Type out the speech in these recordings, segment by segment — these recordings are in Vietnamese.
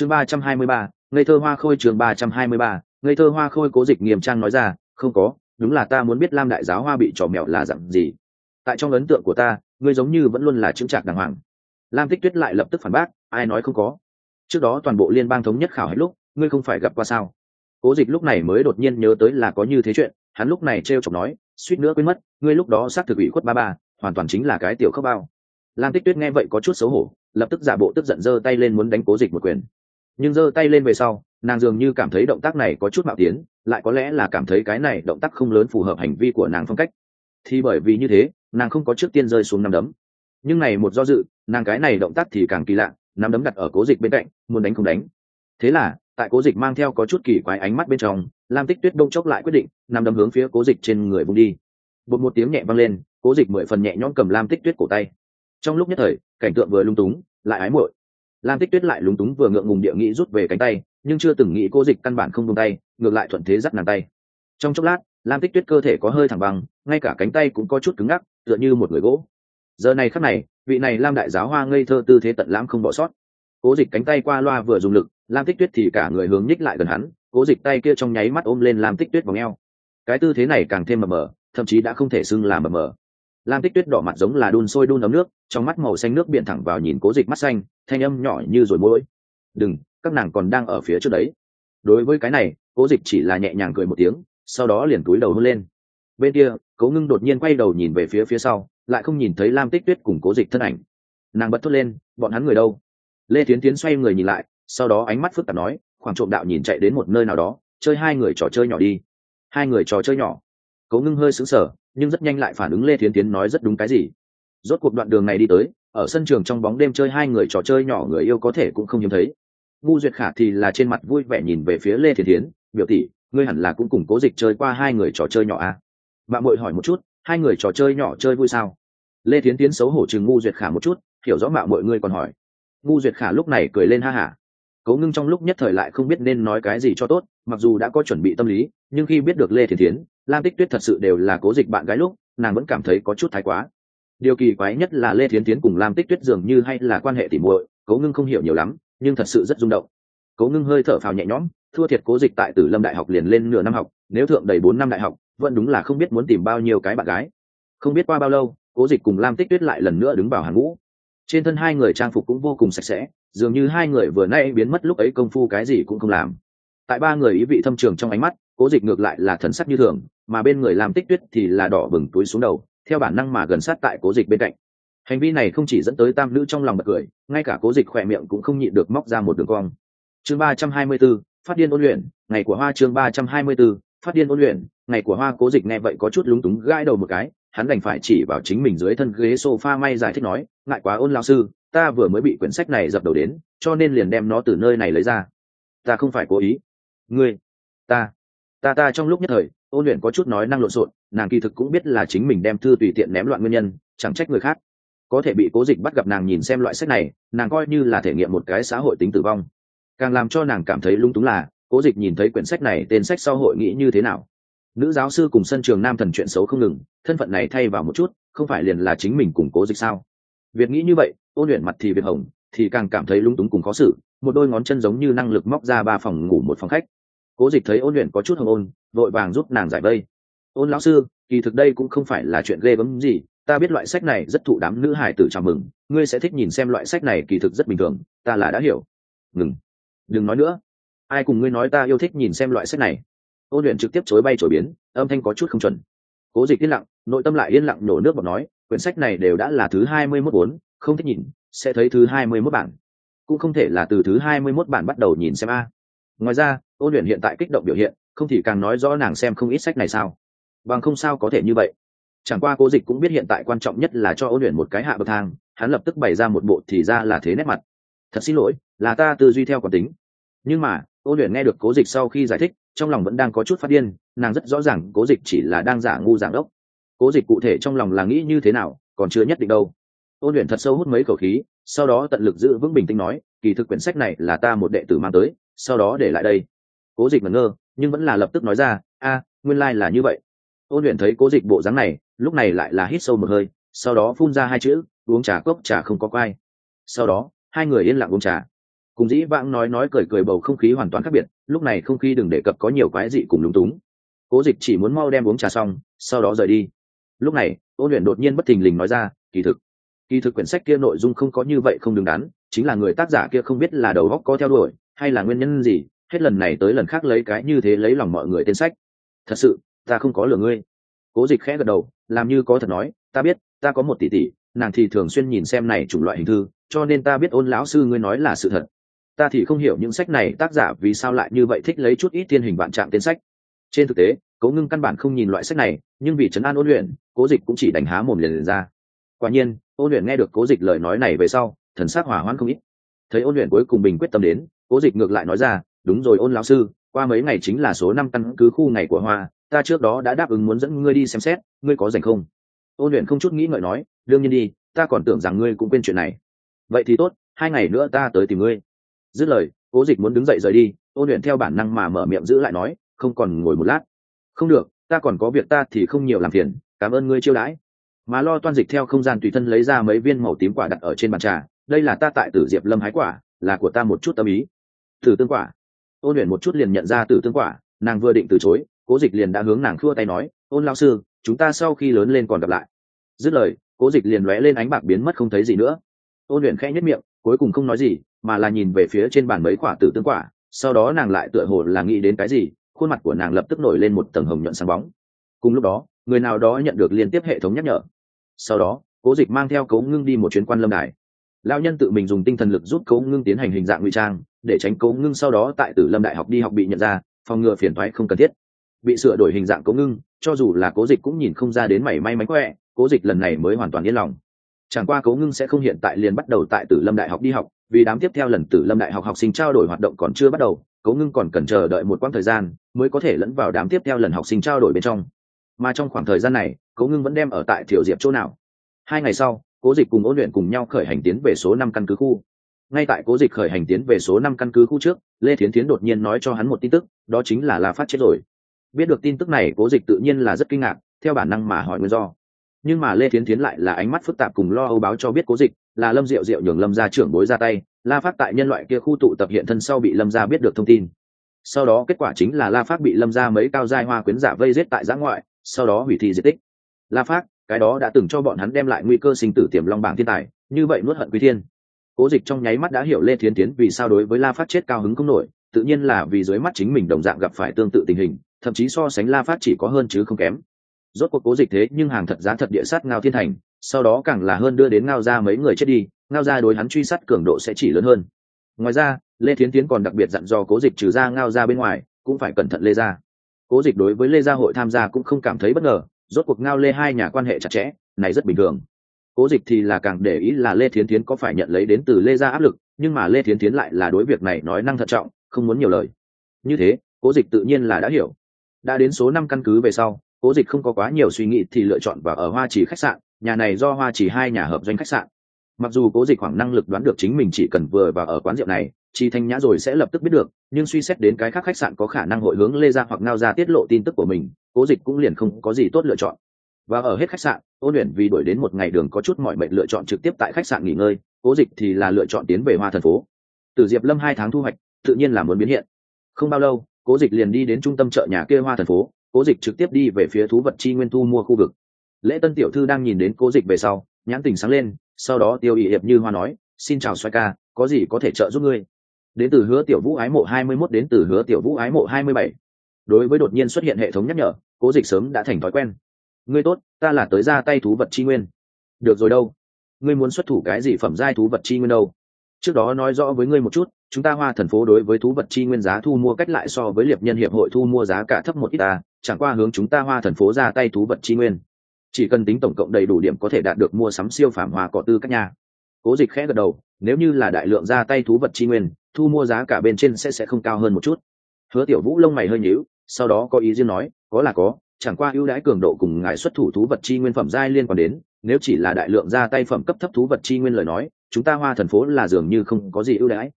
chương ba trăm hai mươi ba, ngây thơ hoa khôi chương ba trăm hai mươi ba, ngây thơ hoa khôi cố dịch nghiêm trang nói ra, không có, đúng là ta muốn biết lam đại giáo hoa bị trò mèo là dặn gì. Tại trong ấn tượng của ta, ngươi giống như vẫn luôn là chững chạc đàng hoàng. Lam tích tuyết lại lập tức phản bác, ai nói không có. Trước đó toàn bộ liên bang thống nhất khảo hết lúc, ngươi không phải gặp qua sao? Cố dịch lúc này mới đột nhiên nhớ tới là có như thế chuyện, hắn lúc này t r e o chọc nói, suýt nữa quên mất, ngươi lúc đó xác thực ủy khuất ba ba, hoàn toàn chính là cái tiểu khớp bao. Lam tích tuyết nghe vậy có chút xấu hổ, lập tức giả bộ tức giận giơ tay lên muốn đánh cố dịch một quyền nhưng giơ tay lên về sau, nàng dường như cảm thấy động tác này có chút mạo tiến, lại có lẽ là cảm thấy cái này động tác không lớn phù hợp hành vi của nàng phong cách. Thì bởi vì như thế, nàng không có trước tiên rơi xuống nằm đấm. Nhưng này một do dự, nàng cái này động tác thì càng kỳ lạ, nắm đấm đặt ở cố dịch bên cạnh, muốn đánh không đánh. Thế là, tại cố dịch mang theo có chút kỳ quái ánh mắt bên trong, lam tích tuyết đông chốc lại quyết định nằm đấm hướng phía cố dịch trên người bung đi. Bột một tiếng nhẹ văng lên, cố dịch mười phần nhẹ nhõm cầm lam tích tuyết cổ tay. Trong lúc nhất thời, cảnh tượng vừa lung túng, lại ái muội lam tích tuyết lại lúng túng vừa ngượng ngùng địa nghĩ rút về cánh tay, nhưng chưa từng nghĩ cô dịch căn bản không buông tay, ngược lại thuận thế dắt nàng tay. Trong chốc lát, lam tích tuyết cơ thể có hơi thẳng bằng ngay cả cánh tay cũng có chút cứng ngắc, tựa như một người gỗ. Giờ này khắc này, vị này lam đại giáo hoa ngây thơ tư thế tận lãm không bỏ sót. Cố dịch cánh tay qua loa vừa dùng lực, lam tích tuyết thì cả người hướng nhích lại gần hắn, cố dịch tay kia trong nháy mắt ôm lên lam tích tuyết vào ngheo cái tư thế này càng thêm mờ mờ, thậm chí đã không thể xưng là mờ mờ lam tích tuyết đỏ mặt giống là đun sôi đun ấm nước, trong mắt màu xanh nước biển thẳng vào nhìn cố dịch mắt xanh, thanh âm nhỏ như rồi mũi. Đừng, các nàng còn đang ở phía trước đấy. Đối với cái này, cố dịch chỉ là nhẹ nhàng cười một tiếng, sau đó liền túi đầu hôn lên. Bên kia, cố ngưng đột nhiên quay đầu nhìn về phía phía sau, lại không nhìn thấy lam tích tuyết cùng cố dịch thân ảnh. Nàng bật thốt lên, bọn hắn người đâu? Lê tiến tiến xoay người nhìn lại, sau đó ánh mắt phức tạp nói, khoảng trộm đạo nhìn chạy đến một nơi nào đó, chơi hai người trò chơi nhỏ đi. Hai người trò chơi nhỏ. Cố ngưng hơi sững sờ nhưng rất nhanh lại phản ứng lê Thiến tiến nói rất đúng cái gì. Rốt cuộc đoạn đường này đi tới, ở sân trường trong bóng đêm chơi hai người trò chơi nhỏ người yêu có thể cũng không hiếm thấy. Ngu duyệt khả thì là trên mặt vui vẻ nhìn về phía lê thiến tiến, biểu tỷ, ngươi hẳn là cũng cùng cố dịch chơi qua hai người trò chơi nhỏ à? bạn mội hỏi một chút, hai người trò chơi nhỏ chơi vui sao? Lê Thiến tiến xấu hổ chừng ngu duyệt khả một chút, hiểu rõ mạo mọi người còn hỏi. Ngu duyệt khả lúc này cười lên ha hả. Cố ngưng trong lúc nhất thời lại không biết nên nói cái gì cho tốt, mặc dù đã có chuẩn bị tâm lý nhưng khi biết được lê thiến tiến lam tích tuyết thật sự đều là cố dịch bạn gái lúc, nàng vẫn cảm thấy có chút thái quá. Điều kỳ quái nhất là lê thiến tiến cùng lam tích tuyết dường như hay là quan hệ tỉ muội, cố ngưng không hiểu nhiều lắm, nhưng thật sự rất rung động. Cố ngưng hơi thở phào nhẹ nhõm, thua thiệt cố dịch tại tử lâm đại học liền lên nửa năm học, nếu thượng đầy bốn năm đại học, vẫn đúng là không biết muốn tìm bao nhiêu cái bạn gái. Không biết qua bao lâu, cố dịch cùng lam tích tuyết lại lần nữa đứng vào hàng ngũ. Trên thân hai người trang phục cũng vô cùng sạch sẽ, dường như hai người vừa nay biến mất lúc ấy công phu cái gì cũng không làm. Tại ba người ý vị thâm trường trong ánh mắt cố dịch ngược lại là thần sắc như thường, mà bên người làm tích tuyết thì là đỏ bừng túi xuống đầu, theo bản năng mà gần sát tại cố dịch bên cạnh. Hành vi này không chỉ dẫn tới tam nữ trong lòng bật cười, ngay cả cố dịch khỏe miệng cũng không nhịn được móc ra một đường cong. Chương ba trăm hai mươi b ố phát điên ôn luyện, ngày của hoa chương ba trăm hai mươi b ố phát điên ôn luyện, ngày của hoa cố dịch nghe vậy có chút lúng túng gãi đầu một cái, hắn đành phải chỉ vào chính mình dưới thân ghế sofa may giải thích nói, ngại quá ôn lao sư, ta vừa mới bị quyển sách này dập đầu đến, cho nên liền đem nó từ nơi này lấy ra. Ta không phải cố ý. Ngươi, ta ta ta trong lúc nhất thời, ôn luyện có chút nói năng lộn xộn, nàng kỳ thực cũng biết là chính mình đem thư tùy tiện ném loạn nguyên nhân, chẳng trách người khác. Có thể bị cố dịch bắt gặp nàng nhìn xem loại sách này, nàng coi như là thể nghiệm một cái xã hội tính tử vong. Càng làm cho nàng cảm thấy lung túng là, cố dịch nhìn thấy quyển sách này, tên sách sau hội nghĩ như thế nào. Nữ giáo sư cùng sân trường nam thần chuyện xấu không ngừng, thân phận này thay vào một chút, không phải liền là chính mình cùng cố dịch sao? Việc nghĩ như vậy, ôn luyện mặt thì việc hồng, thì càng cảm thấy lung túng cùng khó xử, một đôi ngón chân giống như năng lực móc ra ba phòng ngủ một phòng khách cố dịch thấy ôn luyện có chút hồng ôn, vội vàng giúp nàng giải vây. Ôn lão sư, kỳ thực đây cũng không phải là chuyện ghê gớm gì, ta biết loại sách này rất thụ đám nữ hải tử chào mừng, ngươi sẽ thích nhìn xem loại sách này kỳ thực rất bình thường, ta là đã hiểu. Ngừng, đừng nói nữa. Ai cùng ngươi nói ta yêu thích nhìn xem loại sách này? Ôn luyện trực tiếp chối bay chổi biến, âm thanh có chút không chuẩn. Cố dịch yên lặng, nội tâm lại yên lặng nổ nước bọt nói, quyển sách này đều đã là thứ hai mươi mốt bốn không thích nhìn, sẽ thấy thứ hai mươi mốt bản. Cũng không thể là từ thứ hai mươi mốt bản bắt đầu nhìn xem a. Ngoài ra ôn luyện hiện tại kích động biểu hiện, không thì càng nói rõ nàng xem không ít sách này sao? Bằng không sao có thể như vậy. Chẳng qua cố dịch cũng biết hiện tại quan trọng nhất là cho ôn luyện một cái hạ bậc thang, hắn lập tức bày ra một bộ thì ra là thế nét mặt. Thật xin lỗi, là ta tư duy theo quán tính. Nhưng mà, ôn luyện nghe được cố dịch sau khi giải thích, trong lòng vẫn đang có chút phát điên, nàng rất rõ ràng cố dịch chỉ là đang giả ngu giảng đốc cố dịch cụ thể trong lòng là nghĩ như thế nào, còn chưa nhất định đâu. Ôn luyện thật sâu hút mấy khẩu khí, sau đó tận lực giữ vững bình tĩnh nói, kỳ thực quyển sách này là ta một đệ tử mang tới, sau đó để lại đây cố dịch ngẩn ngơ, nhưng vẫn là lập tức nói ra, a, nguyên lai、like、là như vậy. Ôn luyện thấy cố dịch bộ dáng này, lúc này lại là hít sâu một hơi, sau đó phun ra hai chữ, uống trà cốc, trà không có quai sau đó, hai người yên lặng uống trà. Cùng dĩ vãng nói nói cười cười bầu không khí hoàn toàn khác biệt, lúc này không khí đừng đề cập có nhiều quái dị cùng lúng túng. Cố dịch chỉ muốn mau đem uống trà xong, sau đó rời đi. Lúc này, ôn luyện đột nhiên bất thình lình nói ra, kỳ thực kỳ thực quyển sách kia nội dung không có như vậy không đứng đắn, chính là người tác giả kia không biết là đầu góc có theo đuổi, hay là nguyên nhân gì hết lần này tới lần khác lấy cái như thế lấy lòng mọi người tên sách. Thật sự ta không có lừa ngươi. Cố dịch khẽ gật đầu làm như có thật nói ta biết ta có một tỷ tỷ nàng thì thường xuyên nhìn xem này chủng loại hình thư cho nên ta biết ôn lão sư ngươi nói là sự thật. Ta thì không hiểu những sách này tác giả vì sao lại như vậy thích lấy chút ít tiên hình vạn trạng tên sách. Trên thực tế cố ngưng căn bản không nhìn loại sách này nhưng vì trấn an ôn luyện cố dịch cũng chỉ đánh há mồm liền, liền ra. Quả nhiên ôn luyện nghe được cố dịch lời nói này về sau thần sát hỏa hoãn không ít. Thấy ôn luyện cuối cùng bình quyết tâm đến cố dịch ngược lại nói ra đúng rồi, ôn lão sư, qua mấy ngày chính là số năm căn cứ khu ngày của hoa, ta trước đó đã đáp ứng muốn dẫn ngươi đi xem xét, ngươi có dành không? Ôn luyện không chút nghĩ ngợi nói, đương nhiên đi, ta còn tưởng rằng ngươi cũng quên chuyện này. Vậy thì tốt, hai ngày nữa ta tới tìm ngươi. Dứt lời, cố dịch muốn đứng dậy rời đi, ôn luyện theo bản năng mà mở miệng giữ lại nói, không còn ngồi một lát. Không được, ta còn có việc ta thì không nhiều làm phiền, cảm ơn ngươi chiêu đãi. Mà lo toan dịch theo không gian tùy thân lấy ra mấy viên màu tím quả đặt ở trên bàn trà, đây là ta tại tử diệp lâm hái quả, là của ta một chút tâm ý. Thử tương quả ôn luyện một chút liền nhận ra tử tương quả, nàng vừa định từ chối, cố dịch liền đã hướng nàng khua tay nói, ôn lao sư, chúng ta sau khi lớn lên còn gặp lại. Dứt lời, cố dịch liền lóe lên ánh bạc biến mất không thấy gì nữa. Ôn luyện khẽ nhất miệng, cuối cùng không nói gì, mà là nhìn về phía trên bàn mấy quả tử tương quả, sau đó nàng lại tựa hồ là nghĩ đến cái gì, khuôn mặt của nàng lập tức nổi lên một tầng hồng nhuận sáng bóng. Cùng lúc đó, người nào đó nhận được liên tiếp hệ thống nhắc nhở. Sau đó, cố dịch mang theo cấu ngưng đi một chuyến quan lâm đài lao nhân tự mình dùng tinh thần lực giúp cấu ngưng tiến hành hình dạng ngụy trang, để tránh cấu ngưng sau đó tại tử lâm đại học đi học bị nhận ra, phòng ngừa phiền thoái không cần thiết. Bị sửa đổi hình dạng cấu ngưng, cho dù là cố dịch cũng nhìn không ra đến mảy may mánh khỏe, cố dịch lần này mới hoàn toàn yên lòng. Chẳng qua cấu ngưng sẽ không hiện tại liền bắt đầu tại tử lâm đại học đi học, vì đám tiếp theo lần tử lâm đại học học sinh trao đổi hoạt động còn chưa bắt đầu cấu ngưng còn cần chờ đợi một quãng thời gian mới có thể lẫn vào đám tiếp theo lần học sinh trao đổi bên trong. Mà trong khoảng thời gian này cấu ngưng vẫn đem ở tại thiểu diệp chỗ nào. Hai ngày sau cố dịch cùng ôn luyện cùng nhau khởi hành tiến về số năm căn cứ khu. Ngay tại cố dịch khởi hành tiến về số năm căn cứ khu trước, lê thiến tiến đột nhiên nói cho hắn một tin tức, đó chính là la phát chết rồi. Biết được tin tức này, cố dịch tự nhiên là rất kinh ngạc, theo bản năng mà hỏi nguyên do. Nhưng mà lê thiến tiến lại là ánh mắt phức tạp cùng lo âu báo cho biết cố dịch là lâm diệu diệu nhường lâm ra trưởng bối ra tay, la phát tại nhân loại kia khu tụ tập hiện thân sau bị lâm ra biết được thông tin. Sau đó kết quả chính là la phát bị lâm ra mấy cao giai hoa quyến giả vây giết tại giã ngoại, sau đó hủy thi di tích. La phát cái đó đã từng cho bọn hắn đem lại nguy cơ sinh tử tiềm long bảng thiên tài, như vậy nuốt hận quý thiên. Cố dịch trong nháy mắt đã hiểu lê thiến tiến vì sao đối với la phát chết cao hứng không nổi, tự nhiên là vì dưới mắt chính mình đồng dạng gặp phải tương tự tình hình, thậm chí so sánh la phát chỉ có hơn chứ không kém. Rốt cuộc cố dịch thế nhưng hàng thật giá thật địa sát ngao thiên thành, sau đó càng là hơn đưa đến ngao ra mấy người chết đi, ngao ra đối hắn truy sát cường độ sẽ chỉ lớn hơn. Ngoài ra, lê thiến tiến còn đặc biệt dặn dò cố dịch trừ ra ngao ra bên ngoài, cũng phải cẩn thận lê ra cố dịch đối với lê gia hội tham gia cũng không cảm thấy bất ngờ rốt cuộc ngao lê hai nhà quan hệ chặt chẽ, này rất bình thường. Cố dịch thì là càng để ý là lê thiến tiến có phải nhận lấy đến từ lê gia áp lực, nhưng mà lê thiến tiến lại là đối việc này nói năng thận trọng, không muốn nhiều lời. Như thế, cố dịch tự nhiên là đã hiểu. Đã đến số năm căn cứ về sau, cố dịch không có quá nhiều suy nghĩ thì lựa chọn vào ở hoa chỉ khách sạn, nhà này do hoa chỉ hai nhà hợp doanh khách sạn. Mặc dù cố dịch khoảng năng lực đoán được chính mình chỉ cần vừa và ở quán rượu này chi thanh nhã rồi sẽ lập tức biết được, nhưng suy xét đến cái khác khách sạn có khả năng hội hướng lê ra hoặc ngao ra tiết lộ tin tức của mình, cố dịch cũng liền không có gì tốt lựa chọn. Và ở hết khách sạn, ôn luyện vì đổi đến một ngày đường có chút mọi mệnh lựa chọn trực tiếp tại khách sạn nghỉ ngơi, cố dịch thì là lựa chọn tiến về hoa thần phố. Từ diệp lâm hai tháng thu hoạch, tự nhiên là muốn biến hiện. Không bao lâu, cố dịch liền đi đến trung tâm chợ nhà kia hoa thần phố, cố dịch trực tiếp đi về phía thú vật chi nguyên thu mua khu vực. Lễ tân tiểu thư đang nhìn đến cố dịch về sau, nhãn tình sáng lên, sau đó tiêu ý hiệp như hoa nói, xin chào xoay ca, có gì có thể trợ giúp ngươi? Đến từ hứa tiểu vũ ái mộ hai mươi 21 đến từ hứa tiểu vũ ái mộ hai mươi bảy. Đối với đột nhiên xuất hiện hệ thống nhắc nhở, cố dịch sớm đã thành thói quen. Ngươi tốt, ta là tới ra tay thú vật chi nguyên. Được rồi đâu? Ngươi muốn xuất thủ cái gì phẩm giai thú vật chi nguyên đâu? Trước đó nói rõ với ngươi một chút, chúng ta hoa thần phố đối với thú vật chi nguyên giá thu mua cách lại so với liệp nhân hiệp hội thu mua giá cả thấp một ít ta, chẳng qua hướng chúng ta hoa thần phố ra tay thú vật chi nguyên. Chỉ cần tính tổng cộng đầy đủ điểm có thể đạt được mua sắm siêu phẩm hòa cỏ tư các nhà cố dịch khẽ gật đầu, nếu như là đại lượng ra tay thú vật chi nguyên thu mua giá cả bên trên sẽ sẽ không cao hơn một chút. Hứa tiểu vũ lông mày hơi nhíu, sau đó có ý riêng nói, có là có, chẳng qua ưu đãi cường độ cùng ngài xuất thủ thú vật chi nguyên phẩm giai liên quan đến, nếu chỉ là đại lượng ra tay phẩm cấp thấp thú vật chi nguyên lời nói, chúng ta hoa thần phố là dường như không có gì ưu đãi.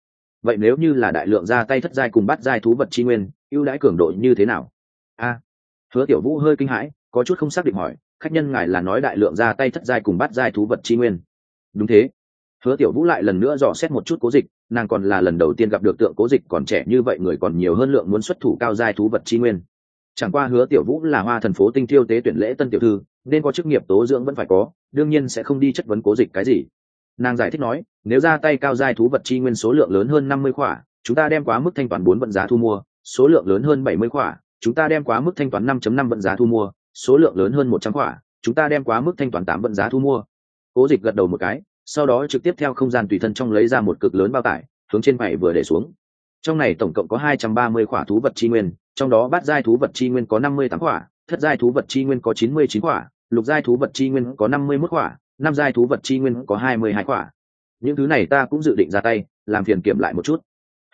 Vậy nếu như là đại lượng ra tay thất giai cùng bắt giai thú vật chi nguyên, ưu đãi cường độ như thế nào? A. Hứa tiểu vũ hơi kinh hãi, có chút không xác định hỏi, khách nhân ngài là nói đại lượng ra tay thất giai cùng bắt giai thú vật chi nguyên. Đúng thế hứa tiểu vũ lại lần nữa dò xét một chút cố dịch, nàng còn là lần đầu tiên gặp được tượng cố dịch còn trẻ như vậy người còn nhiều hơn lượng muốn xuất thủ cao giai thú vật chi nguyên. Chẳng qua hứa tiểu vũ là hoa thần phố tinh thiêu tế tuyển lễ tân tiểu thư, nên có chức nghiệp tố dưỡng vẫn phải có, đương nhiên sẽ không đi chất vấn cố dịch cái gì. Nàng giải thích nói, nếu ra tay cao giai thú vật chi nguyên số lượng lớn hơn năm mươi khỏa, chúng ta đem quá mức thanh toán bốn vận giá thu mua, số lượng lớn hơn bảy mươi khỏa, chúng ta đem quá mức thanh toán năm năm vận giá thu mua, số lượng lớn hơn một trăm khỏa, chúng ta đem quá mức thanh toán tám vận giá thu mua. Cố dịch gật đầu một cái sau đó trực tiếp theo không gian tùy thân trong lấy ra một cực lớn bao tải, hướng trên bảy vừa để xuống. Trong này tổng cộng có hai trăm ba mươi khỏa thú vật chi nguyên, trong đó bát giai thú vật chi nguyên có năm mươi tám khỏa, thất giai thú vật chi nguyên có chín mươi chín khỏa, lục giai thú vật chi nguyên có năm mươi mốt khỏa, năm giai thú vật chi nguyên có hai mươi hai khỏa. Những thứ này ta cũng dự định ra tay, làm phiền kiểm lại một chút.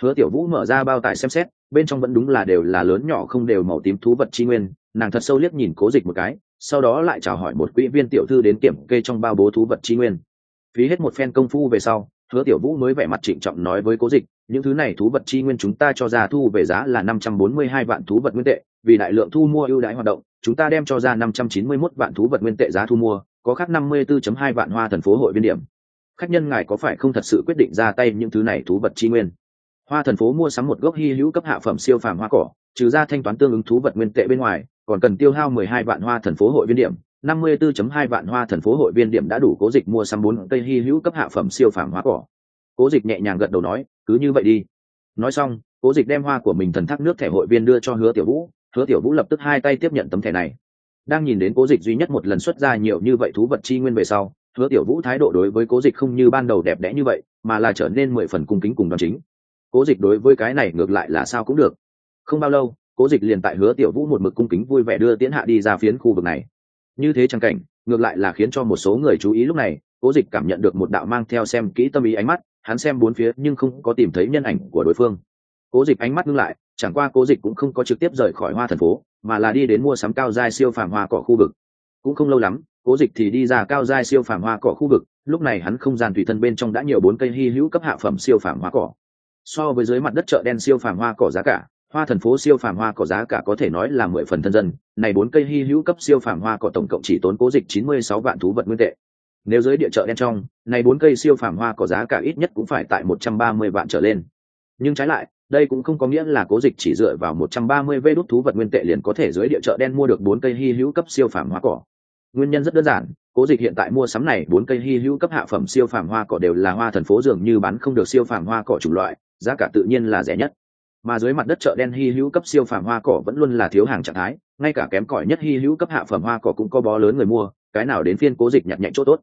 Hứa tiểu vũ mở ra bao tải xem xét, bên trong vẫn đúng là đều là lớn nhỏ không đều màu tím thú vật chi nguyên, nàng thật sâu liếc nhìn cố dịch một cái, sau đó lại chào hỏi một quỹ viên tiểu thư đến kiểm kê trong bao bố thú vật chi nguyên phí hết một phen công phu về sau, hứa tiểu vũ mới vẻ mặt trịnh trọng nói với cố dịch, những thứ này thú vật chi nguyên chúng ta cho ra thu về giá là năm trăm bốn mươi hai vạn thú vật nguyên tệ, vì đại lượng thu mua ưu đãi hoạt động, chúng ta đem cho ra năm trăm chín mươi mốt vạn thú vật nguyên tệ giá thu mua, có khác năm mươi 54 hai vạn hoa thần phố hội viên điểm. Khách nhân ngài có phải không thật sự quyết định ra tay những thứ này thú vật chi nguyên? Hoa thần phố mua sắm một gốc hy hữu cấp hạ phẩm siêu phàm hoa cỏ, trừ ra thanh toán tương ứng thú vật nguyên tệ bên ngoài, còn cần tiêu hao mười hai vạn hoa thần phố hội viên điểm. 54.2 vạn hoa thần phố hội viên điểm đã đủ cố dịch mua sắm bốn cây hy hữu cấp hạ phẩm siêu phàm hóa cỏ. Cố dịch nhẹ nhàng gật đầu nói, cứ như vậy đi. Nói xong, cố dịch đem hoa của mình thần thác nước thẻ hội viên đưa cho hứa tiểu vũ. Hứa tiểu vũ lập tức hai tay tiếp nhận tấm thẻ này. Đang nhìn đến cố dịch duy nhất một lần xuất ra nhiều như vậy thú vật chi nguyên về sau, hứa tiểu vũ thái độ đối với cố dịch không như ban đầu đẹp đẽ như vậy, mà là trở nên mười phần cung kính cùng đoan chính. Cố dịch đối với cái này ngược lại là sao cũng được. Không bao lâu, cố dịch liền tại hứa tiểu vũ một mực cung kính vui vẻ đưa tiến hạ đi ra phiến khu vực này như thế trang cảnh, ngược lại là khiến cho một số người chú ý lúc này, cố dịch cảm nhận được một đạo mang theo xem kỹ tâm ý ánh mắt, hắn xem bốn phía nhưng không có tìm thấy nhân ảnh của đối phương. Cố dịch ánh mắt ngưng lại, chẳng qua cố dịch cũng không có trực tiếp rời khỏi hoa thần phố, mà là đi đến mua sắm cao giai siêu phàm hoa cỏ khu vực. Cũng không lâu lắm, cố dịch thì đi ra cao giai siêu phàm hoa cỏ khu vực, lúc này hắn không gian tùy thân bên trong đã nhiều bốn cây hy hữu cấp hạ phẩm siêu phàm hoa cỏ. So với dưới mặt đất chợ đen siêu phàm hoa cỏ giá cả hoa thần phố siêu phàm hoa cỏ giá cả có thể nói là mười phần thân dân, này bốn cây hy hữu cấp siêu phàm hoa cỏ tổng cộng chỉ tốn cố dịch chín mươi sáu vạn thú vật nguyên tệ. Nếu dưới địa chợ đen trong, này bốn cây siêu phàm hoa cỏ giá cả ít nhất cũng phải tại một trăm ba mươi vạn trở lên. Nhưng trái lại, đây cũng không có nghĩa là cố dịch chỉ dựa vào một trăm ba mươi vê đốt thú vật nguyên tệ liền có thể dưới địa chợ đen mua được bốn cây hy hữu cấp siêu phàm hoa cỏ. Nguyên nhân rất đơn giản, cố dịch hiện tại mua sắm này bốn cây hy hữu cấp hạ phẩm siêu phàm hoa cỏ đều là hoa thần phố dường như bán không được siêu phàm hoa cỏ chủng loại, giá cả tự nhiên là rẻ nhất mà dưới mặt đất chợ đen hy hữu cấp siêu phàm hoa cỏ vẫn luôn là thiếu hàng trạng thái, ngay cả kém cỏi nhất hy hữu cấp hạ phẩm hoa cỏ cũng có bó lớn người mua, cái nào đến phiên cố dịch nhặt nhạnh chỗ tốt.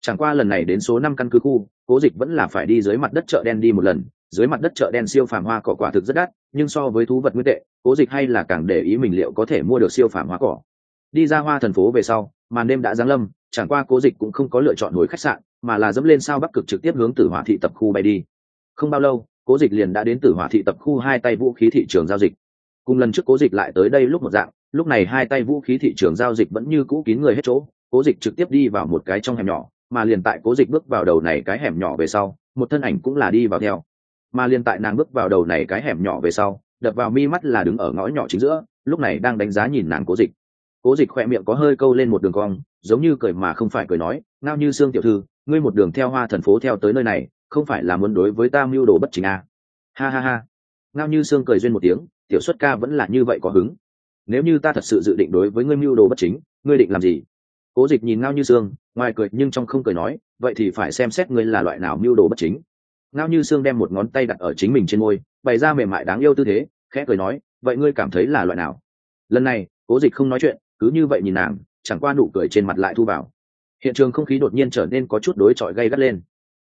Chẳng qua lần này đến số năm căn cứ khu, cố dịch vẫn là phải đi dưới mặt đất chợ đen đi một lần, dưới mặt đất chợ đen siêu phàm hoa cỏ quả thực rất đắt, nhưng so với thú vật nguyên tệ, cố dịch hay là càng để ý mình liệu có thể mua được siêu phàm hoa cỏ. Đi ra hoa thần phố về sau, màn đêm đã giáng lâm, chẳng qua cố dịch cũng không có lựa chọn hồi khách sạn, mà là dẫm lên sao bắc cực trực tiếp hướng tử hỏa thị tập khu bay đi. Không bao lâu cố dịch liền đã đến tử hỏa thị tập khu hai tay vũ khí thị trường giao dịch. Cùng lần trước cố dịch lại tới đây lúc một dạng, lúc này hai tay vũ khí thị trường giao dịch vẫn như cũ kín người hết chỗ, cố dịch trực tiếp đi vào một cái trong hẻm nhỏ, mà liền tại cố dịch bước vào đầu này cái hẻm nhỏ về sau, một thân ảnh cũng là đi vào theo. Mà liền tại nàng bước vào đầu này cái hẻm nhỏ về sau, đập vào mi mắt là đứng ở ngõ nhỏ chính giữa, lúc này đang đánh giá nhìn nàng cố dịch. Cố dịch khoe miệng có hơi câu lên một đường cong, giống như cười mà không phải cười nói, ngao như xương tiểu thư, ngươi một đường theo hoa thần phố theo tới nơi này không phải là muốn đối với ta mưu đồ bất chính à. ha ha ha. Ngao như sương cười duyên một tiếng tiểu xuất ca vẫn là như vậy có hứng. Nếu như ta thật sự dự định đối với ngươi mưu đồ bất chính ngươi định làm gì? Cố dịch nhìn ngao như sương, ngoài cười nhưng trong không cười nói vậy thì phải xem xét ngươi là loại nào mưu đồ bất chính. Ngao như sương đem một ngón tay đặt ở chính mình trên môi bày ra mềm mại đáng yêu tư thế khẽ cười nói vậy ngươi cảm thấy là loại nào? Lần này cố dịch không nói chuyện cứ như vậy nhìn nàng chẳng qua nụ cười trên mặt lại thu vào. Hiện trường không khí đột nhiên trở nên có chút đối chọi gây gắt lên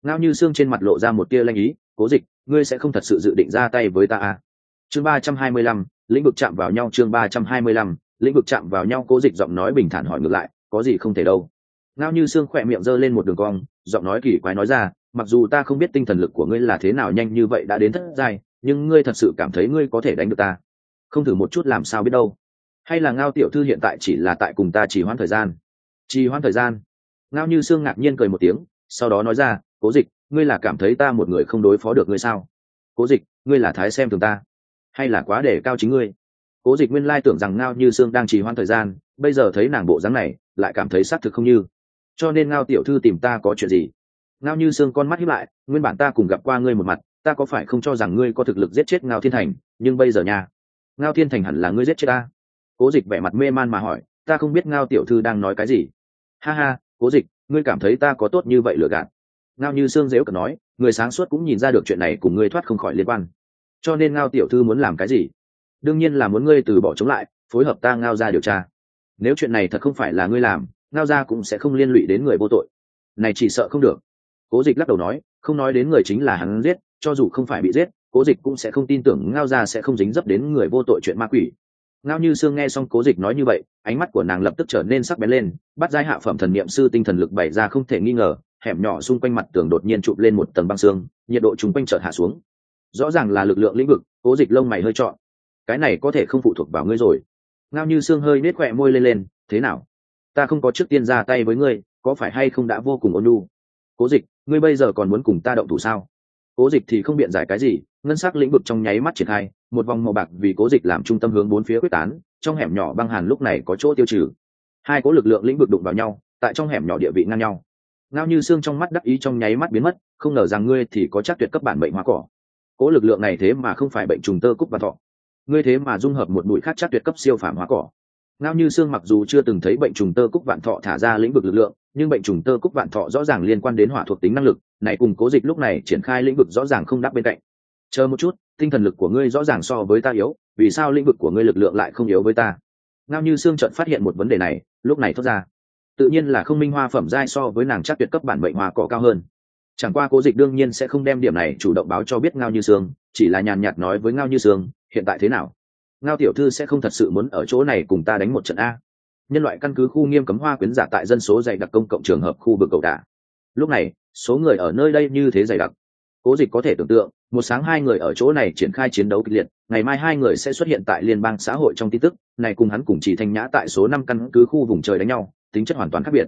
ngao như xương trên mặt lộ ra một tia lanh ý, cố dịch, ngươi sẽ không thật sự dự định ra tay với ta à. chương ba trăm hai mươi lăm, lĩnh vực chạm vào nhau, chương ba trăm hai mươi lăm, lĩnh vực chạm vào nhau, cố dịch giọng nói bình thản hỏi ngược lại, có gì không thể đâu? Ngao như xương khỏe miệng giơ lên một đường cong, giọng nói kỳ quái nói ra, mặc dù ta không biết tinh thần lực của ngươi là thế nào nhanh như vậy đã đến thất giai, nhưng ngươi thật sự cảm thấy ngươi có thể đánh được ta. Không thử một chút làm sao biết đâu. Hay là ngao tiểu thư hiện tại chỉ là tại cùng ta chỉ hoãn thời gian? Trì hoãn thời gian? Ngao như sương ngạc nhiên cười một tiếng, sau đó nói ra cố dịch, ngươi là cảm thấy ta một người không đối phó được ngươi sao? Cố dịch, ngươi là thái xem thường ta, hay là quá để cao chính ngươi? Cố dịch nguyên lai tưởng rằng ngao như sương đang trì hoãn thời gian, bây giờ thấy nàng bộ dáng này, lại cảm thấy xác thực không như. Cho nên ngao tiểu thư tìm ta có chuyện gì? Ngao như Sương con mắt hiếp lại, nguyên bản ta cùng gặp qua ngươi một mặt, ta có phải không cho rằng ngươi có thực lực giết chết ngao thiên thành, nhưng bây giờ nha. Ngao thiên thành hẳn là ngươi giết chết ta. Cố dịch vẻ mặt mê man mà hỏi, ta không biết ngao tiểu thư đang nói cái gì. Ha ha, cố dịch, ngươi cảm thấy ta có tốt như vậy lừa gạt ngao như sương dễu cần nói, người sáng suốt cũng nhìn ra được chuyện này cùng ngươi thoát không khỏi liên quan. Cho nên ngao tiểu thư muốn làm cái gì? Đương nhiên là muốn ngươi từ bỏ chống lại, phối hợp ta ngao ra điều tra. Nếu chuyện này thật không phải là ngươi làm, ngao ra cũng sẽ không liên lụy đến người vô tội. Này chỉ sợ không được. Cố dịch lắc đầu nói, không nói đến người chính là hắn giết, cho dù không phải bị giết, cố dịch cũng sẽ không tin tưởng ngao ra sẽ không dính dấp đến người vô tội chuyện ma quỷ. Ngao như sương nghe xong cố dịch nói như vậy, ánh mắt của nàng lập tức trở nên sắc bén lên, bắt giai hạ phẩm thần niệm sư tinh thần lực bày ra không thể nghi ngờ hẻm nhỏ xung quanh mặt tường đột nhiên chụp lên một tầng băng xương, nhiệt độ chung quanh chợt hạ xuống. Rõ ràng là lực lượng lĩnh vực, cố dịch lông mày hơi trọn. Cái này có thể không phụ thuộc vào ngươi rồi. Ngao như xương hơi nết khỏe môi lên lên, thế nào? Ta không có trước tiên ra tay với ngươi, có phải hay không đã vô cùng ôn lu cố dịch, ngươi bây giờ còn muốn cùng ta động thủ sao? Cố dịch thì không biện giải cái gì. Ngân sắc lĩnh vực trong nháy mắt triển khai, một vòng màu bạc vì cố dịch làm trung tâm hướng bốn phía quyết tán, trong hẻm nhỏ băng hàn lúc này có chỗ tiêu trừ. Hai cố lực lượng lĩnh vực đụng vào nhau, tại trong hẻm nhỏ địa vị ngang nhau ngao như xương trong mắt đắc ý trong nháy mắt biến mất, không ngờ rằng ngươi thì có chắc tuyệt cấp bản bệnh hoa cỏ. Cố lực lượng này thế mà không phải bệnh trùng tơ cúc và thọ. Ngươi thế mà dung hợp một bụi khác chắc tuyệt cấp siêu phàm hóa cỏ. Ngao như xương mặc dù chưa từng thấy bệnh trùng tơ cúc vạn thọ thả ra lĩnh vực lực lượng, nhưng bệnh trùng tơ cúc vạn thọ rõ ràng liên quan đến hỏa thuộc tính năng lực, này cùng cố dịch lúc này triển khai lĩnh vực rõ ràng không đáp bên cạnh. Chờ một chút, tinh thần lực của ngươi rõ ràng so với ta yếu, vì sao lĩnh vực của ngươi lực lượng lại không yếu với ta? Ngao như xương trận phát hiện một vấn đề này, lúc này thốt ra tự nhiên là không minh hoa phẩm giai so với nàng chắc tuyệt cấp bản bệnh hoa cỏ cao hơn. Chẳng qua cố dịch đương nhiên sẽ không đem điểm này chủ động báo cho biết ngao như sương, chỉ là nhàn nhạt nói với ngao như sương, hiện tại thế nào? Ngao tiểu thư sẽ không thật sự muốn ở chỗ này cùng ta đánh một trận a? Nhân loại căn cứ khu nghiêm cấm hoa quyến giả tại dân số dày đặc công cộng trường hợp khu vực cầu đà. Lúc này, số người ở nơi đây như thế dày đặc. Cố dịch có thể tưởng tượng, một sáng hai người ở chỗ này triển khai chiến đấu kịch liệt, ngày mai hai người sẽ xuất hiện tại liên bang xã hội trong tin tức, này cùng hắn cùng chỉ thanh nhã tại số năm căn cứ khu vùng trời đánh nhau tính chất hoàn toàn khác biệt.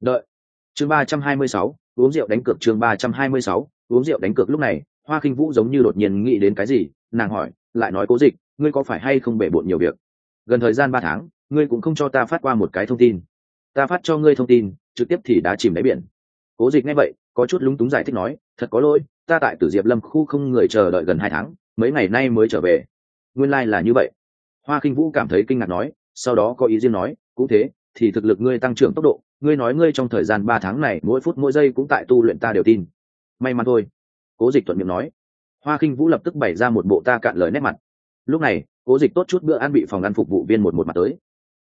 Đợi. Chương ba trăm hai mươi sáu, uống rượu đánh cược chương ba trăm hai mươi sáu, uống rượu đánh cược lúc này, hoa khinh vũ giống như đột nhiên nghĩ đến cái gì, nàng hỏi, lại nói cố dịch, ngươi có phải hay không bể bộn nhiều việc? Gần thời gian ba tháng, ngươi cũng không cho ta phát qua một cái thông tin. Ta phát cho ngươi thông tin, trực tiếp thì đã chìm đáy biển. Cố dịch nghe vậy, có chút lúng túng giải thích nói, thật có lỗi, ta tại tử diệp lâm khu không người chờ đợi gần hai tháng, mấy ngày nay mới trở về. Nguyên lai、like、là như vậy. Hoa khinh vũ cảm thấy kinh ngạc nói, sau đó có ý riêng nói, cũng thế thì thực lực ngươi tăng trưởng tốc độ, ngươi nói ngươi trong thời gian ba tháng này, mỗi phút mỗi giây cũng tại tu luyện ta đều tin. May mắn thôi. Cố dịch thuận miệng nói. Hoa khinh vũ lập tức bày ra một bộ ta cạn lời nét mặt. Lúc này, cố dịch tốt chút bữa ăn bị phòng ăn phục vụ viên một một mặt tới.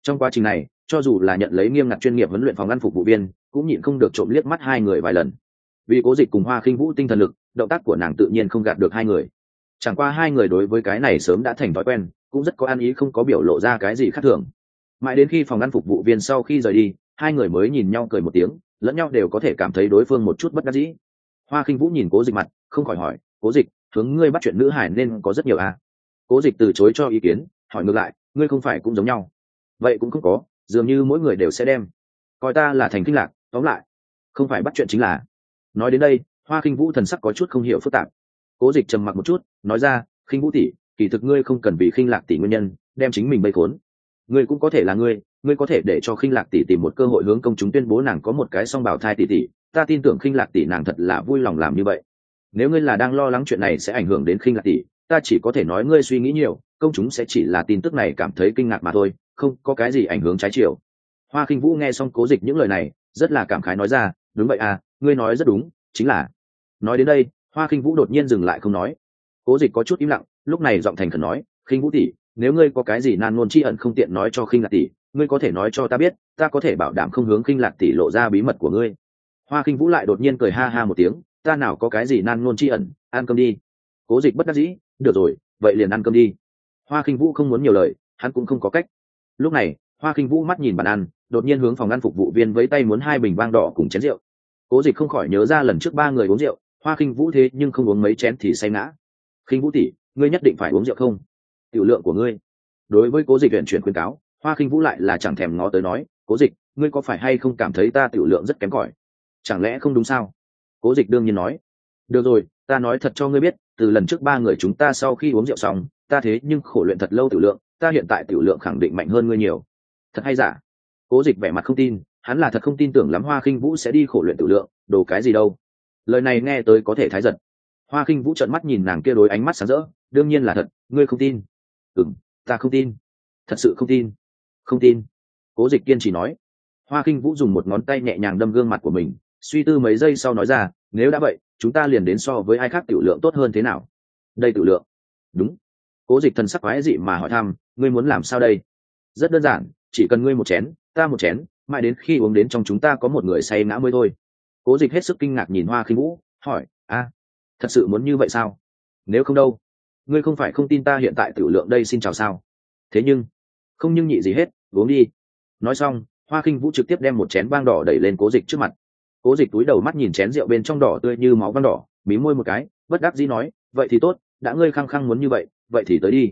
Trong quá trình này, cho dù là nhận lấy nghiêm ngặt chuyên nghiệp huấn luyện phòng ăn phục vụ viên, cũng nhịn không được trộm liếc mắt hai người vài lần. Vì cố dịch cùng hoa khinh vũ tinh thần lực, động tác của nàng tự nhiên không gạt được hai người. Chẳng qua hai người đối với cái này sớm đã thành thói quen, cũng rất có ăn ý không có biểu lộ ra cái gì khác thường mãi đến khi phòng ăn phục vụ viên sau khi rời đi, hai người mới nhìn nhau cười một tiếng, lẫn nhau đều có thể cảm thấy đối phương một chút bất đắc dĩ. Hoa khinh vũ nhìn cố dịch mặt, không khỏi hỏi, cố dịch, hướng ngươi bắt chuyện nữ hải nên có rất nhiều à. cố dịch từ chối cho ý kiến, hỏi ngược lại, ngươi không phải cũng giống nhau? Vậy cũng không có, dường như mỗi người đều sẽ đem. Coi ta là thành kinh lạc, tóm lại, không phải bắt chuyện chính là. Nói đến đây, hoa khinh vũ thần sắc có chút không hiểu phức tạp. Cố dịch trầm mặc một chút, nói ra, khinh vũ tỷ, kỳ thực ngươi không cần vì khinh lạc tỷ nguyên nhân, đem chính mình bây khốn ngươi cũng có thể là ngươi ngươi có thể để cho khinh lạc tỷ tìm một cơ hội hướng công chúng tuyên bố nàng có một cái song bảo thai tỷ tỷ, ta tin tưởng khinh lạc tỷ nàng thật là vui lòng làm như vậy. Nếu ngươi là đang lo lắng chuyện này sẽ ảnh hưởng đến khinh lạc tỷ, ta chỉ có thể nói ngươi suy nghĩ nhiều, công chúng sẽ chỉ là tin tức này cảm thấy kinh ngạc mà thôi, không có cái gì ảnh hưởng trái chiều. Hoa khinh vũ nghe xong cố dịch những lời này, rất là cảm khái nói ra, đúng vậy à ngươi nói rất đúng, chính là. Nói đến đây, hoa khinh vũ đột nhiên dừng lại không nói. Cố dịch có chút im lặng, lúc này giọng thành khẩn nói, khinh vũ tỷ nếu ngươi có cái gì nan ngôn tri ẩn không tiện nói cho khinh lạc tỷ, ngươi có thể nói cho ta biết, ta có thể bảo đảm không hướng khinh lạc tỷ lộ ra bí mật của ngươi. Hoa khinh vũ lại đột nhiên cười ha ha một tiếng, ta nào có cái gì nan ngôn tri ẩn, ăn cơm đi. Cố dịch bất đắc dĩ, được rồi, vậy liền ăn cơm đi. Hoa khinh vũ không muốn nhiều lời, hắn cũng không có cách. Lúc này, hoa khinh vũ mắt nhìn bàn ăn, đột nhiên hướng phòng ăn phục vụ viên với tay muốn hai bình vang đỏ cùng chén rượu. Cố dịch không khỏi nhớ ra lần trước ba người uống rượu, hoa khinh vũ thế nhưng không uống mấy chén thì say ngã. Khinh vũ tỷ, ngươi nhất định phải uống rượu không? Tiểu lượng của ngươi. Đối với cố dịch huyện chuyển khuyên cáo, hoa khinh vũ lại là chẳng thèm ngó tới nói, cố dịch, ngươi có phải hay không cảm thấy ta tiểu lượng rất kém cỏi? Chẳng lẽ không đúng sao? Cố dịch đương nhiên nói, được rồi, ta nói thật cho ngươi biết, từ lần trước ba người chúng ta sau khi uống rượu xong, ta thế nhưng khổ luyện thật lâu tiểu lượng, ta hiện tại tiểu lượng khẳng định mạnh hơn ngươi nhiều. Thật hay giả? Cố dịch vẻ mặt không tin, hắn là thật không tin tưởng lắm hoa khinh vũ sẽ đi khổ luyện tiểu lượng, đồ cái gì đâu. Lời này nghe tới có thể thái giật. Hoa khinh vũ trợn mắt nhìn nàng kia đối ánh mắt sáng rỡ, đương nhiên là thật, ngươi không tin ừng ta không tin. Thật sự không tin. Không tin. Cố dịch kiên chỉ nói. Hoa khinh vũ dùng một ngón tay nhẹ nhàng đâm gương mặt của mình, suy tư mấy giây sau nói ra, nếu đã vậy, chúng ta liền đến so với ai khác tiểu lượng tốt hơn thế nào? Đây tiểu lượng. Đúng. Cố dịch thần sắc quái dị mà hỏi thăm, ngươi muốn làm sao đây? Rất đơn giản, chỉ cần ngươi một chén, ta một chén, mãi đến khi uống đến trong chúng ta có một người say ngã mới thôi. Cố dịch hết sức kinh ngạc nhìn hoa khinh vũ, hỏi, a, thật sự muốn như vậy sao? Nếu không đâu ngươi không phải không tin ta hiện tại tiểu lượng đây xin chào sao? Thế nhưng, không nhưng nhị gì hết, uống đi. Nói xong, hoa khinh vũ trực tiếp đem một chén vang đỏ đẩy lên cố dịch trước mặt. Cố dịch túi đầu mắt nhìn chén rượu bên trong đỏ tươi như máu vang đỏ, mí môi một cái, bất đắc dĩ nói, vậy thì tốt, đã ngươi khăng khăng muốn như vậy vậy thì tới đi.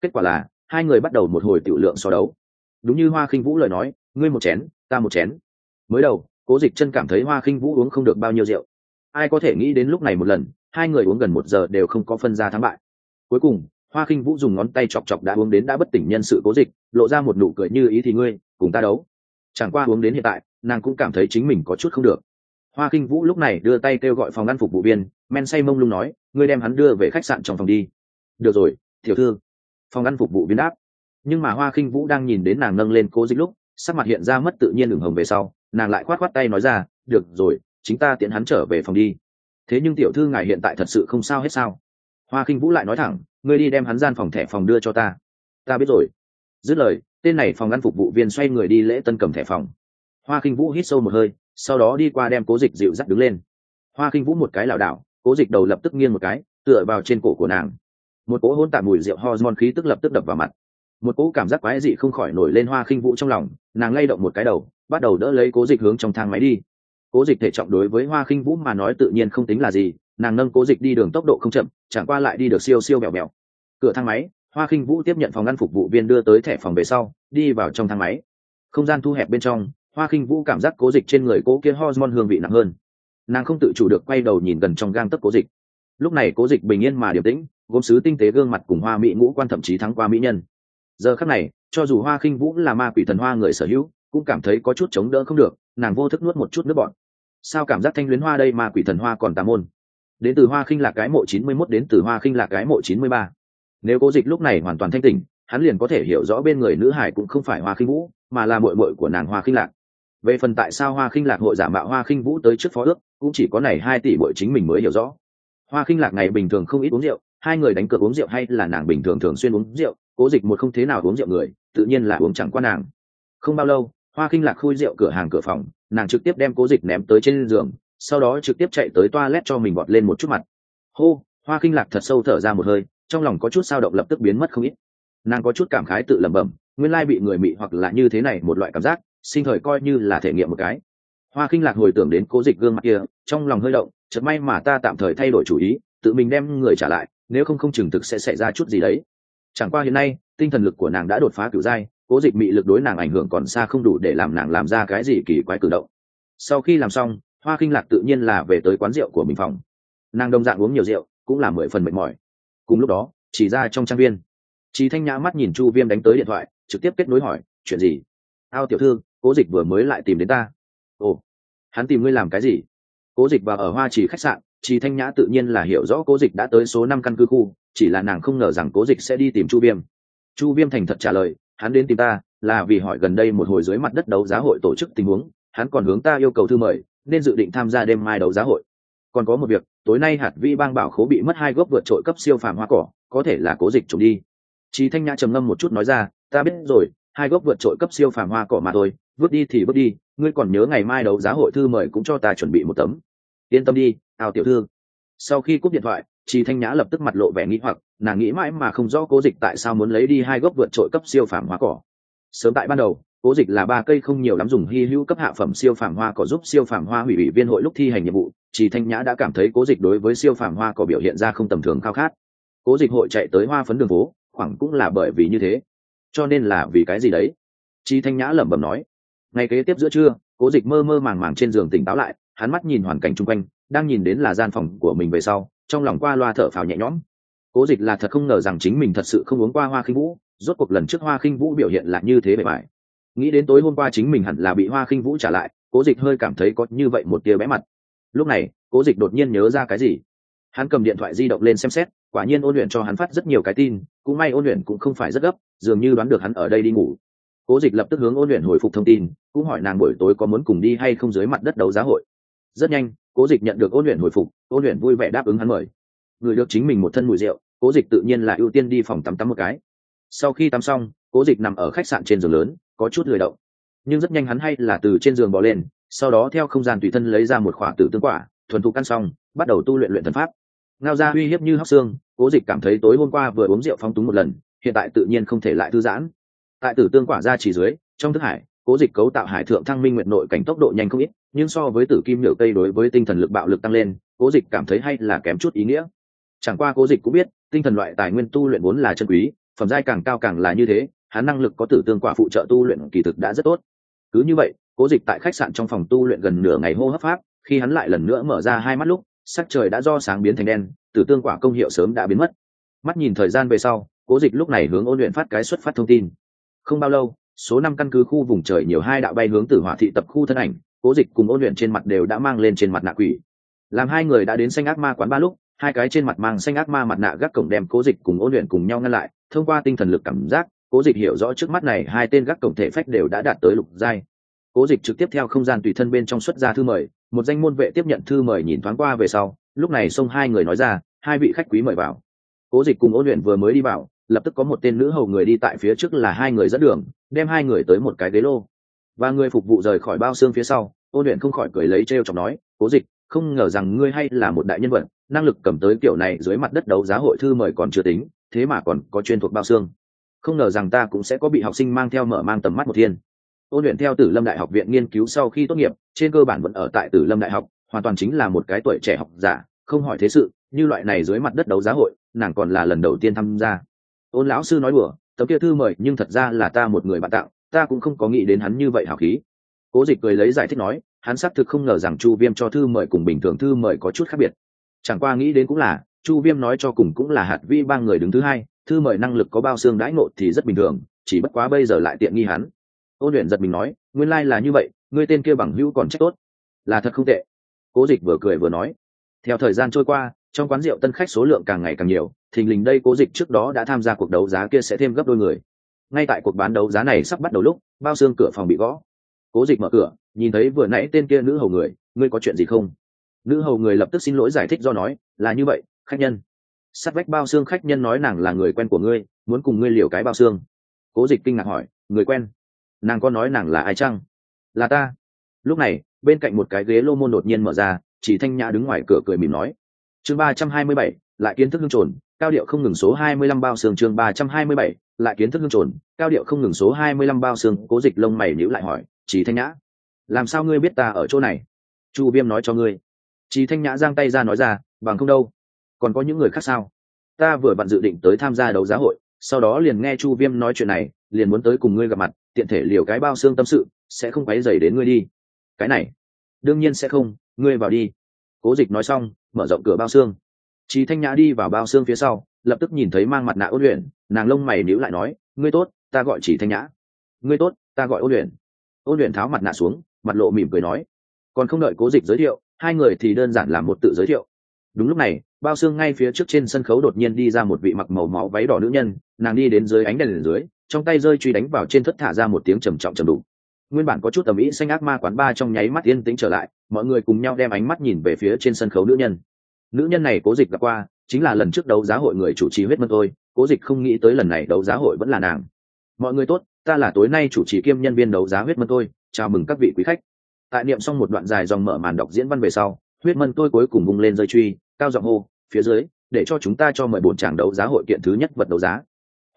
Kết quả là, hai người bắt đầu một hồi tiểu lượng so đấu. Đúng như hoa khinh vũ lời nói, ngươi một chén, ta một chén. Mới đầu, cố dịch chân cảm thấy hoa khinh vũ uống không được bao nhiêu rượu. Ai có thể nghĩ đến lúc này một lần, hai người uống gần một giờ đều không có phân ra thắng bại cuối cùng, hoa khinh vũ dùng ngón tay chọc chọc đã uống đến đã bất tỉnh nhân sự cố dịch, lộ ra một nụ cười như ý thì ngươi, cùng ta đấu. Chẳng qua uống đến hiện tại, nàng cũng cảm thấy chính mình có chút không được. Hoa khinh vũ lúc này đưa tay kêu gọi phòng ăn phục vụ viên, men say mông lung nói, ngươi đem hắn đưa về khách sạn trong phòng đi. Được rồi, tiểu thư. Phòng ăn phục vụ viên đáp. Nhưng mà hoa khinh vũ đang nhìn đến nàng nâng lên cố dịch lúc, sắc mặt hiện ra mất tự nhiên đường hồng về sau, nàng lại khoát khoát tay nói ra, được rồi, chính ta tiễn hắn trở về phòng đi. Thế nhưng tiểu thư ngài hiện tại thật sự không sao hết sao? Hoa khinh vũ lại nói thẳng, ngươi đi đem hắn gian phòng thẻ phòng đưa cho ta. Ta biết rồi. Dứt lời, tên này phòng ăn phục vụ viên xoay người đi lễ tân cầm thẻ phòng. Hoa khinh vũ hít sâu một hơi, sau đó đi qua đem cố dịch dịu dắt đứng lên. Hoa khinh vũ một cái lảo đảo, cố dịch đầu lập tức nghiêng một cái, tựa vào trên cổ của nàng. Một cỗ hôn tạm mùi rượu hormone khí tức lập tức đập vào mặt. Một cỗ cảm giác quái dị không khỏi nổi lên hoa khinh vũ trong lòng, nàng lay động một cái đầu, bắt đầu đỡ lấy cố dịch hướng trong thang máy đi. Cố dịch thể trọng đối với hoa khinh vũ mà nói tự nhiên không tính là gì nàng nâng cố dịch đi đường tốc độ không chậm, chẳng qua lại đi được siêu siêu mèo mèo. cửa thang máy, hoa khinh vũ tiếp nhận phòng ngăn phục vụ viên đưa tới thẻ phòng về sau, đi vào trong thang máy. Không gian thu hẹp bên trong, hoa khinh vũ cảm giác cố dịch trên người cố kia hormone hương vị nặng hơn. Nàng không tự chủ được quay đầu nhìn gần trong gang tấc cố dịch. Lúc này cố dịch bình yên mà điềm tĩnh, gốm sứ tinh tế gương mặt cùng hoa mỹ ngũ quan thậm chí thắng qua mỹ nhân. Giờ khắc này, cho dù hoa khinh vũ là ma quỷ thần hoa người sở hữu, cũng cảm thấy có chút chống đỡ không được, nàng vô thức nuốt một chút nước bọn sao cảm giác thanh luyến hoa đây ma quỷ thần hoa còn tà môn? Đến từ hoa khinh lạc cái mộ chín mươi 91 đến từ hoa khinh lạc cái mộ chín mươi ba. Nếu cố dịch lúc này hoàn toàn thanh tỉnh, hắn liền có thể hiểu rõ bên người nữ hải cũng không phải hoa khinh vũ, mà là mội mội của nàng hoa khinh lạc. Về phần tại sao hoa khinh lạc hội giả mạo hoa khinh vũ tới trước phó ước, cũng chỉ có này hai tỷ bội chính mình mới hiểu rõ. Hoa khinh lạc này bình thường không ít uống rượu, hai người đánh cược uống rượu hay là nàng bình thường thường xuyên uống rượu, cố dịch một không thế nào uống rượu người, tự nhiên là uống chẳng qua nàng. Không bao lâu, hoa khinh lạc khui rượu cửa hàng cửa phòng, nàng trực tiếp đem cố dịch ném tới trên giường sau đó trực tiếp chạy tới toilet cho mình bọt lên một chút mặt. Hô, hoa kinh lạc thật sâu thở ra một hơi, trong lòng có chút sao động lập tức biến mất không ít. Nàng có chút cảm khái tự lẩm bẩm, nguyên lai bị người mị hoặc là như thế này một loại cảm giác, sinh thời coi như là thể nghiệm một cái. Hoa kinh lạc hồi tưởng đến cố dịch gương mặt kia, trong lòng hơi động, chợt may mà ta tạm thời thay đổi chủ ý, tự mình đem người trả lại, nếu không không chừng thực sẽ xảy ra chút gì đấy. Chẳng qua hiện nay, tinh thần lực của nàng đã đột phá cửu giai cố dịch mị lực đối nàng ảnh hưởng còn xa không đủ để làm nàng làm ra cái gì kỳ quái cử động. Sau khi làm xong hoa kinh lạc tự nhiên là về tới quán rượu của mình phòng. Nàng đông dạng uống nhiều rượu, cũng là mười phần mệt mỏi. Cùng lúc đó, chỉ ra trong trang viên. Chị thanh nhã mắt nhìn chu viêm đánh tới điện thoại, trực tiếp kết nối hỏi, chuyện gì? Ao tiểu thư, cố dịch vừa mới lại tìm đến ta. Ồ, hắn tìm ngươi làm cái gì? Cố dịch và ở hoa chỉ khách sạn chị thanh nhã tự nhiên là hiểu rõ cố dịch đã tới số năm căn cứ khu, chỉ là nàng không ngờ rằng cố dịch sẽ đi tìm chu viêm. Chu viêm thành thật trả lời, hắn đến tìm ta, là vì hỏi gần đây một hồi dưới mặt đất đấu giá hội tổ chức tình huống, hắn còn hướng ta yêu cầu thư mời nên dự định tham gia đêm mai đấu giá hội. Còn có một việc, tối nay hạt vi bang bảo khố bị mất hai gốc vượt trội cấp siêu phàm hoa cỏ, có thể là cố dịch trộm đi. Chị thanh nhã trầm ngâm một chút nói ra, ta biết rồi, hai gốc vượt trội cấp siêu phàm hoa cỏ mà thôi, vứt đi thì vứt đi, ngươi còn nhớ ngày mai đấu giá hội thư mời cũng cho ta chuẩn bị một tấm. Yên tâm đi, ao tiểu thư. Sau khi cúp điện thoại chị thanh nhã lập tức mặt lộ vẻ nghĩ hoặc, nàng nghĩ mãi mà không rõ cố dịch tại sao muốn lấy đi hai gốc vượt trội cấp siêu phàm hoa cỏ. Sớm tại ban đầu cố dịch là ba cây không nhiều lắm dùng hy hữu cấp hạ phẩm siêu phàm hoa cỏ giúp siêu phàm hoa hủy ủy viên hội lúc thi hành nhiệm vụ chỉ thanh nhã đã cảm thấy cố dịch đối với siêu phàm hoa cỏ biểu hiện ra không tầm thường khao khát. Cố dịch hội chạy tới hoa phấn đường phố, khoảng cũng là bởi vì như thế. Cho nên là vì cái gì đấy? Chi thanh nhã lẩm bẩm nói. Ngày kế tiếp giữa trưa, cố dịch mơ mơ màng màng trên giường tỉnh táo lại, hắn mắt nhìn hoàn cảnh chung quanh, đang nhìn đến là gian phòng của mình về sau, trong lòng qua loa thở phào nhẹ nhõm. Cố dịch là thật không ngờ rằng chính mình thật sự không uống qua hoa khinh vũ, rốt cuộc lần trước hoa khinh vũ biểu hiện là như thế bề bài nghĩ đến tối hôm qua chính mình hẳn là bị hoa khinh vũ trả lại, cố dịch hơi cảm thấy có như vậy một tia bẽ mặt. Lúc này, cố dịch đột nhiên nhớ ra cái gì? Hắn cầm điện thoại di động lên xem xét, quả nhiên ôn luyện cho hắn phát rất nhiều cái tin, cũng may ôn luyện cũng không phải rất gấp, dường như đoán được hắn ở đây đi ngủ. Cố dịch lập tức hướng ôn luyện hồi phục thông tin, cũng hỏi nàng buổi tối có muốn cùng đi hay không dưới mặt đất đấu giá hội. Rất nhanh, cố dịch nhận được ôn luyện hồi phục, ôn luyện vui vẻ đáp ứng hắn mời. Người được chính mình một thân mùi rượu, cố dịch tự nhiên là ưu tiên đi phòng tắm tắm một cái. Sau khi tắm xong, cố dịch nằm ở khách sạn trên giường lớn có chút lười động. Nhưng rất nhanh hắn hay là từ trên giường bỏ lên, sau đó theo không gian tùy thân lấy ra một khỏa tử tương quả, thuần thục căn xong, bắt đầu tu luyện luyện thần pháp. Ngao ra uy hiếp như hóc xương, cố dịch cảm thấy tối hôm qua vừa uống rượu phong túng một lần, hiện tại tự nhiên không thể lại thư giãn. Tại tử tương quả ra chỉ dưới, trong thức hải, cố dịch cấu tạo hải thượng thăng minh nguyện nội cảnh tốc độ nhanh không ít, nhưng so với tử kim nhựa cây đối với tinh thần lực bạo lực tăng lên, cố dịch cảm thấy hay là kém chút ý nghĩa. Chẳng qua cố dịch cũng biết, tinh thần loại tài nguyên tu luyện vốn là chân quý, phẩm giai càng cao càng là như thế hắn năng lực có tử tương quả phụ trợ tu luyện kỳ thực đã rất tốt. Cứ như vậy, cố dịch tại khách sạn trong phòng tu luyện gần nửa ngày hô hấp pháp, khi hắn lại lần nữa mở ra hai mắt lúc, sắc trời đã do sáng biến thành đen, tử tương quả công hiệu sớm đã biến mất. Mắt nhìn thời gian về sau, cố dịch lúc này hướng ôn luyện phát cái xuất phát thông tin. Không bao lâu, số năm căn cứ khu vùng trời nhiều hai đạo bay hướng từ hỏa thị tập khu thân ảnh, cố dịch cùng ôn luyện trên mặt đều đã mang lên trên mặt nạ quỷ. Làm hai người đã đến xanh ác ma quán ba lúc, hai cái trên mặt mang xanh ác ma mặt nạ gác cổng đem cố dịch cùng ôn luyện cùng nhau ngăn lại, thông qua tinh thần lực cảm giác cố dịch hiểu rõ trước mắt này hai tên gác cổng thể phách đều đã đạt tới lục giai. Cố dịch trực tiếp theo không gian tùy thân bên trong xuất ra thư mời, một danh môn vệ tiếp nhận thư mời nhìn thoáng qua về sau, lúc này xông hai người nói ra, hai vị khách quý mời vào. Cố dịch cùng ôn luyện vừa mới đi vào, lập tức có một tên nữ hầu người đi tại phía trước là hai người dẫn đường, đem hai người tới một cái ghế lô. Và người phục vụ rời khỏi bao xương phía sau, ôn luyện không khỏi cười lấy t r e o chọc nói, cố dịch, không ngờ rằng ngươi hay là một đại nhân vật, năng lực cầm tới kiểu này dưới mặt đất đấu giá hội thư mời còn chưa tính, thế mà còn có chuyên thuộc bao xương không ngờ rằng ta cũng sẽ có bị học sinh mang theo mở mang tầm mắt một thiên. Ôn luyện theo tử lâm đại học viện nghiên cứu sau khi tốt nghiệp, trên cơ bản vẫn ở tại tử lâm đại học, hoàn toàn chính là một cái tuổi trẻ học giả, không hỏi thế sự, như loại này dưới mặt đất đấu giá hội, nàng còn là lần đầu tiên tham gia. Ôn lão sư nói đùa, tấm kia thư mời, nhưng thật ra là ta một người bạn tặng, ta cũng không có nghĩ đến hắn như vậy hào khí. Cố dịch cười lấy giải thích nói, hắn xác thực không ngờ rằng chu viêm cho thư mời cùng bình thường thư mời có chút khác biệt. Chẳng qua nghĩ đến cũng là, chu viêm nói cho cùng cũng là hạt vi ba người đứng thứ hai thư mời năng lực có bao xương đãi ngộ thì rất bình thường, chỉ bất quá bây giờ lại tiện nghi hắn. Ôn luyện giật mình nói, nguyên lai、like、là như vậy, ngươi tên kia bằng hữu còn trách tốt. Là thật không tệ. Cố dịch vừa cười vừa nói. Theo thời gian trôi qua, trong quán rượu tân khách số lượng càng ngày càng nhiều, thình lình đây cố dịch trước đó đã tham gia cuộc đấu giá kia sẽ thêm gấp đôi người. Ngay tại cuộc bán đấu giá này sắp bắt đầu lúc, bao xương cửa phòng bị gõ. Cố dịch mở cửa, nhìn thấy vừa nãy tên kia nữ hầu người, ngươi có chuyện gì không? Nữ hầu người lập tức xin lỗi giải thích do nói, là như vậy, khách nhân sát vách bao xương khách nhân nói nàng là người quen của ngươi, muốn cùng ngươi liều cái bao xương. Cố dịch kinh ngạc hỏi, người quen? Nàng có nói nàng là ai chăng? Là ta. Lúc này, bên cạnh một cái ghế lô môn đột nhiên mở ra, chỉ thanh nhã đứng ngoài cửa cười mỉm nói. Chương ba trăm hai mươi bảy, lại kiến thức hương trồn, cao điệu không ngừng số hai mươi lăm bao xương, chương ba trăm hai mươi bảy, lại kiến thức hương trồn, cao điệu không ngừng số hai mươi lăm bao xương, cố dịch lông mày nhữ lại hỏi, chỉ thanh nhã, làm sao ngươi biết ta ở chỗ này? Chu viêm nói cho ngươi. Chỉ thanh nhã giang tay ra nói ra, bằng không đâu còn có những người khác sao? Ta vừa vặn dự định tới tham gia đấu giá hội, sau đó liền nghe chu viêm nói chuyện này, liền muốn tới cùng ngươi gặp mặt, tiện thể liều cái bao xương tâm sự, sẽ không quấy dày đến ngươi đi. Cái này, đương nhiên sẽ không, ngươi vào đi. Cố dịch nói xong, mở rộng cửa bao xương. Chị thanh nhã đi vào bao xương phía sau, lập tức nhìn thấy mang mặt nạ ôn luyện nàng lông mày níu lại nói, ngươi tốt, ta gọi chỉ thanh nhã. Ngươi tốt, ta gọi ôn luyện ôn luyện tháo mặt nạ xuống, mặt lộ mỉm cười nói, còn không đợi cố dịch giới thiệu, hai người thì đơn giản làm một tự giới thiệu. Đúng lúc này bao xương ngay phía trước trên sân khấu đột nhiên đi ra một vị mặc màu máu váy đỏ nữ nhân, nàng đi đến dưới ánh đèn dưới, trong tay rơi truy đánh vào trên thất thả ra một tiếng trầm trọng trầm đủ. nguyên bản có chút tầm ý xanh ác ma quán ba trong nháy mắt yên tĩnh trở lại, mọi người cùng nhau đem ánh mắt nhìn về phía trên sân khấu nữ nhân. Nữ nhân này cố dịch gặp qua, chính là lần trước đấu giá hội người chủ trì huyết mân tôi cố dịch không nghĩ tới lần này đấu giá hội vẫn là nàng. Mọi người tốt, ta là tối nay chủ trì kiêm nhân viên đấu giá huyết mân tôi chào mừng các vị quý khách. Tại niệm xong một đoạn dài dòng mở màn đọc diễn văn về sau, huyết mân tôi cuối cùng bung lên rơi truy cao giọng hô, phía dưới, để cho chúng ta cho mời bốn tràng đấu giá hội kiện thứ nhất vật đấu giá.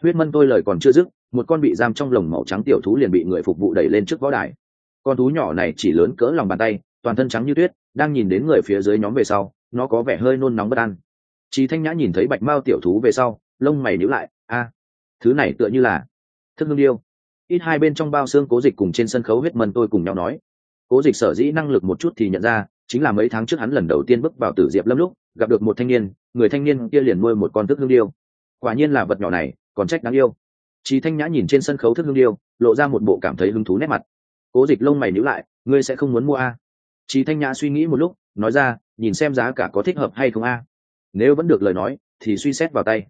Huyết mân tôi lời còn chưa dứt, một con bị giam trong lồng màu trắng tiểu thú liền bị người phục vụ đẩy lên trước võ đài. Con thú nhỏ này chỉ lớn cỡ lòng bàn tay, toàn thân trắng như tuyết, đang nhìn đến người phía dưới nhóm về sau, nó có vẻ hơi nôn nóng bất an. Chị thanh nhã nhìn thấy bạch mao tiểu thú về sau, lông mày nhíu lại, a, thứ này tựa như là thức hương điêu. Ít hai bên trong bao xương cố dịch cùng trên sân khấu huyết mân tôi cùng nhau nói. Cố dịch sở dĩ năng lực một chút thì nhận ra chính là mấy tháng trước hắn lần đầu tiên bước vào tử diệp lâm lúc gặp được một thanh niên người thanh niên kia liền nuôi một con thức hương điêu quả nhiên là vật nhỏ này còn trách đáng yêu Chí Thanh Nhã nhìn trên sân khấu thức hương điêu, lộ ra một bộ cảm thấy hứng thú nét mặt. Cố Dịch lông mày nhíu lại, ngươi sẽ không muốn mua a? À? Chí Thanh Nhã suy nghĩ một lúc, nói ra nhìn xem giá cả có thích hợp hay không a nếu vẫn được lời nói thì suy xét vào tay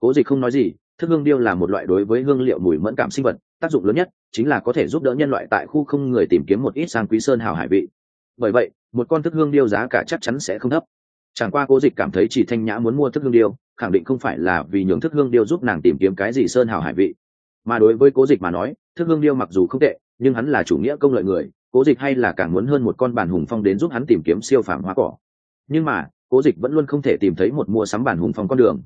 cố dịch không nói gì thức hương điêu là một loại đối với hương liệu mùi mẫn cảm sinh vật tác dụng lớn nhất chính là có thể giúp đỡ nhân loại tại khu không người tìm kiếm một ít sang quý sơn hào hải vị bởi vậy, một con thức hương điêu giá cả chắc chắn sẽ không thấp. Chẳng qua cố dịch cảm thấy chỉ thanh nhã muốn mua thức hương điêu, khẳng định không phải là vì nhường thức hương điêu giúp nàng tìm kiếm cái gì sơn hào hải vị. Mà đối với cố dịch mà nói, thức hương điêu mặc dù không tệ, nhưng hắn là chủ nghĩa công lợi người, cố dịch hay là càng muốn hơn một con bản hùng phong đến giúp hắn tìm kiếm siêu phàm hoa cỏ. Nhưng mà, cố dịch vẫn luôn không thể tìm thấy một mua sắm bản hùng phong con đường.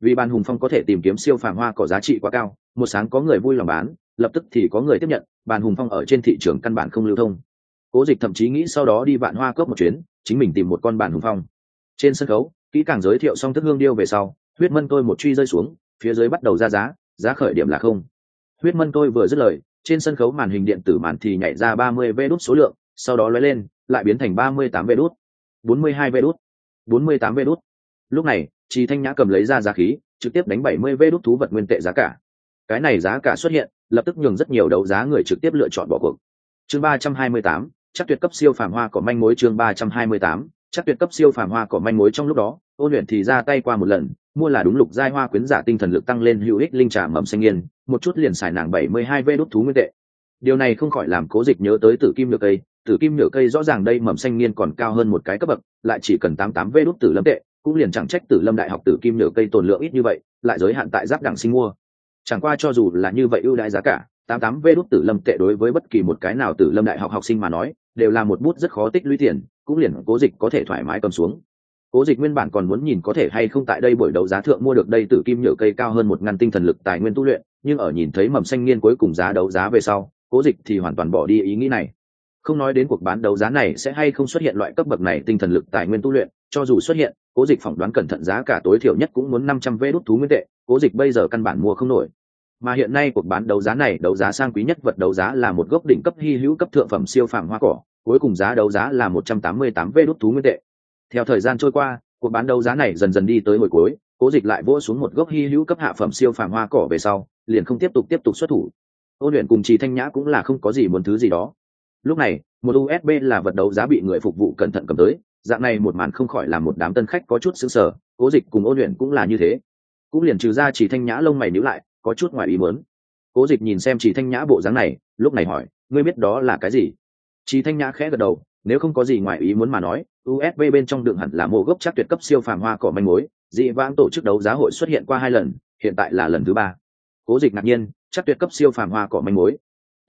Vì bản hùng phong có thể tìm kiếm siêu phàm hoa cỏ giá trị quá cao, một sáng có người vui lòng bán, lập tức thì có người tiếp nhận bản hùng phong ở trên thị trường căn bản không lưu thông cố dịch thậm chí nghĩ sau đó đi vạn hoa cốc một chuyến, chính mình tìm một con bản hùng phong. Trên sân khấu, kỹ càng giới thiệu xong thức hương điêu về sau, huyết mân tôi một truy rơi xuống, phía dưới bắt đầu ra giá giá khởi điểm là không. Huyết mân tôi vừa dứt lời, trên sân khấu màn hình điện tử màn thì nhảy ra ba mươi vê đút số lượng, sau đó lói lên, lại biến thành ba mươi tám vê đút. bốn mươi hai vê đút. bốn mươi tám vê đút. Lúc này chị thanh nhã cầm lấy ra giá khí, trực tiếp đánh bảy mươi vê đút thú vật nguyên tệ giá cả. Cái này giá cả xuất hiện, lập tức nhường rất nhiều đấu giá người trực tiếp lựa chọn bỏ cuộc. Chương ba trăm hai mươi tám chắc tuyệt cấp siêu phàm hoa có manh mối chương ba trăm hai mươi tám, chắc tuyệt cấp siêu phàm hoa có manh mối trong lúc đó, ôn luyện thì ra tay qua một lần, mua là đúng lục giai hoa quyến giả tinh thần lực tăng lên hữu ích linh trà mầm xanh nghiên một chút liền xài nàng bảy mươi hai vê đốt thú nguyên tệ. Điều này không khỏi làm cố dịch nhớ tới tử kim nhựa cây, tử kim nhựa cây rõ ràng đây mầm xanh nghiên còn cao hơn một cái cấp bậc, lại chỉ cần tám tám vê đốt tử lâm tệ, cũng liền chẳng trách tử lâm đại học tử kim nhựa cây tồn lượng ít như vậy, lại giới hạn tại giáp đẳng sinh mua. Chẳng qua cho dù là như vậy ưu đãi giá cả tám tám vê đút tử lâm tệ đối với bất kỳ một cái nào tử lâm đại học học sinh mà nói, đều là một bút rất khó tích lũy tiền, cũng liền cố dịch có thể thoải mái cầm xuống. Cố dịch nguyên bản còn muốn nhìn có thể hay không tại đây buổi đấu giá thượng mua được đây tử kim nhựa cây cao hơn một ngàn tinh thần lực tài nguyên tu luyện, nhưng ở nhìn thấy mầm xanh niên cuối cùng giá đấu giá về sau, cố dịch thì hoàn toàn bỏ đi ý nghĩ này. Không nói đến cuộc bán đấu giá này sẽ hay không xuất hiện loại cấp bậc này tinh thần lực tài nguyên tu luyện, cho dù xuất hiện, cố dịch phỏng đoán cẩn thận giá cả tối thiểu nhất cũng muốn năm trăm vé đốt thú nguyên tệ, cố dịch bây giờ căn bản mua không nổi mà hiện nay cuộc bán đấu giá này, đấu giá sang quý nhất vật đấu giá là một gốc đỉnh cấp hy hữu cấp thượng phẩm siêu phàm hoa cỏ, cuối cùng giá đấu giá là một trăm tám mươi tám đốt thú nguyên tệ. Theo thời gian trôi qua, cuộc bán đấu giá này dần dần đi tới hồi cuối, cố dịch lại vỗ xuống một gốc hy hữu cấp hạ phẩm siêu phàm hoa cỏ về sau, liền không tiếp tục tiếp tục xuất thủ. Ôn luyện cùng trì thanh nhã cũng là không có gì muốn thứ gì đó. Lúc này, một usb là vật đấu giá bị người phục vụ cẩn thận cầm tới, dạng này một màn không khỏi làm một đám tân khách có chút xứng sở cố dịch cùng ôn luyện cũng là như thế. Cũng liền trừ ra chỉ thanh nhã lông mày níu lại có chút ngoài ý muốn. Cố dịch nhìn xem chỉ thanh nhã bộ dáng này, lúc này hỏi, ngươi biết đó là cái gì? Chỉ thanh nhã khẽ gật đầu, nếu không có gì ngoài ý muốn mà nói usb bên trong đường hẳn là mô gốc chắc tuyệt cấp siêu phàm hoa cỏ manh mối, dị vãng tổ chức đấu giá hội xuất hiện qua hai lần, hiện tại là lần thứ ba. Cố dịch ngạc nhiên, chắc tuyệt cấp siêu phàm hoa cỏ manh mối?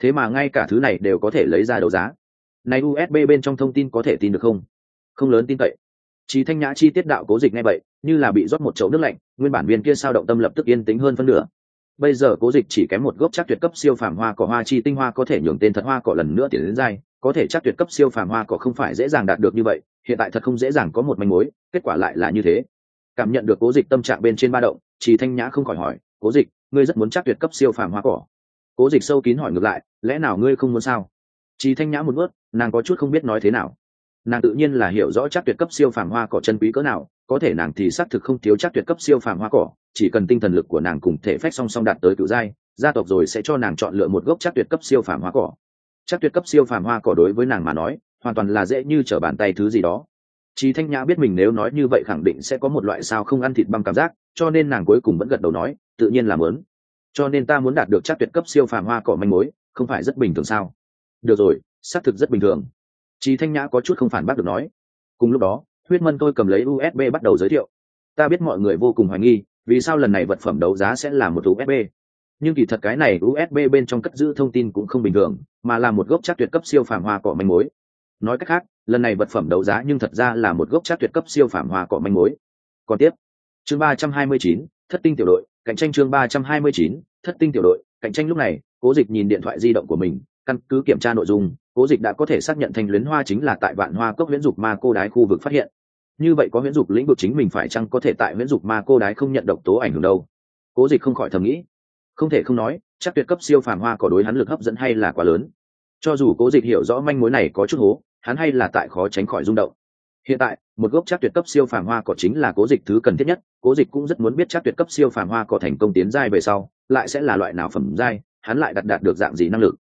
Thế mà ngay cả thứ này đều có thể lấy ra đấu giá. Này usb bên trong thông tin có thể tin được không? Không lớn tin cậy. Chỉ thanh nhã chi tiết đạo cố dịch ngay vậy, như là bị rót một chậu nước lạnh, nguyên bản viên kia sao động tâm lập tức yên tĩnh hơn phân nửa bây giờ cố dịch chỉ kém một gốc chắc tuyệt cấp siêu phàm hoa cỏ hoa chi tinh hoa có thể nhường tên thật hoa cỏ lần nữa tiến đến dai, có thể chắc tuyệt cấp siêu phàm hoa cỏ không phải dễ dàng đạt được như vậy, hiện tại thật không dễ dàng có một manh mối, kết quả lại là như thế. Cảm nhận được cố dịch tâm trạng bên trên ba động chỉ thanh nhã không khỏi hỏi, cố dịch, ngươi rất muốn chắc tuyệt cấp siêu phàm hoa cỏ? Cố dịch sâu kín hỏi ngược lại, lẽ nào ngươi không muốn sao? Chỉ thanh nhã một bước nàng có chút không biết nói thế nào. Nàng tự nhiên là hiểu rõ chắc tuyệt cấp siêu phàm hoa cỏ chân quý cỡ nào có thể nàng thì xác thực không thiếu chắc tuyệt cấp siêu phàm hoa cỏ chỉ cần tinh thần lực của nàng cùng thể phách song song đạt tới cựu giai gia tộc rồi sẽ cho nàng chọn lựa một gốc chắc tuyệt cấp siêu phàm hoa cỏ chắc tuyệt cấp siêu phàm hoa cỏ đối với nàng mà nói hoàn toàn là dễ như trở bàn tay thứ gì đó Chí Thanh Nhã biết mình nếu nói như vậy khẳng định sẽ có một loại sao không ăn thịt băm cảm giác, cho nên nàng cuối cùng vẫn gật đầu nói, tự nhiên là muốn. Cho nên ta muốn đạt được chắc tuyệt cấp siêu phàm hoa cỏ manh mối, không phải rất bình thường sao? Được rồi, xác thực rất bình thường. Chí Thanh Nhã có chút không phản bác được nói. Cùng lúc đó, Huyết Mân tôi cầm lấy USB bắt đầu giới thiệu. Ta biết mọi người vô cùng hoài nghi, vì sao lần này vật phẩm đấu giá sẽ là một USB. Nhưng kỳ thật cái này USB bên trong cất giữ thông tin cũng không bình thường, mà là một gốc chắc tuyệt cấp siêu phàm hoa cỏ manh mối. Nói cách khác, lần này vật phẩm đấu giá nhưng thật ra là một gốc chắc tuyệt cấp siêu phàm hoa cỏ manh mối. Còn tiếp, chương ba trăm hai mươi chín, thất tinh tiểu đội, cạnh tranh chương ba trăm hai mươi chín, thất tinh tiểu đội, cạnh tranh lúc này, Cố Dịch nhìn điện thoại di động của mình, căn cứ kiểm tra nội dung, Cố Dịch đã có thể xác nhận thanh luyến hoa chính là tại Vạn Hoa Cốc luyến Dục Ma Cô Đái khu vực phát hiện. Như vậy có Huyễn Dục lĩnh vực chính mình phải chăng có thể tại Huyễn Dục Ma Cô Đái không nhận độc tố ảnh hưởng đâu? Cố Dịch không khỏi thầm nghĩ. Không thể không nói, chắc tuyệt cấp siêu phàm hoa cỏ đối hắn lực hấp dẫn hay là quá lớn. Cho dù Cố Dịch hiểu rõ manh mối này có chút hố, hắn hay là tại khó tránh khỏi rung động hiện tại một gốc chắc tuyệt cấp siêu phàm hoa cỏ chính là cố dịch thứ cần thiết nhất cố dịch cũng rất muốn biết chắc tuyệt cấp siêu phàm hoa cỏ thành công tiến giai về sau lại sẽ là loại nào phẩm giai hắn lại đặt đạt được dạng gì năng lực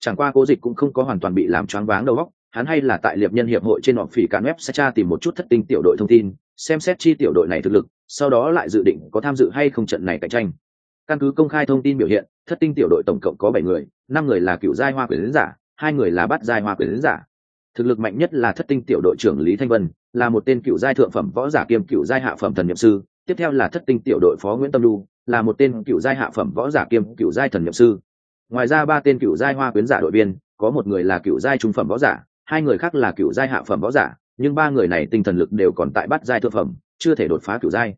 chẳng qua cố dịch cũng không có hoàn toàn bị làm choáng váng đầu óc hắn hay là tại liệp nhân hiệp hội trên họp phỉ cản web sẽ tra tìm một chút thất tinh tiểu đội thông tin, xem xét chi tiểu đội này thực lực, sau đó lại dự định có tham dự hay không trận này cạnh tranh. Căn cứ công khai thông tin biểu hiện, thất tinh tiểu đội tổng cộng có bảy người, năm người là cựu giai hoa quyền giả, hai người là bắt giai hoa quyền giả. Thực lực mạnh nhất là thất tinh tiểu đội trưởng lý thanh vân, là một tên cựu giai thượng phẩm võ giả kiêm cựu giai hạ phẩm thần nhiệm sư, tiếp theo là thất tinh tiểu đội phó nguyễn tâm lu là một tên cựu giai hạ phẩm võ giả kiêm cựu giai thần nhiệm sư. Ngoài ra ba tên cựu giai hoa quyến giả đội viên, có một người là cựu giai trung phẩm võ giả hai người khác là cựu giai hạ phẩm võ giả nhưng ba người này tinh thần lực đều còn tại bắt giai thượng phẩm chưa thể đột phá cựu giai.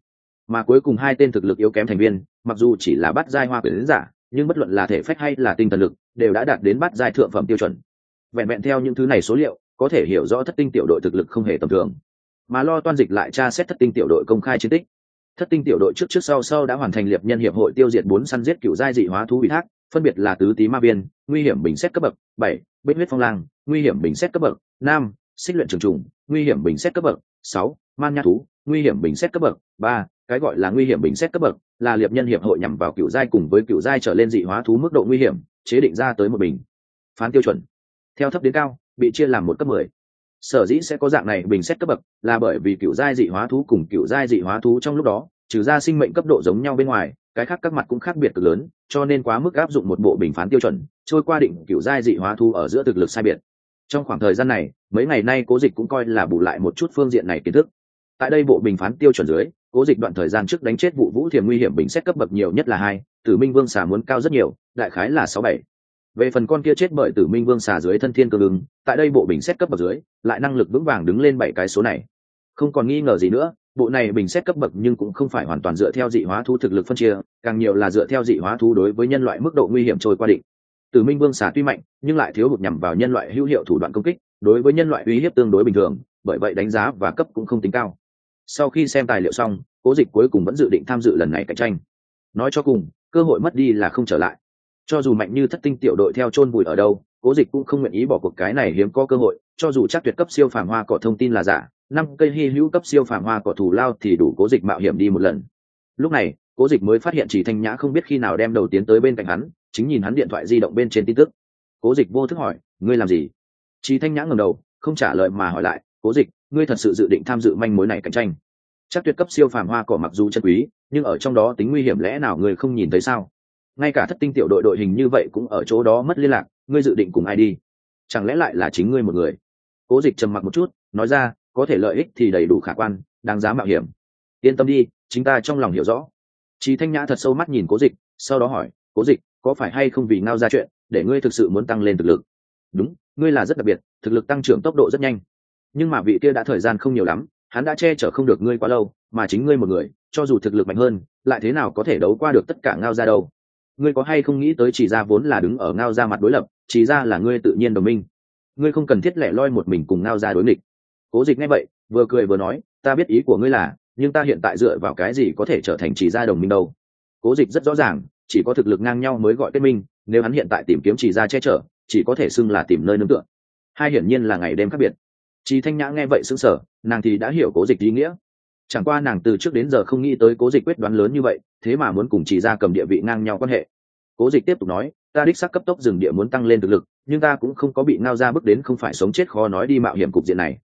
Mà cuối cùng hai tên thực lực yếu kém thành viên mặc dù chỉ là bắt giai hoa quyến giả nhưng bất luận là thể phách hay là tinh thần lực đều đã đạt đến bắt giai thượng phẩm tiêu chuẩn. Vẹn vẹn theo những thứ này số liệu có thể hiểu rõ thất tinh tiểu đội thực lực không hề tầm thường. Mà lo toan dịch lại tra xét thất tinh tiểu đội công khai chiến tích. Thất tinh tiểu đội trước trước sau sau đã hoàn thành liệp nhân hiệp hội tiêu diệt bốn săn giết cựu giai dị hóa thú ủy thác phân biệt là tứ tý ma biên, nguy hiểm bình xét cấp bậc bảy bích huyết phong lang nguy hiểm bình xét cấp bậc. Năm, xích luyện trường trùng, nguy hiểm bình xét cấp bậc. Sáu, man nha thú, nguy hiểm bình xét cấp bậc. Ba, cái gọi là nguy hiểm bình xét cấp bậc là liệp nhân hiệp hội nhằm vào cựu giai cùng với cựu giai trở lên dị hóa thú mức độ nguy hiểm, chế định ra tới một bình. Phán tiêu chuẩn. Theo thấp đến cao, bị chia làm một cấp mười. Sở dĩ sẽ có dạng này bình xét cấp bậc là bởi vì cựu giai dị hóa thú cùng cựu giai dị hóa thú trong lúc đó, trừ ra sinh mệnh cấp độ giống nhau bên ngoài, cái khác các mặt cũng khác biệt cực lớn, cho nên quá mức áp dụng một bộ bình phán tiêu chuẩn, trôi qua định cựu giai dị hóa thú ở giữa thực lực sai biệt trong khoảng thời gian này, mấy ngày nay cố dịch cũng coi là bù lại một chút phương diện này kiến thức. Tại đây bộ bình phán tiêu chuẩn dưới, cố dịch đoạn thời gian trước đánh chết vụ vũ thiềm nguy hiểm bình xét cấp bậc nhiều nhất là hai, tử minh vương xà muốn cao rất nhiều, đại khái là sáu bảy. Về phần con kia chết bởi tử minh vương xà dưới thân thiên cơ ứng, tại đây bộ bình xét cấp bậc dưới, lại năng lực vững vàng đứng lên bảy cái số này. Không còn nghi ngờ gì nữa, bộ này bình xét cấp bậc nhưng cũng không phải hoàn toàn dựa theo dị hóa thu thực lực phân chia, càng nhiều là dựa theo dị hóa thu đối với nhân loại mức độ nguy hiểm trôi qua định tử minh vương xà tuy mạnh, nhưng lại thiếu hụt nhằm vào nhân loại hữu hiệu thủ đoạn công kích, đối với nhân loại uy hiếp tương đối bình thường, bởi vậy đánh giá và cấp cũng không tính cao. Sau khi xem tài liệu xong, cố dịch cuối cùng vẫn dự định tham dự lần này cạnh tranh. Nói cho cùng, cơ hội mất đi là không trở lại. Cho dù mạnh như thất tinh tiểu đội theo chôn vùi ở đâu, cố dịch cũng không nguyện ý bỏ cuộc cái này hiếm có cơ hội, cho dù chắc tuyệt cấp siêu phàm hoa cỏ thông tin là giả, năm cây hy hữu cấp siêu phàm hoa cỏ thủ lao thì đủ cố dịch mạo hiểm đi một lần. Lúc này, cố dịch mới phát hiện chỉ thanh nhã không biết khi nào đem đầu tiến tới bên cạnh hắn chính nhìn hắn điện thoại di động bên trên tin tức. Cố dịch vô thức hỏi, ngươi làm gì? Chỉ thanh nhã ngầm đầu, không trả lời mà hỏi lại, cố dịch, ngươi thật sự dự định tham dự manh mối này cạnh tranh? Chắc tuyệt cấp siêu phàm hoa cỏ mặc dù chân quý, nhưng ở trong đó tính nguy hiểm lẽ nào ngươi không nhìn thấy sao? Ngay cả thất tinh tiểu đội đội hình như vậy cũng ở chỗ đó mất liên lạc, ngươi dự định cùng ai đi? Chẳng lẽ lại là chính ngươi một người? Cố dịch trầm mặc một chút, nói ra, có thể lợi ích thì đầy đủ khả quan, đáng giá mạo hiểm. Yên tâm đi, chính ta trong lòng hiểu rõ. Chị thanh nhã thật sâu mắt nhìn cố dịch, sau đó hỏi, cố dịch có phải hay không vì ngao ra chuyện, để ngươi thực sự muốn tăng lên thực lực? Đúng, ngươi là rất đặc biệt, thực lực tăng trưởng tốc độ rất nhanh. Nhưng mà vị kia đã thời gian không nhiều lắm, hắn đã che chở không được ngươi quá lâu, mà chính ngươi một người, cho dù thực lực mạnh hơn, lại thế nào có thể đấu qua được tất cả ngao ra đâu? Ngươi có hay không nghĩ tới chỉ ra vốn là đứng ở ngao ra mặt đối lập, chỉ ra là ngươi tự nhiên đồng minh. Ngươi không cần thiết lẻ loi một mình cùng ngao ra đối nghịch. Cố dịch nghe vậy, vừa cười vừa nói, ta biết ý của ngươi là, nhưng ta hiện tại dựa vào cái gì có thể trở thành chỉ ra đồng minh đâu? Cố dịch rất rõ ràng chỉ có thực lực ngang nhau mới gọi kết minh, nếu hắn hiện tại tìm kiếm chỉ ra che chở, chỉ có thể xưng là tìm nơi nương tựa. Hai hiển nhiên là ngày đêm khác biệt. Chị thanh nhã nghe vậy xứng sở nàng thì đã hiểu cố dịch ý nghĩa. Chẳng qua nàng từ trước đến giờ không nghĩ tới cố dịch quyết đoán lớn như vậy, thế mà muốn cùng chỉ ra cầm địa vị ngang nhau quan hệ. Cố dịch tiếp tục nói, ta đích xác cấp tốc rừng địa muốn tăng lên thực lực, nhưng ta cũng không có bị ngao ra bước đến không phải sống chết khó nói đi mạo hiểm cục diện này.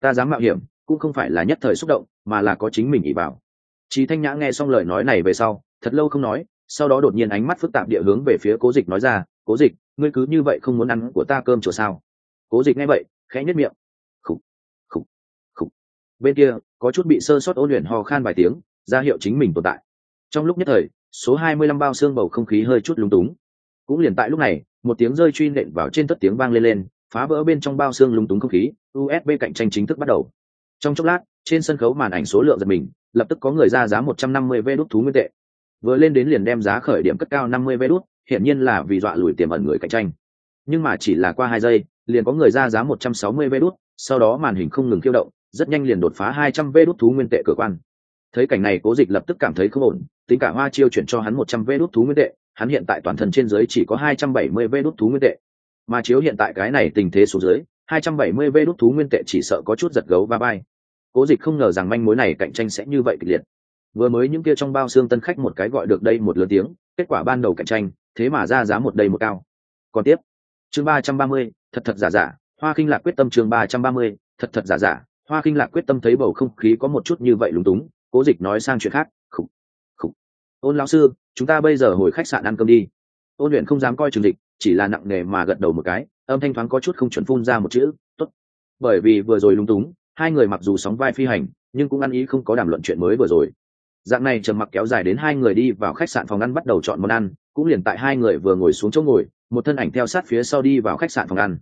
Ta dám mạo hiểm, cũng không phải là nhất thời xúc động, mà là có chính mình ỉ bảo. Chị thanh nhã nghe xong lời nói này về sau, thật lâu không nói sau đó đột nhiên ánh mắt phức tạp địa hướng về phía cố dịch nói ra cố dịch ngươi cứ như vậy không muốn ăn của ta cơm chùa sao? Cố dịch nghe vậy khẽ nhất miệng. Khục, khục, khục. bên kia có chút bị sơ sót ôn luyện ho khan vài tiếng ra hiệu chính mình tồn tại. Trong lúc nhất thời số hai mươi lăm bao xương bầu không khí hơi chút lúng túng. Cũng liền tại lúc này một tiếng rơi truy nện vào trên tất tiếng vang lên lên phá vỡ bên trong bao xương lúng túng không khí usb cạnh tranh chính thức bắt đầu. Trong chốc lát trên sân khấu màn ảnh số lượng giật mình lập tức có người ra giá một trăm năm mươi vé đốt thú nguyên tệ vừa lên đến liền đem giá khởi điểm cất cao năm mươi vé đút, hiển nhiên là vì dọa lùi tiềm ẩn người cạnh tranh. Nhưng mà chỉ là qua hai giây, liền có người ra giá một trăm sáu mươi vé đút, sau đó màn hình không ngừng khiêu động, rất nhanh liền đột phá hai trăm vé đút thú nguyên tệ cửa quan. Thấy cảnh này, cố dịch lập tức cảm thấy không ổn, tính cả hoa chiêu chuyển cho hắn một trăm vé đút thú nguyên tệ, hắn hiện tại toàn thân trên dưới chỉ có hai trăm bảy mươi vé đút thú nguyên tệ. Mà chiếu hiện tại cái này tình thế số dưới, hai trăm bảy mươi vé đút thú nguyên tệ chỉ sợ có chút giật gấu ba bay cố dịch không ngờ rằng manh mối này cạnh tranh sẽ như vậy kịch liệt vừa mới những kia trong bao xương tân khách một cái gọi được đây một lớn tiếng, kết quả ban đầu cạnh tranh, thế mà ra giá một đây một cao. Còn tiếp, chương ba trăm ba mươi, thật thật giả giả, hoa khinh lạc quyết tâm chương ba trăm ba mươi, thật thật giả giả, hoa khinh lạc quyết tâm thấy bầu không khí có một chút như vậy lúng túng, cố dịch nói sang chuyện khác khủng khủng ôn lão sư, chúng ta bây giờ hồi khách sạn ăn cơm đi. Ôn luyện không dám coi trường dịch, chỉ là nặng nề mà gật đầu một cái, âm thanh thoáng có chút không chuẩn phun ra một chữ, tốt. Bởi vì vừa rồi lúng túng, hai người mặc dù sóng vai phi hành, nhưng cũng ăn ý không có đàm luận chuyện mới vừa rồi dạng này trầm mặc kéo dài đến hai người đi vào khách sạn phòng ăn bắt đầu chọn món ăn, cũng liền tại hai người vừa ngồi xuống chỗ ngồi, một thân ảnh theo sát phía sau đi vào khách sạn phòng ăn.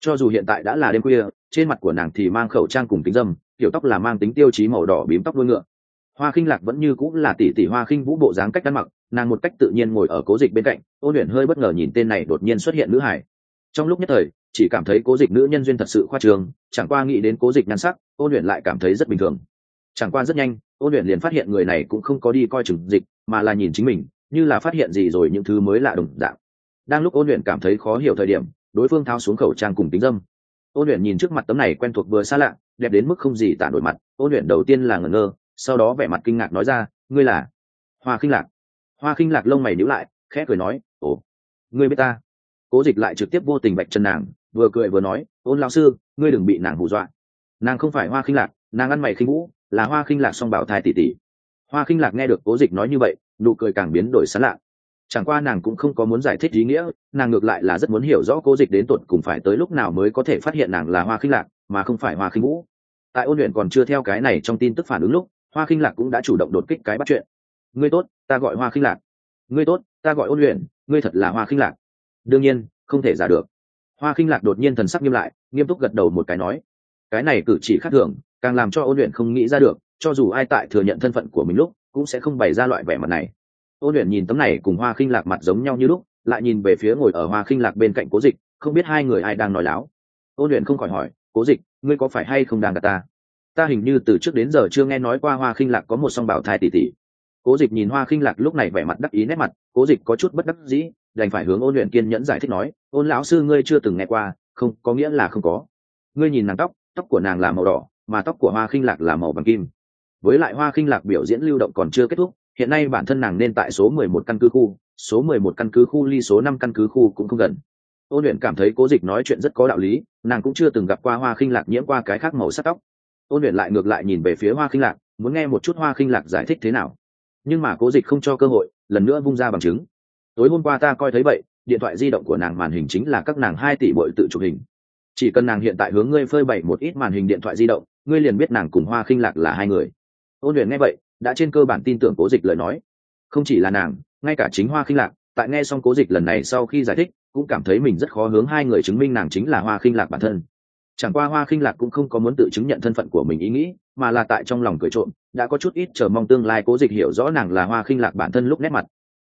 Cho dù hiện tại đã là đêm khuya, trên mặt của nàng thì mang khẩu trang cùng kính dâm, kiểu tóc là mang tính tiêu chí màu đỏ bím tóc đuôi ngựa. Hoa khinh lạc vẫn như cũng là tỷ tỷ hoa khinh vũ bộ dáng cách ăn mặc, nàng một cách tự nhiên ngồi ở cố dịch bên cạnh, ôn luyện hơi bất ngờ nhìn tên này đột nhiên xuất hiện nữ hải. Trong lúc nhất thời, chỉ cảm thấy cố dịch nữ nhân duyên thật sự khoa trường chẳng qua nghĩ đến cố dịch nhan sắc, ôn luyện lại cảm thấy rất bình thường. Chẳng qua rất nhanh ôn luyện liền phát hiện người này cũng không có đi coi chừng dịch, mà là nhìn chính mình, như là phát hiện gì rồi những thứ mới lạ đồng dạng. Đang lúc ôn luyện cảm thấy khó hiểu thời điểm, đối phương tháo xuống khẩu trang cùng tính dâm. Ôn luyện nhìn trước mặt tấm này quen thuộc vừa xa lạ, đẹp đến mức không gì tả nổi mặt. Ôn luyện đầu tiên là ngẩn ngơ, sau đó vẻ mặt kinh ngạc nói ra, ngươi là? Hoa khinh lạc. Hoa khinh lạc lông mày nhíu lại, khẽ cười nói, ồ, ngươi biết ta? Cố dịch lại trực tiếp vô tình bạch chân nàng, vừa cười vừa nói, ôn lão sư, ngươi đừng bị nàng hù dọa. Nàng không phải hoa khinh lạc, nàng ăn mày khinh vũ là hoa khinh lạc song bảo thai tỷ tỷ hoa khinh lạc nghe được cố dịch nói như vậy, nụ cười càng biến đổi sán lạ. Chẳng qua nàng cũng không có muốn giải thích ý nghĩa, nàng ngược lại là rất muốn hiểu rõ cố dịch đến tột cùng phải tới lúc nào mới có thể phát hiện nàng là hoa khinh lạc, mà không phải hoa khinh vũ. Tại ôn luyện còn chưa theo cái này trong tin tức phản ứng lúc, hoa khinh lạc cũng đã chủ động đột kích cái bắt chuyện. Ngươi tốt, ta gọi hoa khinh lạc. Ngươi tốt, ta gọi ôn luyện, ngươi thật là hoa khinh lạc. Đương nhiên, không thể giả được. Hoa khinh lạc đột nhiên thần sắc nghiêm lại, nghiêm túc gật đầu một cái nói cái này cử chỉ khác thường, càng làm cho ôn luyện không nghĩ ra được, cho dù ai tại thừa nhận thân phận của mình lúc, cũng sẽ không bày ra loại vẻ mặt này. Ôn luyện nhìn tấm này cùng hoa khinh lạc mặt giống nhau như lúc, lại nhìn về phía ngồi ở hoa khinh lạc bên cạnh cố dịch, không biết hai người ai đang nói láo. Ôn luyện không khỏi hỏi, cố dịch, ngươi có phải hay không đang gặp ta? Ta hình như từ trước đến giờ chưa nghe nói qua hoa khinh lạc có một song bảo thai tỷ tỷ cố dịch nhìn hoa khinh lạc lúc này vẻ mặt đắc ý nét mặt, cố dịch có chút bất đắc dĩ, đành phải hướng ôn luyện kiên nhẫn giải thích nói, ôn lão sư ngươi chưa từng nghe qua, không, có nghĩa là không có. Ngươi nhìn nàng tóc tóc của nàng là màu đỏ, mà tóc của hoa khinh lạc là màu vàng kim. Với lại hoa khinh lạc biểu diễn lưu động còn chưa kết thúc, hiện nay bản thân nàng nên tại số mười một căn cứ khu, số mười một căn cứ khu ly, số năm căn cứ khu cũng không gần. Ôn luyện cảm thấy cố dịch nói chuyện rất có đạo lý, nàng cũng chưa từng gặp qua hoa khinh lạc nhiễm qua cái khác màu sắc tóc. Ôn luyện lại ngược lại nhìn về phía hoa khinh lạc, muốn nghe một chút hoa khinh lạc giải thích thế nào. Nhưng mà cố dịch không cho cơ hội, lần nữa vung ra bằng chứng. Tối hôm qua ta coi thấy vậy, điện thoại di động của nàng màn hình chính là các nàng hai tỷ bội tự chụp hình chỉ cần nàng hiện tại hướng ngươi phơi bày một ít màn hình điện thoại di động, ngươi liền biết nàng cùng hoa khinh lạc là hai người. Ôn luyện nghe vậy, đã trên cơ bản tin tưởng cố dịch lời nói. Không chỉ là nàng, ngay cả chính hoa khinh lạc, tại nghe xong cố dịch lần này sau khi giải thích, cũng cảm thấy mình rất khó hướng hai người chứng minh nàng chính là hoa khinh lạc bản thân. Chẳng qua hoa khinh lạc cũng không có muốn tự chứng nhận thân phận của mình ý nghĩ, mà là tại trong lòng cười trộm, đã có chút ít chờ mong tương lai cố dịch hiểu rõ nàng là hoa khinh lạc bản thân lúc nét mặt.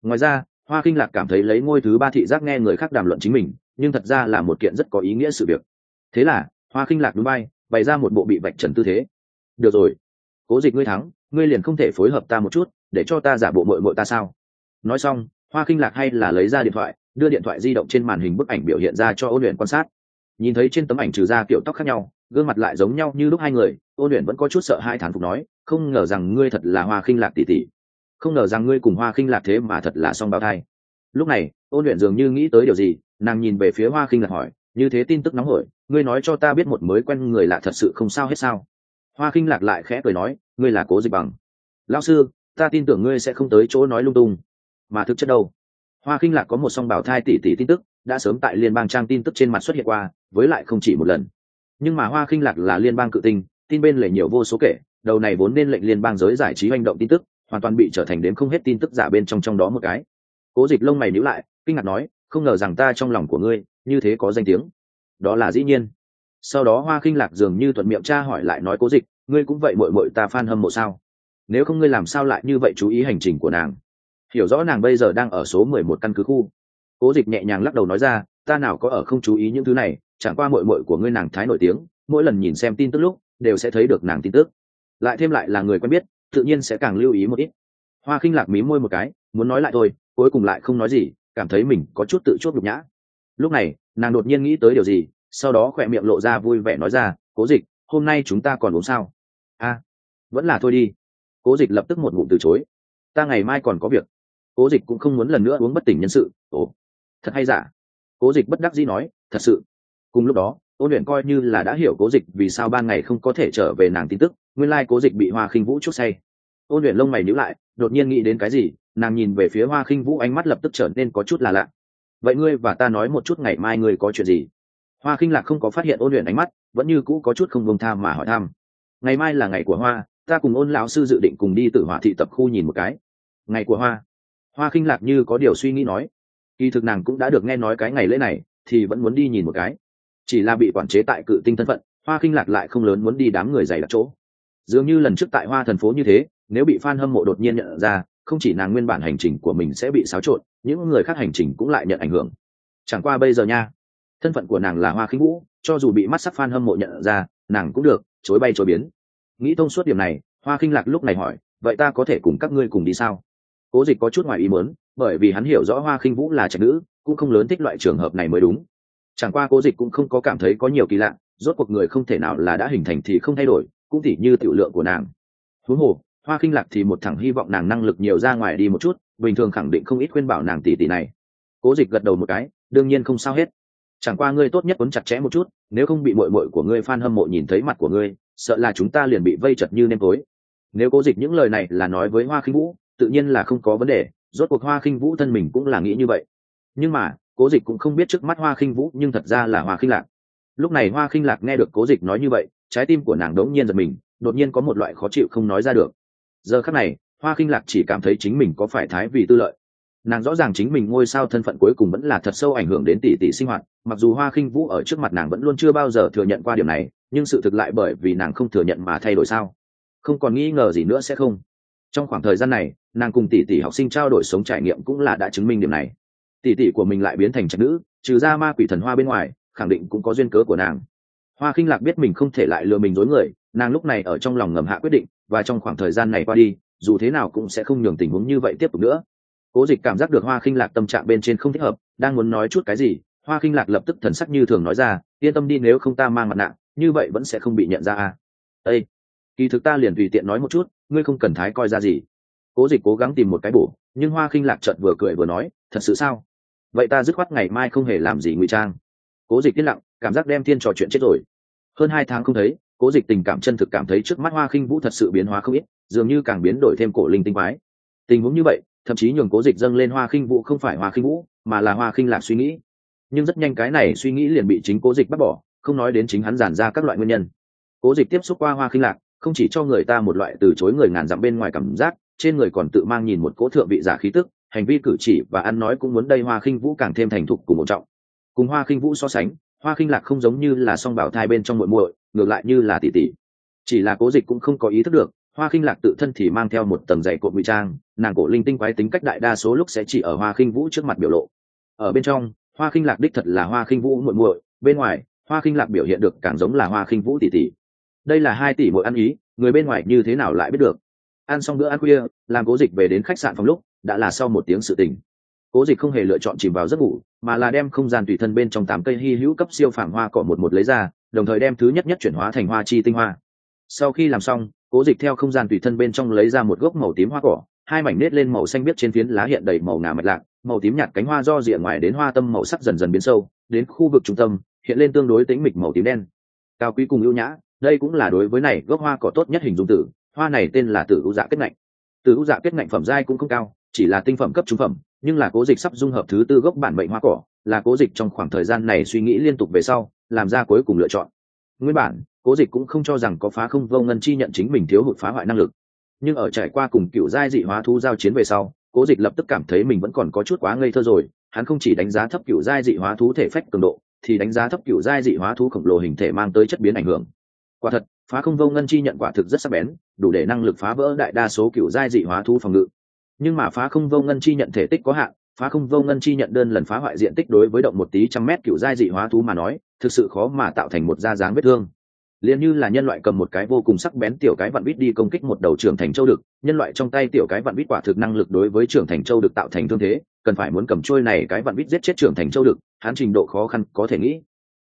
Ngoài ra, hoa khinh lạc cảm thấy lấy ngôi thứ ba thị giác nghe người khác đàm luận chính mình nhưng thật ra là một kiện rất có ý nghĩa sự việc. Thế là, hoa khinh lạc núi bay, bày ra một bộ bị vạch trần tư thế. Được rồi. Cố dịch ngươi thắng, ngươi liền không thể phối hợp ta một chút, để cho ta giả bộ mội mội ta sao? Nói xong, hoa khinh lạc hay là lấy ra điện thoại, đưa điện thoại di động trên màn hình bức ảnh biểu hiện ra cho ôn luyện quan sát. Nhìn thấy trên tấm ảnh trừ ra kiểu tóc khác nhau, gương mặt lại giống nhau như lúc hai người, ôn luyện vẫn có chút sợ hai thán phục nói, không ngờ rằng ngươi thật là hoa khinh lạc tỷ tỷ. Không ngờ rằng ngươi cùng hoa khinh lạc thế mà thật là song bao thai. Lúc này ôn luyện dường như nghĩ tới điều gì, nàng nhìn về phía hoa khinh lạc hỏi, như thế tin tức nóng hổi, ngươi nói cho ta biết một mới quen người lạ thật sự không sao hết sao? Hoa khinh lạc lại khẽ cười nói, ngươi là cố dịch bằng. Lao sư, ta tin tưởng ngươi sẽ không tới chỗ nói lung tung. Mà thực chất đâu? Hoa khinh lạc có một song bảo thai tỷ tỷ tin tức, đã sớm tại liên bang trang tin tức trên mặt xuất hiện qua, với lại không chỉ một lần. Nhưng mà hoa khinh lạc là liên bang cự tinh, tin bên lệ nhiều vô số kể, đầu này vốn nên lệnh liên bang giới giải trí hành động tin tức, hoàn toàn bị trở thành đến không hết tin tức giả bên trong trong đó một cái. Cố dịch lông mày nhíu lại kinh ngạc nói, không ngờ rằng ta trong lòng của ngươi như thế có danh tiếng. Đó là dĩ nhiên. Sau đó hoa khinh lạc dường như thuận miệng cha hỏi lại nói cố dịch, ngươi cũng vậy mội mội ta f a n hâm mộ sao? Nếu không ngươi làm sao lại như vậy chú ý hành trình của nàng? Hiểu rõ nàng bây giờ đang ở số mười một căn cứ khu. Cố dịch nhẹ nhàng lắc đầu nói ra, ta nào có ở không chú ý những thứ này, chẳng qua mội mội của ngươi nàng thái nổi tiếng, mỗi lần nhìn xem tin tức lúc đều sẽ thấy được nàng tin tức. Lại thêm lại là người quen biết, tự nhiên sẽ càng lưu ý một ít. Hoa khinh lạc mí môi một cái, muốn nói lại thôi, cuối cùng lại không nói gì cảm thấy mình có chút tự chốt nhục nhã. Lúc này, nàng đột nhiên nghĩ tới điều gì, sau đó khỏe miệng lộ ra vui vẻ nói ra, cố dịch, hôm nay chúng ta còn uống sao? A, vẫn là thôi đi. Cố dịch lập tức một ngụm từ chối. Ta ngày mai còn có việc. Cố dịch cũng không muốn lần nữa uống bất tỉnh nhân sự. Ồ, thật hay giả cố dịch bất đắc dĩ nói, thật sự. Cùng lúc đó ôn luyện coi như là đã hiểu cố dịch vì sao ban ngày không có thể trở về nàng tin tức, nguyên lai cố dịch bị hoa khinh vũ chút say ôn luyện lông mày nhíu lại, đột nhiên nghĩ đến cái gì, nàng nhìn về phía hoa khinh vũ ánh mắt lập tức trở nên có chút là lạ. Vậy ngươi và ta nói một chút ngày mai ngươi có chuyện gì? Hoa khinh lạc không có phát hiện ôn luyện ánh mắt, vẫn như cũ có chút không bông tham mà hỏi thăm. Ngày mai là ngày của hoa, ta cùng ôn lão sư dự định cùng đi Tử hỏa thị tập khu nhìn một cái. Ngày của hoa? Hoa khinh lạc như có điều suy nghĩ nói. Kỳ thực nàng cũng đã được nghe nói cái ngày lễ này, thì vẫn muốn đi nhìn một cái. Chỉ là bị quản chế tại cự tinh thân phận, hoa khinh lạc lại không lớn muốn đi đám người dày đặc chỗ. Dường như lần trước tại hoa thần phố như thế nếu bị fan hâm mộ đột nhiên nhận ra, không chỉ nàng nguyên bản hành trình của mình sẽ bị xáo trộn, những người khác hành trình cũng lại nhận ảnh hưởng. Chẳng qua bây giờ nha, thân phận của nàng là hoa khinh vũ, cho dù bị mắt sắc fan hâm mộ nhận ra, nàng cũng được, chối bay chối biến. Nghĩ thông suốt điểm này, hoa khinh lạc lúc này hỏi, vậy ta có thể cùng các ngươi cùng đi sao? Cố dịch có chút ngoài ý mớn bởi vì hắn hiểu rõ hoa khinh vũ là trạch nữ, cũng không lớn thích loại trường hợp này mới đúng. Chẳng qua cố dịch cũng không có cảm thấy có nhiều kỳ lạ, rốt cuộc người không thể nào là đã hình thành thì không thay đổi, cũng tỉ như tiểu lượng của nàng. Huống hồ hoa khinh lạc thì một thẳng hy vọng nàng năng lực nhiều ra ngoài đi một chút, bình thường khẳng định không ít khuyên bảo nàng tỷ tỷ này. Cố dịch gật đầu một cái, đương nhiên không sao hết. Chẳng qua ngươi tốt nhất quấn chặt chẽ một chút, nếu không bị mội mội của ngươi f a n hâm mộ nhìn thấy mặt của ngươi, sợ là chúng ta liền bị vây chật như nêm tối. Nếu cố dịch những lời này là nói với hoa khinh vũ, tự nhiên là không có vấn đề, rốt cuộc hoa khinh vũ thân mình cũng là nghĩ như vậy. Nhưng mà, cố dịch cũng không biết trước mắt hoa khinh vũ, nhưng thật ra là hoa khinh lạc. Lúc này hoa khinh lạc nghe được cố dịch nói như vậy, trái tim của nàng đống nhiên giật mình, đột nhiên có một loại khó chịu không nói ra được giờ khắc này, hoa khinh lạc chỉ cảm thấy chính mình có phải thái vì tư lợi. Nàng rõ ràng chính mình ngôi sao thân phận cuối cùng vẫn là thật sâu ảnh hưởng đến tỷ tỷ sinh hoạt, mặc dù hoa khinh vũ ở trước mặt nàng vẫn luôn chưa bao giờ thừa nhận qua điểm này, nhưng sự thực lại bởi vì nàng không thừa nhận mà thay đổi sao? Không còn nghi ngờ gì nữa sẽ không. Trong khoảng thời gian này, nàng cùng tỷ tỷ học sinh trao đổi sống trải nghiệm cũng là đã chứng minh điểm này. Tỷ tỷ của mình lại biến thành trạch nữ, trừ ra ma quỷ thần hoa bên ngoài, khẳng định cũng có duyên cớ của nàng. Hoa khinh lạc biết mình không thể lại lừa mình dối người, nàng lúc này ở trong lòng ngầm hạ quyết định và trong khoảng thời gian này qua đi, dù thế nào cũng sẽ không nhường tình huống như vậy tiếp tục nữa. Cố dịch cảm giác được hoa khinh lạc tâm trạng bên trên không thích hợp, đang muốn nói chút cái gì, hoa khinh lạc lập tức thần sắc như thường nói ra, yên tâm đi, nếu không ta mang mặt nạ, như vậy vẫn sẽ không bị nhận ra à ây kỳ thực ta liền tùy tiện nói một chút, ngươi không cần thái coi ra gì. Cố dịch cố gắng tìm một cái bổ, nhưng hoa khinh lạc trợt vừa cười vừa nói, thật sự sao? Vậy ta dứt khoát ngày mai không hề làm gì ngụy trang. Cố dịch yên lặng, cảm giác đem thiên trò chuyện chết rồi. Hơn hai tháng không thấy cố dịch tình cảm chân thực cảm thấy trước mắt hoa khinh vũ thật sự biến hóa không ít, dường như càng biến đổi thêm cổ linh tinh quái. Tình huống như vậy, thậm chí nhường cố dịch dâng lên hoa khinh vũ không phải hoa khinh vũ, mà là hoa khinh lạc suy nghĩ. Nhưng rất nhanh cái này suy nghĩ liền bị chính cố dịch bắt bỏ, không nói đến chính hắn giản ra các loại nguyên nhân. Cố dịch tiếp xúc qua hoa khinh lạc, không chỉ cho người ta một loại từ chối người ngàn dặm bên ngoài cảm giác, trên người còn tự mang nhìn một cỗ thượng vị giả khí tức, hành vi cử chỉ và ăn nói cũng muốn đây hoa khinh vũ càng thêm thành thục cùng một trọng. Cùng hoa khinh vũ so sánh, hoa khinh lạc không giống như là song bảo thai bên trong muội muội ngược lại như là tỷ tỷ chỉ là cố dịch cũng không có ý thức được, hoa khinh lạc tự thân thì mang theo một tầng dày cộm ngụy trang, nàng cổ linh tinh quái tính cách đại đa số lúc sẽ chỉ ở hoa khinh vũ trước mặt biểu lộ. Ở bên trong, hoa khinh lạc đích thật là hoa khinh vũ muội muội, bên ngoài, hoa khinh lạc biểu hiện được càng giống là hoa khinh vũ tỷ tỷ đây là hai tỷ mỗi ăn ý, người bên ngoài như thế nào lại biết được? Ăn xong bữa ăn khuya, làm cố dịch về đến khách sạn phòng lúc, đã là sau một tiếng sự tình. Cố dịch không hề lựa chọn chìm vào giấc ngủ, mà là đem không gian tùy thân bên trong tám cây hy hữu cấp siêu phản hoa cỏ một một lấy ra đồng thời đem thứ nhất nhất chuyển hóa thành hoa chi tinh hoa. Sau khi làm xong, cố dịch theo không gian tùy thân bên trong lấy ra một gốc màu tím hoa cỏ, hai mảnh nết lên màu xanh biếc trên phiến lá hiện đầy màu ngà mạch lạc, màu tím nhạt cánh hoa do rìa ngoài đến hoa tâm màu sắc dần dần biến sâu, đến khu vực trung tâm, hiện lên tương đối tính mịch màu tím đen. Cao quý cùng ưu nhã, đây cũng là đối với này gốc hoa cỏ tốt nhất hình dung tử, hoa này tên là tử ưu dạ kết ngạnh. Tử ưu dạ kết ngạnh phẩm giai cũng không cao, chỉ là tinh phẩm cấp trung phẩm, nhưng là cố dịch sắp dung hợp thứ tư gốc bản mệnh hoa cỏ là cố dịch trong khoảng thời gian này suy nghĩ liên tục về sau, làm ra cuối cùng lựa chọn. Nguyên bản, cố dịch cũng không cho rằng có phá không vô ngân chi nhận chính mình thiếu hụt phá hoại năng lực. Nhưng ở trải qua cùng cựu giai dị hóa thú giao chiến về sau, cố dịch lập tức cảm thấy mình vẫn còn có chút quá ngây thơ rồi. Hắn không chỉ đánh giá thấp cựu giai dị hóa thú thể phách cường độ, thì đánh giá thấp cựu giai dị hóa thú khổng lồ hình thể mang tới chất biến ảnh hưởng. Quả thật, phá không vô ngân chi nhận quả thực rất sắc bén, đủ để năng lực phá vỡ đại đa số cựu giai dị hóa thú phòng ngự. Nhưng mà phá không vô ngân chi nhận thể tích có hạn phá không vô ngân chi nhận đơn lần phá hoại diện tích đối với động một tí trăm mét cựu giai dị hóa thú mà nói, thực sự khó mà tạo thành một da dáng vết thương. Liền như là nhân loại cầm một cái vô cùng sắc bén tiểu cái vạn bít đi công kích một đầu trưởng thành châu đực, nhân loại trong tay tiểu cái vạn bít quả thực năng lực đối với trưởng thành châu đực tạo thành thương thế, cần phải muốn cầm trôi này cái vạn bít giết chết trưởng thành châu đực, hắn trình độ khó khăn có thể nghĩ.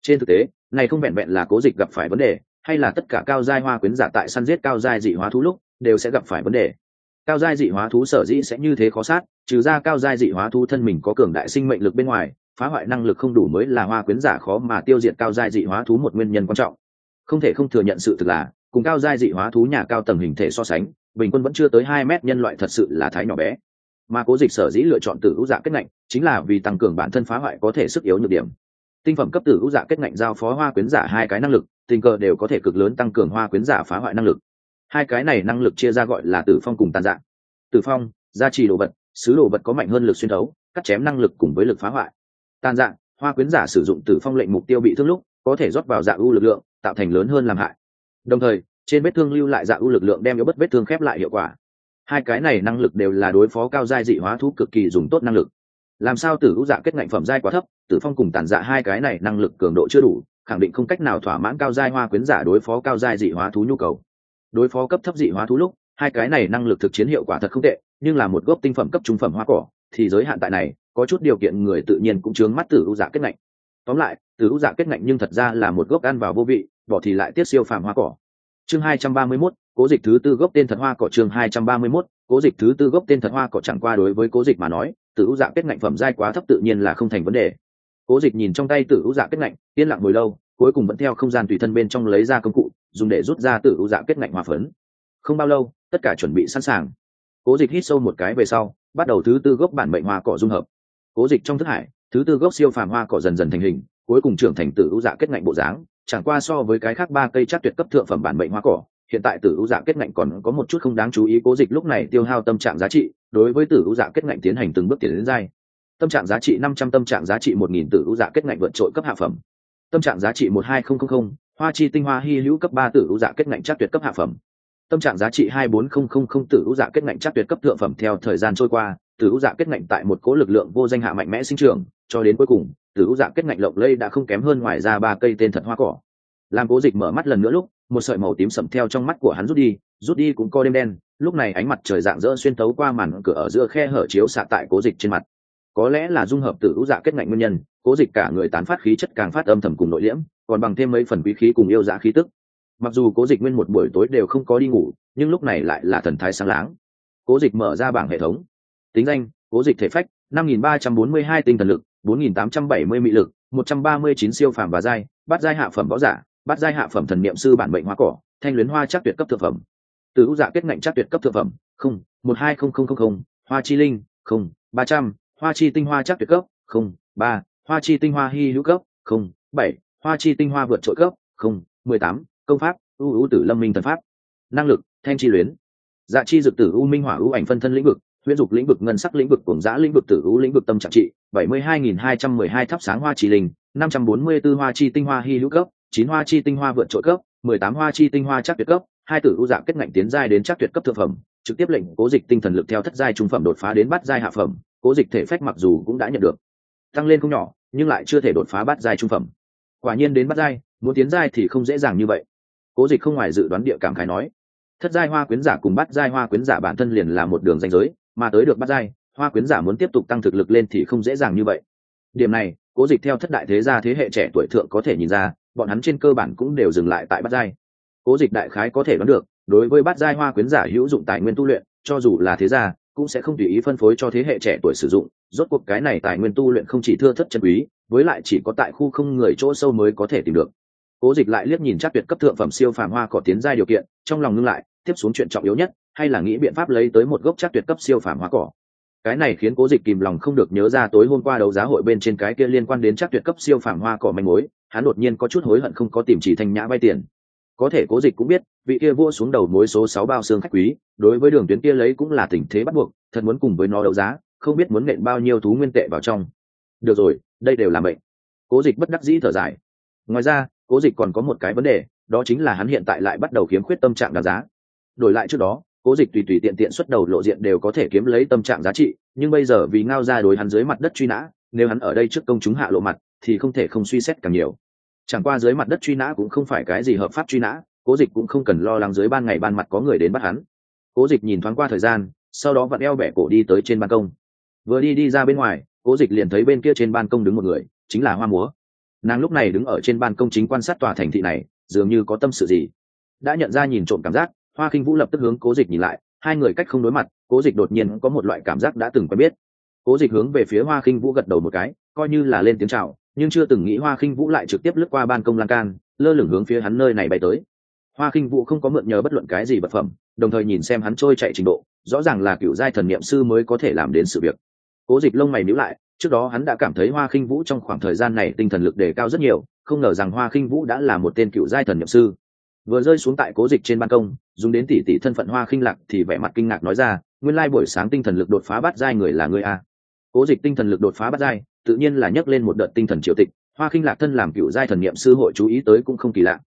Trên thực tế, này không vẹn vẹn là cố dịch gặp phải vấn đề, hay là tất cả cao giai hoa quyến giả tại săn giết cao giai dị hóa thú lúc, đều sẽ gặp phải vấn đề cao giai dị hóa thú sở dĩ sẽ như thế khó sát, trừ ra cao giai dị hóa thú thân mình có cường đại sinh mệnh lực bên ngoài, phá hoại năng lực không đủ mới là hoa quyến giả khó mà tiêu diệt cao giai dị hóa thú một nguyên nhân quan trọng. Không thể không thừa nhận sự thực là, cùng cao giai dị hóa thú nhà cao tầng hình thể so sánh, bình quân vẫn chưa tới hai mét nhân loại thật sự là thái nhỏ bé. Mà cố dịch sở dĩ lựa chọn tử hữu dạ kết ngạnh, chính là vì tăng cường bản thân phá hoại có thể sức yếu nhược điểm. Tinh phẩm cấp tử hữu dạ kết ngạnh giao phó hoa quyến giả hai cái năng lực, tình cờ đều có thể cực lớn tăng cường hoa quyến giả phá hoại năng lực hai cái này năng lực chia ra gọi là tử phong cùng tàn dạng. Tử phong, gia trì đồ vật sứ đồ vật có mạnh hơn lực xuyên thấu, cắt chém năng lực cùng với lực phá hoại. Tàn dạng, hoa quyến giả sử dụng tử phong lệnh mục tiêu bị thương lúc, có thể rót vào dạ ưu lực lượng, tạo thành lớn hơn làm hại. Đồng thời, trên vết thương lưu lại dạ ưu lực lượng đem yếu bất vết thương khép lại hiệu quả. Hai cái này năng lực đều là đối phó cao giai dị hóa thú cực kỳ dùng tốt năng lực. Làm sao tử hữu dạ kết ngạnh phẩm giai quá thấp, tử phong cùng tàn dạ hai cái này năng lực cường độ chưa đủ, khẳng định không cách nào thỏa mãn cao giai hoa quyến giả đối phó cao giai dị hóa thú nhu cầu đối phó cấp thấp dị hóa thú lúc hai cái này năng lực thực chiến hiệu quả thật không tệ nhưng là một gốc tinh phẩm cấp trung phẩm hoa cỏ thì giới hạn tại này có chút điều kiện người tự nhiên cũng chướng mắt tử ưu dạ kết ngạnh. Tóm lại tử ưu dạ kết ngạnh nhưng thật ra là một gốc ăn vào vô vị bỏ thì lại tiết siêu phàm hoa cỏ. Chương hai trăm ba mươi 231, cố dịch thứ tư gốc tên thật hoa cỏ chương hai trăm ba mươi 231, cố dịch thứ tư gốc tên thật hoa cỏ chẳng qua đối với cố dịch mà nói tử ưu dạ kết ngạnh phẩm giai quá thấp tự nhiên là không thành vấn đề. Cố dịch nhìn trong tay tử ưu dạ kết ngạnh yên lặng hồi lâu cuối cùng vẫn theo không gian tùy thân bên trong lấy ra công cụ dùng để rút ra tử u dạ kết ngạnh hòa phấn. Không bao lâu, tất cả chuẩn bị sẵn sàng. Cố dịch hít sâu một cái về sau, bắt đầu thứ tư gốc bản mệnh hoa cỏ dung hợp. Cố dịch trong thức hải, thứ tư gốc siêu phàm hoa cỏ dần dần thành hình, cuối cùng trưởng thành tử u dạ kết ngạnh bộ dáng, chẳng qua so với cái khác ba cây chắc tuyệt cấp thượng phẩm bản mệnh hoa cỏ, hiện tại tử u dạ kết ngạnh còn có một chút không đáng chú ý, cố dịch lúc này tiêu hao tâm trạng giá trị, đối với tử u dạ kết ngạnh tiến hành từng bước tiến đến dai tâm trạng giá trị năm trăm, tâm trạng giá trị một nghìn tử u dạ kết ngạnh vượt trội cấp hạ phẩm. Tâm trạng giá trị một hai không không không hoa chi tinh hoa hy hữu cấp ba tử hữu dạ kết ngạnh chắc tuyệt cấp hạ phẩm. Tâm trạng giá trị hai bốn không không không tử hữu dạ kết ngạnh chắc tuyệt cấp thượng phẩm theo thời gian trôi qua, tử hữu dạ kết ngạnh tại một cố lực lượng vô danh hạ mạnh mẽ sinh trưởng, cho đến cuối cùng, tử hữu dạ kết ngạnh lộng lây đã không kém hơn ngoài ra ba cây tên thật hoa cỏ. Làm cố dịch mở mắt lần nữa lúc, một sợi màu tím sầm theo trong mắt của hắn rút đi rút đi cũng co đêm đen, lúc này ánh mặt trời dạng dỡ xuyên tấu qua màn cửa ở giữa khe hở chiếu xạ tại cố dịch trên mặt. Có lẽ là dung hợp tử hữu dạ kết ngạnh nguyên nhân, cố dịch cả người tán phát khí chất càng phát âm thầm cùng nội liễm còn bằng thêm mấy phần quý khí cùng yêu giá khí tức. Mặc dù cố dịch nguyên một buổi tối đều không có đi ngủ, nhưng lúc này lại là thần thái sáng láng. Cố dịch mở ra bảng hệ thống. Tính danh, cố dịch thể phách, năm nghìn ba trăm bốn mươi hai tinh thần lực, bốn nghìn tám trăm bảy mươi mị lực, một trăm ba mươi chín siêu phàm và giai bắt giai hạ phẩm võ giả bắt giai hạ phẩm thần niệm sư bản mệnh hoa cỏ, thanh luyến hoa chắc tuyệt cấp thượng phẩm. Từ ưu dạ kết ngạnh chắc tuyệt cấp thượng phẩm, không, một hai không không không không, hoa chi linh, không, ba trăm, hoa chi tinh hoa chắc tuyệt cấp, không, ba, hoa chi tinh hoa hy hữu cấp, không, bảy hoa chi tinh hoa vượt trội cấp không, mười tám, công pháp ưu ưu tử lâm minh thần pháp. Năng lực, thanh chi luyến. Dạ chi dực tử u minh hỏa ưu ảnh phân thân lĩnh vực, huyễn dục lĩnh vực, ngân sắc lĩnh vực cùng giã lĩnh vực, tử u lĩnh vực, tâm trạng trị, bảy mươi hai nghìn hai trăm mười hai thắp sáng hoa chi linh, năm trăm bốn mươi b ố hoa chi tinh hoa hy hữu cấp chín hoa chi tinh hoa vượt trội cấp mười tám hoa chi tinh hoa chắc tuyệt cấp hai tử u dạng kết ngạnh tiến giai đến chắc tuyệt cấp thượng phẩm, trực tiếp lệnh cố dịch tinh thần lực theo thất giai trung phẩm đột phá đến bát giai hạ phẩm, cố dịch thể phách mặc dù cũng đã nhận được. Tăng lên không nhỏ, nhưng lại chưa thể đột phá bát giai trung phẩm quả nhiên đến bắt giai, muốn tiến giai thì không dễ dàng như vậy. Cố dịch không ngoài dự đoán địa cảm khái nói, thất giai hoa quyến giả cùng bắt giai hoa quyến giả bản thân liền là một đường danh giới, mà tới được bắt giai, hoa quyến giả muốn tiếp tục tăng thực lực lên thì không dễ dàng như vậy. Điểm này, cố dịch theo thất đại thế gia thế hệ trẻ tuổi thượng có thể nhìn ra, bọn hắn trên cơ bản cũng đều dừng lại tại bát giai. Cố dịch đại khái có thể đoán được, đối với bát giai hoa quyến giả hữu dụng tài nguyên tu luyện, cho dù là thế gia, cũng sẽ không tùy ý phân phối cho thế hệ trẻ tuổi sử dụng, rốt cuộc cái này tài nguyên tu luyện không chỉ thưa thất chân quý với lại chỉ có tại khu không người chỗ sâu mới có thể tìm được. Cố dịch lại liếc nhìn chắc tuyệt cấp thượng phẩm siêu phàm hoa cỏ tiến giai điều kiện, trong lòng ngưng lại, tiếp xuống chuyện trọng yếu nhất, hay là nghĩ biện pháp lấy tới một gốc chắc tuyệt cấp siêu phàm hoa cỏ. Cái này khiến cố dịch kìm lòng không được nhớ ra tối hôm qua đấu giá hội bên trên cái kia liên quan đến chắc tuyệt cấp siêu phàm hoa cỏ manh mối, hắn đột nhiên có chút hối hận không có tìm chỉ thanh nhã vay tiền. Có thể cố dịch cũng biết, vị kia vua xuống đầu mối số sáu bao xương khách quý, đối với đường tuyến kia lấy cũng là tình thế bắt buộc, thật muốn cùng với nó đấu giá, không biết muốn nện bao nhiêu thú nguyên tệ vào trong được rồi, đây đều là mệnh. cố dịch bất đắc dĩ thở dài. Ngoài ra, cố dịch còn có một cái vấn đề, đó chính là hắn hiện tại lại bắt đầu kiếm khuyết tâm trạng đáng giá. Đổi lại trước đó, cố dịch tùy tùy tiện tiện xuất đầu lộ diện đều có thể kiếm lấy tâm trạng giá trị, nhưng bây giờ vì ngao ra đối hắn dưới mặt đất truy nã, nếu hắn ở đây trước công chúng hạ lộ mặt, thì không thể không suy xét càng nhiều. Chẳng qua dưới mặt đất truy nã cũng không phải cái gì hợp pháp truy nã, cố dịch cũng không cần lo lắng dưới ban ngày ban mặt có người đến bắt hắn. Cố dịch nhìn thoáng qua thời gian, sau đó vặn eo bẻ cổ đi tới trên ban công. Vừa đi đi ra bên ngoài cố dịch liền thấy bên kia trên ban công đứng một người, chính là hoa múa. Nàng lúc này đứng ở trên ban công chính quan sát tòa thành thị này, dường như có tâm sự gì. Đã nhận ra nhìn trộm cảm giác, hoa khinh vũ lập tức hướng cố dịch nhìn lại, hai người cách không đối mặt, cố dịch đột nhiên có một loại cảm giác đã từng quen biết. Cố dịch hướng về phía hoa khinh vũ gật đầu một cái, coi như là lên tiếng chào, nhưng chưa từng nghĩ hoa khinh vũ lại trực tiếp lướt qua ban công lan can, lơ lửng hướng phía hắn nơi này bay tới. Hoa khinh vũ không có mượn nhờ bất luận cái gì vật phẩm, đồng thời nhìn xem hắn trôi chạy trình độ, rõ ràng là cựu giai thần niệm sư mới có thể làm đến sự việc cố dịch lông mày níu lại, trước đó hắn đã cảm thấy hoa khinh vũ trong khoảng thời gian này tinh thần lực đề cao rất nhiều, không ngờ rằng hoa khinh vũ đã là một tên cựu giai thần niệm sư. Vừa rơi xuống tại cố dịch trên ban công, dùng đến tỷ tỷ thân phận hoa khinh lạc thì vẻ mặt kinh ngạc nói ra, nguyên lai buổi sáng tinh thần lực đột phá bắt giai người là người a. Cố dịch tinh thần lực đột phá bắt giai, tự nhiên là nhấc lên một đợt tinh thần triều tịch, hoa khinh lạc thân làm cựu giai thần niệm sư hội chú ý tới cũng không kỳ lạ.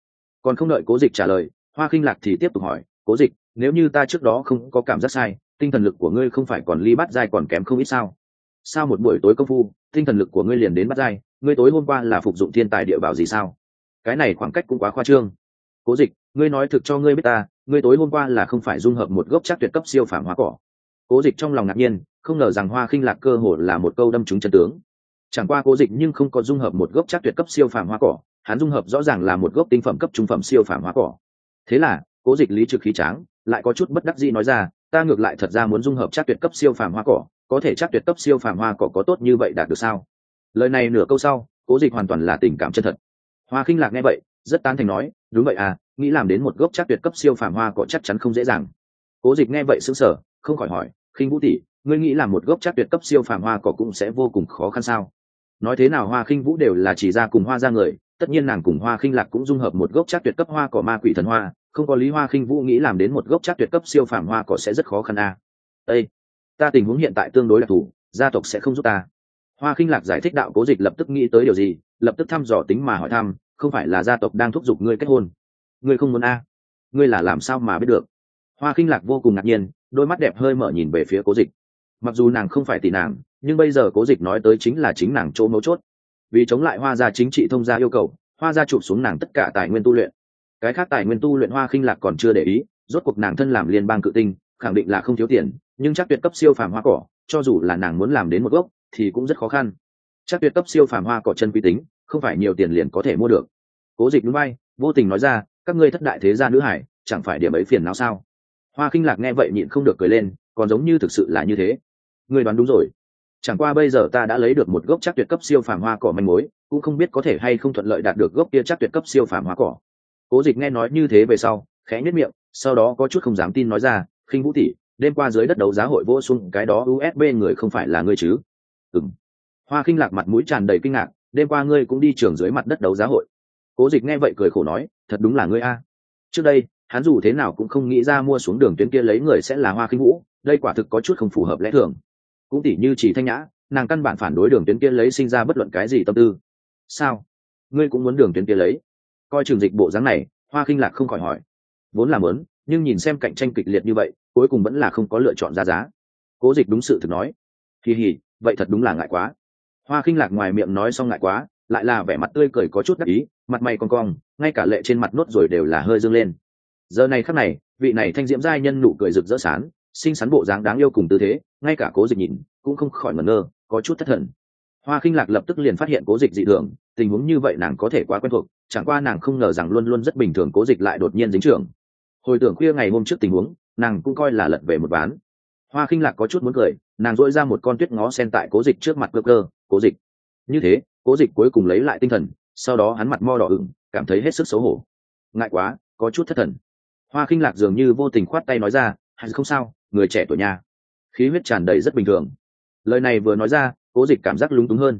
Còn không đợi cố dịch trả lời, hoa khinh lạc thì tiếp tục hỏi, cố dịch, nếu như ta trước đó không có cảm giác sai, tinh thần lực của ngươi không phải còn ly bắt giai còn kém không ít sao? Sao một buổi tối công phu, tinh thần lực của ngươi liền đến bắt dai, ngươi tối hôm qua là phục dụng thiên tài địa bảo gì sao? Cái này khoảng cách cũng quá khoa trương. Cố dịch, ngươi nói thực cho ngươi biết ta, ngươi tối hôm qua là không phải dung hợp một gốc chắc tuyệt cấp siêu phản hóa cỏ. Cố dịch trong lòng ngạc nhiên, không ngờ rằng hoa khinh lạc cơ hồ là một câu đâm trúng chân tướng. Chẳng qua cố dịch nhưng không có dung hợp một gốc chắc tuyệt cấp siêu phản hóa cỏ, hắn dung hợp rõ ràng là một gốc tinh phẩm cấp trung phẩm siêu phản hóa cỏ. Thế là, cố dịch lý trực khí tráng, lại có chút bất đắc dĩ nói ra, ta ngược lại thật ra muốn dung hợp chắc tuyệt cấp siêu phàm hoa cỏ có thể chắc tuyệt cấp siêu phàm hoa cỏ có tốt như vậy đạt được sao? Lời này nửa câu sau, cố dịch hoàn toàn là tình cảm chân thật. Hoa khinh lạc nghe vậy, rất tán thành nói, đúng vậy à nghĩ làm đến một gốc chắc tuyệt cấp siêu phàm hoa cỏ chắc chắn không dễ dàng. Cố dịch nghe vậy xứng sở không khỏi hỏi khinh vũ tỷ, ngươi nghĩ làm một gốc chắc tuyệt cấp siêu phàm hoa cỏ cũng sẽ vô cùng khó khăn sao? Nói thế nào hoa khinh vũ đều là chỉ ra cùng hoa ra người, tất nhiên nàng cùng hoa khinh lạc cũng dung hợp một gốc chắc tuyệt cấp hoa cỏ ma quỷ thần hoa, không có lý hoa khinh vũ nghĩ làm đến một gốc chắc tuyệt cấp siêu phàm hoa cỏ sẽ rất khó khăn à. ây ta tình huống hiện tại tương đối đặc thù gia tộc sẽ không giúp ta. Hoa khinh lạc giải thích đạo cố dịch lập tức nghĩ tới điều gì, lập tức thăm dò tính mà hỏi thăm, không phải là gia tộc đang thúc giục ngươi kết hôn. Ngươi không muốn a? Ngươi là làm sao mà biết được? Hoa khinh lạc vô cùng ngạc nhiên, đôi mắt đẹp hơi mở nhìn về phía cố dịch. Mặc dù nàng không phải tỷ nàng, nhưng bây giờ cố dịch nói tới chính là chính nàng chỗ mấu chốt. Vì chống lại hoa gia chính trị thông gia yêu cầu, hoa gia chụp xuống nàng tất cả tài nguyên tu luyện. Cái khác tài nguyên tu luyện hoa khinh lạc còn chưa để ý, rốt cuộc nàng thân làm liên bang cự tinh, khẳng định là không thiếu tiền nhưng chắc tuyệt cấp siêu phàm hoa cỏ, cho dù là nàng muốn làm đến một gốc, thì cũng rất khó khăn. Chắc tuyệt cấp siêu phàm hoa cỏ chân quy tính, không phải nhiều tiền liền có thể mua được. Cố dịch núi bay vô tình nói ra, các ngươi thất đại thế gia nữ hải, chẳng phải điểm ấy phiền não sao? Hoa khinh lạc nghe vậy nhịn không được cười lên, còn giống như thực sự là như thế. Ngươi đoán đúng rồi. Chẳng qua bây giờ ta đã lấy được một gốc chắc tuyệt cấp siêu phàm hoa cỏ manh mối, cũng không biết có thể hay không thuận lợi đạt được gốc kia chắc tuyệt cấp siêu phàm hoa cỏ. Cố dịch nghe nói như thế về sau, khẽ nhất miệng, sau đó có chút không dám tin nói ra, khinh vũ tỷ đêm qua dưới đất đấu giá hội vô xuống cái đó usb người không phải là ngươi chứ? Ừng hoa khinh lạc mặt mũi tràn đầy kinh ngạc, đêm qua ngươi cũng đi trường dưới mặt đất đấu giá hội. Cố dịch nghe vậy cười khổ nói, thật đúng là ngươi a. Trước đây, hắn dù thế nào cũng không nghĩ ra mua xuống đường tuyến kia lấy người sẽ là hoa khinh vũ, đây quả thực có chút không phù hợp lẽ thường. Cũng tỉ như chỉ thanh nhã, nàng căn bản phản đối đường tuyến kia lấy sinh ra bất luận cái gì tâm tư. Sao? Ngươi cũng muốn đường tuyến kia lấy? Coi trường dịch bộ dáng này, hoa khinh lạc không khỏi hỏi. Vốn làm lớn nhưng nhìn xem cạnh tranh kịch liệt như vậy cuối cùng vẫn là không có lựa chọn ra giá. Cố dịch đúng sự thực nói. Kỳ hỉ vậy thật đúng là ngại quá. Hoa khinh lạc ngoài miệng nói xong ngại quá, lại là vẻ mặt tươi cười có chút đắc ý, mặt mày con cong, ngay cả lệ trên mặt nốt rồi đều là hơi dâng lên. Giờ này khắc này, vị này thanh diễm giai nhân nụ cười rực rỡ sán, xinh xắn bộ dáng đáng yêu cùng tư thế, ngay cả cố dịch nhìn, cũng không khỏi ngẩn ngơ, có chút thất thần. Hoa khinh lạc lập tức liền phát hiện cố dịch dị thường, tình huống như vậy nàng có thể quá quen thuộc, chẳng qua nàng không ngờ rằng luôn luôn rất bình thường cố dịch lại đột nhiên dính trưởng. Hồi tưởng khuya ngày hôm trước tình huống nàng cũng coi là lật về một ván. Hoa khinh lạc có chút muốn cười, nàng dội ra một con tuyết ngó sen tại cố dịch trước mặt cơ cơ, cố dịch. Như thế, cố dịch cuối cùng lấy lại tinh thần, sau đó hắn mặt mo đỏ ửng, cảm thấy hết sức xấu hổ. Ngại quá, có chút thất thần. Hoa khinh lạc dường như vô tình khoát tay nói ra hay không sao, người trẻ tuổi nhà. Khí huyết tràn đầy rất bình thường. Lời này vừa nói ra, cố dịch cảm giác lúng túng hơn.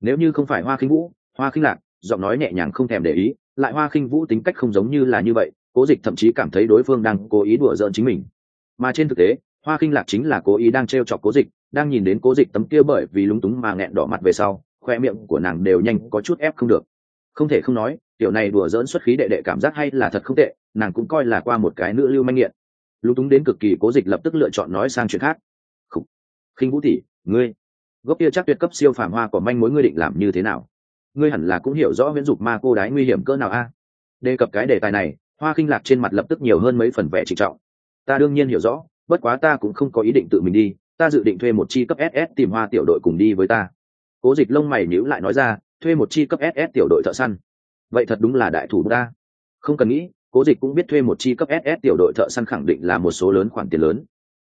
Nếu như không phải hoa khinh vũ, hoa khinh lạc, giọng nói nhẹ nhàng không thèm để ý, lại hoa khinh vũ tính cách không giống như là như vậy cố dịch thậm chí cảm thấy đối phương đang cố ý đùa giỡn chính mình. Mà trên thực tế, hoa khinh lạc chính là cố ý đang t r e o chọc cố dịch, đang nhìn đến cố dịch tấm kia bởi vì lúng túng mà nghẹn đỏ mặt về sau, khoe miệng của nàng đều nhanh có chút ép không được. Không thể không nói kiểu này đùa dỡn xuất khí đệ đệ cảm giác hay là thật không tệ, nàng cũng coi là qua một cái nữ lưu manh nghiện. Lúng túng đến cực kỳ, cố dịch lập tức lựa chọn nói sang chuyện khác. Khinh vũ tỷ, ngươi, gốc kia chắc tuyệt cấp siêu phàm hoa của manh mối ngươi định làm như thế nào? Ngươi hẳn là cũng hiểu rõ miễn dục ma cô đái nguy hiểm cỡ nào a. Đề cập cái đề tài này hoa khinh lạc trên mặt lập tức nhiều hơn mấy phần vẻ trịnh trọng. Ta đương nhiên hiểu rõ, bất quá ta cũng không có ý định tự mình đi, ta dự định thuê một chi cấp ss tìm hoa tiểu đội cùng đi với ta. Cố dịch lông mày nhíu lại nói ra, thuê một chi cấp ss tiểu đội thợ săn. Vậy thật đúng là đại thủ ta. Không cần nghĩ, cố dịch cũng biết thuê một chi cấp ss tiểu đội thợ săn khẳng định là một số lớn khoản tiền lớn.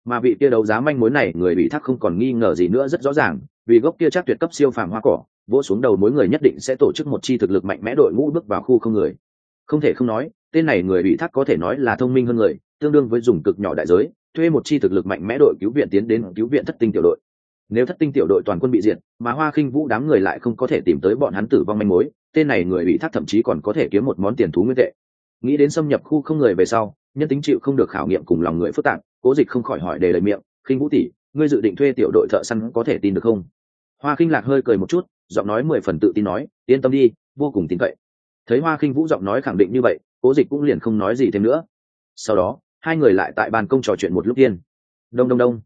Mà vị kia đấu giá manh mối này, người bị thác không còn nghi ngờ gì nữa, rất rõ ràng, vì gốc kia chắc tuyệt cấp siêu phàm hoa cỏ, vỗ xuống đầu mỗi người nhất định sẽ tổ chức một chi thực lực mạnh mẽ đội ngũ bước vào khu không người. Không thể không nói tên này người bị thác có thể nói là thông minh hơn người, tương đương với dùng cực nhỏ đại giới, thuê một chi thực lực mạnh mẽ đội cứu viện tiến đến cứu viện thất tinh tiểu đội. Nếu thất tinh tiểu đội toàn quân bị diệt, mà hoa khinh vũ đám người lại không có thể tìm tới bọn hắn tử vong manh mối, tên này người bị thác thậm chí còn có thể kiếm một món tiền thú nguyên tệ. Nghĩ đến xâm nhập khu không người về sau, nhân tính chịu không được khảo nghiệm cùng lòng người phức tạp, cố dịch không khỏi hỏi đề lời miệng, khinh vũ tỷ, ngươi dự định thuê tiểu đội thợ săn có thể tin được không? Hoa khinh lạc hơi cười một chút, giọng nói mười phần tự tin nói, yên tâm đi, vô cùng tin cậy thấy hoa khinh vũ giọng nói khẳng định như vậy, cố dịch cũng liền không nói gì thêm nữa. Sau đó, hai người lại tại bàn công trò chuyện một lúc tiên đông đông đông.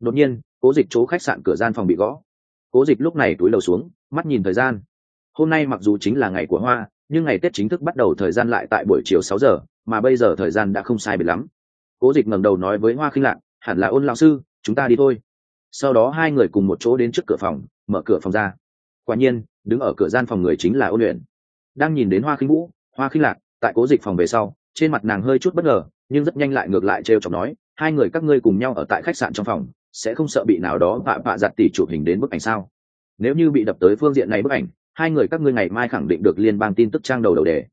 Đột nhiên, cố dịch chỗ khách sạn cửa gian phòng bị gõ. Cố dịch lúc này túi đầu xuống, mắt nhìn thời gian. Hôm nay mặc dù chính là ngày của hoa, nhưng ngày tết chính thức bắt đầu thời gian lại tại buổi chiều sáu giờ, mà bây giờ thời gian đã không sai biệt lắm. Cố dịch ngẩng đầu nói với hoa khinh lạc hẳn là ôn lão sư, chúng ta đi thôi. Sau đó hai người cùng một chỗ đến trước cửa phòng, mở cửa phòng ra. Quả nhiên, đứng ở cửa gian phòng người chính là ôn luyện đang nhìn đến hoa khinh vũ, hoa khinh lạc, tại cố dịch phòng về sau, trên mặt nàng hơi chút bất ngờ, nhưng rất nhanh lại ngược lại trêu chọc nói, hai người các ngươi cùng nhau ở tại khách sạn trong phòng, sẽ không sợ bị nào đó vạ vạ giặt tỉ chụp hình đến bức ảnh sao? Nếu như bị đập tới phương diện này bức ảnh, hai người các ngươi ngày mai khẳng định được liên bang tin tức trang đầu đầu đề.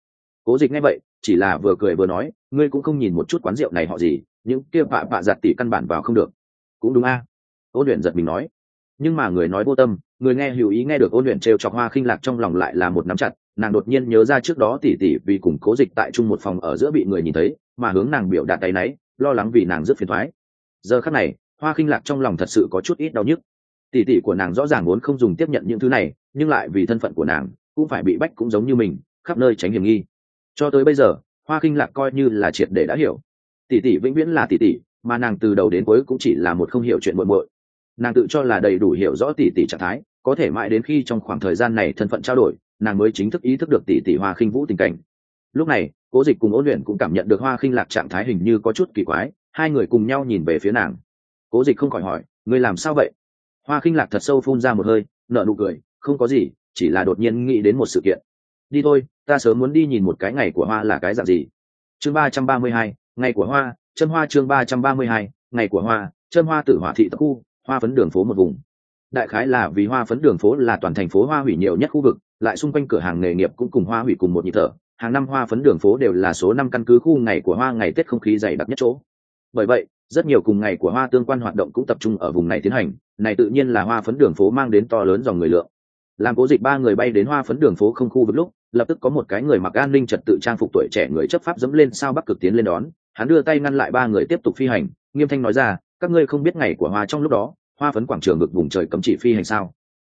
Cố dịch nghe vậy, chỉ là vừa cười vừa nói, ngươi cũng không nhìn một chút quán rượu này họ gì, những kia vạ vạ giặt tỉ căn bản vào không được. Cũng đúng a. À? ôn luyện giật mình nói. Nhưng mà người nói vô tâm, người nghe hữu ý nghe được ôn luyện trêu chọc hoa khinh lạc trong lòng lại là một nắm chặt nàng đột nhiên nhớ ra trước đó tỉ tỉ vì cùng cố dịch tại chung một phòng ở giữa bị người nhìn thấy, mà hướng nàng biểu đạt tay náy, lo lắng vì nàng rất phiền thoái. Giờ khắc này, hoa khinh lạc trong lòng thật sự có chút ít đau nhức. Tỉ tỉ của nàng rõ ràng muốn không dùng tiếp nhận những thứ này, nhưng lại vì thân phận của nàng, cũng phải bị bách cũng giống như mình, khắp nơi tránh hiểm nghi. Cho tới bây giờ, hoa khinh lạc coi như là triệt để đã hiểu. Tỷ tỷ vĩnh viễn là tỷ tỷ mà nàng từ đầu đến cuối cũng chỉ là một không hiểu chuyện muộn muội nàng tự cho là đầy đủ hiểu rõ tỷ tỷ trạng thái, có thể mãi đến khi trong khoảng thời gian này thân phận trao đổi nàng mới chính thức ý thức được tỷ tỷ hoa khinh vũ tình cảnh. Lúc này, cố dịch cùng ôn luyện cũng cảm nhận được hoa khinh lạc trạng thái hình như có chút kỳ quái, hai người cùng nhau nhìn về phía nàng. Cố dịch không khỏi hỏi, ngươi làm sao vậy? Hoa khinh lạc thật sâu phun ra một hơi nợ nụ cười, không có gì, chỉ là đột nhiên nghĩ đến một sự kiện. Đi thôi, ta sớm muốn đi nhìn một cái ngày của hoa là cái dạng gì? Chương ba trăm ba mươi hai, ngày của hoa chân hoa chương ba trăm ba mươi hai, ngày của hoa chân hoa tử hỏa thị tập khu, hoa phấn đường phố một vùng. Đại khái là vì hoa phấn đường phố là toàn thành phố hoa hủy nhiều nhất khu vực lại xung quanh cửa hàng nghề nghiệp cũng cùng hoa hủy cùng một nhịp thở. Hàng năm hoa phấn đường phố đều là số năm căn cứ khu ngày của hoa, ngày tết không khí dày đặc nhất chỗ. Bởi vậy, rất nhiều cùng ngày của hoa tương quan hoạt động cũng tập trung ở vùng này tiến hành. Này tự nhiên là hoa phấn đường phố mang đến to lớn dòng người lượng. Làm cố dịch ba người bay đến hoa phấn đường phố không khu vực lúc, lập tức có một cái người mặc an ninh trật tự trang phục tuổi trẻ người chấp pháp dẫm lên sao bắc cực tiến lên đón. Hắn đưa tay ngăn lại ba người tiếp tục phi hành, nghiêm thanh nói ra, các ngươi không biết ngày của hoa trong lúc đó, hoa phấn quảng trường ngực vùng trời cấm chỉ phi hành sao?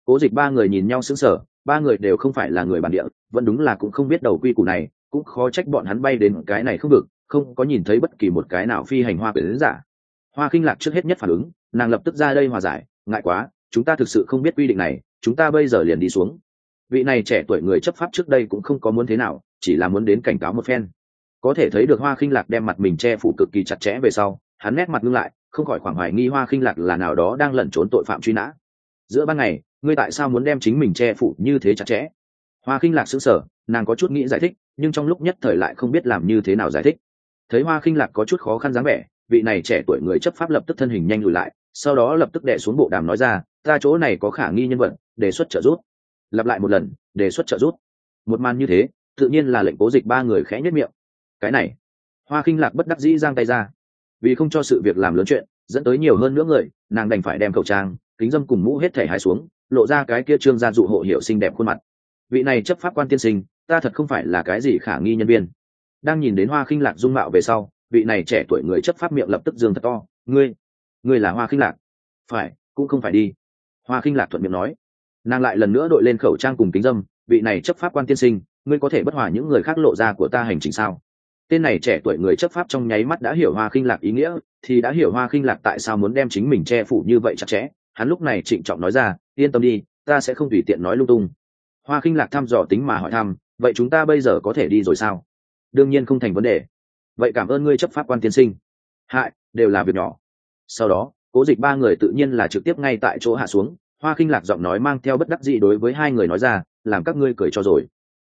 Cố dịch ba người nhìn nhau sững sờ ba người đều không phải là người bản địa, vẫn đúng là cũng không biết đầu quy củ này, cũng khó trách bọn hắn bay đến cái này không được, không có nhìn thấy bất kỳ một cái nào phi hành hoa quyển giả. Hoa kinh lạc trước hết nhất phản ứng, nàng lập tức ra đây hòa giải, ngại quá, chúng ta thực sự không biết quy định này, chúng ta bây giờ liền đi xuống. Vị này trẻ tuổi người chấp pháp trước đây cũng không có muốn thế nào, chỉ là muốn đến cảnh cáo một phen. Có thể thấy được hoa khinh lạc đem mặt mình che phủ cực kỳ chặt chẽ về sau, hắn nét mặt ngưng lại, không khỏi khoảng hoài nghi hoa khinh lạc là nào đó đang lẩn trốn tội phạm truy nã. Giữa ban ngày ngươi tại sao muốn đem chính mình che phủ như thế chặt chẽ? Hoa khinh lạc xứng sở nàng có chút nghĩ giải thích, nhưng trong lúc nhất thời lại không biết làm như thế nào giải thích. Thấy hoa khinh lạc có chút khó khăn dáng vẻ, vị này trẻ tuổi người chấp pháp lập tức thân hình nhanh lùi lại, sau đó lập tức đệ xuống bộ đàm nói ra, ta chỗ này có khả nghi nhân vật, đề xuất trợ giúp. Lặp lại một lần, đề xuất trợ giúp. Một màn như thế, tự nhiên là lệnh cố dịch ba người khẽ nhất miệng. Cái này. Hoa khinh lạc bất đắc dĩ giang tay ra. Vì không cho sự việc làm lớn chuyện, dẫn tới nhiều hơn nữa người, nàng đành phải đem khẩu trang, kính dâm cùng mũ hết thể hài xuống lộ ra cái kia trương gia dụ hộ hiệu xinh đẹp khuôn mặt. Vị này chấp pháp quan tiên sinh, ta thật không phải là cái gì khả nghi nhân viên. Đang nhìn đến hoa khinh lạc dung mạo về sau, vị này trẻ tuổi người chấp pháp miệng lập tức dương thật to. Ngươi ngươi là hoa khinh lạc? Phải, cũng không phải đi. Hoa khinh lạc thuận miệng nói. Nàng lại lần nữa đội lên khẩu trang cùng kính dâm. Vị này chấp pháp quan tiên sinh, ngươi có thể bất hòa những người khác lộ ra của ta hành trình sao? Tên này trẻ tuổi người chấp pháp trong nháy mắt đã hiểu hoa khinh lạc ý nghĩa, thì đã hiểu hoa khinh lạc tại sao muốn đem chính mình che phủ như vậy chặt chẽ hắn lúc này trịnh trọng nói ra, yên tâm đi, ta sẽ không tùy tiện nói lung tung. Hoa khinh lạc thăm dò tính mà hỏi thăm, vậy chúng ta bây giờ có thể đi rồi sao? Đương nhiên không thành vấn đề. Vậy cảm ơn ngươi chấp pháp quan tiên sinh. Hại, đều là việc nhỏ. Sau đó, cố dịch ba người tự nhiên là trực tiếp ngay tại chỗ hạ xuống. Hoa khinh lạc giọng nói mang theo bất đắc dị đối với hai người nói ra, làm các ngươi cười cho rồi.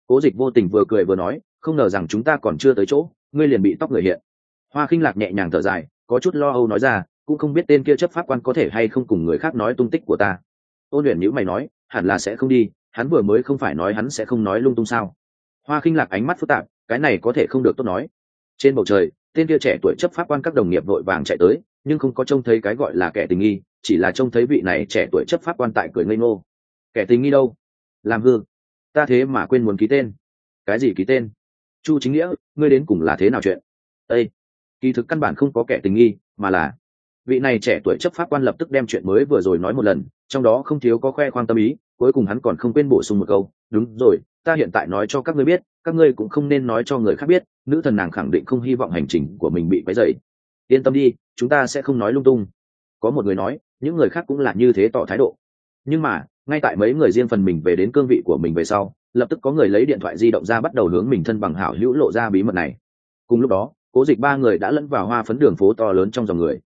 Cố dịch vô tình vừa cười vừa nói, không ngờ rằng chúng ta còn chưa tới chỗ, ngươi liền bị tóc người hiện. Hoa khinh lạc nhẹ nhàng thở dài, có chút lo âu nói ra cũng không biết tên kia chấp pháp quan có thể hay không cùng người khác nói tung tích của ta. Ôn luyện nhữ mày nói, hẳn là sẽ không đi, hắn vừa mới không phải nói hắn sẽ không nói lung tung sao. Hoa khinh lạc ánh mắt phức tạp, cái này có thể không được tốt nói. Trên bầu trời, tên kia trẻ tuổi chấp pháp quan các đồng nghiệp vội vàng chạy tới, nhưng không có trông thấy cái gọi là kẻ tình nghi, chỉ là trông thấy vị này trẻ tuổi chấp pháp quan tại cười ngây ngô. Kẻ tình nghi đâu? Làm hư. Ta thế mà quên muốn ký tên. Cái gì ký tên? Chu chính nghĩa, ngươi đến cùng là thế nào chuyện? Ây kỳ thực căn bản không có kẻ tình nghi, mà là vị này trẻ tuổi chấp pháp quan lập tức đem chuyện mới vừa rồi nói một lần, trong đó không thiếu có khoe khoang tâm ý, cuối cùng hắn còn không quên bổ sung một câu, đúng rồi, ta hiện tại nói cho các ngươi biết, các ngươi cũng không nên nói cho người khác biết, nữ thần nàng khẳng định không hy vọng hành trình của mình bị quấy dày yên tâm đi, chúng ta sẽ không nói lung tung. Có một người nói, những người khác cũng là như thế tỏ thái độ. Nhưng mà, ngay tại mấy người riêng phần mình về đến cương vị của mình về sau, lập tức có người lấy điện thoại di động ra bắt đầu hướng mình thân bằng hảo hữu lộ ra bí mật này. Cùng lúc đó, cố dịch ba người đã lẫn vào hoa phấn đường phố to lớn trong dòng người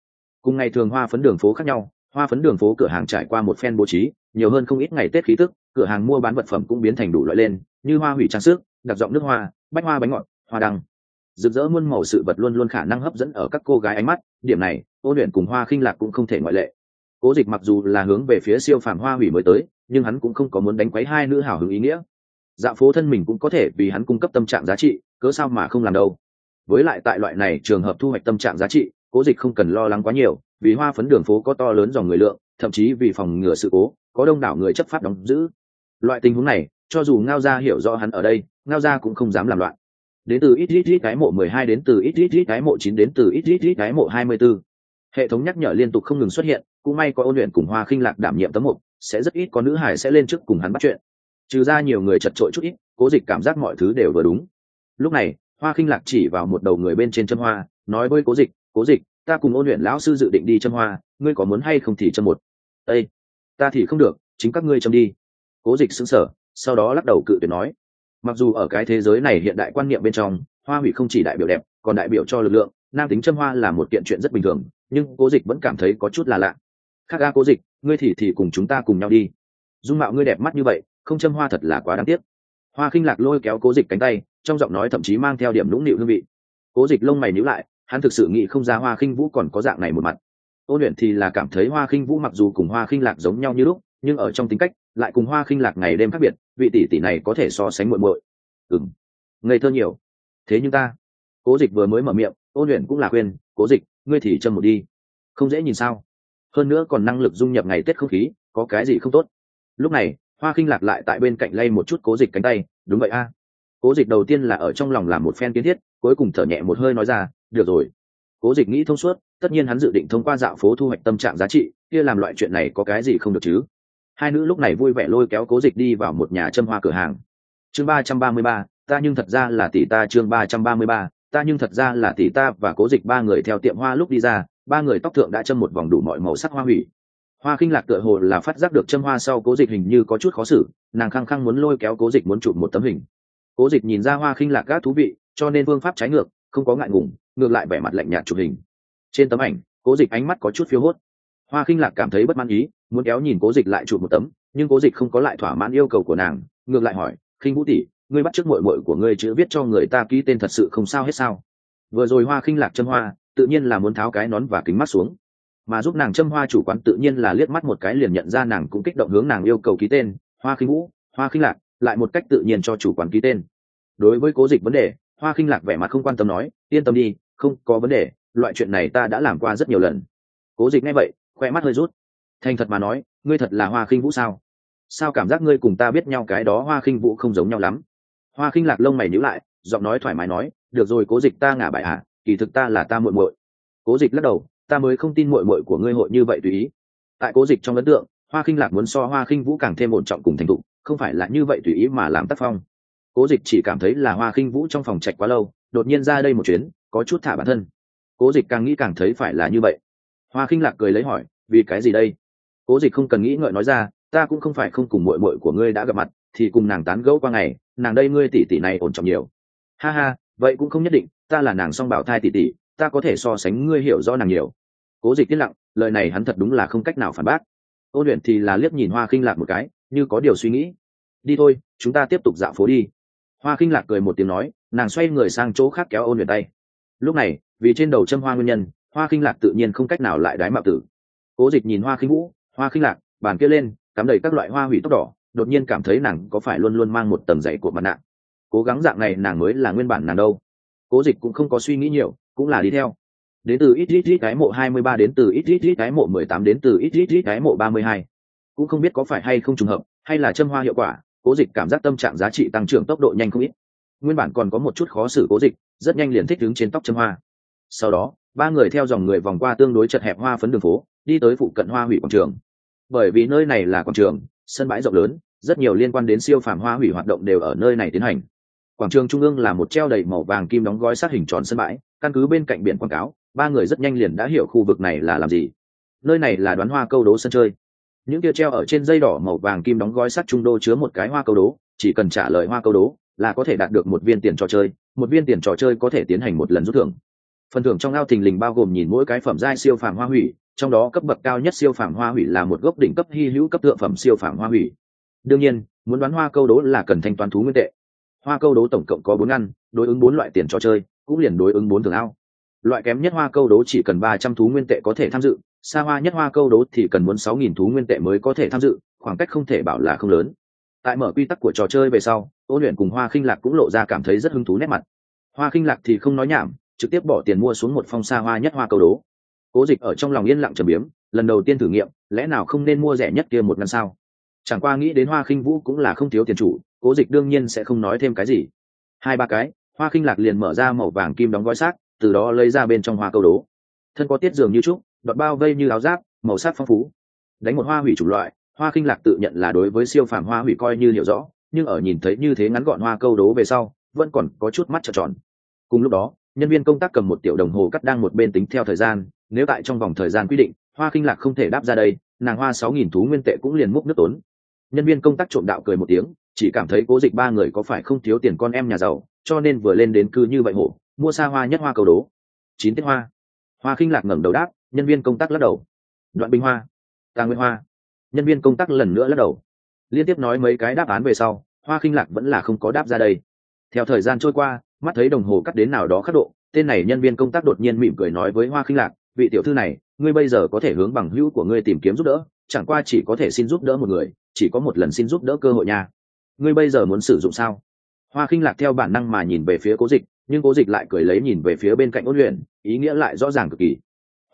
cùng ngày thường hoa phấn đường phố khác nhau, hoa phấn đường phố cửa hàng trải qua một phen bố trí, nhiều hơn không ít ngày tết khí tức, cửa hàng mua bán vật phẩm cũng biến thành đủ loại lên, như hoa hủy trang sức, đặc giọng nước hoa, bách hoa bánh ngọt, hoa đăng. Rực rỡ muôn màu sự vật luôn luôn khả năng hấp dẫn ở các cô gái ánh mắt, điểm này, ô luyện cùng hoa khinh lạc cũng không thể ngoại lệ. Cố dịch mặc dù là hướng về phía siêu phàm hoa hủy mới tới, nhưng hắn cũng không có muốn đánh quấy hai nữ hảo hứng ý nghĩa. Dạ phố thân mình cũng có thể vì hắn cung cấp tâm trạng giá trị, cớ sao mà không làm đâu. Với lại tại loại này trường hợp thu hoạch tâm trạng giá trị cố dịch không cần lo lắng quá nhiều, vì hoa phấn đường phố có to lớn dòng người lượng, thậm chí vì phòng ngừa sự cố, có đông đảo người chấp pháp đóng giữ. Loại tình huống này, cho dù ngao gia hiểu rõ hắn ở đây, ngao gia cũng không dám làm loạn. Đến từ ít ít ít cái mộ mười hai đến từ ít ít ít cái mộ chín đến từ ít ít ít cái mộ hai mươi 24. hệ thống nhắc nhở liên tục không ngừng xuất hiện, cũng may có ôn luyện cùng hoa khinh lạc đảm nhiệm tấm mục sẽ rất ít có nữ hải sẽ lên trước cùng hắn bắt chuyện. Trừ ra nhiều người chật trội chút ít, cố dịch cảm giác mọi thứ đều vừa đúng. Lúc này, hoa khinh lạc chỉ vào một đầu người bên trên chân hoa, nói với cố dịch cố dịch, ta cùng ôn luyện lão sư dự định đi châm hoa, ngươi có muốn hay không thì châm một. Ây ta thì không được, chính các ngươi châm đi. Cố dịch xứng sở sau đó lắc đầu cự tuyệt nói. Mặc dù ở cái thế giới này hiện đại quan niệm bên trong, hoa hủy không chỉ đại biểu đẹp, còn đại biểu cho lực lượng, nam tính châm hoa là một kiện chuyện rất bình thường, nhưng cố dịch vẫn cảm thấy có chút là lạ. Khác ga cố dịch, ngươi thì thì cùng chúng ta cùng nhau đi. Dung mạo ngươi đẹp mắt như vậy, không châm hoa thật là quá đáng tiếc. Hoa khinh lạc lôi kéo cố dịch cánh tay, trong giọng nói thậm chí mang theo điểm lũng nịu hương vị. Cố dịch lông mày nhíu lại hắn thực sự nghĩ không ra hoa khinh vũ còn có dạng này một mặt. Ôn luyện thì là cảm thấy hoa khinh vũ mặc dù cùng hoa khinh lạc giống nhau như lúc, nhưng ở trong tính cách, lại cùng hoa khinh lạc ngày đêm khác biệt, vị tỷ tỷ này có thể so sánh muội muội. Ừng ngây thơ nhiều. Thế nhưng ta, cố dịch vừa mới mở miệng ôn luyện cũng là khuyên cố dịch, ngươi thì chân một đi. Không dễ nhìn sao? Hơn nữa còn năng lực dung nhập ngày tết không khí, có cái gì không tốt? Lúc này, hoa khinh lạc lại tại bên cạnh lay một chút cố dịch cánh tay, đúng vậy a. Cố dịch đầu tiên là ở trong lòng làm một phen kiến thiết, cuối cùng thở nhẹ một hơi nói ra được rồi. Cố dịch nghĩ thông suốt, tất nhiên hắn dự định thông qua dạo phố thu hoạch tâm trạng giá trị, kia làm loại chuyện này có cái gì không được chứ? Hai nữ lúc này vui vẻ lôi kéo cố dịch đi vào một nhà châm hoa cửa hàng. Chương ba trăm ba mươi ba, ta nhưng thật ra là tỷ ta, chương ba trăm ba mươi ba, ta nhưng thật ra là tỷ ta và cố dịch ba người theo tiệm hoa lúc đi ra, ba người tóc thượng đã châm một vòng đủ mọi màu sắc hoa hủy. Hoa khinh lạc tựa hồ là phát giác được châm hoa sau cố dịch hình như có chút khó xử, nàng khăng khăng muốn lôi kéo cố dịch muốn chụp một tấm hình. Cố dịch nhìn ra hoa khinh lạc gác thú vị, cho nên phương pháp trái ngược, không có ngại ngùng ngược lại vẻ mặt lạnh nhạt chụp hình. Trên tấm ảnh, cố dịch ánh mắt có chút phiêu hốt. Hoa khinh lạc cảm thấy bất mãn ý, muốn kéo nhìn cố dịch lại chụp một tấm, nhưng cố dịch không có lại thỏa mãn yêu cầu của nàng, ngược lại hỏi, khinh vũ tỷ, ngươi bắt t r ư ớ c mội mội của ngươi chữ viết cho người ta ký tên thật sự không sao hết sao? Vừa rồi hoa khinh lạc châm hoa, tự nhiên là muốn tháo cái nón và kính mắt xuống. Mà giúp nàng châm hoa chủ quán tự nhiên là liếc mắt một cái liền nhận ra nàng cũng kích động hướng nàng yêu cầu ký tên, hoa khinh vũ, hoa khinh lạc, lại một cách tự nhiên cho chủ quán ký tên. Đối với cố dịch vấn đề, hoa khinh lạc vẻ mặt không quan tâm nói, yên tâm đi không có vấn đề, loại chuyện này ta đã làm qua rất nhiều lần. Cố dịch nghe vậy khoe mắt hơi rút. Thành thật mà nói, ngươi thật là hoa khinh vũ sao? Sao cảm giác ngươi cùng ta biết nhau cái đó hoa khinh vũ không giống nhau lắm? Hoa khinh lạc lông mày nhíu lại, giọng nói thoải mái nói, được rồi cố dịch, ta ngả bại hạ à, kỳ thực ta là ta muội muội. Cố dịch lắc đầu, ta mới không tin muội muội của ngươi hội như vậy tùy ý. Tại cố dịch trong ấn tượng, hoa khinh lạc muốn so hoa khinh vũ càng thêm ổn trọng cùng thành thục, không phải là như vậy tùy ý mà làm tác phong. Cố dịch chỉ cảm thấy là hoa khinh vũ trong phòng trạch quá lâu, đột nhiên ra đây một chuyến có chút thả bản thân. Cố dịch càng nghĩ càng thấy phải là như vậy. Hoa khinh lạc cười lấy hỏi, vì cái gì đây? Cố dịch không cần nghĩ ngợi nói ra, ta cũng không phải không cùng mội mội của ngươi đã gặp mặt, thì cùng nàng tán gẫu qua ngày, nàng đây ngươi tỷ tỷ này ổn trọng nhiều. Ha ha, vậy cũng không nhất định, ta là nàng song bảo thai tỷ tỷ, ta có thể so sánh ngươi hiểu rõ nàng nhiều. Cố dịch tiết lặng, lời này hắn thật đúng là không cách nào phản bác. Ôn luyện thì là liếc nhìn hoa khinh lạc một cái, như có điều suy nghĩ. Đi thôi, chúng ta tiếp tục dạo phố đi. Hoa khinh lạc cười một tiếng nói, nàng xoay người sang chỗ khác kéo ôn luyện tay lúc này, vì trên đầu châm hoa nguyên nhân, hoa khinh lạc tự nhiên không cách nào lại đái mạo tử. Cố dịch nhìn hoa khinh vũ, hoa khinh lạc, bàn kia lên, cắm đầy các loại hoa hủy tóc đỏ, đột nhiên cảm thấy nàng có phải luôn luôn mang một tầm dày của mặt nạ. Cố gắng dạng này nàng mới là nguyên bản nàng đâu. Cố dịch cũng không có suy nghĩ nhiều, cũng là đi theo. Đến từ ít ít ít cái mộ hai mươi ba đến từ ít ít ít cái mộ mười tám đến từ ít ít ít cái mộ ba mươi hai. Cũng không biết có phải hay không trùng hợp, hay là châm hoa hiệu quả, cố dịch cảm giác tâm trạng giá trị tăng trưởng tốc độ nhanh không ít. Nguyên bản còn có một chút khó xử cố dịch rất nhanh liền thích đứng trên tóc châm hoa. Sau đó, ba người theo dòng người vòng qua tương đối chật hẹp hoa phấn đường phố, đi tới phụ cận hoa hủy quảng trường. Bởi vì nơi này là quảng trường, sân bãi rộng lớn, rất nhiều liên quan đến siêu phàm hoa hủy hoạt động đều ở nơi này tiến hành. Quảng trường trung ương là một treo đầy màu vàng kim đóng gói sát hình tròn sân bãi, căn cứ bên cạnh biển quảng cáo, ba người rất nhanh liền đã hiểu khu vực này là làm gì. Nơi này là đoán hoa câu đố sân chơi. Những kia treo ở trên dây đỏ màu vàng kim đóng gói sắt trung đô chứa một cái hoa câu đố, chỉ cần trả lời hoa câu đố là có thể đạt được một viên tiền trò chơi một viên tiền trò chơi có thể tiến hành một lần rút thưởng. Phần thưởng trong ao thình lình bao gồm nhìn mỗi cái phẩm giai siêu phàm hoa hủy, trong đó cấp bậc cao nhất siêu phàm hoa hủy là một gốc đỉnh cấp hy hữu cấp thượng phẩm siêu phàm hoa hủy. Đương nhiên, muốn đoán hoa câu đố là cần thanh toán thú nguyên tệ. Hoa câu đố tổng cộng có bốn ngăn, đối ứng bốn loại tiền trò chơi, cũng liền đối ứng bốn thường ao. Loại kém nhất hoa câu đố chỉ cần ba trăm thú nguyên tệ có thể tham dự, xa hoa nhất hoa câu đố thì cần muốn sáu nghìn thú nguyên tệ mới có thể tham dự, khoảng cách không thể bảo là không lớn tại mở quy tắc của trò chơi về sau ôn luyện cùng hoa khinh lạc cũng lộ ra cảm thấy rất hứng thú nét mặt. Hoa khinh lạc thì không nói nhảm, trực tiếp bỏ tiền mua xuống một phong xa hoa nhất hoa cầu đố. Cố dịch ở trong lòng yên lặng trầm biếm, lần đầu tiên thử nghiệm, lẽ nào không nên mua rẻ nhất kia một ngăn sao? Chẳng qua nghĩ đến hoa khinh vũ cũng là không thiếu tiền chủ, cố dịch đương nhiên sẽ không nói thêm cái gì. Hai ba cái, hoa khinh lạc liền mở ra màu vàng kim đóng gói xác, từ đó lấy ra bên trong hoa câu đố. Thân có tiết dường như trúc, đọt bao vây như áo giáp, màu sắc phong phú. Đánh một hoa hủy chủng loại hoa khinh lạc tự nhận là đối với siêu phàm hoa hủy coi như hiểu rõ, nhưng ở nhìn thấy như thế ngắn gọn hoa câu đố về sau, vẫn còn có chút mắt trợn tròn. Cùng lúc đó, nhân viên công tác cầm một tiểu đồng hồ cắt đang một bên tính theo thời gian, nếu tại trong vòng thời gian quy định, hoa khinh lạc không thể đáp ra đây, nàng hoa sáu nghìn thú nguyên tệ cũng liền múc nước tốn. Nhân viên công tác trộm đạo cười một tiếng, chỉ cảm thấy cố dịch ba người có phải không thiếu tiền con em nhà giàu, cho nên vừa lên đến cư như vậy hổ, mua xa hoa nhất hoa cầu đố. Chín tiết hoa. Hoa khinh lạc ngẩng đầu đáp, nhân viên công tác lắc đầu. Đoạn binh hoa. Tà nguyên hoa nhân viên công tác lần nữa lắc đầu. Liên tiếp nói mấy cái đáp án về sau, hoa khinh lạc vẫn là không có đáp ra đây. Theo thời gian trôi qua, mắt thấy đồng hồ cắt đến nào đó khắc độ, tên này nhân viên công tác đột nhiên mỉm cười nói với hoa khinh lạc, vị tiểu thư này, ngươi bây giờ có thể hướng bằng hữu của ngươi tìm kiếm giúp đỡ, chẳng qua chỉ có thể xin giúp đỡ một người, chỉ có một lần xin giúp đỡ cơ hội nha. Ngươi bây giờ muốn sử dụng sao? Hoa khinh lạc theo bản năng mà nhìn về phía cố dịch, nhưng cố dịch lại cười lấy nhìn về phía bên cạnh ôn luyện, ý nghĩa lại rõ ràng cực kỳ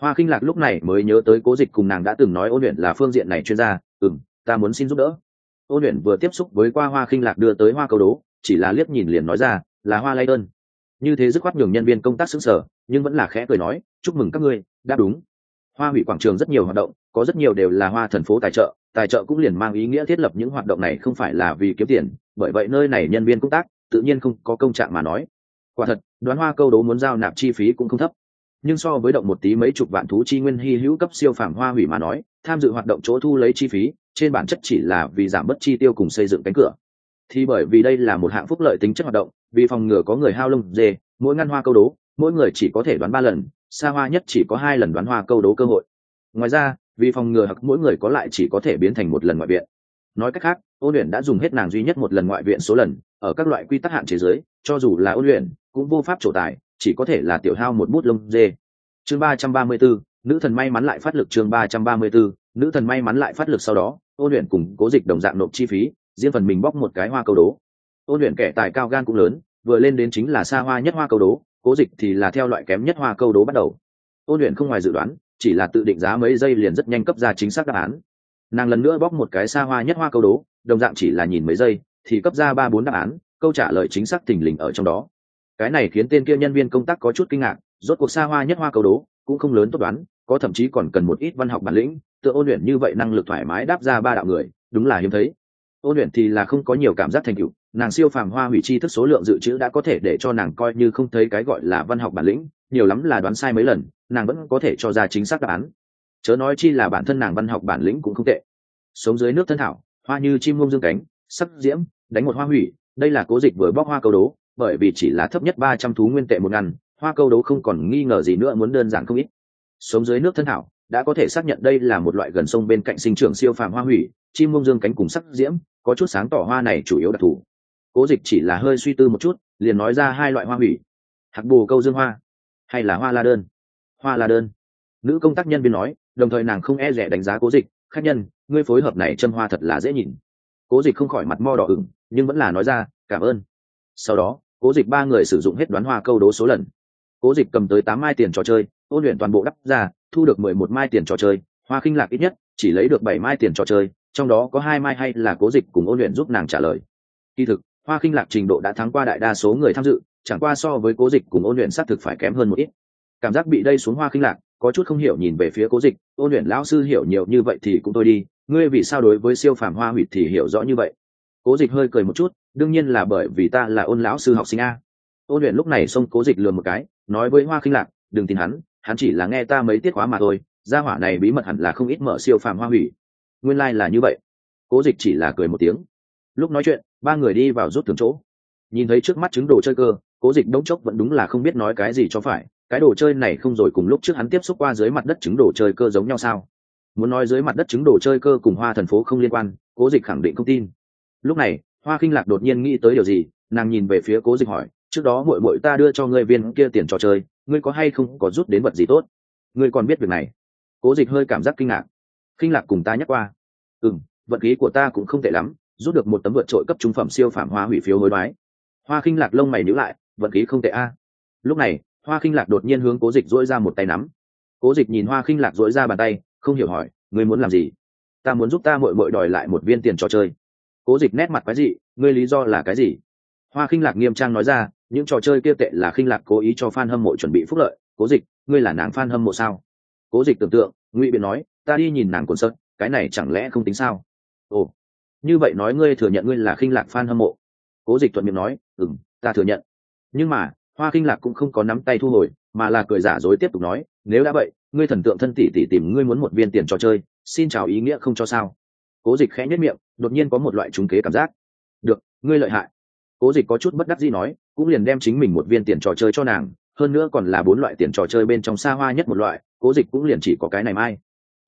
hoa khinh lạc lúc này mới nhớ tới cố dịch cùng nàng đã từng nói ôn luyện là phương diện này chuyên gia ừ m ta muốn xin giúp đỡ. Ôn luyện vừa tiếp xúc với qua hoa khinh lạc đưa tới hoa câu đố, chỉ là liếc nhìn liền nói ra, là hoa lay đơn. Như thế dứt khoát nhường nhân viên công tác xứng sở nhưng vẫn là khẽ cười nói, chúc mừng các ngươi, đáp đúng. Hoa hủy quảng trường rất nhiều hoạt động, có rất nhiều đều là hoa thần phố tài trợ tài trợ cũng liền mang ý nghĩa thiết lập những hoạt động này không phải là vì kiếm tiền, bởi vậy nơi này nhân viên công tác tự nhiên không có công trạng mà nói. Quả thật, đoán hoa câu đố muốn giao nạp chi phí cũng không thấp nhưng so với động một tí mấy chục vạn thú chi nguyên hy hữu cấp siêu phàm hoa hủy mà nói, tham dự hoạt động chỗ thu lấy chi phí, trên bản chất chỉ là vì giảm bớt chi tiêu cùng xây dựng cánh cửa. Thì bởi vì đây là một hạng phúc lợi tính chất hoạt động, vì phòng ngừa có người hao lông dê, mỗi ngăn hoa câu đố, mỗi người chỉ có thể đoán ba lần, xa hoa nhất chỉ có hai lần đoán hoa câu đố cơ hội. Ngoài ra, vì phòng ngừa hoặc mỗi người có lại chỉ có thể biến thành một lần ngoại viện. Nói cách khác, ôn luyện đã dùng hết nàng duy nhất một lần ngoại viện số lần, ở các loại quy tắc hạn chế giới, cho dù là ôn luyện cũng vô pháp trổ tài chỉ có thể là tiểu hao một bút lông dê. Chương ba trăm ba mươi bốn nữ thần may mắn lại phát lực chương ba trăm ba mươi bốn nữ thần may mắn lại phát lực sau đó ôn luyện cùng cố dịch đồng dạng nộp chi phí, riêng phần mình bóc một cái hoa câu đố. Ôn luyện kẻ tài cao gan cũng lớn, vừa lên đến chính là xa hoa nhất hoa câu đố, cố dịch thì là theo loại kém nhất hoa câu đố bắt đầu. Ôn luyện không ngoài dự đoán, chỉ là tự định giá mấy giây liền rất nhanh cấp ra chính xác đáp án. Nàng lần nữa bóc một cái xa hoa nhất hoa câu đố, đồng dạng chỉ là nhìn mấy giây, thì cấp ra ba bốn đáp án, câu trả lời chính xác thình lình ở trong đó cái này khiến tên kia nhân viên công tác có chút kinh ngạc, rốt cuộc xa hoa nhất hoa cầu đố, cũng không lớn tốt đoán, có thậm chí còn cần một ít văn học bản lĩnh, tựa ôn luyện như vậy năng lực thoải mái đáp ra ba đạo người, đúng là hiếm thấy. Ôn luyện thì là không có nhiều cảm giác thành tựu, nàng siêu phàm hoa hủy chi thức số lượng dự trữ đã có thể để cho nàng coi như không thấy cái gọi là văn học bản lĩnh, nhiều lắm là đoán sai mấy lần, nàng vẫn có thể cho ra chính xác đáp án. Chớ nói chi là bản thân nàng văn học bản lĩnh cũng không tệ. Sống dưới nước thân thảo, hoa như chim ngông dương cánh sắc diễm, đánh một hoa hủy, đây là cố dịch vừa bóc hoa câu đố bởi vì chỉ là thấp nhất ba trăm thú nguyên tệ một ngàn, hoa câu đấu không còn nghi ngờ gì nữa, muốn đơn giản không ít. Sống dưới nước thân thảo, đã có thể xác nhận đây là một loại gần sông bên cạnh sinh trưởng siêu phàm hoa hủy, chim mông dương cánh cùng sắc diễm, có chút sáng tỏ hoa này chủ yếu đặc thù. Cố dịch chỉ là hơi suy tư một chút, liền nói ra hai loại hoa hủy. Hạc bù câu dương hoa, hay là hoa la đơn? Hoa la đơn. Nữ công tác nhân viên nói, đồng thời nàng không e rẻ đánh giá cố dịch, khách nhân, ngươi phối hợp này châm hoa thật là dễ nhìn. Cố dịch không khỏi mặt mo đỏ ửng, nhưng vẫn là nói ra, cảm ơn. Sau đó cố dịch ba người sử dụng hết đoán hoa câu đố số lần. Cố dịch cầm tới tám mai tiền trò chơi, ôn luyện toàn bộ đắp ra, thu được mười một mai tiền trò chơi, hoa khinh lạc ít nhất, chỉ lấy được bảy mai tiền trò chơi, trong đó có hai mai hay là cố dịch cùng ôn luyện giúp nàng trả lời. Kỳ thực, hoa khinh lạc trình độ đã thắng qua đại đa số người tham dự, chẳng qua so với cố dịch cùng ôn luyện xác thực phải kém hơn một ít. Cảm giác bị đây xuống hoa khinh lạc, có chút không hiểu nhìn về phía cố dịch, ôn luyện lão sư hiểu nhiều như vậy thì cũng tôi đi, ngươi vì sao đối với siêu phàm hoa hủy thì hiểu rõ như vậy? Cố dịch hơi cười một chút đương nhiên là bởi vì ta là ôn lão sư học sinh a. Ôn luyện lúc này xông cố dịch lừa một cái, nói với hoa khinh lạc, đừng tin hắn hắn chỉ là nghe ta mấy tiết khóa mà thôi, gia hỏa này bí mật hẳn là không ít mở siêu phàm hoa hủy. Nguyên lai、like、là như vậy. Cố dịch chỉ là cười một tiếng. Lúc nói chuyện, ba người đi vào rút thường chỗ. Nhìn thấy trước mắt trứng đồ chơi cơ, cố dịch đống chốc vẫn đúng là không biết nói cái gì cho phải, cái đồ chơi này không rồi cùng lúc trước hắn tiếp xúc qua dưới mặt đất trứng đồ chơi cơ giống nhau sao? Muốn nói dưới mặt đất trứng đồ chơi cơ cùng hoa thần phố không liên quan, cố dịch khẳng định không tin. Lúc này hoa khinh lạc đột nhiên nghĩ tới điều gì, nàng nhìn về phía cố dịch hỏi, trước đó mội mội ta đưa cho ngươi viên kia tiền trò chơi, ngươi có hay không có rút đến vật gì tốt? Ngươi còn biết việc này? Cố dịch hơi cảm giác kinh ngạc. Kinh lạc cùng ta nhắc qua. Ừ m vận khí của ta cũng không tệ lắm, rút được một tấm vượt trội cấp trung phẩm siêu phẩm hoa hủy phiếu hối đoái. Hoa khinh lạc lông mày nhữ lại vận khí không tệ a. Lúc này, hoa khinh lạc đột nhiên hướng cố dịch dỗi ra một tay nắm. Cố dịch nhìn hoa khinh lạc dỗi ra bàn tay, không hiểu hỏi, ngươi muốn làm gì? Ta muốn giúp ta mội mội đòi lại một viên tiền trò chơi cố dịch nét mặt cái gì ngươi lý do là cái gì? Hoa khinh lạc nghiêm trang nói ra, những trò chơi kia tệ là khinh lạc cố ý cho f a n hâm mộ chuẩn bị phúc lợi. Cố dịch, ngươi là nàng f a n hâm mộ sao? Cố dịch tưởng tượng, ngụy biện nói, ta đi nhìn nàng cồn sợt cái này chẳng lẽ không tính sao? Ồ, như vậy nói ngươi thừa nhận ngươi là khinh lạc f a n hâm mộ? Cố dịch thuận miệng nói ừ m ta thừa nhận. Nhưng mà, hoa khinh lạc cũng không có nắm tay thu hồi, mà là cười giả dối tiếp tục nói, nếu đã vậy, ngươi thần tượng thân tỷ tỷ tìm ngươi muốn một viên tiền trò chơi, xin chào ý nghĩa không cho sao. Cố dịch khẽ nhất miệng đột nhiên có một loại trúng kế cảm giác. Được, ngươi lợi hại. Cố dịch có chút bất đắc gì nói, cũng liền đem chính mình một viên tiền trò chơi cho nàng, hơn nữa còn là bốn loại tiền trò chơi bên trong xa hoa nhất một loại, cố dịch cũng liền chỉ có cái này mai.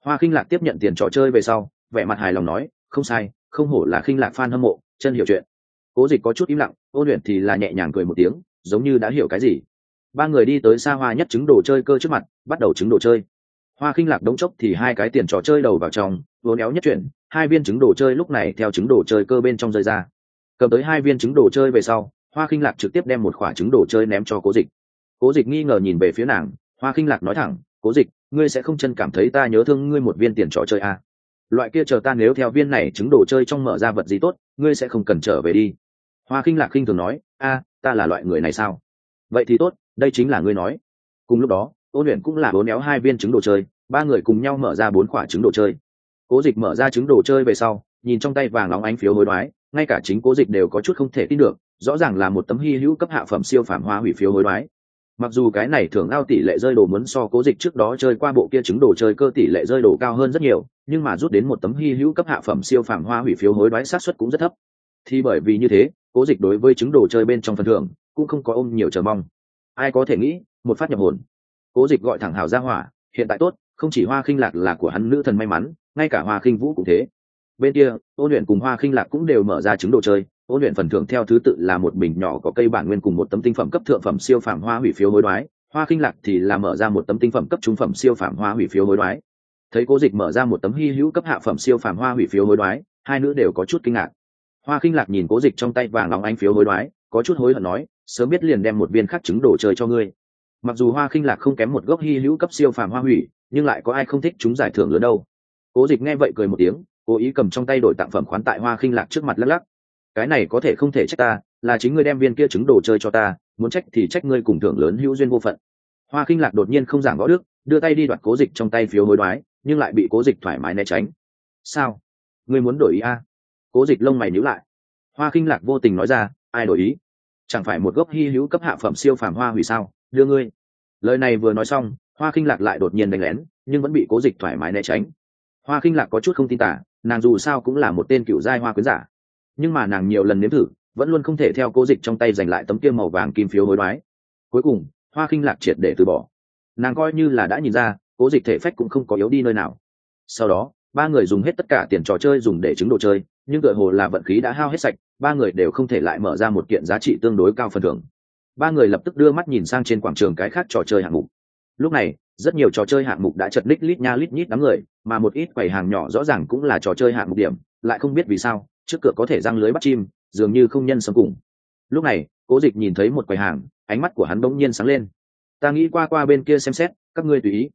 Hoa khinh lạc tiếp nhận tiền trò chơi về sau, vẻ mặt hài lòng nói, không sai, không hổ là khinh lạc f a n hâm mộ, chân hiểu chuyện. Cố dịch có chút im lặng, ôn luyện thì là nhẹ nhàng cười một tiếng, giống như đã hiểu cái gì. Ba người đi tới xa hoa nhất chứng đồ chơi cơ trước mặt, bắt đầu chứng đồ chơi hoa khinh lạc đống chốc thì hai cái tiền trò chơi đầu vào trong, vốn éo nhất chuyển hai viên trứng đồ chơi lúc này theo trứng đồ chơi cơ bên trong rơi ra. Cầm tới hai viên trứng đồ chơi về sau, hoa khinh lạc trực tiếp đem một khoả trứng đồ chơi ném cho cố dịch. Cố dịch nghi ngờ nhìn về phía nàng, hoa khinh lạc nói thẳng, cố dịch, ngươi sẽ không chân cảm thấy ta nhớ thương ngươi một viên tiền trò chơi à. loại kia chờ ta nếu theo viên này trứng đồ chơi trong mở ra vật gì tốt, ngươi sẽ không cần trở về đi. Hoa khinh lạc khinh thường nói, a, ta là loại người này sao? Vậy thì tốt, đây chính là ngươi nói. Cùng lúc đó ôn luyện cũng là bốn éo hai viên trứng đồ chơi, ba người cùng nhau mở ra bốn quả trứng đồ chơi. Cố dịch mở ra trứng đồ chơi về sau, nhìn trong tay vàng nóng ánh phiếu hối đoái, ngay cả chính cố dịch đều có chút không thể tin được, rõ ràng là một tấm hy hữu cấp hạ phẩm siêu phản hoa hủy phiếu hối đoái. Mặc dù cái này thường ao tỷ lệ rơi đồ muốn so cố dịch trước đó chơi qua bộ kia trứng đồ chơi cơ tỷ lệ rơi đồ cao hơn rất nhiều, nhưng mà rút đến một tấm hy hữu cấp hạ phẩm siêu phản hoa hủy phiếu hối đoái sát xuất cũng rất thấp. Thì bởi vì như thế, cố dịch đối với trứng đồ chơi bên trong phần thưởng cũng không có ôm nhiều chờ mong. Ai có thể nghĩ, một phát nhập hồn cố dịch gọi thẳng hào ra hỏa, hiện tại tốt, không chỉ hoa khinh lạc là của hắn nữ thần may mắn, ngay cả hoa khinh vũ cũng thế. Bên kia, ôn luyện cùng hoa khinh lạc cũng đều mở ra trứng đồ chơi, ôn luyện phần thưởng theo thứ tự là một bình nhỏ có cây bản nguyên cùng một tấm tinh phẩm cấp thượng phẩm siêu phẩm hoa hủy phiếu hối đoái, hoa khinh lạc thì là mở ra một tấm tinh phẩm cấp trung phẩm siêu phẩm hoa hủy phiếu hối đoái. Thấy cố dịch mở ra một tấm hy hữu cấp hạ phẩm siêu phẩm hoa hủy phiếu hối đoái, hai nữ đều có chút kinh ngạc. Hoa khinh lạc nhìn cố dịch trong tay vàng lòng anh phiếu hối đoái, có chút hối hận nói, sớm biết liền đem một viên khắc trứng đồ chơi cho ngươi mặc dù hoa khinh lạc không kém một gốc hy hữu cấp siêu phàm hoa hủy, nhưng lại có ai không thích chúng giải thưởng lớn đâu. Cố dịch nghe vậy cười một tiếng, cố ý cầm trong tay đổi tặng phẩm khoán tại hoa khinh lạc trước mặt lắc lắc. Cái này có thể không thể trách ta, là chính ngươi đem viên kia trứng đồ chơi cho ta, muốn trách thì trách ngươi cùng thưởng lớn hữu duyên vô phận. Hoa khinh lạc đột nhiên không giảng võ đức, đưa tay đi đoạt cố dịch trong tay phiếu hối đoái, nhưng lại bị cố dịch thoải mái né tránh. Sao? Ngươi muốn đổi ý a? À? cố dịch lông mày nhíu lại. Hoa khinh lạc vô tình nói ra, ai đổi ý? Chẳng phải một gốc hy hữu cấp hạ phẩm siêu phàm hoa hủy sao? Đưa ngươi. Lời này vừa nói xong, hoa khinh lạc lại đột nhiên đánh lén, nhưng vẫn bị cố dịch thoải mái né tránh. Hoa khinh lạc có chút không tin tả, nàng dù sao cũng là một tên cựu giai hoa quyến giả. Nhưng mà nàng nhiều lần nếm thử, vẫn luôn không thể theo cố dịch trong tay giành lại tấm kia màu vàng kim phiếu hối đoái. Cuối cùng, hoa khinh lạc triệt để từ bỏ. Nàng coi như là đã nhìn ra, cố dịch thể phách cũng không có yếu đi nơi nào. Sau đó, ba người dùng hết tất cả tiền trò chơi dùng để chứng đồ chơi, nhưng đội hồ là vận khí đã hao hết sạch, ba người đều không thể lại mở ra một kiện giá trị tương đối cao phần thưởng ba người lập tức đưa mắt nhìn sang trên quảng trường cái khác trò chơi hạng mục. Lúc này, rất nhiều trò chơi hạng mục đã chật ních lít nha lít nhít đám người, mà một ít quầy hàng nhỏ rõ ràng cũng là trò chơi hạng mục điểm, lại không biết vì sao, trước cửa có thể răng lưới bắt chim, dường như không nhân sống cùng. Lúc này, cố dịch nhìn thấy một quầy hàng, ánh mắt của hắn bỗng nhiên sáng lên. Ta nghĩ qua qua bên kia xem xét, các ngươi tùy ý.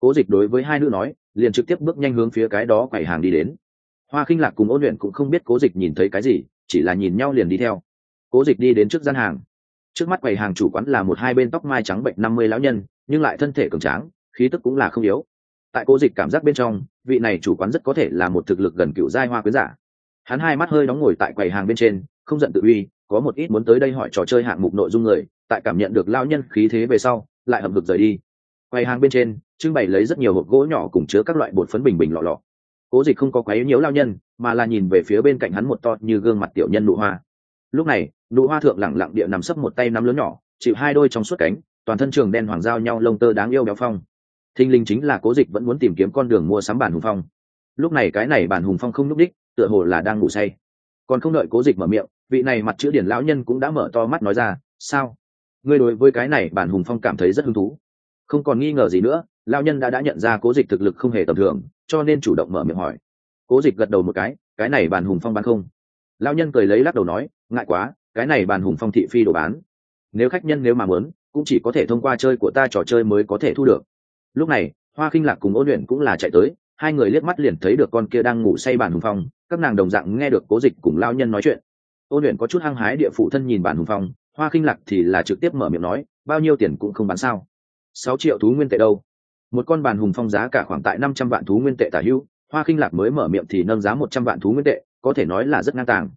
Cố dịch đối với hai nữ nói, liền trực tiếp bước nhanh hướng phía cái đó quầy hàng đi đến. Hoa khinh lạc cùng ôn luyện cũng không biết cố dịch nhìn thấy cái gì, chỉ là nhìn nhau liền đi theo. Cố dịch đi đến trước gian hàng trước mắt quầy hàng chủ quán là một hai bên tóc mai trắng bệnh năm mươi lão nhân, nhưng lại thân thể cường tráng, khí tức cũng là không yếu. Tại cố dịch cảm giác bên trong, vị này chủ quán rất có thể là một thực lực gần cựu giai hoa quyến giả. Hắn hai mắt hơi đóng ngồi tại quầy hàng bên trên, không giận tự uy, có một ít muốn tới đây hỏi trò chơi hạng mục nội dung người, tại cảm nhận được lao nhân khí thế về sau, lại hậm hực rời đi. Quầy hàng bên trên, trưng bày lấy rất nhiều hộp gỗ nhỏ cùng chứa các loại bột phấn bình bình lọ lọ. Cố dịch không có quấy nhiễu lao nhân, mà là nhìn về phía bên cạnh hắn một to như gương mặt tiểu nhân nụ hoa. Lúc này nụ hoa thượng lẳng lặng địa nằm sấp một tay nắm lớn nhỏ, chịu hai đôi trong suốt cánh, toàn thân trường đen hoàng giao nhau lông tơ đáng yêu béo phong. Thinh linh chính là cố dịch vẫn muốn tìm kiếm con đường mua sắm bản hùng phong. Lúc này cái này bản hùng phong không nhúc đích tựa hồ là đang ngủ say. Còn không đợi cố dịch mở miệng, vị này mặt chữ điển lão nhân cũng đã mở to mắt nói ra, sao? Ngươi đối với cái này bản hùng phong cảm thấy rất hứng thú. Không còn nghi ngờ gì nữa, lão nhân đã đã nhận ra cố dịch thực lực không hề tầm thường, cho nên chủ động mở miệng hỏi. Cố dịch gật đầu một cái cái này bản hùng phong bán không? Lão nhân cười lấy lắc đầu nói, ngại quá cái này bàn hùng phong thị phi đồ bán. Nếu khách nhân nếu mà muốn, cũng chỉ có thể thông qua chơi của ta trò chơi mới có thể thu được. Lúc này, hoa khinh lạc cùng ôn luyện cũng là chạy tới, hai người liếc mắt liền thấy được con kia đang ngủ say bàn hùng phong, các nàng đồng dạng nghe được cố dịch cùng lao nhân nói chuyện. Ôn luyện có chút hăng hái địa phụ thân nhìn bàn hùng phong, hoa khinh lạc thì là trực tiếp mở miệng nói, bao nhiêu tiền cũng không bán sao. Sáu triệu thú nguyên tệ đâu? Một con bàn hùng phong giá cả khoảng tại năm trăm vạn thú nguyên tệ tả hữu, hoa khinh lạc mới mở miệng thì nâng giá một trăm vạn thú nguyên tệ, có thể nói là rất ngang tàng.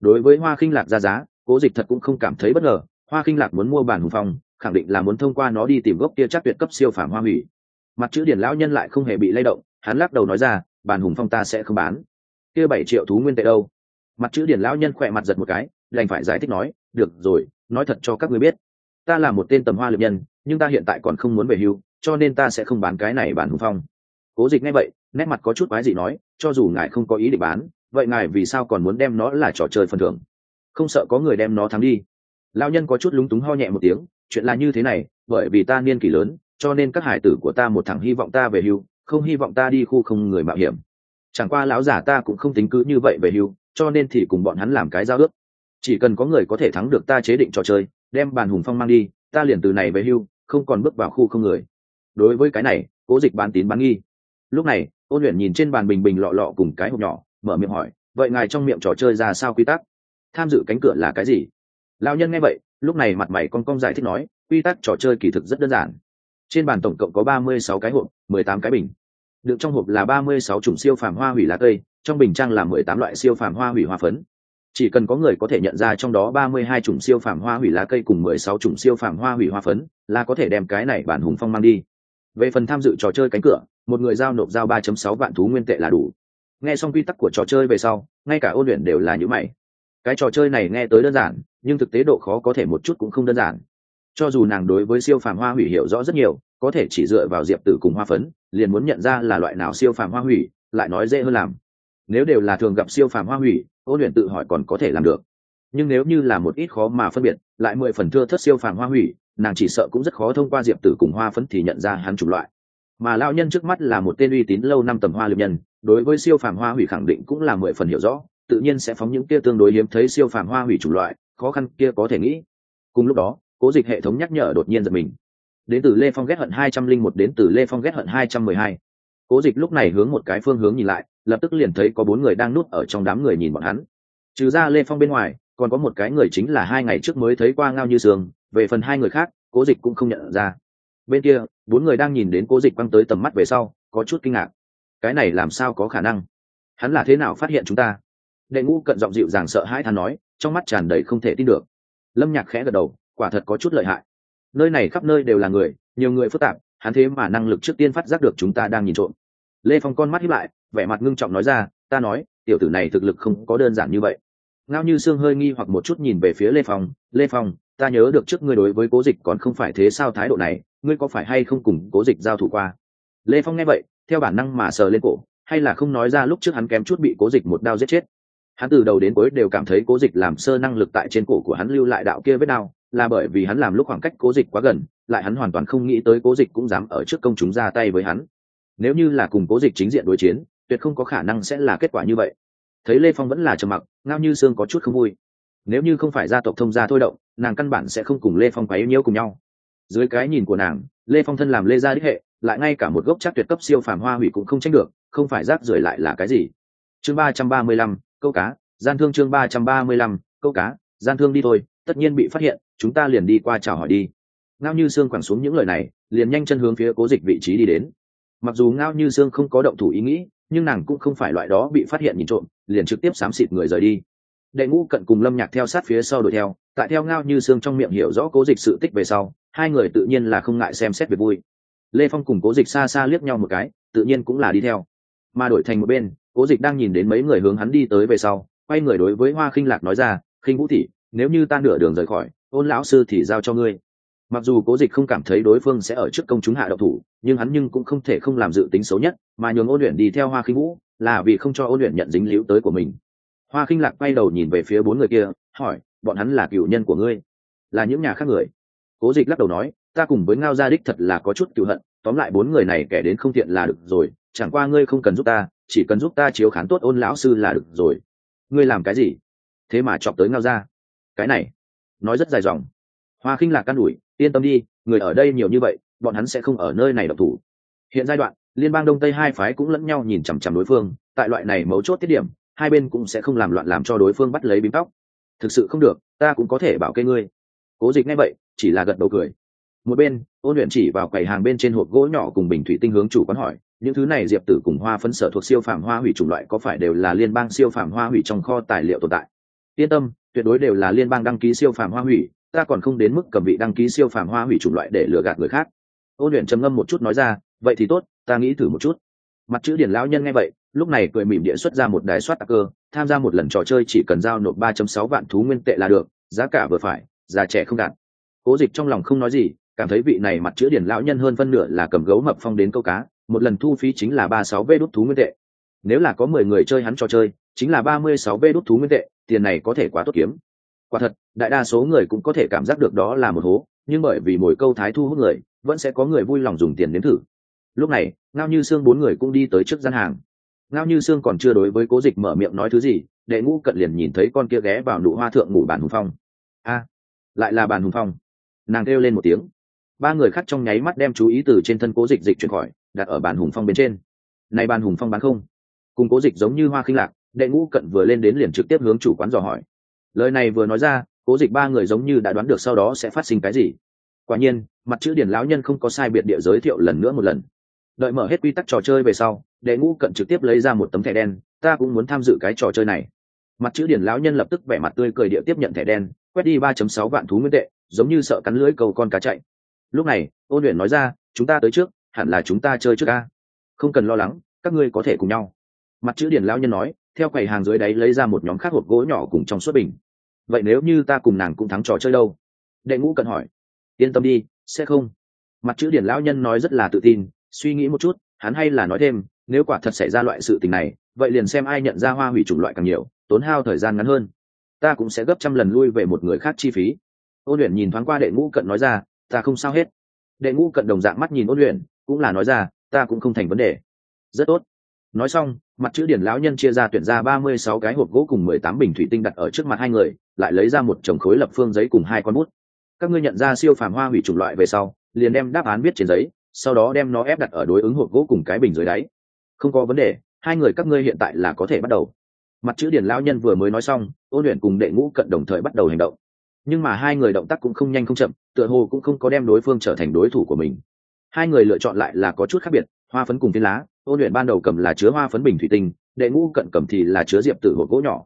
Đối với hoa khinh lạc ra giá cố dịch thật cũng không cảm thấy bất ngờ, hoa khinh lạc muốn mua bản hùng phong, khẳng định là muốn thông qua nó đi tìm gốc kia chắc tuyệt cấp siêu phàm hoa hủy. Mặt chữ điển lão nhân lại không hề bị lay động, hắn lắc đầu nói ra, bản hùng phong ta sẽ không bán. Kia bảy triệu thú nguyên tệ đâu? Mặt chữ điển lão nhân khỏe mặt giật một cái, đành phải giải thích nói, được rồi, nói thật cho các người biết, ta là một tên tầm hoa liệp nhân, nhưng ta hiện tại còn không muốn về hưu, cho nên ta sẽ không bán cái này bản hùng phong. Cố dịch nghe vậy, nét mặt có chút quái gì nói, cho dù ngài không có ý định bán, vậy ngài vì sao còn muốn đem nó là trò chơi phần thưởng? Không sợ có người đem nó thắng đi. Lao nhân có chút lúng túng ho nhẹ một tiếng, chuyện là như thế này, bởi vì ta niên kỷ lớn, cho nên các hải tử của ta một thằng hy vọng ta về hưu, không hy vọng ta đi khu không người mạo hiểm. Chẳng qua lão giả ta cũng không tính cứ như vậy về hưu, cho nên thì cùng bọn hắn làm cái giao ước. Chỉ cần có người có thể thắng được ta chế định trò chơi, đem bàn hùng phong mang đi, ta liền từ này về hưu, không còn bước vào khu không người. Đối với cái này, cố dịch bán tín bán nghi. Lúc này, ôn luyện nhìn trên bàn bình bình lọ lọ cùng cái hộp nhỏ, mở miệng hỏi, vậy ngài trong miệng trò chơi ra sao quy tắc? Tham dự cánh cửa là cái gì? Lao nhân nghe vậy, lúc này mặt mày con cong giải thích nói, quy tắc trò chơi kỳ thực rất đơn giản. Trên bàn tổng cộng có ba mươi sáu cái hộp, mười tám cái bình. Đựng trong hộp là ba mươi sáu chủng siêu phàm hoa hủy lá cây, trong bình trang là mười tám loại siêu phàm hoa hủy hoa phấn. Chỉ cần có người có thể nhận ra trong đó ba mươi hai chủng siêu phàm hoa hủy lá cây cùng mười sáu chủng siêu phàm hoa hủy hoa phấn, là có thể đem cái này bản hùng phong mang đi. Về phần tham dự trò chơi cánh cửa, một người giao nộp giao ba chấm sáu vạn thú nguyên tệ là đủ. Nghe xong quy tắc của trò chơi về sau, ngay cả ôn luyện đều là những mày cái trò chơi này nghe tới đơn giản, nhưng thực tế độ khó có thể một chút cũng không đơn giản. Cho dù nàng đối với siêu phàm hoa hủy hiểu rõ rất nhiều, có thể chỉ dựa vào diệp tử cùng hoa phấn, liền muốn nhận ra là loại nào siêu phàm hoa hủy, lại nói dễ hơn làm. Nếu đều là thường gặp siêu phàm hoa hủy ôn luyện tự hỏi còn có thể làm được. Nhưng nếu như là một ít khó mà phân biệt, lại mười phần thưa thất siêu phàm hoa hủy, nàng chỉ sợ cũng rất khó thông qua diệp tử cùng hoa phấn thì nhận ra hắn chủng loại. Mà lao nhân trước mắt là một tên uy tín lâu năm tầm hoa liệp nhân, đối với siêu phàm hoa hủy khẳng định cũng là mười phần hiểu rõ tự nhiên sẽ phóng những kia tương đối hiếm thấy siêu phàm hoa hủy chủng loại, khó khăn kia có thể nghĩ. Cùng lúc đó, cố dịch hệ thống nhắc nhở đột nhiên giật mình. Đến từ lê phong ghét hận hai trăm linh một đến từ lê phong ghét hận hai trăm mười hai. Cố dịch lúc này hướng một cái phương hướng nhìn lại, lập tức liền thấy có bốn người đang núp ở trong đám người nhìn bọn hắn. Trừ ra lê phong bên ngoài, còn có một cái người chính là hai ngày trước mới thấy qua ngao như sương, về phần hai người khác, cố dịch cũng không nhận ra. Bên kia, bốn người đang nhìn đến cố dịch quăng tới tầm mắt về sau, có chút kinh ngạc. Cái này làm sao có khả năng? Hắn là thế nào phát hiện chúng ta? Đệ ngũ cận giọng dịu dàng sợ hãi than nói, trong mắt tràn đầy không thể tin được. Lâm nhạc khẽ gật đầu, quả thật có chút lợi hại. Nơi này khắp nơi đều là người, nhiều người phức tạp, hắn thế mà năng lực trước tiên phát giác được chúng ta đang nhìn trộm. Lê phong con mắt hiếp lại, vẻ mặt ngưng trọng nói ra, ta nói, tiểu tử này thực lực không có đơn giản như vậy. Ngao như sương hơi nghi hoặc một chút nhìn về phía lê phong lê phong, ta nhớ được trước ngươi đối với cố dịch còn không phải thế sao thái độ này, ngươi có phải hay không cùng cố dịch giao thủ qua? Lê phong nghe vậy, theo bản năng mà sờ lên cổ, hay là không nói ra lúc trước hắn kém chút bị cố dịch một đao giết chết hắn từ đầu đến cuối đều cảm thấy cố dịch làm sơ năng lực tại trên cổ của hắn lưu lại đạo kia vết đao là bởi vì hắn làm lúc khoảng cách cố dịch quá gần, lại hắn hoàn toàn không nghĩ tới cố dịch cũng dám ở trước công chúng ra tay với hắn. Nếu như là cùng cố dịch chính diện đối chiến, tuyệt không có khả năng sẽ là kết quả như vậy. Thấy lê phong vẫn là trầm mặc, ngao như sương có chút không vui. Nếu như không phải gia tộc thông gia thôi động, nàng căn bản sẽ không cùng lê phong quấy nhiễu cùng nhau. Dưới cái nhìn của nàng, lê phong thân làm lê gia đích hệ, lại ngay cả một gốc chắc tuyệt cấp siêu phàm hoa hủy cũng không tránh được, không phải rác rưởi lại là cái gì? Chương ba trăm ba mươi lăm câu cá, gian thương chương ba trăm ba mươi lăm, câu cá, gian thương đi thôi, tất nhiên bị phát hiện, chúng ta liền đi qua chào hỏi đi. Ngao như sương quẳng xuống những lời này, liền nhanh chân hướng phía cố dịch vị trí đi đến. Mặc dù ngao như sương không có động thủ ý nghĩ, nhưng nàng cũng không phải loại đó bị phát hiện nhìn trộm, liền trực tiếp xám xịt người rời đi. Đệ ngũ cận cùng lâm nhạc theo sát phía sau đuổi theo, tại theo ngao như sương trong miệng hiểu rõ cố dịch sự tích về sau, hai người tự nhiên là không ngại xem xét việc vui. Lê phong cùng cố dịch xa xa liếc nhau một cái, tự nhiên cũng là đi theo. Mà đổi thành một bên cố dịch đang nhìn đến mấy người hướng hắn đi tới về sau, quay người đối với hoa khinh lạc nói ra, khinh vũ thị, nếu như ta nửa đường rời khỏi, ôn lão sư thì giao cho ngươi. Mặc dù cố dịch không cảm thấy đối phương sẽ ở trước công chúng hạ độc thủ, nhưng hắn nhưng cũng không thể không làm dự tính xấu nhất, mà nhường ôn luyện đi theo hoa khinh vũ, là vì không cho ôn luyện nhận dính líu tới của mình. Hoa khinh lạc quay đầu nhìn về phía bốn người kia, hỏi, bọn hắn là cựu nhân của ngươi? Là những nhà khác người? Cố dịch lắc đầu nói, ta cùng với ngao gia đích thật là có chút cựu hận, tóm lại bốn người này kẻ đến không thiện là được rồi, chẳng qua ngươi không cần giúp ta chỉ cần giúp ta chiếu khán tốt ôn lão sư là được rồi. Ngươi làm cái gì? Thế mà chọc tới ngao ra. cái này, nói rất dài dòng. Hoa khinh lạc can ủi, yên tâm đi, người ở đây nhiều như vậy, bọn hắn sẽ không ở nơi này độc thủ. Hiện giai đoạn, liên bang đông tây hai phái cũng lẫn nhau nhìn chằm chằm đối phương, tại loại này mấu chốt tiết điểm, hai bên cũng sẽ không làm loạn làm cho đối phương bắt lấy bím tóc. Thực sự không được, ta cũng có thể bảo kê ngươi. Cố dịch ngay vậy, chỉ là gật đầu cười. Một bên, ôn luyện chỉ vào quầy hàng bên trên hộp gỗ nhỏ cùng bình thủy tinh hướng chủ quán hỏi những thứ này diệp tử cùng hoa phân sở thuộc siêu phàm hoa hủy chủng loại có phải đều là liên bang siêu phàm hoa hủy trong kho tài liệu tồn tại? Yên tâm, tuyệt đối đều là liên bang đăng ký siêu phàm hoa hủy, ta còn không đến mức cầm vị đăng ký siêu phàm hoa hủy chủng loại để lừa gạt người khác. Ôn luyện trầm ngâm một chút nói ra, vậy thì tốt, ta nghĩ thử một chút. Mặt chữ điển lão nhân nghe vậy, lúc này cười mỉm địa xuất ra một đài soát tạc cơ, tham gia một lần trò chơi chỉ cần giao nộp ba sáu vạn thú nguyên tệ là được, giá cả vừa phải, già trẻ không đạt. Cố dịch trong lòng không nói gì, cảm thấy vị này mặt chữ điển lão nhân hơn phân nửa là cầm gấu mập phong đến câu cá một lần thu phí chính là ba sáu v đốt thú nguyên tệ. Nếu là có mười người chơi hắn trò chơi, chính là ba mươi sáu v đốt thú nguyên tệ, tiền này có thể quá tốt kiếm. Quả thật, đại đa số người cũng có thể cảm giác được đó là một hố, nhưng bởi vì mỗi câu thái thu hút người, vẫn sẽ có người vui lòng dùng tiền đến thử. Lúc này, ngao như xương bốn người cũng đi tới trước gian hàng. Ngao như xương còn chưa đối với cố dịch mở miệng nói thứ gì, đệ ngũ cận liền nhìn thấy con kia ghé vào nụ hoa thượng ngủ bàn hùng phong. A, lại là bàn hùng phong. Nàng kêu lên một tiếng. Ba người khác trong nháy mắt đem chú ý từ trên thân cố dịch dịch chuyển khỏi đặt ở bàn hùng phong bên trên. Này bàn hùng phong bán không? Cùng cố dịch giống như hoa khinh lạc, đệ ngũ cận vừa lên đến liền trực tiếp hướng chủ quán dò hỏi. Lời này vừa nói ra, cố dịch ba người giống như đã đoán được sau đó sẽ phát sinh cái gì. Quả nhiên, mặt chữ điển lão nhân không có sai biệt địa giới thiệu lần nữa một lần. Đợi mở hết quy tắc trò chơi về sau, đệ ngũ cận trực tiếp lấy ra một tấm thẻ đen, ta cũng muốn tham dự cái trò chơi này. Mặt chữ điển lão nhân lập tức vẻ mặt tươi cười địa tiếp nhận thẻ đen, quét đi ba chấm sáu vạn thú nguyên tệ, giống như sợ cắn lưỡi cầu con cá chạy. Lúc này, ôn luyện nói ra, chúng ta tới trước hẳn là chúng ta chơi trước a, không cần lo lắng các ngươi có thể cùng nhau. Mặt chữ điển lão nhân nói theo quầy hàng dưới đáy lấy ra một nhóm khác hộp gỗ nhỏ cùng trong suốt bình. Vậy nếu như ta cùng nàng cũng thắng trò chơi đâu? Đệ ngũ cần hỏi. Yên tâm đi sẽ không. Mặt chữ điển lão nhân nói rất là tự tin suy nghĩ một chút hắn hay là nói thêm nếu quả thật xảy ra loại sự tình này vậy liền xem ai nhận ra hoa hủy chủng loại càng nhiều tốn hao thời gian ngắn hơn. Ta cũng sẽ gấp trăm lần lui về một người khác chi phí. Ôn luyện nhìn thoáng qua đệ ngũ cận nói ra ta không sao hết. Đệ ngũ cận đồng dạng mắt nhìn ôn luyện cũng là nói ra, ta cũng không thành vấn đề. Rất tốt. Nói xong, mặt chữ điển lão nhân chia ra tuyển ra ba mươi sáu cái hộp gỗ cùng mười tám bình thủy tinh đặt ở trước mặt hai người, lại lấy ra một chồng khối lập phương giấy cùng hai con bút. Các ngươi nhận ra siêu phàm hoa hủy chủng loại về sau, liền đem đáp án viết trên giấy, sau đó đem nó ép đặt ở đối ứng hộp gỗ cùng cái bình dưới đáy. Không có vấn đề, hai người các ngươi hiện tại là có thể bắt đầu. Mặt chữ điển lão nhân vừa mới nói xong, ôn luyện cùng đệ ngũ cận đồng thời bắt đầu hành động. Nhưng mà hai người động tác cũng không nhanh không chậm, tựa hồ cũng không có đem đối phương trở thành đối thủ của mình hai người lựa chọn lại là có chút khác biệt, hoa phấn cùng phiến lá. Ôn luyện ban đầu cầm là chứa hoa phấn bình thủy tinh, đệ ngũ cận cầm thì là chứa diệp tử hộp gỗ nhỏ.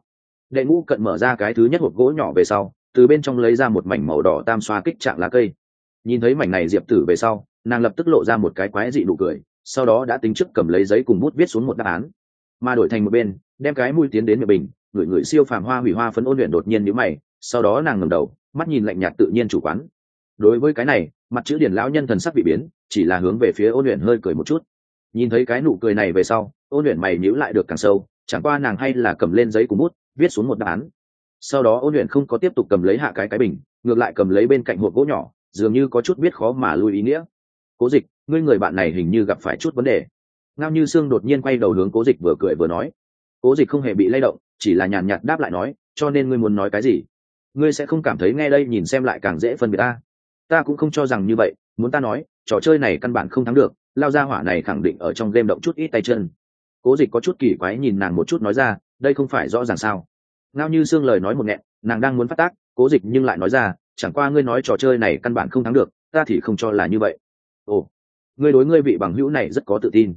Đệ ngũ cận mở ra cái thứ nhất hộp gỗ nhỏ về sau, từ bên trong lấy ra một mảnh màu đỏ tam xoa kích trạng lá cây. Nhìn thấy mảnh này diệp tử về sau, nàng lập tức lộ ra một cái quái dị nụ cười, sau đó đã tính trước cầm lấy giấy cùng bút viết xuống một đáp án. Mà đổi thành một bên, đem cái mũi tiến đến miệng bình, người người siêu phàm hoa hủy hoa phấn ôn luyện đột nhiên nhíu mày, sau đó nàng ngẩng đầu, mắt nhìn lạnh nhạt tự nhiên chủ quán đối với cái này, mặt chữ điển lão nhân thần sắc bị biến, chỉ là hướng về phía ôn luyện hơi cười một chút. Nhìn thấy cái nụ cười này về sau, ôn luyện mày nhíu lại được càng sâu, chẳng qua nàng hay là cầm lên giấy cùng bút, viết xuống một đáp án. Sau đó ôn luyện không có tiếp tục cầm lấy hạ cái cái bình, ngược lại cầm lấy bên cạnh hộp gỗ nhỏ, dường như có chút biết khó mà lui ý nghĩa. Cố dịch, ngươi người bạn này hình như gặp phải chút vấn đề. Ngao như sương đột nhiên quay đầu hướng cố dịch vừa cười vừa nói. Cố dịch không hề bị lay động, chỉ là nhàn nhạt đáp lại nói, cho nên ngươi muốn nói cái gì? Ngươi sẽ không cảm thấy nghe đây nhìn xem lại càng dễ phân biệt ta ta cũng không cho rằng như vậy, muốn ta nói, trò chơi này căn bản không thắng được, lao ra hỏa này khẳng định ở trong game động chút ít tay chân. Cố dịch có chút kỳ quái nhìn nàng một chút nói ra, đây không phải rõ ràng sao? Ngao như xương lời nói một nghẹn, nàng đang muốn phát tác, cố dịch nhưng lại nói ra, chẳng qua ngươi nói trò chơi này căn bản không thắng được, ta thì không cho là như vậy. Ồ, ngươi đối ngươi vị bằng hữu này rất có tự tin.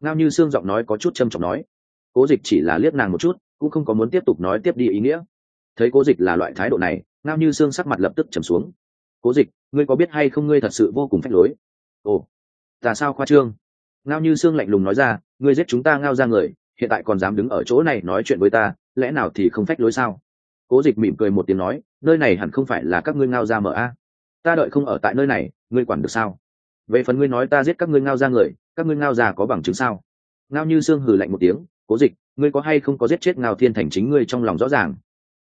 Ngao như xương giọng nói có chút trầm trọng nói. Cố dịch chỉ là liếc nàng một chút, cũng không có muốn tiếp tục nói tiếp đi ý nghĩa. Thấy cố dịch là loại thái độ này, ngao như xương sắc mặt lập tức trầm xuống. Cố dịch ngươi có biết hay không ngươi thật sự vô cùng phách lối? Ồ, ta sao khoa trương? Ngao như xương lạnh lùng nói ra, ngươi giết chúng ta ngao ra người, hiện tại còn dám đứng ở chỗ này nói chuyện với ta, lẽ nào thì không phách lối sao? Cố dịch mỉm cười một tiếng nói, nơi này hẳn không phải là các ngươi ngao ra mở a. Ta đợi không ở tại nơi này, ngươi quản được sao? Về phần ngươi nói ta giết các ngươi ngao ra người, các ngươi ngao ra có bằng chứng sao? Ngao như sương hừ lạnh một tiếng, cố dịch, ngươi có hay không có giết chết ngao thiên thành chính ngươi trong lòng rõ ràng?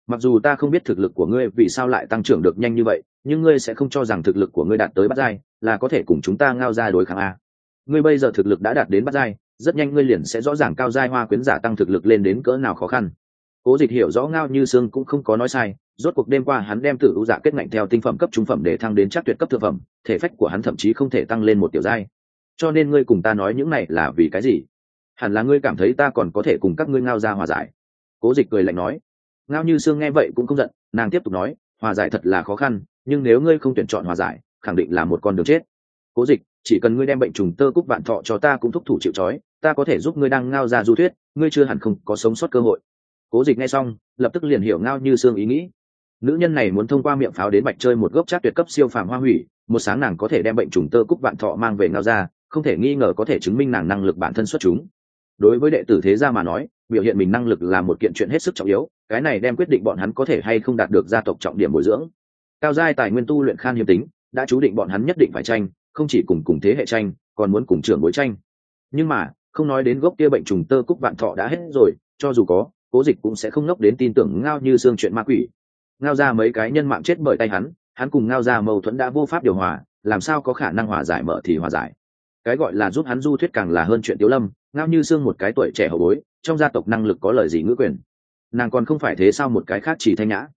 Mặc dù ta không biết thực lực của ngươi vì sao lại tăng trưởng được nhanh như vậy, nhưng ngươi sẽ không cho rằng thực lực của ngươi đạt tới bắt giai là có thể cùng chúng ta ngao ra đối kháng a. Ngươi bây giờ thực lực đã đạt đến bắt giai, rất nhanh ngươi liền sẽ rõ ràng cao giai hoa quyến giả tăng thực lực lên đến cỡ nào khó khăn. Cố dịch hiểu rõ ngao như sương cũng không có nói sai, rốt cuộc đêm qua hắn đem tử ưu giả kết ngạnh theo tinh phẩm cấp trung phẩm để thăng đến chắc tuyệt cấp thượng phẩm, thể phách của hắn thậm chí không thể tăng lên một tiểu giai. Cho nên ngươi cùng ta nói những này là vì cái gì? Hẳn là ngươi cảm thấy ta còn có thể cùng các ngươi ngao ra hòa giải. Cố dịch cười lạnh nói ngao như sương nghe vậy cũng không giận, nàng tiếp tục nói, hòa giải thật là khó khăn, nhưng nếu ngươi không tuyển chọn hòa giải, khẳng định là một con đường chết. Cố dịch, chỉ cần ngươi đem bệnh trùng tơ cúc vạn thọ cho ta cũng thúc thủ chịu trói, ta có thể giúp ngươi đang ngao ra du thuyết, ngươi chưa hẳn không có sống sót cơ hội. Cố dịch nghe xong, lập tức liền hiểu ngao như sương ý nghĩ. Nữ nhân này muốn thông qua miệng pháo đến bạch chơi một gốc chát tuyệt cấp siêu phàm hoa hủy, một sáng nàng có thể đem bệnh trùng tơ cúc vạn thọ mang về ngao ra, không thể nghi ngờ có thể chứng minh nàng năng lực bản thân xuất chúng. Đối với đệ tử thế gia mà nói, biểu hiện mình năng lực là một kiện chuyện hết sức trọng yếu cái này đem quyết định bọn hắn có thể hay không đạt được gia tộc trọng điểm bồi dưỡng. Cao giai tài nguyên tu luyện khan hiếm tính, đã chú định bọn hắn nhất định phải tranh, không chỉ cùng cùng thế hệ tranh, còn muốn cùng trưởng bối tranh. Nhưng mà, không nói đến gốc kia bệnh trùng tơ cúc vạn thọ đã hết rồi, cho dù có, cố dịch cũng sẽ không ngốc đến tin tưởng ngao như xương chuyện ma quỷ. Ngao ra mấy cái nhân mạng chết bởi tay hắn hắn cùng ngao ra mâu thuẫn đã vô pháp điều hòa, làm sao có khả năng hòa giải mở thì hòa giải. Cái gọi là giúp hắn du thuyết càng là hơn chuyện tiếu lâm, ngao như xương một cái tuổi trẻ hậu bối, trong gia tộc năng lực có lời gì ngữ quyền nàng còn không phải thế sao một cái khác chỉ thanh nhã.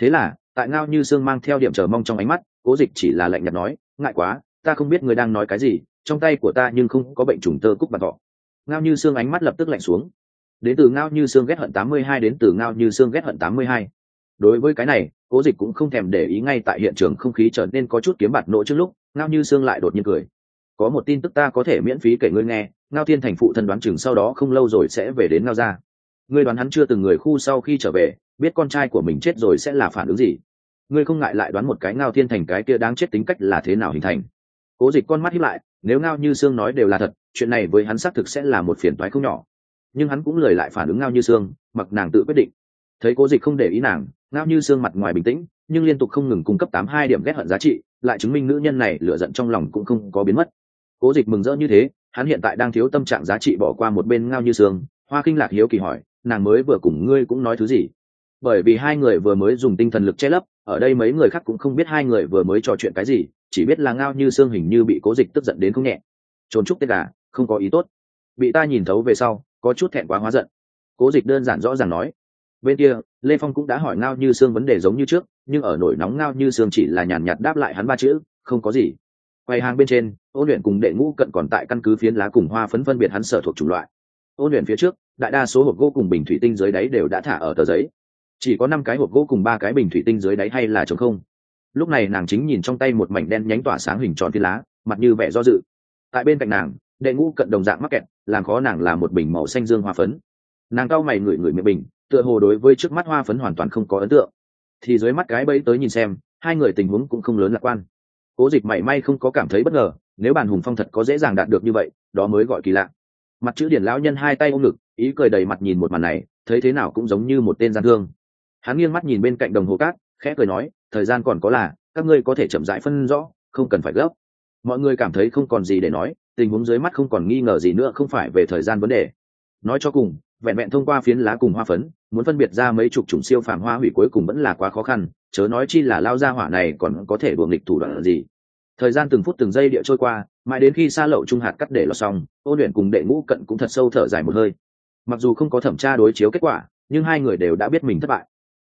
Thế là, tại ngao như xương mang theo điểm chờ mong trong ánh mắt, cố dịch chỉ là lạnh nhạt nói, ngại quá, ta không biết người đang nói cái gì, trong tay của ta nhưng không có bệnh trùng tơ cúc bạc thọ. Ngao như xương ánh mắt lập tức lạnh xuống. Đến từ ngao như xương ghét hận tám mươi hai đến từ ngao như xương ghét hận tám mươi hai. Đối với cái này, cố dịch cũng không thèm để ý ngay tại hiện trường không khí trở nên có chút kiếm bạt nỗ trước lúc, ngao như xương lại đột nhiên cười. Có một tin tức ta có thể miễn phí kể ngươi nghe, ngao thiên thành phụ thân đoán chừng sau đó không lâu rồi sẽ về đến ngao gia ngươi đoán hắn chưa từng người khu sau khi trở về, biết con trai của mình chết rồi sẽ là phản ứng gì? Ngươi không ngại lại đoán một cái ngao thiên thành cái kia đáng chết tính cách là thế nào hình thành? Cố dịch con mắt hiếp lại, nếu ngao như sương nói đều là thật, chuyện này với hắn xác thực sẽ là một phiền toái không nhỏ. Nhưng hắn cũng lời lại phản ứng ngao như sương mặc nàng tự quyết định. Thấy cố dịch không để ý nàng, ngao như sương mặt ngoài bình tĩnh, nhưng liên tục không ngừng cung cấp tám hai điểm ghét hận giá trị, lại chứng minh nữ nhân này lựa giận trong lòng cũng không có biến mất. Cố dịch mừng rỡ như thế, hắn hiện tại đang thiếu tâm trạng giá trị bỏ qua một bên ngao như sương hoa kinh lạc hiếu kỳ hỏi nàng mới vừa cùng ngươi cũng nói thứ gì? Bởi vì hai người vừa mới dùng tinh thần lực che lấp, ở đây mấy người khác cũng không biết hai người vừa mới trò chuyện cái gì, chỉ biết là ngao như xương hình như bị cố dịch tức giận đến không nhẹ. Trốn chúc tết gà, không có ý tốt. Bị ta nhìn thấu về sau, có chút thẹn quá hóa giận. Cố dịch đơn giản rõ ràng nói. Bên kia, lê phong cũng đã hỏi ngao như xương vấn đề giống như trước, nhưng ở nổi nóng ngao như xương chỉ là nhàn nhạt đáp lại hắn ba chữ, không có gì. Quay hàng bên trên, ôn luyện cùng đệ ngũ cận còn tại căn cứ phiến lá cùng hoa phấn phân biệt hắn sở thuộc chủng loại. Ôn luyện phía trước đại đa số hộp gỗ cùng bình thủy tinh dưới đáy đều đã thả ở tờ giấy. Chỉ có năm cái hộp gỗ cùng ba cái bình thủy tinh dưới đáy hay là trống không. Lúc này nàng chính nhìn trong tay một mảnh đen nhánh tỏa sáng hình tròn phi lá, mặt như vẻ do dự. Tại bên cạnh nàng, đệ ngũ cận đồng dạng mắc kẹt, làm khó nàng là một bình màu xanh dương hoa phấn. Nàng cao mày ngửi ngửi miệng bình, tựa hồ đối với trước mắt hoa phấn hoàn toàn không có ấn tượng. Thì dưới mắt cái bẫy tới nhìn xem, hai người tình huống cũng không lớn lạc quan. Cố dịch mảy may không có cảm thấy bất ngờ, nếu bàn hùng phong thật có dễ dàng đạt được như vậy, đó mới gọi kỳ lạ. Mặt chữ điển lão nhân hai tay ôm ngực ý cười đầy mặt nhìn một màn này, thấy thế nào cũng giống như một tên gian thương. Hắn nghiêng mắt nhìn bên cạnh đồng hồ cát, khẽ cười nói, thời gian còn có là, các ngươi có thể chậm rãi phân rõ, không cần phải gấp. Mọi người cảm thấy không còn gì để nói, tình huống dưới mắt không còn nghi ngờ gì nữa, không phải về thời gian vấn đề. Nói cho cùng, vẹn vẹn thông qua phiến lá cùng hoa phấn, muốn phân biệt ra mấy chục chủng siêu phàm hoa hủy cuối cùng vẫn là quá khó khăn, chớ nói chi là lao ra hỏa này còn có thể buồng lịch thủ đoạn gì. Thời gian từng phút từng giây địa trôi qua, mãi đến khi xa lậu trung hạt cắt để lọt xong ôn luyện cùng đệ ngũ cận cũng thật sâu thở dài một hơi mặc dù không có thẩm tra đối chiếu kết quả, nhưng hai người đều đã biết mình thất bại.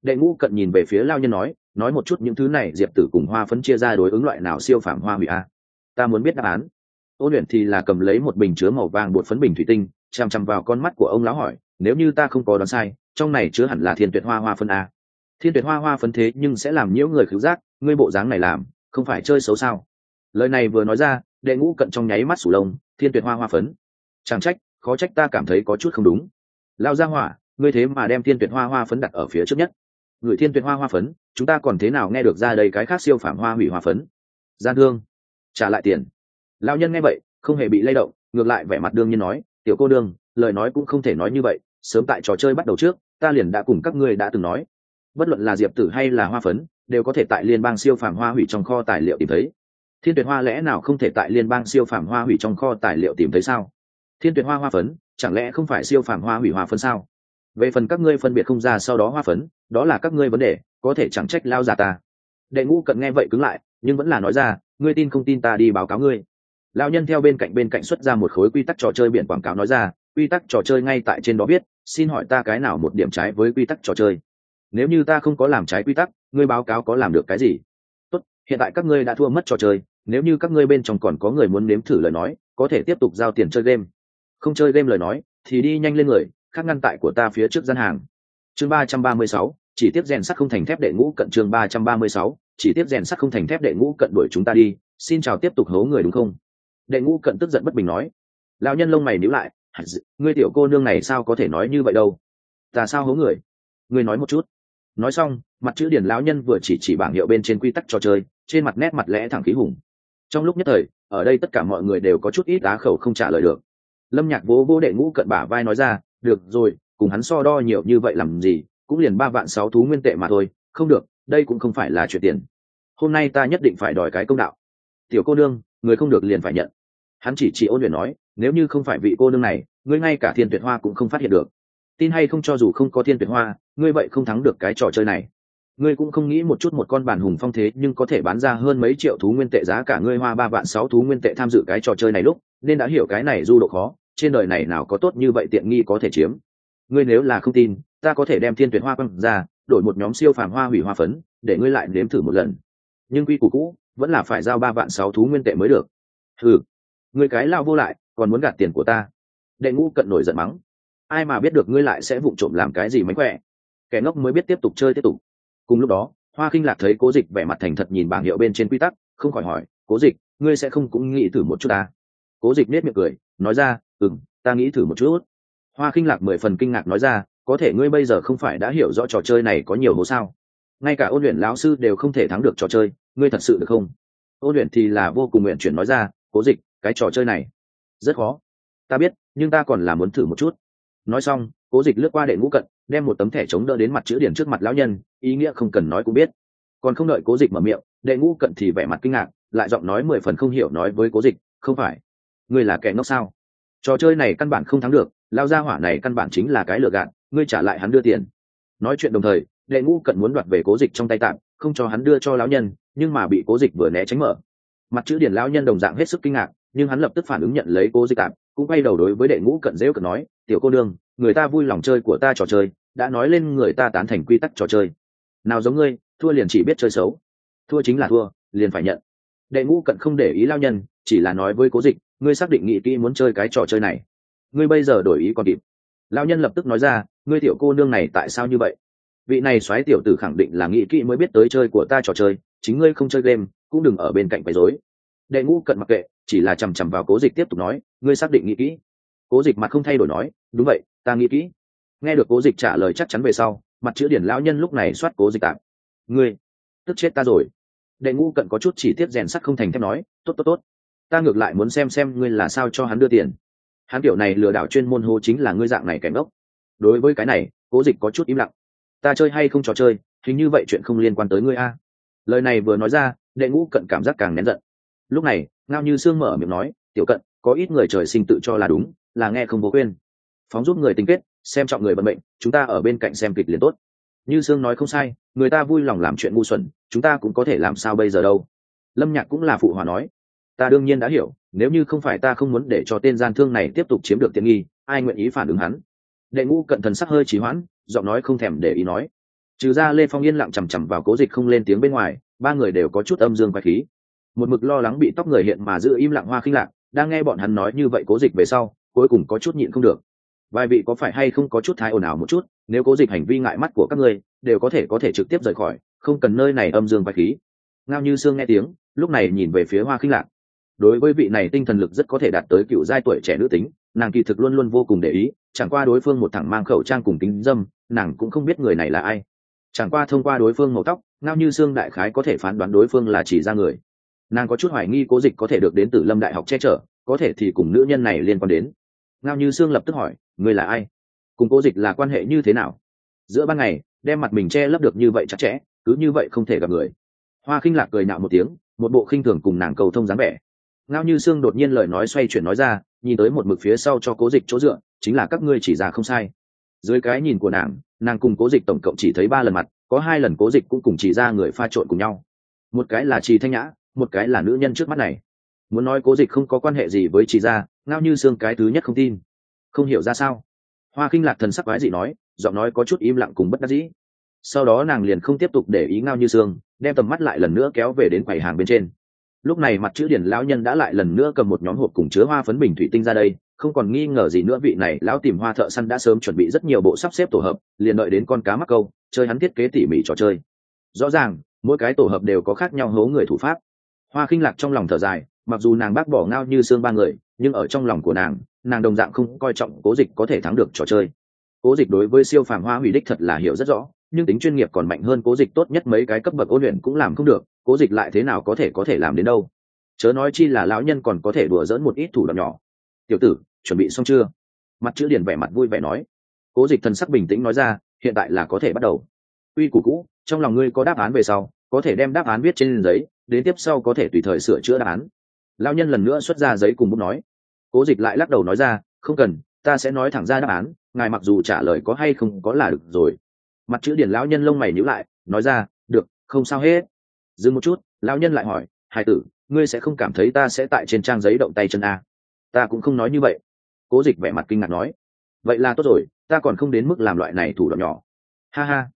Đệ ngũ cận nhìn về phía lao nhân nói nói một chút những thứ này, diệp tử cùng hoa phấn chia ra đối ứng loại nào siêu phàm hoa hủy a? Ta muốn biết đáp án. Ôn luyện thì là cầm lấy một bình chứa màu vàng bột phấn bình thủy tinh, chằm chằm vào con mắt của ông lão hỏi, nếu như ta không có đoán sai, trong này chứa hẳn là thiên tuyệt hoa hoa phân a? Thiên tuyệt hoa hoa phân thế nhưng sẽ làm nhiễu người khứu giác, ngươi bộ dáng này làm, không phải chơi xấu sao? Lời này vừa nói ra, đệ ngũ cận trong nháy mắt sủ lông, thiên tuyệt hoa hoa phấn. Chẳng trách khó trách ta cảm thấy có chút không đúng. Lao ra hỏa, ngươi thế mà đem thiên tuyệt hoa hoa phấn đặt ở phía trước nhất. Người thiên tuyệt hoa hoa phấn, chúng ta còn thế nào nghe được ra đây cái khác siêu phạm hoa hủy hoa phấn? Gian thương, trả lại tiền. Lao nhân nghe vậy, không hề bị lay động, ngược lại vẻ mặt đương nhiên nói, tiểu cô đương, lời nói cũng không thể nói như vậy, sớm tại trò chơi bắt đầu trước, ta liền đã cùng các ngươi đã từng nói. Bất luận là diệp tử hay là hoa phấn, đều có thể tại liên bang siêu phàm hoa hủy trong kho tài liệu tìm thấy. Thiên tuyệt hoa lẽ nào không thể tại liên bang siêu phàm hoa hủy trong kho tài liệu tìm thấy sao? Thiên tuyệt hoa hoa phấn, chẳng lẽ không phải siêu phàm hoa hủy hoa phấn sao? Về phần các ngươi phân biệt không ra sau đó hoa phấn, đó là các ngươi vấn đề, có thể chẳng trách lao già ta. Đệ ngũ cận nghe vậy cứng lại, nhưng vẫn là nói ra, ngươi tin không tin ta đi báo cáo ngươi. Lao nhân theo bên cạnh bên cạnh xuất ra một khối quy tắc trò chơi biển quảng cáo nói ra, quy tắc trò chơi ngay tại trên đó biết xin hỏi ta cái nào một điểm trái với quy tắc trò chơi? Nếu như ta không có làm trái quy tắc, ngươi báo cáo có làm được cái gì? Tốt, hiện tại các ngươi đã thua mất trò chơi, nếu như các ngươi bên trong còn có người muốn nếm thử lời nói, có thể tiếp tục giao tiền chơi game không chơi game lời nói, thì đi nhanh lên người, khác ngăn tại của ta phía trước gian hàng. Chương ba trăm ba mươi sáu, chỉ tiếp rèn sắt không thành thép đệ ngũ cận chương ba trăm ba mươi sáu, chỉ tiếp rèn sắt không thành thép đệ ngũ cận đuổi chúng ta đi, xin chào tiếp tục hố người đúng không? Đệ ngũ cận tức giận bất bình nói. Lão nhân lông mày níu lại ngươi tiểu cô nương này sao có thể nói như vậy đâu? Ta sao hố người? Ngươi nói một chút. Nói xong, mặt chữ điển lão nhân vừa chỉ chỉ bảng hiệu bên trên quy tắc trò chơi, trên mặt nét mặt lẽ thẳng khí hùng. Trong lúc nhất thời, ở đây tất cả mọi người đều có chút ít á khẩu không trả lời được lâm nhạc vỗ vỗ đệ ngũ cận bả vai nói ra, được rồi, cùng hắn so đo nhiều như vậy làm gì, cũng liền ba vạn sáu thú nguyên tệ mà thôi, không được, đây cũng không phải là chuyện tiền. Hôm nay ta nhất định phải đòi cái công đạo. Tiểu cô nương, người không được liền phải nhận. Hắn chỉ chỉ ôn luyện nói, nếu như không phải vị cô nương này, ngươi ngay cả thiên tuyệt hoa cũng không phát hiện được. Tin hay không cho dù không có thiên tuyệt hoa, ngươi vậy không thắng được cái trò chơi này. Ngươi cũng không nghĩ một chút một con bản hùng phong thế nhưng có thể bán ra hơn mấy triệu thú nguyên tệ giá cả ngươi hoa ba vạn sáu thú nguyên tệ tham dự cái trò chơi này lúc nên đã hiểu cái này du độ khó, trên đời này nào có tốt như vậy tiện nghi có thể chiếm. Ngươi nếu là không tin, ta có thể đem thiên tuyệt hoa quăng ra, đổi một nhóm siêu phàm hoa hủy hoa phấn, để ngươi lại nếm thử một lần. Nhưng quy củ cũ, vẫn là phải giao ba vạn sáu thú nguyên tệ mới được. Ừ ngươi cái lao vô lại, còn muốn gạt tiền của ta. Đệ ngũ cận nổi giận mắng. Ai mà biết được ngươi lại sẽ vụng trộm làm cái gì mánh khỏe. Kẻ ngốc mới biết tiếp tục chơi tiếp tục. Cùng lúc đó, hoa khinh lạc thấy cố dịch vẻ mặt thành thật nhìn bảng hiệu bên trên quy tắc, không khỏi hỏi, cố dịch, ngươi sẽ không cũng nghĩ thử một chút ta? Cố dịch nết miệng cười, nói ra ừ m ta nghĩ thử một chút. Hoa khinh lạc mười phần kinh ngạc nói ra, có thể ngươi bây giờ không phải đã hiểu rõ trò chơi này có nhiều hố sao? Ngay cả ôn luyện lão sư đều không thể thắng được trò chơi, ngươi thật sự được không? Ôn luyện thì là vô cùng nguyện chuyển nói ra, cố dịch, cái trò chơi này rất khó. Ta biết, nhưng ta còn là muốn thử một chút. Nói xong, cố dịch lướt qua đệ ngũ cận, đem một tấm thẻ chống đỡ đến mặt chữ điển trước mặt lão nhân, ý nghĩa không cần nói cũng biết. Còn không đợi cố dịch mở miệng, đệ ngũ cận thì vẻ mặt kinh ngạc, lại giọng nói mười phần không hiểu nói với cố dịch, không phải ngươi là kẻ ngốc sao? Trò chơi này căn bản không thắng được, lao ra hỏa này căn bản chính là cái lừa gạt, ngươi trả lại hắn đưa tiền. Nói chuyện đồng thời, đệ ngũ cận muốn đoạt về cố dịch trong tay tạm, không cho hắn đưa cho lão nhân, nhưng mà bị cố dịch vừa né tránh mở. Mặt chữ điển lão nhân đồng dạng hết sức kinh ngạc, nhưng hắn lập tức phản ứng nhận lấy cố dịch tạm, cũng quay đầu đối với đệ ngũ cận dễu cận nói, tiểu cô đương người ta vui lòng chơi của ta trò chơi, đã nói lên người ta tán thành quy tắc trò chơi. Nào giống ngươi, thua liền chỉ biết chơi xấu. Thua chính là thua, liền phải nhận. Đệ ngũ cận không để ý lao nhân, chỉ là nói với cố dịch ngươi xác định nghị kỹ muốn chơi cái trò chơi này. Ngươi bây giờ đổi ý còn kịp. Lao nhân lập tức nói ra, ngươi tiểu cô nương này tại sao như vậy? Vị này xoáy tiểu tử khẳng định là nghị kỹ mới biết tới chơi của ta trò chơi, chính ngươi không chơi game, cũng đừng ở bên cạnh quấy rối. Đệ ngũ cận mặc kệ, chỉ là chằm chằm vào cố dịch tiếp tục nói, ngươi xác định nghĩ kỹ. Cố dịch mặt không thay đổi nói, đúng vậy, ta nghĩ kỹ. Nghe được cố dịch trả lời chắc chắn về sau, mặt chữ điển lão nhân lúc này soát cố dịch tạm. Ngươi, tức chết ta rồi. Đệ ngũ cận có chút chỉ tiết rèn sắt không thành thép nói, tốt tốt tốt ta ngược lại muốn xem xem ngươi là sao cho hắn đưa tiền. Hắn kiểu này lừa đảo chuyên môn hô chính là ngươi dạng này kẻ ngốc. Đối với cái này cố dịch có chút im lặng. Ta chơi hay không trò chơi hình như vậy chuyện không liên quan tới ngươi a. Lời này vừa nói ra đệ ngũ cận cảm giác càng nén giận. Lúc này ngao như sương mở miệng nói tiểu cận có ít người trời sinh tự cho là đúng là nghe không vô quên phóng giúp người tình kết xem trọng người vận bệnh, chúng ta ở bên cạnh xem kịch liền tốt. Như sương nói không sai người ta vui lòng làm chuyện ngu xuẩn chúng ta cũng có thể làm sao bây giờ đâu. Lâm nhạc cũng là phụ hòa nói ta đương nhiên đã hiểu, nếu như không phải ta không muốn để cho tên gian thương này tiếp tục chiếm được tiện nghi, ai nguyện ý phản ứng hắn? Đệ ngũ cận thần sắc hơi trì hoãn, giọng nói không thèm để ý nói. Trừ ra lê phong yên lặng chằm chằm vào cố dịch không lên tiếng bên ngoài, ba người đều có chút âm dương quay khí. Một mực lo lắng bị tóc người hiện mà giữ im lặng hoa khinh lạc, đang nghe bọn hắn nói như vậy cố dịch về sau, cuối cùng có chút nhịn không được. Vài vị có phải hay không có chút thái ồn ào một chút, nếu cố dịch hành vi ngại mắt của các ngươi, đều có thể có thể trực tiếp rời khỏi, không cần nơi này âm dương quay khí. Ngao như sương nghe tiếng, lúc này nhìn về phía hoa khinh lạc đối với vị này tinh thần lực rất có thể đạt tới cựu giai tuổi trẻ nữ tính, nàng kỳ thực luôn luôn vô cùng để ý, chẳng qua đối phương một thẳng mang khẩu trang cùng kính dâm, nàng cũng không biết người này là ai. Chẳng qua thông qua đối phương màu tóc, ngao như xương đại khái có thể phán đoán đối phương là chỉ ra người. Nàng có chút hoài nghi cố dịch có thể được đến từ lâm đại học che chở, có thể thì cùng nữ nhân này liên quan đến. Ngao như xương lập tức hỏi người là ai? Cùng cố dịch là quan hệ như thế nào? Giữa ban ngày, đem mặt mình che lấp được như vậy chặt chẽ, cứ như vậy không thể gặp người. Hoa khinh lạc cười nạo một tiếng, một bộ khinh thường cùng nàng cầu thông dáng vẻ ngao như sương đột nhiên lời nói xoay chuyển nói ra, nhìn tới một mực phía sau cho cố dịch chỗ dựa, chính là các ngươi chỉ ra không sai. Dưới cái nhìn của nàng nàng cùng cố dịch tổng cộng chỉ thấy ba lần mặt, có hai lần cố dịch cũng cùng chỉ ra người pha trộn cùng nhau. Một cái là trì thanh nhã, một cái là nữ nhân trước mắt này. Muốn nói cố dịch không có quan hệ gì với chỉ ra ngao như xương cái thứ nhất không tin. Không hiểu ra sao. Hoa kinh lạc thần sắc quái dị nói, giọng nói có chút im lặng cùng bất đắc dĩ. Sau đó nàng liền không tiếp tục để ý ngao như xương đem tầm mắt lại lần nữa kéo về đến quầy hàng bên trên lúc này mặt chữ điển lão nhân đã lại lần nữa cầm một nhóm hộp cùng chứa hoa phấn bình thủy tinh ra đây, không còn nghi ngờ gì nữa vị này lão tìm hoa thợ săn đã sớm chuẩn bị rất nhiều bộ sắp xếp tổ hợp, liền đợi đến con cá mắc câu, chơi hắn thiết kế tỉ mỉ trò chơi. Rõ ràng, mỗi cái tổ hợp đều có khác nhau hố người thủ pháp. Hoa khinh lạc trong lòng thở dài, mặc dù nàng bác bỏ ngao như xương ba người, nhưng ở trong lòng của nàng nàng đồng dạng không coi trọng cố dịch có thể thắng được trò chơi. Cố dịch đối với siêu phàm hoa hủy đích thật là hiểu rất rõ, nhưng tính chuyên nghiệp còn mạnh hơn cố dịch tốt nhất mấy cái cấp bậc ôn luyện cũng làm không được cố dịch lại thế nào có thể có thể làm đến đâu? Chớ nói chi là lão nhân còn có thể đùa dỡn một ít thủ đoạn nhỏ. Tiểu tử, chuẩn bị xong chưa? Mặt chữ điển vẻ mặt vui vẻ nói. Cố dịch thần sắc bình tĩnh nói ra, hiện tại là có thể bắt đầu. Uy củ cũ, trong lòng ngươi có đáp án về sau, có thể đem đáp án viết trên giấy, đến tiếp sau có thể tùy thời sửa chữa đáp án. Lão nhân lần nữa xuất ra giấy cùng bút nói. Cố dịch lại lắc đầu nói ra, không cần, ta sẽ nói thẳng ra đáp án, ngài mặc dù trả lời có hay không có là được rồi. Mặt chữ điển lão nhân lông mày nhíu lại, nói ra, được, không sao hết dừng một chút, lão nhân lại hỏi hai tử, ngươi sẽ không cảm thấy ta sẽ tại trên trang giấy động tay chân a? Ta cũng không nói như vậy. Cố dịch vẻ mặt kinh ngạc nói, vậy là tốt rồi, ta còn không đến mức làm loại này thủ đoạn nhỏ. Ha ha.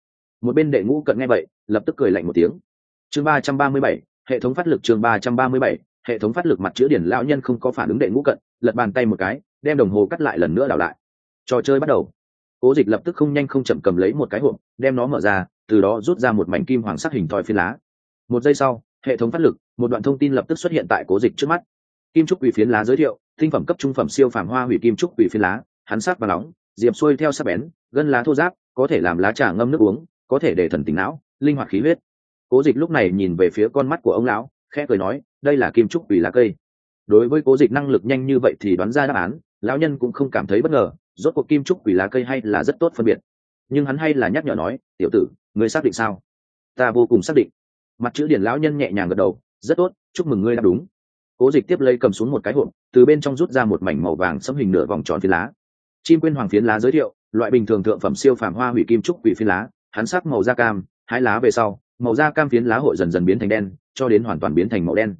Một bên đệ ngũ cận nghe vậy, lập tức cười lạnh một tiếng. Chương ba trăm ba mươi bảy, hệ thống phát lực chương ba trăm ba mươi bảy, hệ thống phát lực mặt chữ điển lão nhân không có phản ứng đệ ngũ cận, lật bàn tay một cái, đem đồng hồ cắt lại lần nữa đảo lại. Trò chơi bắt đầu. Cố dịch lập tức không nhanh không chậm cầm lấy một cái hộp, đem nó mở ra, từ đó rút ra một mảnh kim hoàng sắc hình thoi phi lá một giây sau, hệ thống phát lực, một đoạn thông tin lập tức xuất hiện tại cố dịch trước mắt. Kim trúc ủy phiến lá giới thiệu, tinh phẩm cấp trung phẩm siêu phàm hoa hủy kim trúc ủy phiến lá, hắn sắc và nóng, diệp xuôi theo sắc bén, gân lá thô giáp có thể làm lá trà ngâm nước uống, có thể để thần tính não, linh hoạt khí huyết. Cố dịch lúc này nhìn về phía con mắt của ông lão, khẽ cười nói, đây là kim trúc ủy lá cây. Đối với cố dịch năng lực nhanh như vậy thì đoán ra đáp án, lão nhân cũng không cảm thấy bất ngờ, rốt cuộc kim trúc quỷ lá cây hay là rất tốt phân biệt. Nhưng hắn hay là nhắc nhở nói, tiểu tử, ngươi xác định sao? Ta vô cùng xác định mặt chữ điển lão nhân nhẹ nhàng gật đầu, rất tốt, chúc mừng ngươi đã đúng. Cố dịch tiếp lấy cầm xuống một cái hộp, từ bên trong rút ra một mảnh màu vàng xâm hình nửa vòng tròn phiến lá. Chim quyên hoàng phiến lá giới thiệu, loại bình thường thượng phẩm siêu phàm hoa hủy kim trúc quỷ phiến lá, hắn sắc màu da cam, hái lá về sau, màu da cam phiến lá hội dần dần biến thành đen, cho đến hoàn toàn biến thành màu đen.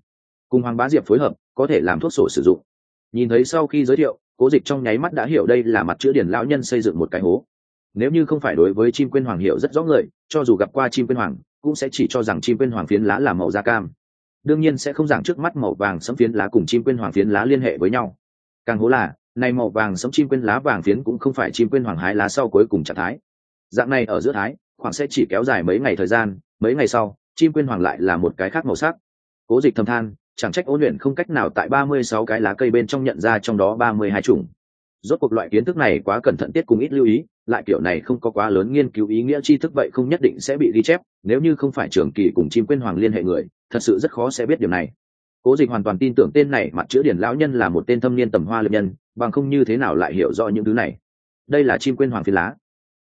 Cùng hoàng bá diệp phối hợp, có thể làm thuốc sổ sử dụng. Nhìn thấy sau khi giới thiệu, cố dịch trong nháy mắt đã hiểu đây là mặt chữ điển lão nhân xây dựng một cái hố. Nếu như không phải đối với chim quyên hoàng hiểu rất rõ người cho dù gặp qua chim quên hoàng, cũng sẽ chỉ cho rằng chim quên hoàng phiến lá là màu da cam. Đương nhiên sẽ không giảng trước mắt màu vàng sẫm phiến lá cùng chim quên hoàng phiến lá liên hệ với nhau. Càng hố là, này màu vàng sẫm chim quên lá vàng phiến cũng không phải chim quên hoàng hái lá sau cuối cùng trạng thái. Dạng này ở giữa thái, khoảng sẽ chỉ kéo dài mấy ngày thời gian, mấy ngày sau, chim quên hoàng lại là một cái khác màu sắc. Cố dịch thầm than, chẳng trách ôn luyện không cách nào tại ba mươi sáu cái lá cây bên trong nhận ra trong đó ba mươi hai chủng. Rốt cuộc loại kiến thức này quá cẩn thận tiết cùng ít lưu ý lại kiểu này không có quá lớn nghiên cứu ý nghĩa tri thức vậy không nhất định sẽ bị ghi chép, nếu như không phải trường kỳ cùng chim quyên hoàng liên hệ người, thật sự rất khó sẽ biết điều này. Cố dịch hoàn toàn tin tưởng tên này mặt chữ điển lão nhân là một tên thâm niên tầm hoa lập nhân, bằng không như thế nào lại hiểu rõ những thứ này. Đây là chim quyên hoàng phi lá.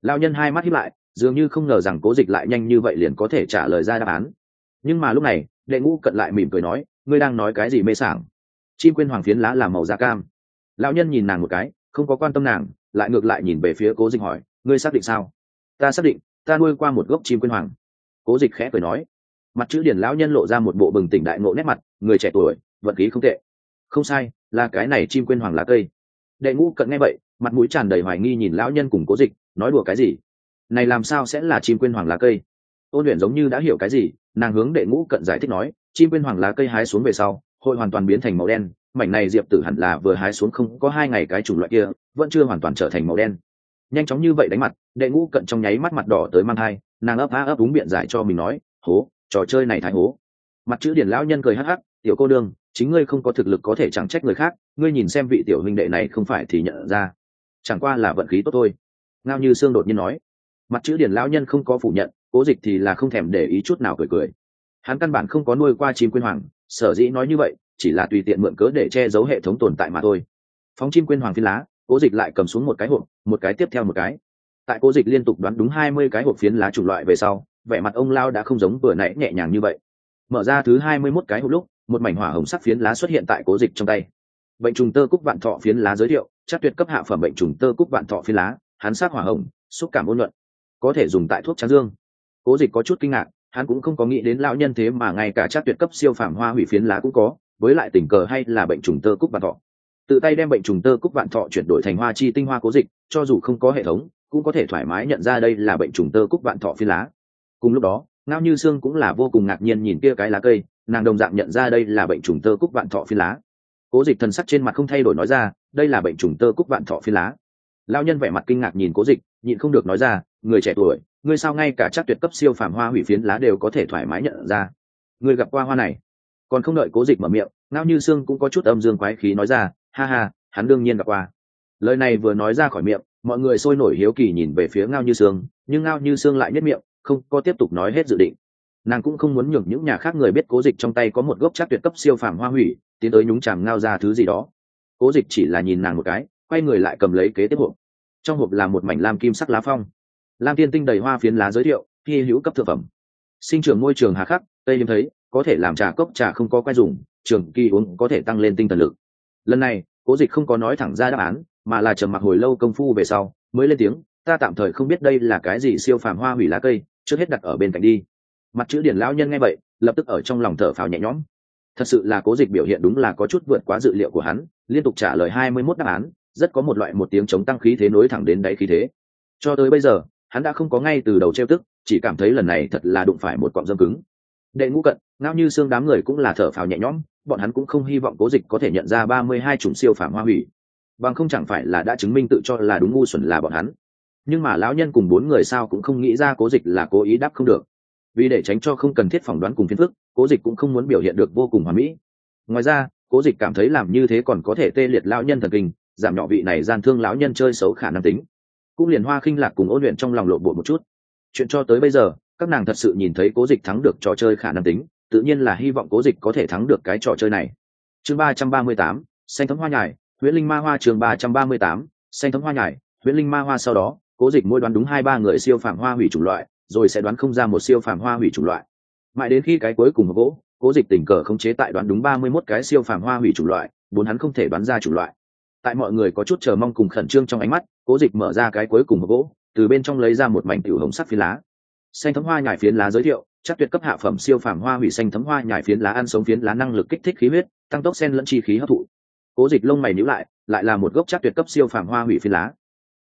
Lão nhân hai mắt hiếp lại, dường như không ngờ rằng cố dịch lại nhanh như vậy liền có thể trả lời ra đáp án. Nhưng mà lúc này, đệ ngũ cận lại mỉm cười nói, ngươi đang nói cái gì mê sảng? Chim quyên hoàng phiến lá là màu da cam. Lão nhân nhìn nàng một cái, không có quan tâm nàng lại ngược lại nhìn về phía cố dịch hỏi, ngươi xác định sao? Ta xác định, ta nuôi qua một gốc chim quyên hoàng. Cố dịch khẽ cười nói. Mặt chữ điển lão nhân lộ ra một bộ bừng tỉnh đại ngộ nét mặt, người trẻ tuổi, vận khí không tệ. Không sai, là cái này chim quyên hoàng lá cây. Đệ ngũ cận nghe vậy, mặt mũi tràn đầy hoài nghi nhìn lão nhân cùng cố dịch, nói đùa cái gì? Này làm sao sẽ là chim quyên hoàng lá cây? Ôn luyện giống như đã hiểu cái gì, nàng hướng đệ ngũ cận giải thích nói, chim quyên hoàng lá cây hái xuống về sau, hội hoàn toàn biến thành màu đen mảnh này diệp tử hẳn là vừa hái xuống không có hai ngày cái chủng loại kia, vẫn chưa hoàn toàn trở thành màu đen. Nhanh chóng như vậy đánh mặt, đệ ngũ cận trong nháy mắt mặt đỏ tới mang thai, nàng ấp á ấp úng biện giải cho mình nói, hố, trò chơi này thái hố. Mặt chữ điển lão nhân cười hắc hắc, tiểu cô đương, chính ngươi không có thực lực có thể chẳng trách người khác, ngươi nhìn xem vị tiểu huynh đệ này không phải thì nhận ra. Chẳng qua là vận khí tốt thôi. Ngao như sương đột nhiên nói. Mặt chữ điển lão nhân không có phủ nhận, cố dịch thì là không thèm để ý chút nào cười cười. Hắn căn bản không có nuôi qua chim quyên hoàng, sở dĩ nói như vậy chỉ là tùy tiện mượn cớ để che giấu hệ thống tồn tại mà thôi. Phóng chim quên hoàng phiến lá, cố dịch lại cầm xuống một cái hộp, một cái tiếp theo một cái. Tại cố dịch liên tục đoán đúng hai mươi cái hộp phiến lá chủng loại về sau, vẻ mặt ông lao đã không giống vừa nãy nhẹ nhàng như vậy. Mở ra thứ hai mươi mốt cái hộp lúc, một mảnh hỏa hồng sắc phiến lá xuất hiện tại cố dịch trong tay. Bệnh trùng tơ cúc vạn thọ phiến lá giới thiệu, chắc tuyệt cấp hạ phẩm bệnh trùng tơ cúc vạn thọ phiến lá, hắn sát hỏa hồng, xúc cảm ôn luận có thể dùng tại thuốc tráng dương. Cố dịch có chút kinh ngạc, hắn cũng không có nghĩ đến lão nhân thế mà ngay cả chắc tuyệt cấp siêu phảm hoa hủy phiến lá cũng có với lại tình cờ hay là bệnh trùng tơ cúc vạn thọ. Tự tay đem bệnh trùng tơ cúc vạn thọ chuyển đổi thành hoa chi tinh hoa cố dịch, cho dù không có hệ thống, cũng có thể thoải mái nhận ra đây là bệnh trùng tơ cúc vạn thọ phi lá. Cùng lúc đó, ngao như sương cũng là vô cùng ngạc nhiên nhìn kia cái lá cây, nàng đồng dạng nhận ra đây là bệnh trùng tơ cúc vạn thọ phi lá. Cố dịch thần sắc trên mặt không thay đổi nói ra, đây là bệnh trùng tơ cúc vạn thọ phi lá. Lao nhân vẻ mặt kinh ngạc nhìn cố dịch, nhịn không được nói ra, người trẻ tuổi, ngươi sao ngay cả chắc tuyệt cấp siêu phàm hoa hủy phiến lá đều có thể thoải mái nhận ra? Người gặp qua hoa này? Còn không đợi cố dịch mở miệng, ngao như sương cũng có chút âm dương quái khí nói ra, ha ha, hắn đương nhiên gặp qua. Lời này vừa nói ra khỏi miệng, mọi người sôi nổi hiếu kỳ nhìn về phía ngao như sương nhưng ngao như sương lại nhất miệng, không có tiếp tục nói hết dự định. Nàng cũng không muốn nhường những nhà khác người biết cố dịch trong tay có một gốc chắc tuyệt cấp siêu phàm hoa hủy, tiến tới nhúng chàm ngao ra thứ gì đó. Cố dịch chỉ là nhìn nàng một cái, quay người lại cầm lấy kế tiếp hộp. Trong hộp là một mảnh lam kim sắc lá phong. Lam tiên tinh đầy hoa phiến lá giới thiệu, hy hữu cấp thực phẩm. Sinh trưởng môi trường hà khắc, tây liêm thấy có thể làm trà cốc trà không có quay dùng, trường kỳ uống có thể tăng lên tinh thần lực. Lần này, cố dịch không có nói thẳng ra đáp án, mà là trầm mặc hồi lâu công phu về sau, mới lên tiếng, ta tạm thời không biết đây là cái gì siêu phàm hoa hủy lá cây, trước hết đặt ở bên cạnh đi. Mặt chữ điển lão nhân nghe vậy, lập tức ở trong lòng thở phào nhẹ nhõm. Thật sự là cố dịch biểu hiện đúng là có chút vượt quá dự liệu của hắn, liên tục trả lời hai mươi mốt đáp án, rất có một loại một tiếng chống tăng khí thế nối thẳng đến đáy khí thế. Cho tới bây giờ, hắn đã không có ngay từ đầu treo tức, chỉ cảm thấy lần này thật là đụng phải một cọng dâm cứng. Đệ ngũ cận ngao như xương đám người cũng là thở phào nhẹ nhõm, bọn hắn cũng không hy vọng cố dịch có thể nhận ra ba mươi hai chủng siêu phàm hoa hủy. Bằng không chẳng phải là đã chứng minh tự cho là đúng ngu xuẩn là bọn hắn. Nhưng mà lão nhân cùng bốn người sao cũng không nghĩ ra cố dịch là cố ý đáp không được. Vì để tránh cho không cần thiết phỏng đoán cùng phiến phức, cố dịch cũng không muốn biểu hiện được vô cùng hoàn mỹ. Ngoài ra, cố dịch cảm thấy làm như thế còn có thể tê liệt lão nhân thần kinh, giảm nhỏ vị này gian thương lão nhân chơi xấu khả năng tính. Cũng liền hoa khinh lạc cùng ôn luyện trong lòng lộ bộ một chút. Chuyện cho tới bây giờ, các nàng thật sự nhìn thấy cố dịch thắng được trò chơi khả năng tính tự nhiên là hy vọng cố dịch có thể thắng được cái trò chơi này. Chương ba trăm ba mươi tám, xanh thấm hoa nhài, huyễn linh ma hoa chương ba trăm ba mươi tám, xanh thấm hoa nhài, huyễn linh ma hoa sau đó, cố dịch mỗi đoán đúng hai ba người siêu phàm hoa hủy chủng loại, rồi sẽ đoán không ra một siêu phàm hoa hủy chủng loại. Mãi đến khi cái cuối cùng gỗ, cố dịch tình cờ không chế tại đoán đúng ba mươi mốt cái siêu phàm hoa hủy chủng loại, bốn hắn không thể đoán ra chủng loại. Tại mọi người có chút chờ mong cùng khẩn trương trong ánh mắt, cố dịch mở ra cái cuối cùng gỗ, từ bên trong lấy ra một mảnh tiểu hồng sắc phiến lá. Xanh thấm hoa nhài phiến lá giới thiệu chắc tuyệt cấp hạ phẩm siêu phàm hoa hủy xanh thấm hoa nhải phiến lá ăn sống phiến lá năng lực kích thích khí huyết, tăng tốc sen lẫn chi khí hấp thụ. Cố dịch lông mày nhữ lại lại là một gốc chắc tuyệt cấp siêu phàm hoa hủy phiến lá.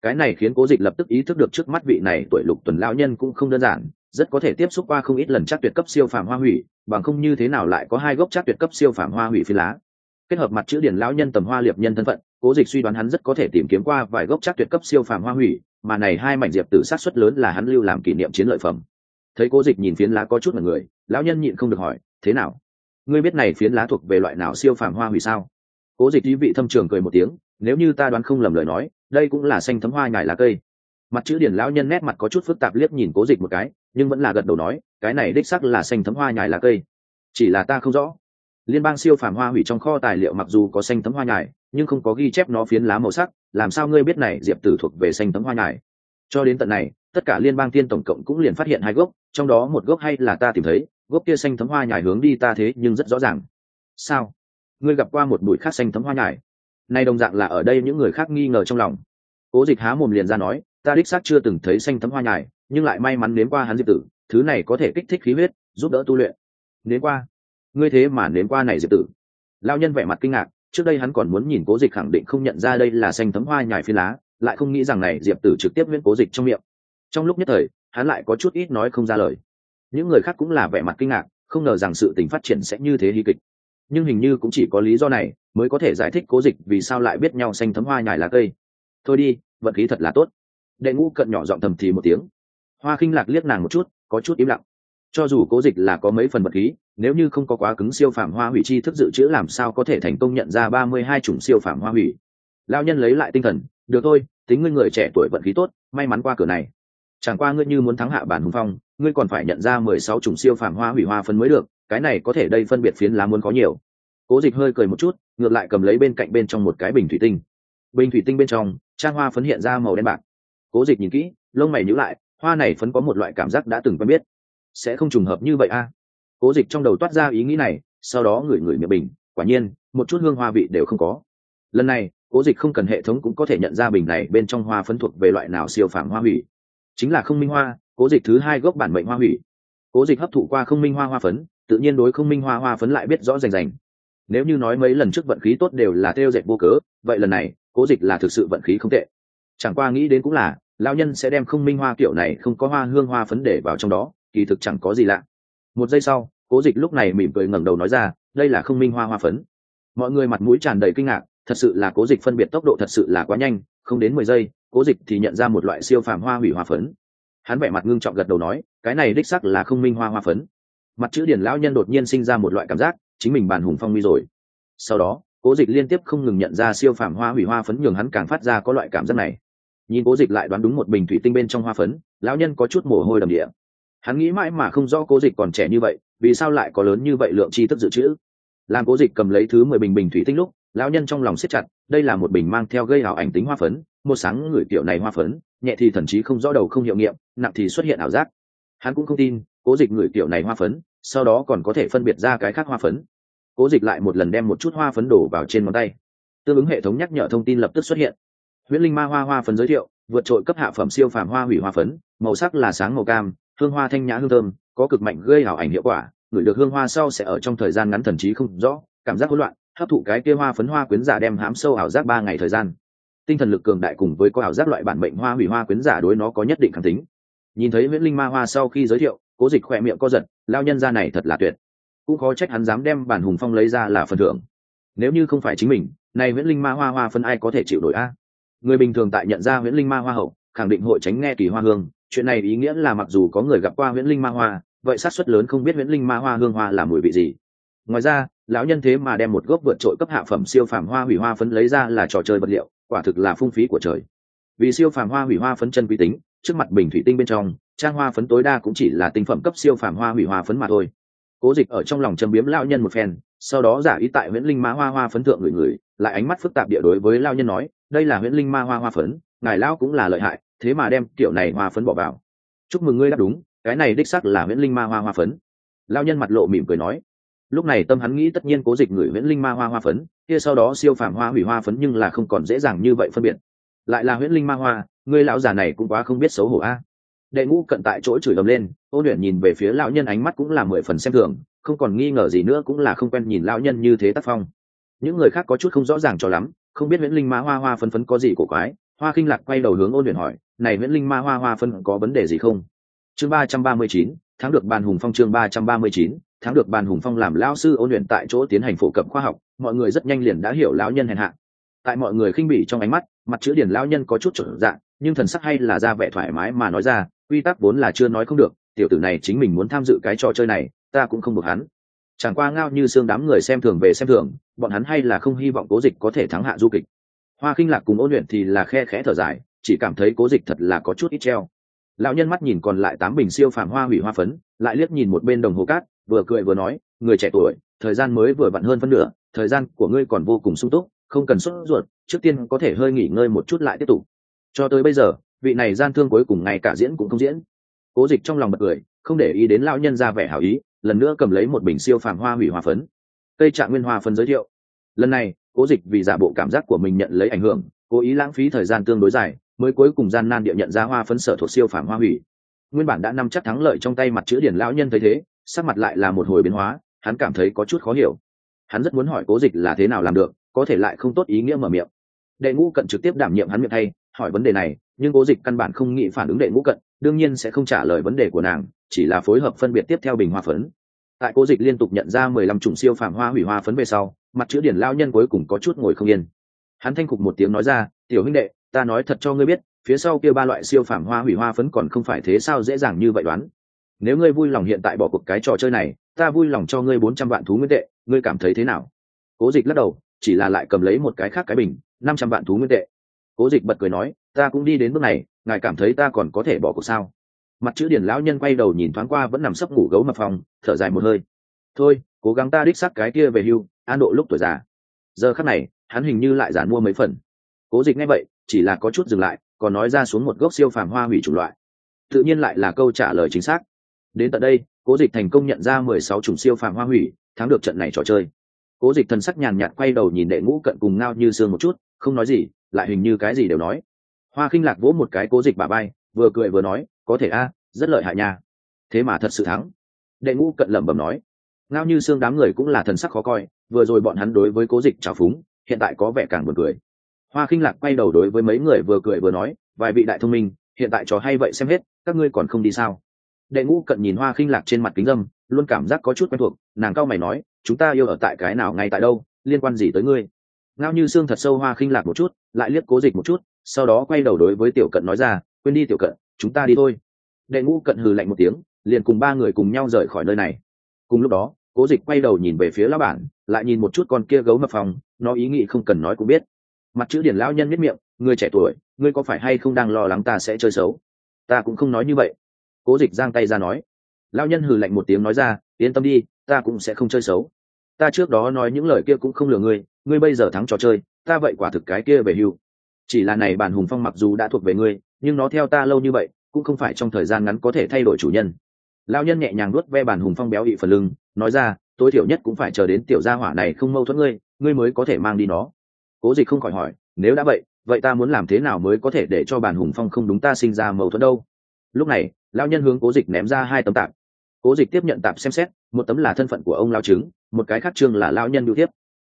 Cái này khiến cố dịch lập tức ý thức được trước mắt vị này tuổi lục tuần lão nhân cũng không đơn giản, rất có thể tiếp xúc qua không ít lần chắc tuyệt cấp siêu phàm hoa hủy, bằng không như thế nào lại có hai gốc chắc tuyệt cấp siêu phàm hoa hủy phi lá. Kết hợp mặt chữ điển lão nhân tầm hoa liệp nhân thân phận, cố dịch suy đoán hắn rất có thể tìm kiếm qua vài gốc chắc tuyệt cấp siêu phàm hoa hủy, mà này hai mảnh diệp tử sát xuất lớn là hắn lưu làm kỷ niệm chiến lợi phẩm thấy cố dịch nhìn phiến lá có chút mọi người, lão nhân nhịn không được hỏi, thế nào? Ngươi biết này phiến lá thuộc về loại nào siêu phàm hoa hủy sao? Cố dịch ý vị thâm trường cười một tiếng, nếu như ta đoán không lầm lời nói, đây cũng là xanh thấm hoa nhài lá cây. Mặt chữ điển lão nhân nét mặt có chút phức tạp liếc nhìn cố dịch một cái, nhưng vẫn là gật đầu nói, cái này đích sắc là xanh thấm hoa nhài lá cây. Chỉ là ta không rõ. Liên bang siêu phàm hoa hủy trong kho tài liệu mặc dù có xanh thấm hoa nhài, nhưng không có ghi chép nó phiến lá màu sắc, làm sao ngươi biết này diệp tử thuộc về xanh thấm hoa nhài? Cho đến tận này tất cả liên bang tiên tổng cộng cũng liền phát hiện hai gốc, trong đó một gốc hay là ta tìm thấy, gốc kia xanh thấm hoa nhài hướng đi ta thế nhưng rất rõ ràng. Sao? Ngươi gặp qua một bụi khác xanh thấm hoa nhài? Nay đồng dạng là ở đây những người khác nghi ngờ trong lòng. Cố dịch há mồm liền ra nói, ta đích xác chưa từng thấy xanh thấm hoa nhài, nhưng lại may mắn nếm qua hắn diệp tử, thứ này có thể kích thích khí huyết, giúp đỡ tu luyện. Nếm qua? Ngươi thế mà nếm qua này diệp tử. Lao nhân vẻ mặt kinh ngạc, trước đây hắn còn muốn nhìn cố dịch khẳng định không nhận ra đây là xanh thấm hoa nhài phi lá, lại không nghĩ rằng này diệp tử trực tiếp viễn cố dịch trong miệng trong lúc nhất thời, hắn lại có chút ít nói không ra lời. Những người khác cũng là vẻ mặt kinh ngạc, không ngờ rằng sự tình phát triển sẽ như thế hy kịch. Nhưng hình như cũng chỉ có lý do này mới có thể giải thích cố dịch vì sao lại biết nhau xanh thấm hoa nhài lá cây. Thôi đi, vận khí thật là tốt. Đệ ngũ cận nhỏ giọng thầm thì một tiếng. Hoa khinh lạc liếc nàng một chút, có chút im lặng. Cho dù cố dịch là có mấy phần vật khí, nếu như không có quá cứng siêu phạm hoa hủy chi thức dự trữ làm sao có thể thành công nhận ra ba mươi hai chủng siêu phạm hoa hủy. Lao nhân lấy lại tinh thần, được thôi, tính ngươi người trẻ tuổi vận khí tốt, may mắn qua cửa này chẳng qua ngươi như muốn thắng hạ bản hùng phong, ngươi còn phải nhận ra mười sáu chủng siêu phàm hoa hủy hoa phân mới được, cái này có thể đây phân biệt phiến lá muốn có nhiều. Cố dịch hơi cười một chút, ngược lại cầm lấy bên cạnh bên trong một cái bình thủy tinh. Bình thủy tinh bên trong, trang hoa phấn hiện ra màu đen bạc. Cố dịch nhìn kỹ, lông mày nhữ lại, hoa này phấn có một loại cảm giác đã từng quen biết. Sẽ không trùng hợp như vậy a. Cố dịch trong đầu toát ra ý nghĩ này, sau đó ngửi ngửi miệng bình, quả nhiên, một chút hương hoa vị đều không có. Lần này, cố dịch không cần hệ thống cũng có thể nhận ra bình này bên trong hoa phấn thuộc về loại nào siêu phàm hoa hủy chính là không minh hoa, cố dịch thứ hai gốc bản mệnh hoa hủy. Cố dịch hấp thụ qua không minh hoa hoa phấn, tự nhiên đối không minh hoa hoa phấn lại biết rõ rành rành. Nếu như nói mấy lần trước vận khí tốt đều là theo dệt vô cớ, vậy lần này, cố dịch là thực sự vận khí không tệ. Chẳng qua nghĩ đến cũng là lao nhân sẽ đem không minh hoa kiểu này không có hoa hương hoa phấn để vào trong đó, kỳ thực chẳng có gì lạ. Một giây sau, cố dịch lúc này mỉm cười ngẩng đầu nói ra, đây là không minh hoa hoa phấn. Mọi người mặt mũi tràn đầy kinh ngạc thật sự là cố dịch phân biệt tốc độ thật sự là quá nhanh, không đến mười giây, cố dịch thì nhận ra một loại siêu phàm hoa hủy hoa phấn. Hắn vẻ mặt ngưng trọng gật đầu nói, cái này đích sắc là không minh hoa hoa phấn. Mặt chữ điển lão nhân đột nhiên sinh ra một loại cảm giác, chính mình bàn hùng phong mi rồi. Sau đó, cố dịch liên tiếp không ngừng nhận ra siêu phàm hoa hủy hoa phấn nhường hắn càng phát ra có loại cảm giác này. Nhìn cố dịch lại đoán đúng một bình thủy tinh bên trong hoa phấn, lão nhân có chút mồ hôi đầm địa. Hắn nghĩ mãi mà không rõ cố dịch còn trẻ như vậy, vì sao lại có lớn như vậy lượng tri thức dự trữ. Làm cố dịch cầm lấy thứ mười bình bình thủy tinh lúc lão nhân trong lòng siết chặt, đây là một bình mang theo gây ảo ảnh tính hoa phấn, một sáng người kiểu này hoa phấn, nhẹ thì thần chí không rõ đầu không hiệu nghiệm, nặng thì xuất hiện ảo giác. Hắn cũng không tin, cố dịch người kiểu này hoa phấn, sau đó còn có thể phân biệt ra cái khác hoa phấn. Cố dịch lại một lần đem một chút hoa phấn đổ vào trên ngón tay. Tương ứng hệ thống nhắc nhở thông tin lập tức xuất hiện. Huyễn linh ma hoa hoa phấn giới thiệu, vượt trội cấp hạ phẩm siêu phàm hoa hủy hoa phấn, màu sắc là sáng màu cam, hương hoa thanh nhã hương thơm, có cực mạnh gây ảo ảnh hiệu quả ngửi được hương hoa sau sẽ ở trong thời gian ngắn thần trí không rõ, cảm giác hỗn loạn hấp thụ cái kia hoa phấn hoa quyến giả đem hám sâu ảo giác ba ngày thời gian. Tinh thần lực cường đại cùng với có ảo giác loại bản mệnh hoa hủy hoa quyến giả đối nó có nhất định khẳng tính. Nhìn thấy nguyễn linh ma hoa sau khi giới thiệu, cố dịch khỏe miệng co giật, lao nhân ra này thật là tuyệt. Cũng khó trách hắn dám đem bản hùng phong lấy ra là phần thưởng. Nếu như không phải chính mình, này nguyễn linh ma hoa hoa phân ai có thể chịu nổi a? Người bình thường tại nhận ra nguyễn linh ma hoa hậu, khẳng định hội tránh nghe kỳ hoa hương. Chuyện này ý nghĩa là mặc dù có người gặp qua nguyễn linh ma hoa, vậy sát suất lớn không biết nguyễn linh ma hoa hương hoa là mùi vị gì. Ngoài ra lão nhân thế mà đem một gốc vượt trội cấp hạ phẩm siêu phàm hoa hủy hoa phấn lấy ra là trò chơi vật liệu, quả thực là phung phí của trời. Vì siêu phàm hoa hủy hoa phấn chân quy tính, trước mặt bình thủy tinh bên trong, trang hoa phấn tối đa cũng chỉ là tinh phẩm cấp siêu phàm hoa hủy hoa phấn mà thôi. Cố dịch ở trong lòng châm biếm lão nhân một phen, sau đó giả ý tại nguyễn linh ma hoa hoa phấn thượng người người lại ánh mắt phức tạp địa đối với lão nhân nói, đây là nguyễn linh ma hoa hoa phấn, ngài lão cũng là lợi hại, thế mà đem kiểu này hoa phấn bỏ vào. Chúc mừng ngươi đáp đúng, cái này đích sắc là nguyễn linh ma hoa hoa phấn. Lão nhân mặt lộ mỉm cười nói lúc này tâm hắn nghĩ tất nhiên cố dịch người nguyễn linh ma hoa hoa phấn, kia sau đó siêu phàm hoa hủy hoa phấn nhưng là không còn dễ dàng như vậy phân biệt. Lại là nguyễn linh ma hoa người lão già này cũng quá không biết xấu hổ a. Đệ ngũ cận tại chỗ chửi ầm lên, ôn luyện nhìn về phía lão nhân ánh mắt cũng là mười phần xem thường, không còn nghi ngờ gì nữa cũng là không quen nhìn lão nhân như thế tác phong. Những người khác có chút không rõ ràng cho lắm, không biết nguyễn linh ma hoa hoa phấn phấn có gì của quái, hoa kinh lạc quay đầu hướng ôn luyện hỏi, này nguyễn linh ma hoa hoa phân có vấn đề gì không? Chương ba trăm ba mươi chín tháng được bàn hùng phong chương ba trăm ba mươi chín thắng được bàn hùng phong làm lão sư ôn luyện tại chỗ tiến hành phổ cập khoa học, mọi người rất nhanh liền đã hiểu lão nhân hèn hạ. Tại mọi người khinh bỉ trong ánh mắt, mặt chữ điển lão nhân có chút trở dạng, nhưng thần sắc hay là ra vẻ thoải mái mà nói ra, quy tắc vốn là chưa nói không được, tiểu tử này chính mình muốn tham dự cái trò chơi này, ta cũng không buộc hắn. Chẳng qua ngao như xương đám người xem thường về xem thường, bọn hắn hay là không hy vọng cố dịch có thể thắng hạ du kịch. Hoa khinh lạc cùng ôn luyện thì là khe khẽ thở dài, chỉ cảm thấy cố dịch thật là có chút ít treo. Lão nhân mắt nhìn còn lại tám bình siêu phàm hoa hủy hoa phấn, lại liếc nhìn một bên đồng hồ cát vừa cười vừa nói, người trẻ tuổi, thời gian mới vừa vặn hơn phân nửa, thời gian của ngươi còn vô cùng sung túc, không cần sốt ruột, trước tiên có thể hơi nghỉ ngơi một chút lại tiếp tục. Cho tới bây giờ, vị này gian thương cuối cùng ngày cả diễn cũng không diễn. Cố dịch trong lòng bật cười, không để ý đến lão nhân ra vẻ hảo ý, lần nữa cầm lấy một bình siêu phàm hoa hủy hoa phấn. Cây trạng nguyên hoa phấn giới thiệu. Lần này, cố dịch vì giả bộ cảm giác của mình nhận lấy ảnh hưởng, cố ý lãng phí thời gian tương đối dài, mới cuối cùng gian nan địa nhận ra hoa phấn sở thuộc siêu phàm hoa hủy. Nguyên bản đã nắm chắc thắng lợi trong tay mặt chữ điển lão nhân thấy thế sắc mặt lại là một hồi biến hóa, hắn cảm thấy có chút khó hiểu. Hắn rất muốn hỏi cố dịch là thế nào làm được, có thể lại không tốt ý nghĩa mở miệng. Đệ ngũ cận trực tiếp đảm nhiệm hắn miệng thay, hỏi vấn đề này, nhưng cố dịch căn bản không nghĩ phản ứng đệ ngũ cận, đương nhiên sẽ không trả lời vấn đề của nàng, chỉ là phối hợp phân biệt tiếp theo bình hoa phấn. Tại cố dịch liên tục nhận ra mười lăm chủng siêu phạm hoa hủy hoa phấn về sau, mặt chữ điển lao nhân cuối cùng có chút ngồi không yên. Hắn thanh cục một tiếng nói ra, tiểu huynh đệ, ta nói thật cho ngươi biết, phía sau kia ba loại siêu phạm hoa hủy hoa phấn còn không phải thế sao dễ dàng như vậy đoán nếu ngươi vui lòng hiện tại bỏ cuộc cái trò chơi này, ta vui lòng cho ngươi bốn trăm vạn thú nguyên tệ, ngươi cảm thấy thế nào? Cố dịch lắc đầu, chỉ là lại cầm lấy một cái khác cái bình, năm trăm vạn thú nguyên tệ. Cố dịch bật cười nói, ta cũng đi đến bước này, ngài cảm thấy ta còn có thể bỏ cuộc sao? Mặt chữ điển lão nhân quay đầu nhìn thoáng qua vẫn nằm sấp ngủ gấu mập phòng, thở dài một hơi. Thôi, cố gắng ta đích xác cái kia về hưu, an độ lúc tuổi già. Giờ khắc này, hắn hình như lại giản mua mấy phần. Cố dịch nghe vậy, chỉ là có chút dừng lại, còn nói ra xuống một gốc siêu phàm hoa hủy chủng loại. Tự nhiên lại là câu trả lời chính xác đến tận đây, cố dịch thành công nhận ra mười sáu chủng siêu phàm hoa hủy, thắng được trận này trò chơi. Cố dịch thần sắc nhàn nhạt quay đầu nhìn đệ ngũ cận cùng ngao như sương một chút, không nói gì, lại hình như cái gì đều nói. Hoa khinh lạc vỗ một cái cố dịch bà bay vừa cười vừa nói, có thể a, rất lợi hại nha. Thế mà thật sự thắng. Đệ ngũ cận lẩm bẩm nói. Ngao như xương đám người cũng là thần sắc khó coi, vừa rồi bọn hắn đối với cố dịch trào phúng, hiện tại có vẻ càng buồn cười. Hoa khinh lạc quay đầu đối với mấy người vừa cười vừa nói, vài vị đại thông minh, hiện tại trò hay vậy xem hết, các ngươi còn không đi sao? Đệ ngũ cận nhìn hoa khinh lạc trên mặt kính dâm, luôn cảm giác có chút quen thuộc, nàng cao mày nói, chúng ta yêu ở tại cái nào ngay tại đâu, liên quan gì tới ngươi? Ngao như xương thật sâu hoa khinh lạc một chút, lại liếc cố dịch một chút, sau đó quay đầu đối với tiểu cận nói ra, quên đi tiểu cận, chúng ta đi thôi. Đệ ngũ cận hừ lạnh một tiếng, liền cùng ba người cùng nhau rời khỏi nơi này. Cùng lúc đó, cố dịch quay đầu nhìn về phía lão bản, lại nhìn một chút con kia gấu mập phòng, nó ý nghĩ không cần nói cũng biết. Mặt chữ điển lão nhân biết miệng, người trẻ tuổi, ngươi có phải hay không đang lo lắng ta sẽ chơi xấu? Ta cũng không nói như vậy cố dịch giang tay ra nói. Lão nhân hừ lạnh một tiếng nói ra, yên tâm đi, ta cũng sẽ không chơi xấu. Ta trước đó nói những lời kia cũng không lừa ngươi ngươi bây giờ thắng trò chơi, ta vậy quả thực cái kia về hưu. Chỉ là này bản hùng phong mặc dù đã thuộc về ngươi, nhưng nó theo ta lâu như vậy, cũng không phải trong thời gian ngắn có thể thay đổi chủ nhân. Lao nhân nhẹ nhàng nuốt ve bản hùng phong béo ị phần lưng, nói ra, tối thiểu nhất cũng phải chờ đến tiểu gia hỏa này không mâu thuẫn ngươi ngươi mới có thể mang đi nó. Cố dịch không khỏi hỏi, nếu đã vậy vậy ta muốn làm thế nào mới có thể để cho bản hùng phong không đúng ta sinh ra mâu thuẫn đâu? Lúc này lao nhân hướng cố dịch ném ra hai tấm tạp. Cố dịch tiếp nhận tạp xem xét, một tấm là thân phận của ông lao chứng một cái khác chương là lao nhân ưu tiếp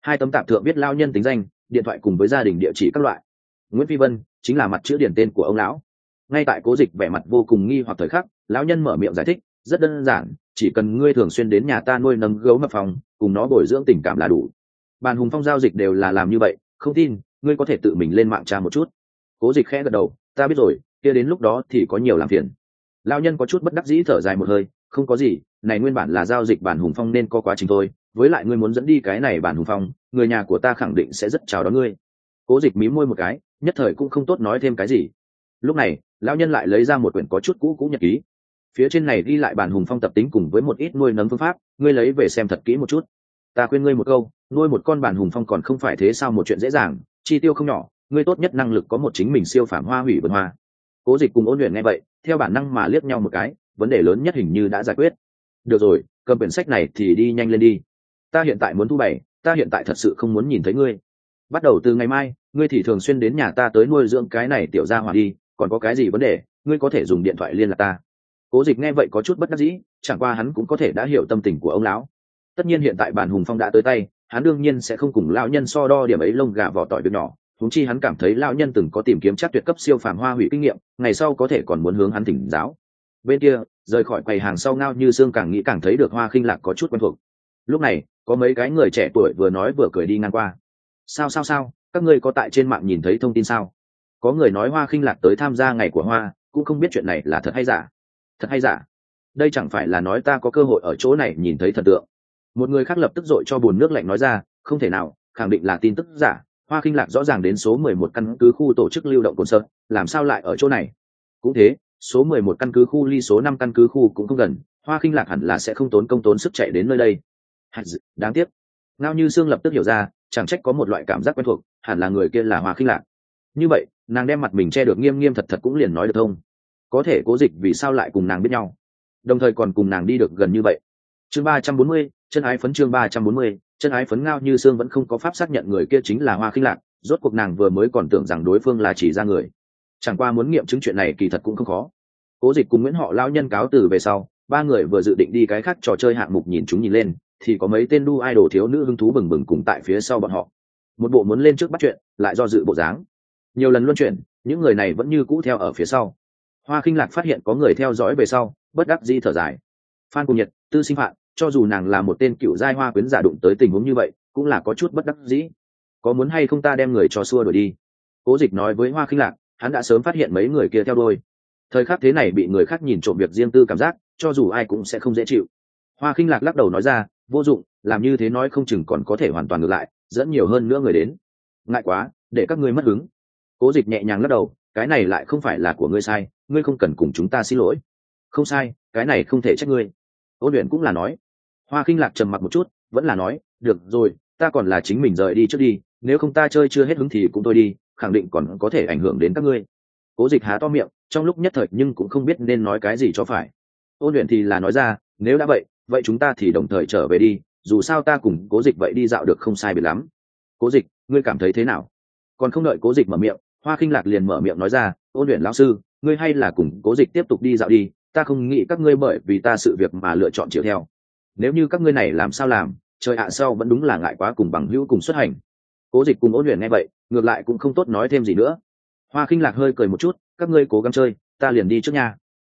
hai tấm tạp thượng viết lao nhân tính danh, điện thoại cùng với gia đình địa chỉ các loại. Nguyễn phi vân chính là mặt chữ điển tên của ông lão. Ngay tại cố dịch vẻ mặt vô cùng nghi hoặc thời khắc, lão nhân mở miệng giải thích, rất đơn giản, chỉ cần ngươi thường xuyên đến nhà ta nuôi nấng gấu mập phòng, cùng nó bồi dưỡng tình cảm là đủ. Bàn hùng phong giao dịch đều là làm như vậy, không tin, ngươi có thể tự mình lên mạng tra một chút. Cố dịch khẽ gật đầu, ta biết rồi kia đến lúc đó thì có nhiều làm phiền. Lao nhân có chút bất đắc dĩ thở dài một hơi, không có gì, này nguyên bản là giao dịch bản hùng phong nên có quá trình thôi, với lại ngươi muốn dẫn đi cái này bản hùng phong, người nhà của ta khẳng định sẽ rất chào đón ngươi. Cố dịch mí môi một cái, nhất thời cũng không tốt nói thêm cái gì. Lúc này, lão nhân lại lấy ra một quyển có chút cũ cũ nhật ký. Phía trên này ghi lại bản hùng phong tập tính cùng với một ít nuôi nấng phương pháp, ngươi lấy về xem thật kỹ một chút. Ta khuyên ngươi một câu, nuôi một con bản hùng phong còn không phải thế sao một chuyện dễ dàng, chi tiêu không nhỏ, ngươi tốt nhất năng lực có một chính mình siêu phản hoa hủy vườn hoa cố dịch cùng ôn luyện nghe vậy, theo bản năng mà liếc nhau một cái, vấn đề lớn nhất hình như đã giải quyết. Được rồi, cầm quyển sách này thì đi nhanh lên đi. Ta hiện tại muốn thu bày ta hiện tại thật sự không muốn nhìn thấy ngươi. Bắt đầu từ ngày mai, ngươi thì thường xuyên đến nhà ta tới nuôi dưỡng cái này tiểu ra hỏa đi, còn có cái gì vấn đề, ngươi có thể dùng điện thoại liên lạc ta. Cố dịch nghe vậy có chút bất đắc dĩ, chẳng qua hắn cũng có thể đã hiểu tâm tình của ông lão. Tất nhiên hiện tại bản hùng phong đã tới tay, hắn đương nhiên sẽ không cùng lão nhân so đo điểm ấy lông gà vỏ tỏi việc nhỏ thúng chi hắn cảm thấy lão nhân từng có tìm kiếm chắc tuyệt cấp siêu phàm hoa hủy kinh nghiệm, ngày sau có thể còn muốn hướng hắn thỉnh giáo. Bên kia, rời khỏi quầy hàng sau ngao như xương càng nghĩ càng thấy được hoa khinh lạc có chút quen thuộc. Lúc này, có mấy cái người trẻ tuổi vừa nói vừa cười đi ngang qua. Sao sao sao? Các ngươi có tại trên mạng nhìn thấy thông tin sao? Có người nói hoa khinh lạc tới tham gia ngày của hoa, cũng không biết chuyện này là thật hay giả. Thật hay giả? Đây chẳng phải là nói ta có cơ hội ở chỗ này nhìn thấy thần tượng. Một người khác lập tức dội cho bùn nước lạnh nói ra, không thể nào, khẳng định là tin tức giả hoa khinh lạc rõ ràng đến số mười một căn cứ khu tổ chức lưu động cồn sơ, làm sao lại ở chỗ này? Cũng thế, số mười một căn cứ khu ly số năm căn cứ khu cũng không gần, hoa khinh lạc hẳn là sẽ không tốn công tốn sức chạy đến nơi đây. Đáng tiếc. Ngao như sương lập tức hiểu ra, chẳng trách có một loại cảm giác quen thuộc, hẳn là người kia là hoa khinh lạc. Như vậy, nàng đem mặt mình che được nghiêm nghiêm thật thật cũng liền nói được thông. Có thể cố dịch vì sao lại cùng nàng biết nhau? Đồng thời còn cùng nàng đi được gần như vậy. Chương ba trăm bốn mươi, chân ái phấn chương ba trăm bốn mươi chân ái phấn ngao như xương vẫn không có pháp xác nhận người kia chính là hoa khinh lạc, rốt cuộc nàng vừa mới còn tưởng rằng đối phương là chỉ ra người. Chẳng qua muốn nghiệm chứng chuyện này kỳ thật cũng không khó. Cố dịch cùng nguyễn họ lao nhân cáo từ về sau, ba người vừa dự định đi cái khác trò chơi hạng mục nhìn chúng nhìn lên, thì có mấy tên đu idol thiếu nữ hứng thú bừng bừng cùng tại phía sau bọn họ. Một bộ muốn lên trước bắt chuyện, lại do dự bộ dáng. Nhiều lần luân chuyển, những người này vẫn như cũ theo ở phía sau. Hoa khinh lạc phát hiện có người theo dõi về sau, bất đắc di thở dài. Phan cùng nhật, tư sinh phạm cho dù nàng là một tên cựu giai hoa quyến giả đụng tới tình huống như vậy, cũng là có chút bất đắc dĩ. Có muốn hay không ta đem người cho xua đuổi đi? Cố dịch nói với hoa khinh lạc, hắn đã sớm phát hiện mấy người kia theo đôi thời khắc thế này bị người khác nhìn trộm việc riêng tư cảm giác, cho dù ai cũng sẽ không dễ chịu. Hoa khinh lạc lắc đầu nói ra, vô dụng, làm như thế nói không chừng còn có thể hoàn toàn ngược lại, dẫn nhiều hơn nữa người đến. Ngại quá, để các ngươi mất hứng. Cố dịch nhẹ nhàng lắc đầu, cái này lại không phải là của ngươi sai, ngươi không cần cùng chúng ta xin lỗi. Không sai, cái này không thể trách ngươi ôn luyện cũng là nói. Hoa khinh lạc trầm mặc một chút, vẫn là nói, được rồi, ta còn là chính mình rời đi trước đi, nếu không ta chơi chưa hết hứng thì cũng tôi đi, khẳng định còn có thể ảnh hưởng đến các ngươi. Cố dịch há to miệng, trong lúc nhất thời nhưng cũng không biết nên nói cái gì cho phải. Ôn luyện thì là nói ra, nếu đã vậy vậy chúng ta thì đồng thời trở về đi, dù sao ta cùng cố dịch vậy đi dạo được không sai biệt lắm. Cố dịch, ngươi cảm thấy thế nào? Còn không đợi cố dịch mở miệng, hoa khinh lạc liền mở miệng nói ra, ôn luyện lão sư, ngươi hay là cùng cố dịch tiếp tục đi dạo đi ta không nghĩ các ngươi bởi vì ta sự việc mà lựa chọn chịu theo. Nếu như các ngươi này làm sao làm, trời ạ, sau vẫn đúng là ngại quá cùng bằng hữu cùng xuất hành. Cố dịch cùng ôn luyện nghe vậy, ngược lại cũng không tốt nói thêm gì nữa. Hoa khinh lạc hơi cười một chút, các ngươi cố gắng chơi, ta liền đi trước nha.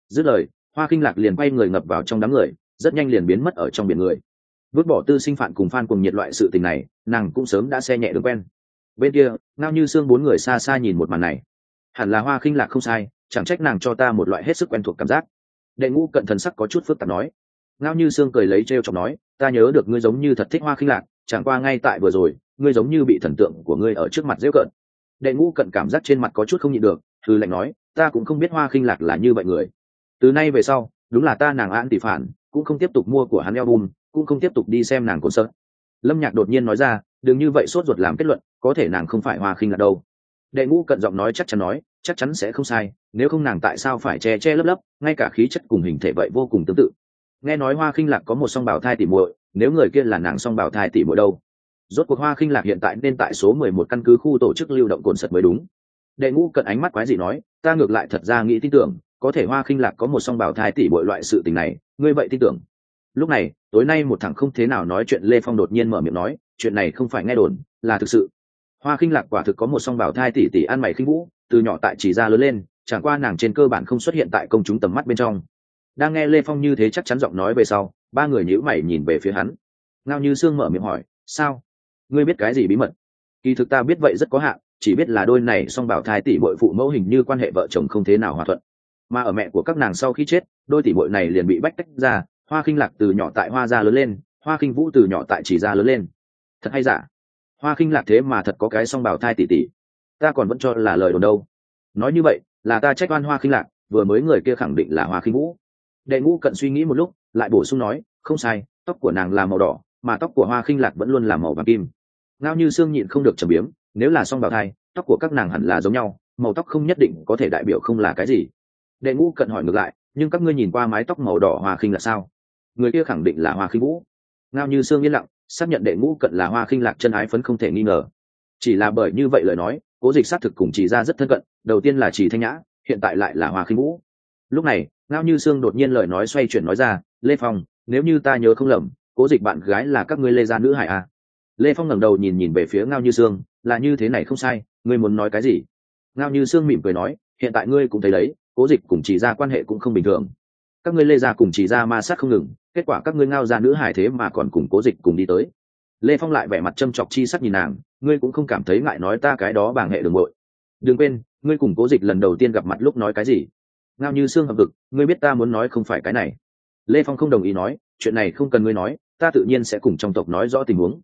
Dứt lời, hoa khinh lạc liền quay người ngập vào trong đám người, rất nhanh liền biến mất ở trong biển người. Vứt bỏ tư sinh phản cùng phan cùng nhiệt loại sự tình này, nàng cũng sớm đã xe nhẹ đường quen. Bên kia, ngao như xương bốn người xa xa nhìn một màn này. Hẳn là hoa khinh lạc không sai, chẳng trách nàng cho ta một loại hết sức quen thuộc cảm giác đệ ngũ cận thần sắc có chút phức tạp nói. Ngao như xương cười lấy t r e o chọc nói, ta nhớ được ngươi giống như thật thích hoa khinh lạc, chẳng qua ngay tại vừa rồi, ngươi giống như bị thần tượng của ngươi ở trước mặt dễ cận. Đệ ngũ cận cảm giác trên mặt có chút không nhịn được thư lạnh nói, ta cũng không biết hoa khinh lạc là như vậy người. Từ nay về sau, đúng là ta nàng an tỷ phản, cũng không tiếp tục mua của hắn album, cũng không tiếp tục đi xem nàng cồn sợ lâm nhạc đột nhiên nói ra, đừng như vậy sốt ruột làm kết luận, có thể nàng không phải hoa khinh lạc đâu. Đệ ngũ cận giọng nói chắc chắn nói chắc chắn sẽ không sai, nếu không nàng tại sao phải che che lấp lấp, ngay cả khí chất cùng hình thể vậy vô cùng tương tự. Nghe nói hoa khinh lạc có một song bảo thai tỉ muội, nếu người kia là nàng song bảo thai tỉ muội đâu? Rốt cuộc hoa khinh lạc hiện tại nên tại số mười một căn cứ khu tổ chức lưu động cồn sật mới đúng. Đệ ngũ cận ánh mắt quái gì nói, ta ngược lại thật ra nghĩ tin tưởng, có thể hoa khinh lạc có một song bảo thai tỷ bội loại sự tình này, ngươi vậy tin tưởng. Lúc này, tối nay một thằng không thế nào nói chuyện lê phong đột nhiên mở miệng nói, chuyện này không phải nghe đồn, là thực sự. Hoa khinh lạc quả thực có một song bảo thai tỷ tỷ ăn mày khinh vũ từ nhỏ tại chỉ ra lớn lên, chẳng qua nàng trên cơ bản không xuất hiện tại công chúng tầm mắt bên trong. Đang nghe lê phong như thế chắc chắn giọng nói về sau, ba người nhữ mày nhìn về phía hắn. Ngao như sương mở miệng hỏi, sao? Ngươi biết cái gì bí mật? Kỳ thực ta biết vậy rất có hạn, chỉ biết là đôi này song bảo thai tỷ bội phụ mẫu hình như quan hệ vợ chồng không thế nào hòa thuận. Mà ở mẹ của các nàng sau khi chết, đôi tỷ bội này liền bị bách tách ra, hoa khinh lạc từ nhỏ tại hoa gia lớn lên, hoa khinh vũ từ nhỏ tại chỉ gia lớn lên. Thật hay giả? Hoa khinh lạc thế mà thật có cái song bảo thai tỷ tỷ? Ta còn vẫn cho là lời đồn đâu. Nói như vậy, là ta trách oan hoa khinh lạc, vừa mới người kia khẳng định là hoa khinh vũ. Đệ ngũ cận suy nghĩ một lúc, lại bổ sung nói, không sai, tóc của nàng là màu đỏ, mà tóc của hoa khinh lạc vẫn luôn là màu vàng kim. Ngao như xương nhịn không được trầm biếm, nếu là song bào thai, tóc của các nàng hẳn là giống nhau, màu tóc không nhất định có thể đại biểu không là cái gì. Đệ ngũ cận hỏi ngược lại, nhưng các ngươi nhìn qua mái tóc màu đỏ hoa khinh là sao? Người kia khẳng định là hoa khinh vũ. Ngao như xương yên lặng, xác nhận đệ ngũ cận là hoa khinh lạc chân ái phấn không thể nghi ngờ. Chỉ là bởi như vậy lời nói cố dịch xác thực cùng chỉ ra rất thân cận, đầu tiên là chỉ thanh nhã, hiện tại lại là hoa khinh vũ. Lúc này, ngao như Sương đột nhiên lời nói xoay chuyển nói ra, lê phong, nếu như ta nhớ không lầm, cố dịch bạn gái là các ngươi lê gia nữ hải à. lê phong ngẩng đầu nhìn nhìn về phía ngao như sương, là như thế này không sai, ngươi muốn nói cái gì? Ngao như sương mỉm cười nói, hiện tại ngươi cũng thấy đấy, cố dịch cùng chỉ ra quan hệ cũng không bình thường. Các ngươi lê gia cùng chỉ ra ma sát không ngừng, kết quả các ngươi ngao ra nữ hải thế mà còn cùng cố dịch cùng đi tới. Lê phong lại vẻ mặt châm chọc chi sắc nhìn nàng ngươi cũng không cảm thấy ngại nói ta cái đó bảng hệ đường bội. Đừng quên, ngươi cùng cố dịch lần đầu tiên gặp mặt lúc nói cái gì? Ngao như xương hợp vực ngươi biết ta muốn nói không phải cái này. Lê phong không đồng ý nói, chuyện này không cần ngươi nói, ta tự nhiên sẽ cùng trong tộc nói rõ tình huống.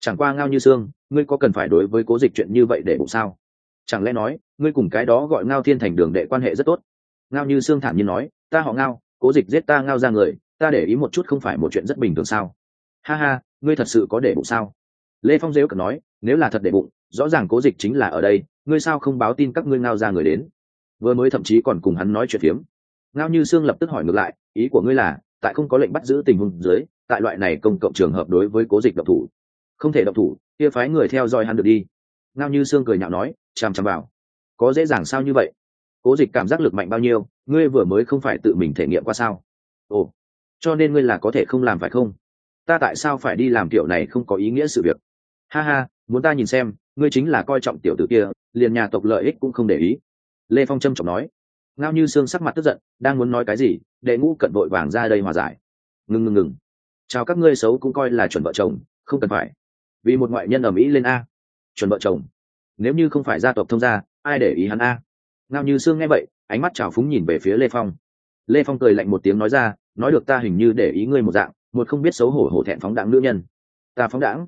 Chẳng qua ngao như xương ngươi có cần phải đối với cố dịch chuyện như vậy để bụng sao? Chẳng lẽ nói, ngươi cùng cái đó gọi ngao thiên thành đường đệ quan hệ rất tốt? Ngao như xương thản nhiên nói, ta họ ngao, cố dịch giết ta ngao ra người, ta để ý một chút không phải một chuyện rất bình thường sao? Ha ha, ngươi thật sự có để bụng sao? Lê phong dếu cần nói nếu là thật đệ bụng, rõ ràng cố dịch chính là ở đây, ngươi sao không báo tin các ngươi ngao ra người đến? Vừa mới thậm chí còn cùng hắn nói chuyện phiếm. Ngao như sương lập tức hỏi ngược lại, ý của ngươi là, tại không có lệnh bắt giữ tình huống dưới, tại loại này công cộng trường hợp đối với cố dịch độc thủ. Không thể độc thủ, kia phái người theo dõi hắn được đi. Ngao như sương cười nhạo nói, chằm chằm vào. Có dễ dàng sao như vậy? Cố dịch cảm giác lực mạnh bao nhiêu, ngươi vừa mới không phải tự mình thể nghiệm qua sao? Ồ, cho nên ngươi là có thể không làm phải không? Ta tại sao phải đi làm kiểu này không có ý nghĩa sự việc? Ha ha muốn ta nhìn xem, ngươi chính là coi trọng tiểu tử kia, liền nhà tộc lợi ích cũng không để ý. Lê phong trâm trọng nói. Ngao như xương sắc mặt tức giận, đang muốn nói cái gì, đệ ngũ cận vội vàng ra đây hòa giải. Ngừng ngừng ngừng. Chào các ngươi xấu cũng coi là chuẩn vợ chồng, không cần phải. Vì một ngoại nhân ở mỹ lên a. Chuẩn vợ chồng. Nếu như không phải gia tộc thông gia, ai để ý hắn a? Ngao như sương nghe vậy, ánh mắt trào phúng nhìn về phía lê phong. Lê phong cười lạnh một tiếng nói ra, nói được ta hình như để ý ngươi một dạng, một không biết xấu hổ hổ thẹn phóng đảng nữ nhân. Ta phóng đảng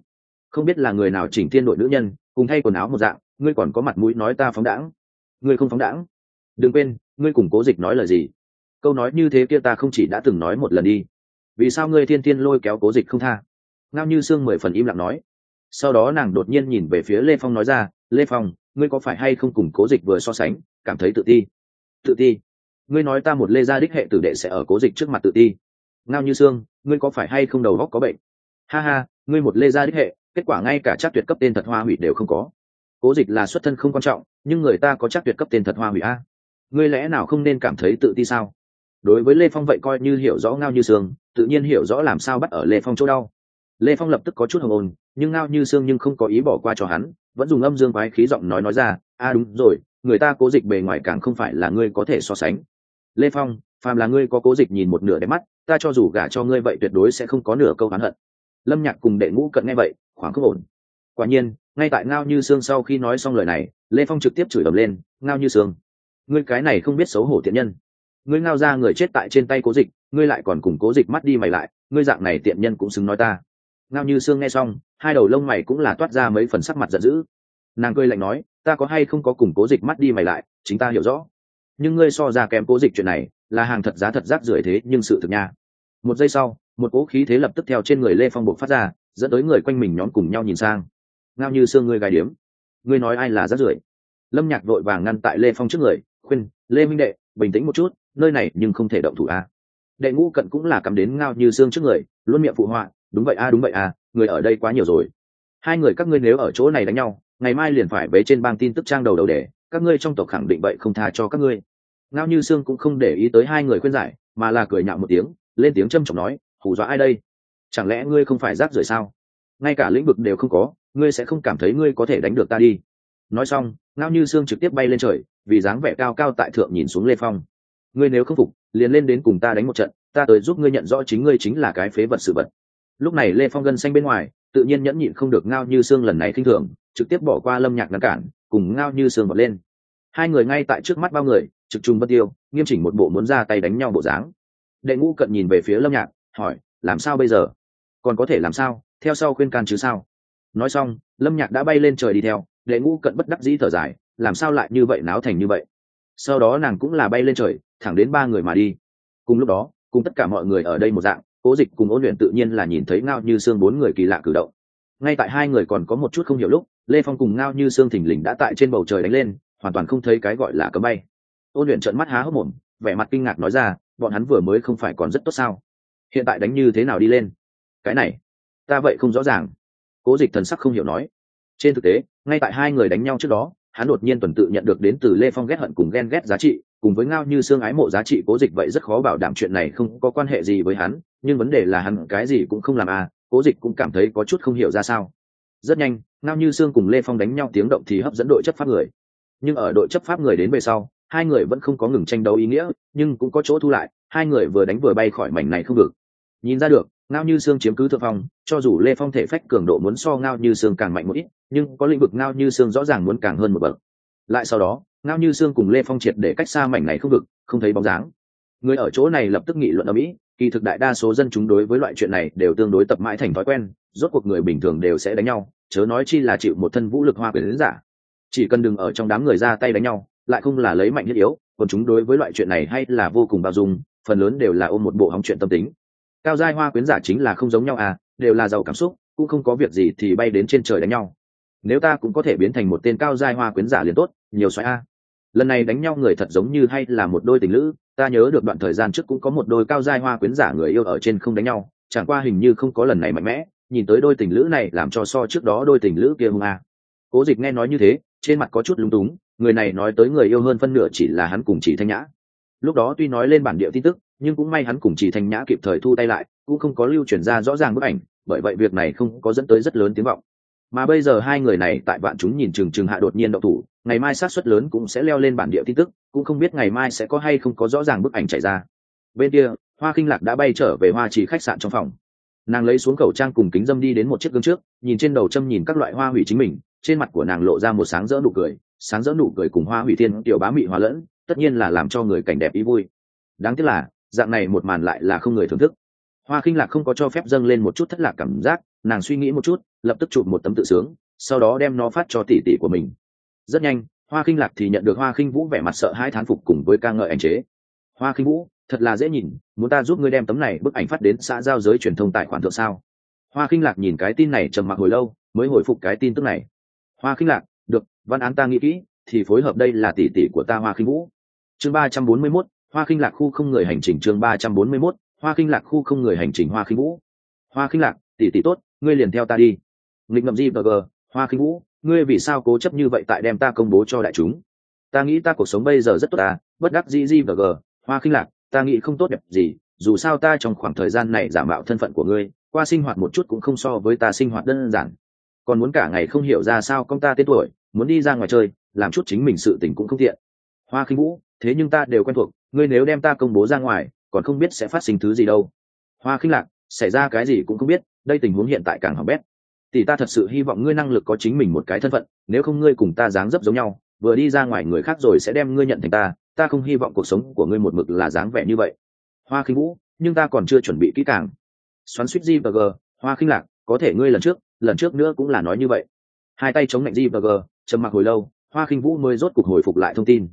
không biết là người nào chỉnh thiên đội nữ nhân, cùng thay quần áo một dạng, ngươi còn có mặt mũi nói ta phóng đãng. Ngươi không phóng đãng. Đừng quên, ngươi cùng cố dịch nói lời gì? Câu nói như thế kia ta không chỉ đã từng nói một lần đi. Vì sao ngươi thiên thiên lôi kéo cố dịch không tha? Ngao như sương mười phần im lặng nói. Sau đó nàng đột nhiên nhìn về phía lê phong nói ra, lê phong, ngươi có phải hay không cùng cố dịch vừa so sánh, cảm thấy tự ti? Tự ti? Ngươi nói ta một lê gia đích hệ tử đệ sẽ ở cố dịch trước mặt tự ti. Ngao như sương, ngươi có phải hay không đầu góc có bệnh? Ha ha, ngươi một lê gia đích hệ kết quả ngay cả chắc tuyệt cấp tên thật hoa hủy đều không có. Cố dịch là xuất thân không quan trọng, nhưng người ta có chắc tuyệt cấp tên thật hoa hủy a? Ngươi lẽ nào không nên cảm thấy tự ti sao? Đối với lê phong vậy coi như hiểu rõ ngao như sương, tự nhiên hiểu rõ làm sao bắt ở lê phong chỗ đau. Lê phong lập tức có chút hồng ồn, nhưng ngao như sương nhưng không có ý bỏ qua cho hắn, vẫn dùng âm dương quái khí giọng nói nói ra, a, đúng rồi, người ta cố dịch bề ngoài càng không phải là ngươi có thể so sánh. Lê phong, phàm là ngươi có cố dịch nhìn một nửa đẹp mắt, ta cho dù gả cho ngươi vậy tuyệt đối sẽ không có nửa câu hắn hận. Lâm nhạc cùng đệ ngũ cận nghe vậy khoảng không ổn. Quả nhiên, ngay tại ngao như sương sau khi nói xong lời này, lê phong trực tiếp chửi ầm lên, ngao như sương, ngươi cái này không biết xấu hổ tiện nhân. Ngươi ngao ra người chết tại trên tay cố dịch, ngươi lại còn cùng cố dịch mắt đi mày lại, ngươi dạng này tiện nhân cũng xứng nói ta. Ngao như sương nghe xong, hai đầu lông mày cũng là toát ra mấy phần sắc mặt giận dữ. Nàng cười lạnh nói, ta có hay không có cùng cố dịch mắt đi mày lại, chính ta hiểu rõ. Nhưng ngươi so ra kém cố dịch chuyện này, là hàng thật giá thật rác rưởi thế nhưng sự thực nha. Một giây sau, một cố khí thế lập tức theo trên người lê phong buộc phát ra dẫn tới người quanh mình nhóm cùng nhau nhìn sang. Ngao như xương ngươi gài điếm. Ngươi nói ai là rác rưởi? Lâm nhạc vội vàng ngăn tại lê phong trước người, khuyên, lê minh đệ, bình tĩnh một chút, nơi này nhưng không thể động thủ a. Đệ ngũ cận cũng là cắm đến ngao như xương trước người, luôn miệng phụ họa, đúng vậy a, đúng vậy a, người ở đây quá nhiều rồi. Hai người các ngươi nếu ở chỗ này đánh nhau, ngày mai liền phải bế trên bang tin tức trang đầu đầu để, các ngươi trong tộc khẳng định vậy không tha cho các ngươi. Ngao như sương cũng không để ý tới hai người khuyên giải, mà là cười nhạo một tiếng, lên tiếng châm trọng nói, hù dọa ai đây? Chẳng lẽ ngươi không phải rác rưởi sao? Ngay cả lĩnh vực đều không có, ngươi sẽ không cảm thấy ngươi có thể đánh được ta đi. Nói xong, ngao như sương trực tiếp bay lên trời, vì dáng vẻ cao cao tại thượng nhìn xuống lê phong. Ngươi nếu không phục, liền lên đến cùng ta đánh một trận, ta tới giúp ngươi nhận rõ chính ngươi chính là cái phế vật sự vật. Lúc này lê phong gân xanh bên ngoài, tự nhiên nhẫn nhịn không được ngao như sương lần này khinh thường, trực tiếp bỏ qua lâm nhạc ngăn cản, cùng ngao như sương bật lên. Hai người ngay tại trước mắt bao người, trực trung bất tiêu, nghiêm chỉnh một bộ muốn ra tay đánh nhau bộ dáng. Đệ ngũ cận nhìn về phía lâm nhạc, hỏi, làm sao bây giờ? Còn có thể làm sao, theo sau khuyên can chứ sao? Nói xong, lâm nhạc đã bay lên trời đi theo, đệ ngũ cận bất đắc dĩ thở dài, làm sao lại như vậy náo thành như vậy? Sau đó nàng cũng là bay lên trời, thẳng đến ba người mà đi. Cùng lúc đó, cùng tất cả mọi người ở đây một dạng, cố dịch cùng ôn luyện tự nhiên là nhìn thấy ngao như xương bốn người kỳ lạ cử động. Ngay tại hai người còn có một chút không hiểu lúc, lê phong cùng ngao như xương thình lình đã tại trên bầu trời đánh lên, hoàn toàn không thấy cái gọi là cấm bay. Ôn luyện trợn mắt há hốc mồm, vẻ mặt kinh ngạc nói ra, bọn hắn vừa mới không phải còn rất tốt sao? Hiện tại đánh như thế nào đi lên? Cái này, ta vậy không rõ ràng. Cố dịch thần sắc không hiểu nói. Trên thực tế, ngay tại hai người đánh nhau trước đó, hắn đột nhiên tuần tự nhận được đến từ lê phong ghét hận cùng ghen ghét giá trị, cùng với ngao như xương ái mộ giá trị, cố dịch vậy rất khó bảo đảm chuyện này không có quan hệ gì với hắn, nhưng vấn đề là hắn cái gì cũng không làm à cố dịch cũng cảm thấy có chút không hiểu ra sao. Rất nhanh, ngao như xương cùng lê phong đánh nhau tiếng động thì hấp dẫn đội chấp pháp người. Nhưng ở đội chấp pháp người đến về sau, hai người vẫn không có ngừng tranh đấu ý nghĩa, nhưng cũng có chỗ thu lại, hai người vừa đánh vừa bay khỏi mảnh này không được. Nhìn ra được ngao như xương chiếm cứ thượng phong, cho dù lê phong thể phách cường độ muốn so ngao như xương càng mạnh một ít, nhưng có lĩnh vực ngao như xương rõ ràng muốn càng hơn một bậc. Lại sau đó, ngao như xương cùng lê phong triệt để cách xa mảnh này không vực, không thấy bóng dáng. Người ở chỗ này lập tức nghị luận ở mỹ, kỳ thực đại đa số dân chúng đối với loại chuyện này đều tương đối tập mãi thành thói quen, rốt cuộc người bình thường đều sẽ đánh nhau, chớ nói chi là chịu một thân vũ lực hoa quyền giả. Chỉ cần đừng ở trong đám người ra tay đánh nhau, lại không là lấy mạnh nhất yếu, còn chúng đối với loại chuyện này hay là vô cùng bao dung, phần lớn đều là ôm một bộ hóng chuyện tâm tính cao giai hoa quyến giả chính là không giống nhau à đều là giàu cảm xúc, cũng không có việc gì thì bay đến trên trời đánh nhau. Nếu ta cũng có thể biến thành một tên cao giai hoa quyến giả liền tốt, nhiều xoáy a. Lần này đánh nhau người thật giống như hay là một đôi tình lữ, ta nhớ được đoạn thời gian trước cũng có một đôi cao giai hoa quyến giả người yêu ở trên không đánh nhau, chẳng qua hình như không có lần này mạnh mẽ, nhìn tới đôi tình lữ này làm cho so trước đó đôi tình lữ kia hung a. Cố dịch nghe nói như thế, trên mặt có chút lúng túng, người này nói tới người yêu hơn phân nửa chỉ là hắn cùng chỉ thanh nhã. Lúc đó tuy nói lên bản địa tin tức nhưng cũng may hắn cùng chỉ thanh nhã kịp thời thu tay lại, cũng không có lưu chuyển ra rõ ràng bức ảnh, bởi vậy việc này không có dẫn tới rất lớn tiếng vọng. Mà bây giờ hai người này tại vạn chúng nhìn chừng chừng hạ đột nhiên đậu thủ, ngày mai sát suất lớn cũng sẽ leo lên bản địa tin tức, cũng không biết ngày mai sẽ có hay không có rõ ràng bức ảnh chạy ra. Bên kia, hoa khinh lạc đã bay trở về hoa trì khách sạn trong phòng. Nàng lấy xuống khẩu trang cùng kính dâm đi đến một chiếc gương trước, nhìn trên đầu châm nhìn các loại hoa hủy chính mình, trên mặt của nàng lộ ra một sáng rỡ nụ cười, sáng rỡ nụ cười cùng hoa hủy thiên tiểu bá mị hòa lẫn, tất nhiên là làm cho người cảnh đẹp ý vui. Đáng tiếc là dạng này một màn lại là không người thưởng thức. Hoa khinh lạc không có cho phép dâng lên một chút thất lạc cảm giác, nàng suy nghĩ một chút, lập tức chụp một tấm tự sướng, sau đó đem nó phát cho tỷ tỷ của mình. Rất nhanh, hoa khinh lạc thì nhận được hoa khinh vũ vẻ mặt sợ hai thán phục cùng với ca ngợi ảnh chế. Hoa khinh vũ, thật là dễ nhìn, muốn ta giúp ngươi đem tấm này bức ảnh phát đến xã giao giới truyền thông tài khoản thượng sao? Hoa khinh lạc nhìn cái tin này trầm mặc hồi lâu, mới hồi phục cái tin tức này. Hoa khinh lạc, được, văn án ta nghĩ kỹ, thì phối hợp đây là tỷ tỷ của ta hoa khinh vũ. Chương ba trăm bốn mươi mốt hoa khinh lạc khu không người hành trình chương ba trăm bốn mươi 341, hoa khinh lạc khu không người hành trình hoa khinh vũ. Hoa khinh lạc tỷ tỷ tốt ngươi liền theo ta đi. Nghịch ngậm di bờ gờ hoa khinh vũ ngươi vì sao cố chấp như vậy tại đem ta công bố cho đại chúng? Ta nghĩ ta cuộc sống bây giờ rất tốt à bất đắc di di bờ gờ hoa khinh lạc ta nghĩ không tốt đẹp gì dù sao ta trong khoảng thời gian này giả mạo thân phận của ngươi qua sinh hoạt một chút cũng không so với ta sinh hoạt đơn giản. Còn muốn cả ngày không hiểu ra sao công ta tên tuổi muốn đi ra ngoài chơi làm chút chính mình sự tình cũng không tiện. Hoa khinh vũ thế nhưng ta đều quen thuộc ngươi nếu đem ta công bố ra ngoài, còn không biết sẽ phát sinh thứ gì đâu. Hoa khinh lạc, xảy ra cái gì cũng không biết, đây tình huống hiện tại càng hỏng bét. Tỷ ta thật sự hy vọng ngươi năng lực có chính mình một cái thân phận, nếu không ngươi cùng ta dáng dấp giống nhau, vừa đi ra ngoài người khác rồi sẽ đem ngươi nhận thành ta ta không hy vọng cuộc sống của ngươi một mực là dáng vẻ như vậy. Hoa khinh vũ, nhưng ta còn chưa chuẩn bị kỹ càng. Xoắn suýt g và g hoa khinh lạc, có thể ngươi lần trước lần trước nữa cũng là nói như vậy. Hai tay chống lạnh g và g trầm mặc hồi lâu, hoa khinh vũ mới rốt cuộc hồi phục lại thông tin.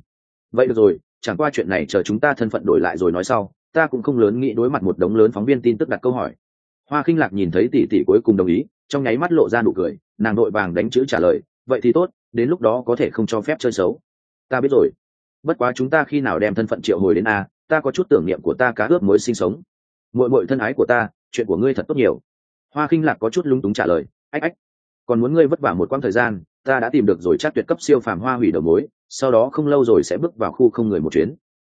Vậy được rồi chẳng qua chuyện này chờ chúng ta thân phận đổi lại rồi nói sau, ta cũng không lớn nghĩ đối mặt một đống lớn phóng viên tin tức đặt câu hỏi. Hoa khinh lạc nhìn thấy tỷ tỷ cuối cùng đồng ý, trong nháy mắt lộ ra nụ cười, nàng nội vàng đánh chữ trả lời, vậy thì tốt, đến lúc đó có thể không cho phép chơi xấu. Ta biết rồi. Bất quá chúng ta khi nào đem thân phận triệu hồi đến a, ta có chút tưởng niệm của ta cá ướp mới sinh sống. Muội muội thân ái của ta, chuyện của ngươi thật tốt nhiều. Hoa khinh lạc có chút lung túng trả lời, ách ách, còn muốn ngươi vất vả một quãng thời gian, ta đã tìm được rồi chắc tuyệt cấp siêu phàm hoa hủy đầu mối sau đó không lâu rồi sẽ bước vào khu không người một chuyến.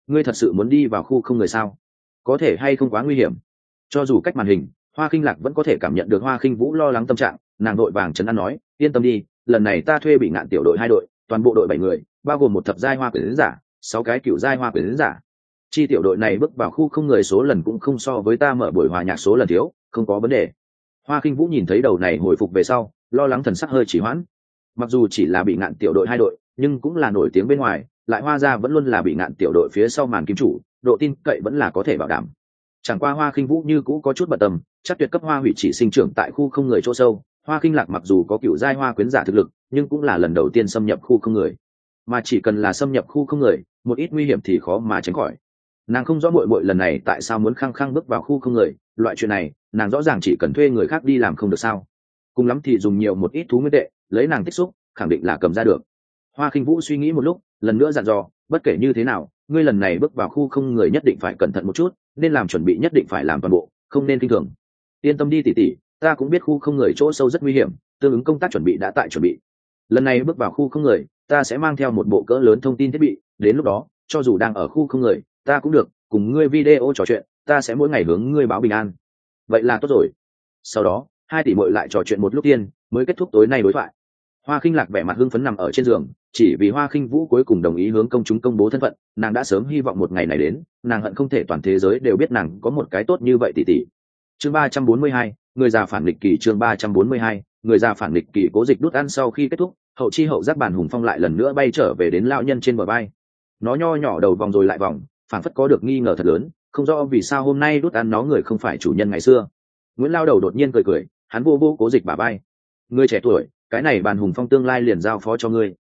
Ngươi thật sự muốn đi vào khu không người sao? Có thể hay không quá nguy hiểm? Cho dù cách màn hình, hoa khinh lạc vẫn có thể cảm nhận được hoa khinh vũ lo lắng tâm trạng, nàng đội vàng trấn an nói, yên tâm đi, lần này ta thuê bị ngạn tiểu đội hai đội, toàn bộ đội bảy người, bao gồm một thập giai hoa quyển giả, sáu cái cựu giai hoa quyển giả. Chi tiểu đội này bước vào khu không người số lần cũng không so với ta mở buổi hòa nhạc số lần thiếu, không có vấn đề. Hoa khinh vũ nhìn thấy đầu này hồi phục về sau, lo lắng thần sắc hơi chỉ hoãn. Mặc dù chỉ là bị ngạn tiểu đội hai đội nhưng cũng là nổi tiếng bên ngoài, lại hoa ra vẫn luôn là bị ngạn tiểu đội phía sau màn kim chủ, độ tin cậy vẫn là có thể bảo đảm. Chẳng qua hoa khinh vũ như cũ có chút bận tâm, chắc tuyệt cấp hoa hủy chỉ sinh trưởng tại khu không người chỗ sâu, hoa khinh lạc mặc dù có cựu giai hoa quyến giả thực lực, nhưng cũng là lần đầu tiên xâm nhập khu không người. Mà chỉ cần là xâm nhập khu không người, một ít nguy hiểm thì khó mà tránh khỏi. Nàng không rõ bội bội lần này tại sao muốn khăng khăng bước vào khu không người, loại chuyện này, nàng rõ ràng chỉ cần thuê người khác đi làm không được sao. Cùng lắm thì dùng nhiều một ít thú nguyên tệ, lấy nàng tích xúc, khẳng định là cầm ra được hoa khinh vũ suy nghĩ một lúc, lần nữa dặn dò, bất kể như thế nào, ngươi lần này bước vào khu không người nhất định phải cẩn thận một chút, nên làm chuẩn bị nhất định phải làm toàn bộ, không nên kinh thường. Yên tâm đi tỉ tỉ ta cũng biết khu không người chỗ sâu rất nguy hiểm, tương ứng công tác chuẩn bị đã tại chuẩn bị. Lần này bước vào khu không người, ta sẽ mang theo một bộ cỡ lớn thông tin thiết bị, đến lúc đó, cho dù đang ở khu không người, ta cũng được, cùng ngươi video trò chuyện, ta sẽ mỗi ngày hướng ngươi báo bình an. Vậy là tốt rồi. Sau đó, hai tỷ mội lại trò chuyện một lúc tiên, mới kết thúc tối nay đối thoại hoa khinh lạc vẻ mặt hưng phấn nằm ở trên giường, chỉ vì hoa khinh vũ cuối cùng đồng ý hướng công chúng công bố thân phận, nàng đã sớm hy vọng một ngày này đến, nàng hận không thể toàn thế giới đều biết nàng có một cái tốt như vậy tỷ tỷ chương ba trăm bốn mươi hai, người già phản nghịch kỳ chương ba trăm bốn mươi hai, người già phản nghịch kỳ cố dịch đút ăn sau khi kết thúc, hậu chi hậu giác bản hùng phong lại lần nữa bay trở về đến lão nhân trên bờ bay nó nho nhỏ đầu vòng rồi lại vòng, phản phất có được nghi ngờ thật lớn, không rõ vì sao hôm nay đút ăn nó người không phải chủ nhân ngày xưa. Nguyễn lao đầu đột nhiên cười cười, hắn vô vô cố dịch bà bay người trẻ tuổi cái này bàn hùng phong tương lai liền giao phó cho ngươi.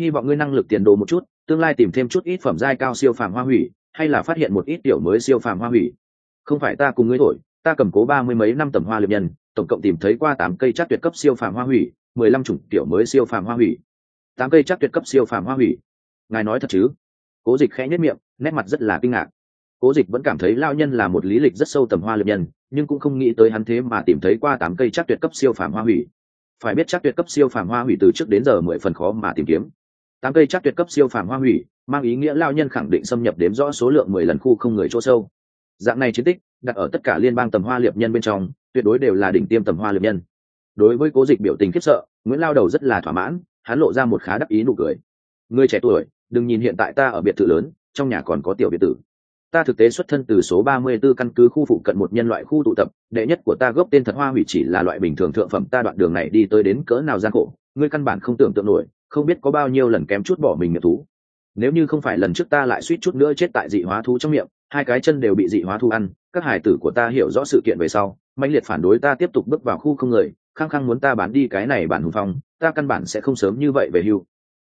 Hy vọng ngươi năng lực tiền đồ một chút, tương lai tìm thêm chút ít phẩm giai cao siêu phàm hoa hủy, hay là phát hiện một ít tiểu mới siêu phàm hoa hủy. Không phải ta cùng ngươi thổi ta cầm cố ba mươi mấy năm tầm hoa liệp nhân, tổng cộng tìm thấy qua tám cây chắc tuyệt cấp siêu phàm hoa hủy, mười lăm chủng tiểu mới siêu phàm hoa hủy. Tám cây chắc tuyệt cấp siêu phàm hoa hủy. Ngài nói thật chứ? Cố dịch khẽ nhất miệng, nét mặt rất là kinh ngạc. Cố dịch vẫn cảm thấy lao nhân là một lý lịch rất sâu tầm hoa liệp nhân, nhưng cũng không nghĩ tới hắn thế mà tìm thấy qua tám cây chắc tuyệt cấp siêu phàm hoa hủy phải biết chắc tuyệt cấp siêu phàm hoa hủy từ trước đến giờ mười phần khó mà tìm kiếm. Tám cây chắc tuyệt cấp siêu phàm hoa hủy, mang ý nghĩa lao nhân khẳng định xâm nhập đếm rõ số lượng mười lần khu không người chỗ sâu. Dạng này chiến tích, đặt ở tất cả liên bang tầm hoa liệp nhân bên trong, tuyệt đối đều là đỉnh tiêm tầm hoa liệp nhân. Đối với cố dịch biểu tình khiếp sợ, nguyễn lao đầu rất là thỏa mãn, hắn lộ ra một khá đắc ý nụ cười. Người trẻ tuổi, đừng nhìn hiện tại ta ở biệt thự lớn, trong nhà còn có tiểu biệt tử ta thực tế xuất thân từ số 34 căn cứ khu phụ cận một nhân loại khu tụ tập, đệ nhất của ta gốc tên thật hoa hủy chỉ là loại bình thường thượng phẩm, ta đoạn đường này đi tới đến cỡ nào gian khổ, ngươi căn bản không tưởng tượng nổi, không biết có bao nhiêu lần kém chút bỏ mình nghiệp thú. Nếu như không phải lần trước ta lại suýt chút nữa chết tại dị hóa thú trong miệng, hai cái chân đều bị dị hóa thú ăn, các hải tử của ta hiểu rõ sự kiện về sau, mãnh liệt phản đối ta tiếp tục bước vào khu không người, khăng khăng muốn ta bán đi cái này bản hùng phong, ta căn bản sẽ không sớm như vậy về hưu.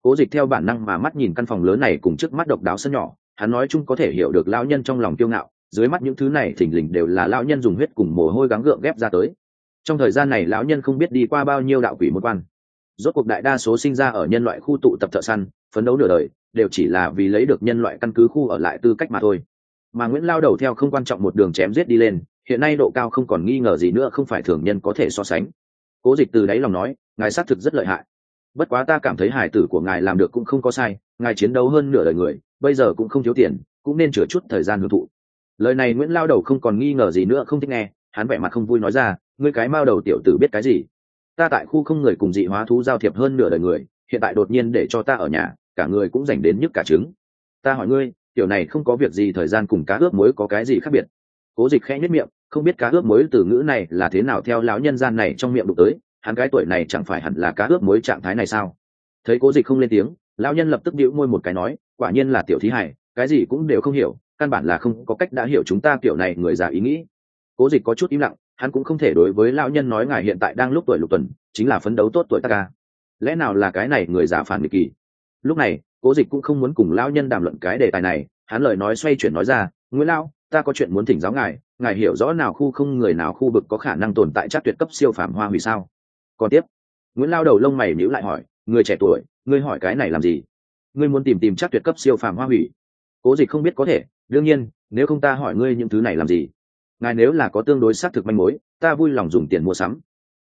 Cố dịch theo bản năng mà mắt nhìn căn phòng lớn này cùng trước mắt độc đáo sân nhỏ hắn nói chung có thể hiểu được lão nhân trong lòng kiêu ngạo, dưới mắt những thứ này thình lình đều là lão nhân dùng huyết cùng mồ hôi gắng gượng ghép ra tới. Trong thời gian này lão nhân không biết đi qua bao nhiêu đạo quỷ một quan. Rốt cuộc đại đa số sinh ra ở nhân loại khu tụ tập thợ săn, phấn đấu nửa đời, đều chỉ là vì lấy được nhân loại căn cứ khu ở lại tư cách mà thôi. Mà nguyễn lao đầu theo không quan trọng một đường chém giết đi lên, hiện nay độ cao không còn nghi ngờ gì nữa không phải thường nhân có thể so sánh. Cố dịch từ đáy lòng nói, ngài xác thực rất lợi hại. Bất quá ta cảm thấy hải tử của ngài làm được cũng không có sai ngài chiến đấu hơn nửa đời người, bây giờ cũng không thiếu tiền, cũng nên chừa chút thời gian hưởng thụ. Lời này nguyễn lao đầu không còn nghi ngờ gì nữa, không thích nghe, hắn vẻ mặt không vui nói ra, ngươi cái mao đầu tiểu tử biết cái gì? Ta tại khu không người cùng dị hóa thú giao thiệp hơn nửa đời người, hiện tại đột nhiên để cho ta ở nhà, cả người cũng dành đến nhức cả trứng. Ta hỏi ngươi, tiểu này không có việc gì thời gian cùng cá ướp muối có cái gì khác biệt? Cố dịch khẽ nhất miệng, không biết cá ướp muối từ ngữ này là thế nào theo lão nhân gian này trong miệng đụng tới, hắn cái tuổi này chẳng phải hẳn là cá ướp muối trạng thái này sao? Thấy cố dịch không lên tiếng lão nhân lập tức bĩu môi một cái nói, quả nhiên là tiểu thí hải, cái gì cũng đều không hiểu, căn bản là không có cách đã hiểu chúng ta kiểu này người già ý nghĩ. Cố dịch có chút im lặng, hắn cũng không thể đối với lão nhân nói ngài hiện tại đang lúc tuổi lục tuần, chính là phấn đấu tốt tuổi ta ca. Lẽ nào là cái này người già phản nghịch kỳ? Lúc này, cố dịch cũng không muốn cùng lão nhân đàm luận cái đề tài này, hắn lời nói xoay chuyển nói ra, nguyễn lão, ta có chuyện muốn thỉnh giáo ngài ngài hiểu rõ nào khu không người nào khu vực có khả năng tồn tại chắc tuyệt cấp siêu phàm hoa hủy sao? Còn tiếp, nguyễn lao đầu lông mày nhíu lại hỏi, người trẻ tuổi ngươi hỏi cái này làm gì? Ngươi muốn tìm tìm chắc tuyệt cấp siêu phàm hoa hủy. Cố dịch không biết có thể, đương nhiên, nếu không ta hỏi ngươi những thứ này làm gì? Ngài nếu là có tương đối xác thực manh mối, ta vui lòng dùng tiền mua sắm.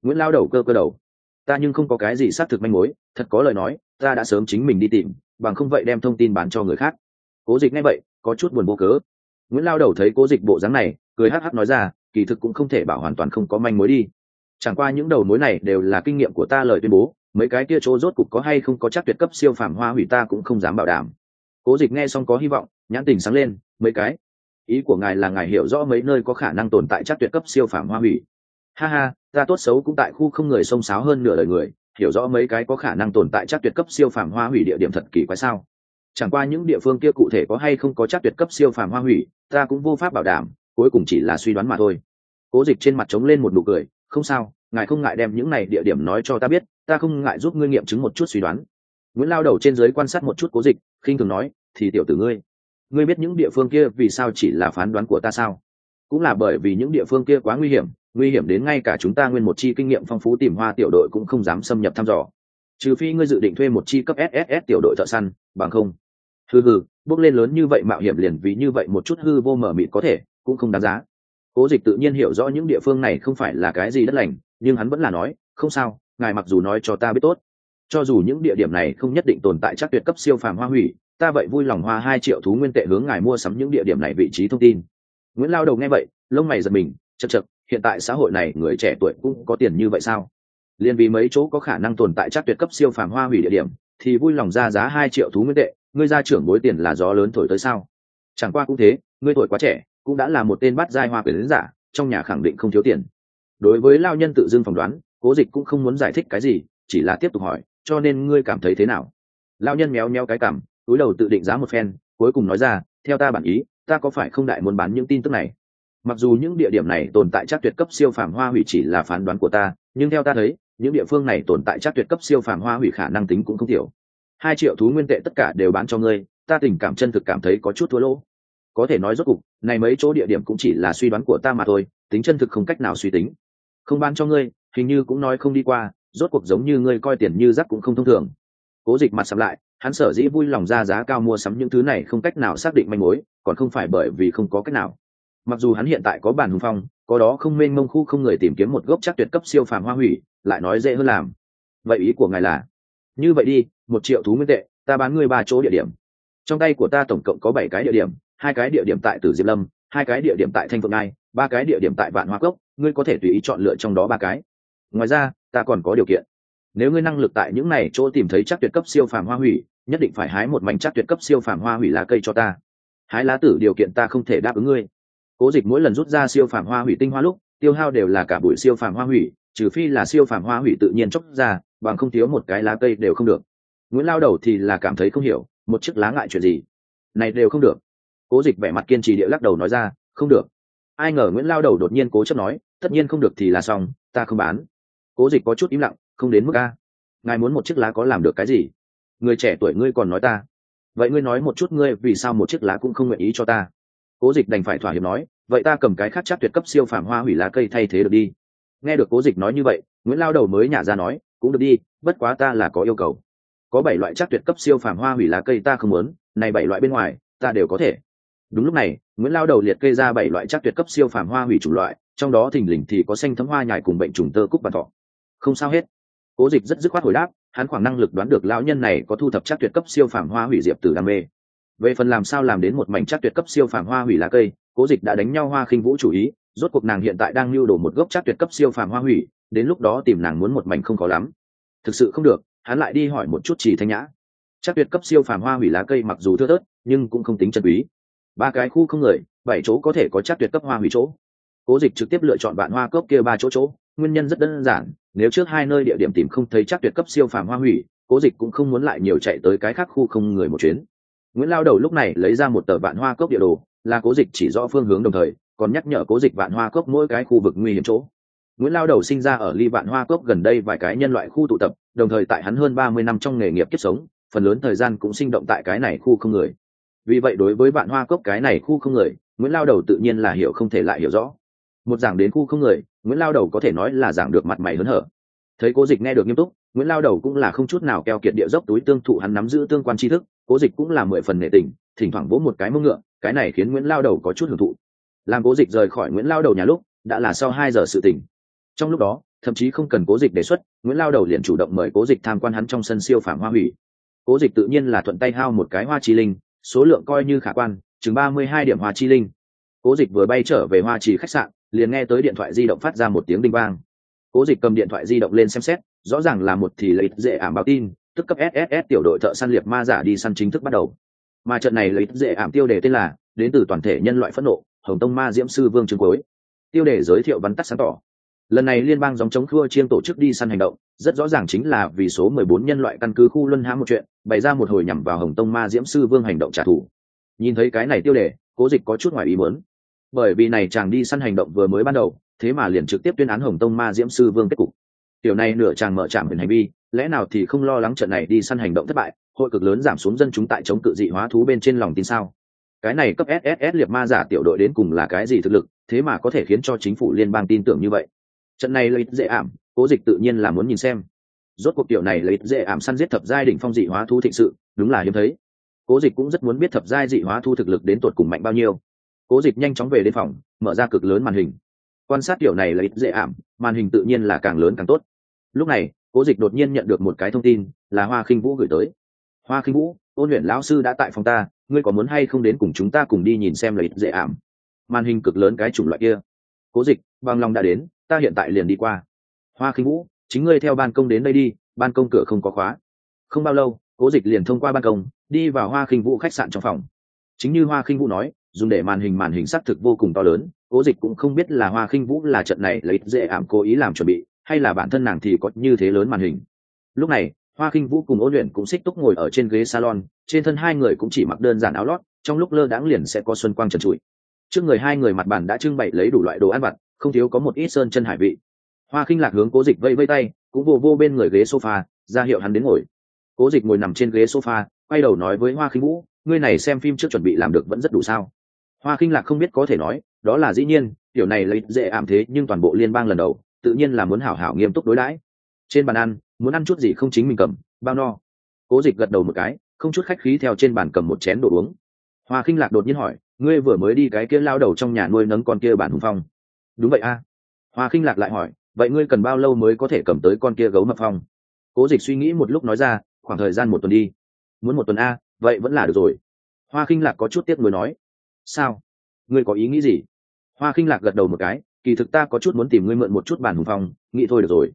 Nguyễn lao đầu cơ cơ đầu. Ta nhưng không có cái gì xác thực manh mối, thật có lời nói, ta đã sớm chính mình đi tìm, bằng không vậy đem thông tin bán cho người khác. Cố dịch nghe vậy, có chút buồn vô cớ. Nguyễn lao đầu thấy cố dịch bộ dáng này, cười hắc hắc nói ra, kỳ thực cũng không thể bảo hoàn toàn không có manh mối đi. Chẳng qua những đầu mối này đều là kinh nghiệm của ta lời tuyên bố mấy cái kia chỗ rốt cục có hay không có chắc tuyệt cấp siêu phàm hoa hủy ta cũng không dám bảo đảm. Cố dịch nghe xong có hy vọng, nhãn tình sáng lên, mấy cái. Ý của ngài là ngài hiểu rõ mấy nơi có khả năng tồn tại chắc tuyệt cấp siêu phàm hoa hủy. Ha ha, ta tốt xấu cũng tại khu không người xông xáo hơn nửa đời người, hiểu rõ mấy cái có khả năng tồn tại chắc tuyệt cấp siêu phàm hoa hủy địa điểm thật kỳ quái sao? Chẳng qua những địa phương kia cụ thể có hay không có chắc tuyệt cấp siêu phàm hoa hủy, ta cũng vô pháp bảo đảm, cuối cùng chỉ là suy đoán mà thôi. Cố dịch trên mặt trống lên một nụ cười, không sao, ngài không ngại đem những này địa điểm nói cho ta biết ta không ngại giúp ngươi nghiệm chứng một chút suy đoán. Nguyễn lao đầu trên giới quan sát một chút cố dịch, khinh thường nói, thì tiểu tử ngươi ngươi biết những địa phương kia vì sao chỉ là phán đoán của ta sao? Cũng là bởi vì những địa phương kia quá nguy hiểm nguy hiểm đến ngay cả chúng ta nguyên một chi kinh nghiệm phong phú tìm hoa tiểu đội cũng không dám xâm nhập thăm dò. Trừ phi ngươi dự định thuê một chi cấp sss tiểu đội thợ săn, bằng không. Hừ hừ, bước lên lớn như vậy mạo hiểm liền vì như vậy một chút hư vô mở mịt có thể, cũng không đáng giá. Cố dịch tự nhiên hiểu rõ những địa phương này không phải là cái gì đất lành, nhưng hắn vẫn là nói, không sao ngài mặc dù nói cho ta biết tốt, cho dù những địa điểm này không nhất định tồn tại chắc tuyệt cấp siêu phàm hoa hủy, ta vậy vui lòng hoa hai triệu thú nguyên tệ hướng ngài mua sắm những địa điểm này vị trí thông tin. Nguyễn lao đầu nghe vậy, lông mày giật mình chật chật hiện tại xã hội này người trẻ tuổi cũng có tiền như vậy sao? Liền vì mấy chỗ có khả năng tồn tại chắc tuyệt cấp siêu phàm hoa hủy địa điểm, thì vui lòng ra giá hai triệu thú nguyên tệ, ngươi ra trưởng bối tiền là gió lớn thổi tới sao? Chẳng qua cũng thế, ngươi tuổi quá trẻ, cũng đã là một tên bắt giai hoa quyền giả, trong nhà khẳng định không thiếu tiền. Đối với lao nhân tự dưng phỏng đoán cố dịch cũng không muốn giải thích cái gì, chỉ là tiếp tục hỏi, cho nên ngươi cảm thấy thế nào? Lao nhân méo méo cái cảm, túi đầu tự định giá một phen, cuối cùng nói ra, theo ta bản ý, ta có phải không đại muốn bán những tin tức này? Mặc dù những địa điểm này tồn tại chắc tuyệt cấp siêu phàm hoa hủy chỉ là phán đoán của ta, nhưng theo ta thấy, những địa phương này tồn tại chắc tuyệt cấp siêu phàm hoa hủy khả năng tính cũng không thiểu hai triệu thú nguyên tệ tất cả đều bán cho ngươi, ta tình cảm chân thực cảm thấy có chút thua lỗ. Có thể nói rốt cục, này mấy chỗ địa điểm cũng chỉ là suy đoán của ta mà thôi, tính chân thực không cách nào suy tính. Không bán cho ngươi hình như cũng nói không đi qua, rốt cuộc giống như ngươi coi tiền như rắc cũng không thông thường. Cố dịch mặt sắm lại, hắn sở dĩ vui lòng ra giá cao mua sắm những thứ này không cách nào xác định manh mối, còn không phải bởi vì không có cách nào. Mặc dù hắn hiện tại có bản hùng phong, có đó không mênh mông khu không người tìm kiếm một gốc chắc tuyệt cấp siêu phàm hoa hủy, lại nói dễ hơn làm. Vậy ý của ngài là, như vậy đi, một triệu thú nguyên tệ, ta bán ngươi ba chỗ địa điểm. Trong tay của ta tổng cộng có bảy cái địa điểm, hai cái địa điểm tại tử diệp lâm, hai cái địa điểm tại thanh phượng ngai, ba cái địa điểm tại vạn hoa cốc, ngươi có thể tùy ý chọn lựa trong đó ba cái ngoài ra, ta còn có điều kiện. Nếu ngươi năng lực tại những này chỗ tìm thấy chắc tuyệt cấp siêu phàm hoa hủy, nhất định phải hái một mảnh chắc tuyệt cấp siêu phàm hoa hủy lá cây cho ta. Hái lá tử điều kiện ta không thể đáp ứng ngươi. Cố dịch mỗi lần rút ra siêu phàm hoa hủy tinh hoa lúc, tiêu hao đều là cả bụi siêu phàm hoa hủy, trừ phi là siêu phàm hoa hủy tự nhiên chốc ra, bằng không thiếu một cái lá cây đều không được. Nguyễn lao đầu thì là cảm thấy không hiểu, một chiếc lá ngại chuyện gì? Này đều không được. Cố dịch vẻ mặt kiên trì địa lắc đầu nói ra, không được. Ai ngờ nguyễn lao đầu đột nhiên cố chấp nói, tất nhiên không được thì là xong, ta không bán cố dịch có chút im lặng, không đến mức a. Ngài muốn một chiếc lá có làm được cái gì? Người trẻ tuổi ngươi còn nói ta. Vậy ngươi nói một chút ngươi vì sao một chiếc lá cũng không nguyện ý cho ta? Cố dịch đành phải thỏa hiệp nói, vậy ta cầm cái khác chắc tuyệt cấp siêu phàm hoa hủy lá cây thay thế được đi. Nghe được cố dịch nói như vậy, nguyễn lao đầu mới nhả ra nói, cũng được đi, bất quá ta là có yêu cầu. Có bảy loại chắc tuyệt cấp siêu phàm hoa hủy lá cây ta không muốn, này bảy loại bên ngoài, ta đều có thể. Đúng lúc này, nguyễn lao đầu liệt kê ra bảy loại chắc tuyệt cấp siêu phàm hoa hủy chủng loại, trong đó thình lình thì có xanh thấm hoa nhài cùng bệnh trùng tơ cúc và thọ không sao hết. Cố dịch rất dứt khoát hồi đáp, hắn khoảng năng lực đoán được lão nhân này có thu thập chắc tuyệt cấp siêu phàm hoa hủy diệp từ đam mê. Về phần làm sao làm đến một mảnh chắc tuyệt cấp siêu phàm hoa hủy lá cây, cố dịch đã đánh nhau hoa khinh vũ chủ ý, rốt cuộc nàng hiện tại đang lưu đổ một gốc chắc tuyệt cấp siêu phàm hoa hủy, đến lúc đó tìm nàng muốn một mảnh không khó lắm. Thực sự không được, hắn lại đi hỏi một chút chỉ thanh nhã. Chắc tuyệt cấp siêu phàm hoa hủy lá cây mặc dù thưa thớt, nhưng cũng không tính chân quý. Ba cái khu không người, bảy chỗ có thể có chắc tuyệt cấp hoa hủy chỗ. Cố dịch trực tiếp lựa chọn bạn hoa cốc kia ba chỗ chỗ nguyên nhân rất đơn giản, nếu trước hai nơi địa điểm tìm không thấy chắc tuyệt cấp siêu phàm hoa hủy, cố dịch cũng không muốn lại nhiều chạy tới cái khác khu không người một chuyến. Nguyễn lao đầu lúc này lấy ra một tờ vạn hoa cốc địa đồ, là cố dịch chỉ rõ phương hướng đồng thời, còn nhắc nhở cố dịch vạn hoa cốc mỗi cái khu vực nguy hiểm chỗ. Nguyễn lao đầu sinh ra ở ly vạn hoa cốc gần đây vài cái nhân loại khu tụ tập, đồng thời tại hắn hơn ba mươi năm trong nghề nghiệp kiếp sống, phần lớn thời gian cũng sinh động tại cái này khu không người. Vì vậy đối với vạn hoa cốc cái này khu không người, nguyễn lao đầu tự nhiên là hiểu không thể lại hiểu rõ một giảng đến khu không người, nguyễn lao đầu có thể nói là giảng được mặt mày hớn hở. Thấy cố dịch nghe được nghiêm túc, nguyễn lao đầu cũng là không chút nào keo kiệt địa dốc túi tương thụ hắn nắm giữ tương quan tri thức, cố dịch cũng là mười phần nệ tình, thỉnh thoảng vỗ một cái mông ngựa, cái này khiến nguyễn lao đầu có chút hưởng thụ. Làm cố dịch rời khỏi nguyễn lao đầu nhà lúc, đã là sau hai giờ sự tỉnh. Trong lúc đó, thậm chí không cần cố dịch đề xuất, nguyễn lao đầu liền chủ động mời cố dịch tham quan hắn trong sân siêu phản hoa hủy. Cố dịch tự nhiên là thuận tay hao một cái hoa chi linh, số lượng coi như khả quan, chừng ba mươi hai điểm hoa chi linh. Cố dịch vừa bay trở về hoa trì khách sạn liền nghe tới điện thoại di động phát ra một tiếng đinh vang. Cố dịch cầm điện thoại di động lên xem xét, rõ ràng là một thì lấy dễ ảm báo tin, tức cấp sss tiểu đội thợ săn liệt ma giả đi săn chính thức bắt đầu. Mà trận này lấy dễ ảm tiêu đề tên là, đến từ toàn thể nhân loại phẫn nộ, hồng tông ma diễm sư vương trường cuối. Tiêu đề giới thiệu vắn tắt sáng tỏ. Lần này liên bang dòng chống khua chiên tổ chức đi săn hành động, rất rõ ràng chính là vì số mười bốn nhân loại căn cứ khu luân hãm một chuyện, bày ra một hồi nhằm vào hồng tông ma diễm sư vương hành động trả thù. Nhìn thấy cái này tiêu đề, cố dịch có chút ngoài ý muốn bởi vì này chàng đi săn hành động vừa mới ban đầu, thế mà liền trực tiếp tuyên án hồng tông ma diễm sư vương kết cục. Tiểu này nửa chàng mở trạm hình hành vi, lẽ nào thì không lo lắng trận này đi săn hành động thất bại, hội cực lớn giảm xuống dân chúng tại chống cự dị hóa thú bên trên lòng tin sao? Cái này cấp sss liệt ma giả tiểu đội đến cùng là cái gì thực lực, thế mà có thể khiến cho chính phủ liên bang tin tưởng như vậy? Trận này lấy dễ ảm, cố dịch tự nhiên là muốn nhìn xem. Rốt cuộc tiểu này lấy dễ ảm săn giết thập giai đỉnh phong dị hóa thú thịnh sự, đúng là hiếm thấy. Cố dịch cũng rất muốn biết thập giai dị hóa thu thực lực đến tột cùng mạnh bao nhiêu cố dịch nhanh chóng về đến phòng, mở ra cực lớn màn hình. Quan sát kiểu này là ít dễ ảm, màn hình tự nhiên là càng lớn càng tốt. Lúc này, cố dịch đột nhiên nhận được một cái thông tin, là hoa khinh vũ gửi tới. Hoa khinh vũ, ôn luyện lão sư đã tại phòng ta, ngươi có muốn hay không đến cùng chúng ta cùng đi nhìn xem là ít dễ ảm? Màn hình cực lớn cái chủng loại kia. Cố dịch, bằng lòng đã đến, ta hiện tại liền đi qua. Hoa khinh vũ, chính ngươi theo ban công đến đây đi, ban công cửa không có khóa. Không bao lâu, cố dịch liền thông qua ban công, đi vào hoa khinh vũ khách sạn trong phòng. Chính như hoa khinh vũ nói dùng để màn hình màn hình xác thực vô cùng to lớn. Cố dịch cũng không biết là hoa khinh vũ là trận này lấy dễ ảm cố ý làm chuẩn bị, hay là bản thân nàng thì có như thế lớn màn hình. Lúc này, hoa khinh vũ cùng ôn luyện cũng xích túc ngồi ở trên ghế salon, trên thân hai người cũng chỉ mặc đơn giản áo lót, trong lúc lơ đãng liền sẽ có xuân quang trần trụi. Trước người hai người mặt bàn đã trưng bày lấy đủ loại đồ ăn vặt, không thiếu có một ít sơn chân hải vị. Hoa khinh lạc hướng cố dịch vây vây tay, cũng vô vô bên người ghế sofa, ra hiệu hắn đến ngồi. Cố dịch ngồi nằm trên ghế sofa, quay đầu nói với hoa khinh vũ, ngươi này xem phim trước chuẩn bị làm được vẫn rất đủ sao? Hoa khinh lạc không biết có thể nói, đó là dĩ nhiên điều này lấy dễ ảm thế nhưng toàn bộ liên bang lần đầu, tự nhiên là muốn hảo hảo nghiêm túc đối đãi. Trên bàn ăn, muốn ăn chút gì không chính mình cầm, bao no. Cố dịch gật đầu một cái, không chút khách khí theo trên bàn cầm một chén đồ uống. Hoa khinh lạc đột nhiên hỏi, ngươi vừa mới đi cái kia lao đầu trong nhà nuôi nấng con kia bản hùng phong? Đúng vậy a. Hoa khinh lạc lại hỏi, vậy ngươi cần bao lâu mới có thể cầm tới con kia gấu mập phong? Cố dịch suy nghĩ một lúc nói ra, khoảng thời gian một tuần đi. Muốn một tuần a, vậy vẫn là được rồi. Hoa khinh lạc có chút tiếc nuối nói sao? Ngươi có ý nghĩ gì? Hoa khinh lạc gật đầu một cái, kỳ thực ta có chút muốn tìm ngươi mượn một chút bản hùng phong, nghĩ thôi được rồi.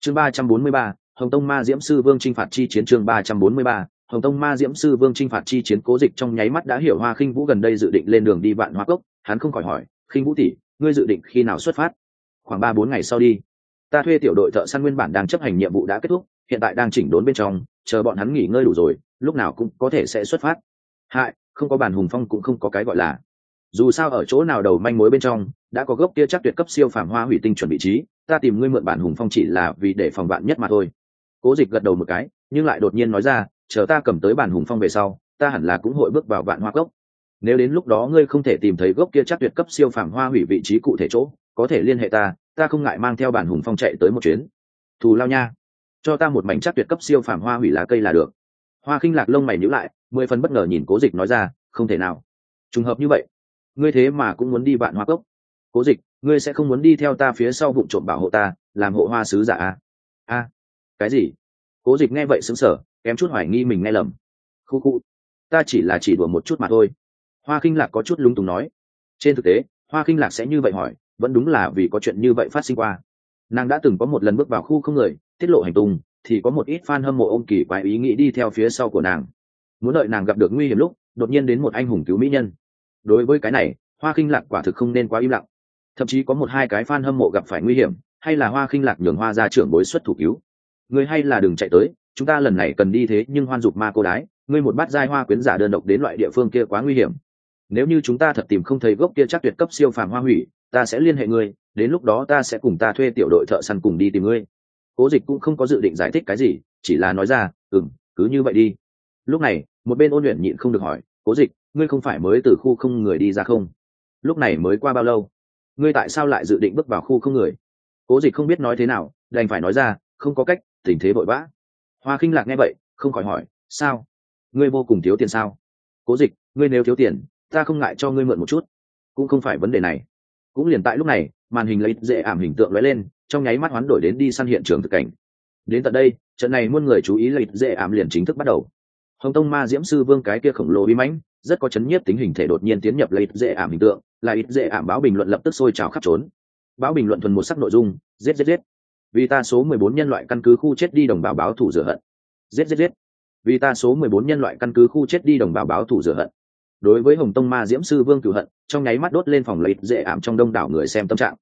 Chương ba trăm bốn mươi ba, hồng tông ma diễm sư vương t r i n h phạt chi chiến chương ba trăm bốn mươi ba, hồng tông ma diễm sư vương t r i n h phạt chi chiến cố dịch trong nháy mắt đã hiểu hoa khinh vũ gần đây dự định lên đường đi vạn hoa cốc, hắn không khỏi hỏi, khinh vũ tỷ, ngươi dự định khi nào xuất phát? Khoảng ba bốn ngày sau đi. Ta thuê tiểu đội thợ săn nguyên bản đang chấp hành nhiệm vụ đã kết thúc, hiện tại đang chỉnh đốn bên trong, chờ bọn hắn nghỉ ngơi đủ rồi, lúc nào cũng có thể sẽ xuất phát. Hại không có bản hùng phong cũng không có cái gọi là. Dù sao ở chỗ nào đầu manh mối bên trong, đã có gốc kia chắc tuyệt cấp siêu phàm hoa hủy tinh chuẩn vị trí, ta tìm ngươi mượn bản hùng phong chỉ là vì để phòng bạn nhất mà thôi. Cố dịch gật đầu một cái, nhưng lại đột nhiên nói ra, chờ ta cầm tới bản hùng phong về sau, ta hẳn là cũng hội bước vào vạn hoa gốc nếu đến lúc đó ngươi không thể tìm thấy gốc kia chắc tuyệt cấp siêu phàm hoa hủy vị trí cụ thể chỗ, có thể liên hệ ta ta không ngại mang theo bản hùng phong chạy tới một chuyến. Thù lao nha. Cho ta một mảnh chắc tuyệt cấp siêu phàm hoa hủy lá cây là được. Hoa khinh lạc lông mày nhữ lại mười phần bất ngờ nhìn cố dịch nói ra, không thể nào. Trùng hợp như vậy, ngươi thế mà cũng muốn đi vạn hoa cốc. Cố dịch, ngươi sẽ không muốn đi theo ta phía sau vụ trộm bảo hộ ta, làm hộ hoa sứ giả a a, cái gì? Cố dịch nghe vậy xứng sở kém chút hoài nghi mình nghe lầm. Khu khu, ta chỉ là chỉ đùa một chút mà thôi. Hoa khinh lạc có chút lúng túng nói. Trên thực tế, hoa khinh lạc sẽ như vậy hỏi, vẫn đúng là vì có chuyện như vậy phát sinh qua. Nàng đã từng có một lần bước vào khu không người, tiết lộ hành tung, thì có một ít fan hâm mộ ông kỳ quái ý nghĩ đi theo phía sau của nàng muốn đợi nàng gặp được nguy hiểm lúc, đột nhiên đến một anh hùng cứu mỹ nhân. Đối với cái này, hoa khinh lạc quả thực không nên quá im lặng. Thậm chí có một hai cái fan hâm mộ gặp phải nguy hiểm, hay là hoa khinh lạc nhường hoa ra trưởng bối xuất thủ cứu. Người hay là đừng chạy tới, chúng ta lần này cần đi thế nhưng hoan dục ma cô đái, ngươi một bát giai hoa quyến giả đơn độc đến loại địa phương kia quá nguy hiểm. Nếu như chúng ta thật tìm không thấy gốc kia chắc tuyệt cấp siêu phàm hoa hủy, ta sẽ liên hệ ngươi, đến lúc đó ta sẽ cùng ta thuê tiểu đội thợ săn cùng đi tìm ngươi. Cố dịch cũng không có dự định giải thích cái gì, chỉ là nói ra ừng cứ như vậy đi. Lúc này một bên ôn luyện nhịn không được hỏi, cố dịch, ngươi không phải mới từ khu không người đi ra không? Lúc này mới qua bao lâu? Ngươi tại sao lại dự định bước vào khu không người? Cố dịch không biết nói thế nào, đành phải nói ra, không có cách, tình thế vội vã. Hoa khinh lạc nghe vậy, không khỏi hỏi, sao? Ngươi vô cùng thiếu tiền sao? Cố dịch, ngươi nếu thiếu tiền, ta không ngại cho ngươi mượn một chút. Cũng không phải vấn đề này. Cũng liền tại lúc này, màn hình lấy dễ ảm hình tượng lóe lên, trong nháy mắt hoán đổi đến đi săn hiện trường thực cảnh. Đến tận đây, trận này muôn người chú ý lấy dễ ảm liền chính thức bắt đầu hồng tông ma diễm sư vương cái kia khổng lồ bí mãnh, rất có chấn nhiếp tính hình thể đột nhiên tiến nhập lấy dễ ảm hình tượng là ít dễ ảm báo bình luận lập tức sôi trào khắp trốn. Báo bình luận thuần một sắc nội dung, giết giết giết. Vì ta số mười bốn nhân loại căn cứ khu chết đi đồng bào báo thủ rửa hận. Giết giết giết. Vì ta số mười bốn nhân loại căn cứ khu chết đi đồng bào báo thủ rửa hận. Đối với hồng tông ma diễm sư vương cửu hận, trong nháy mắt đốt lên phòng lợi dễ ảm trong đông đảo người xem tâm trạng.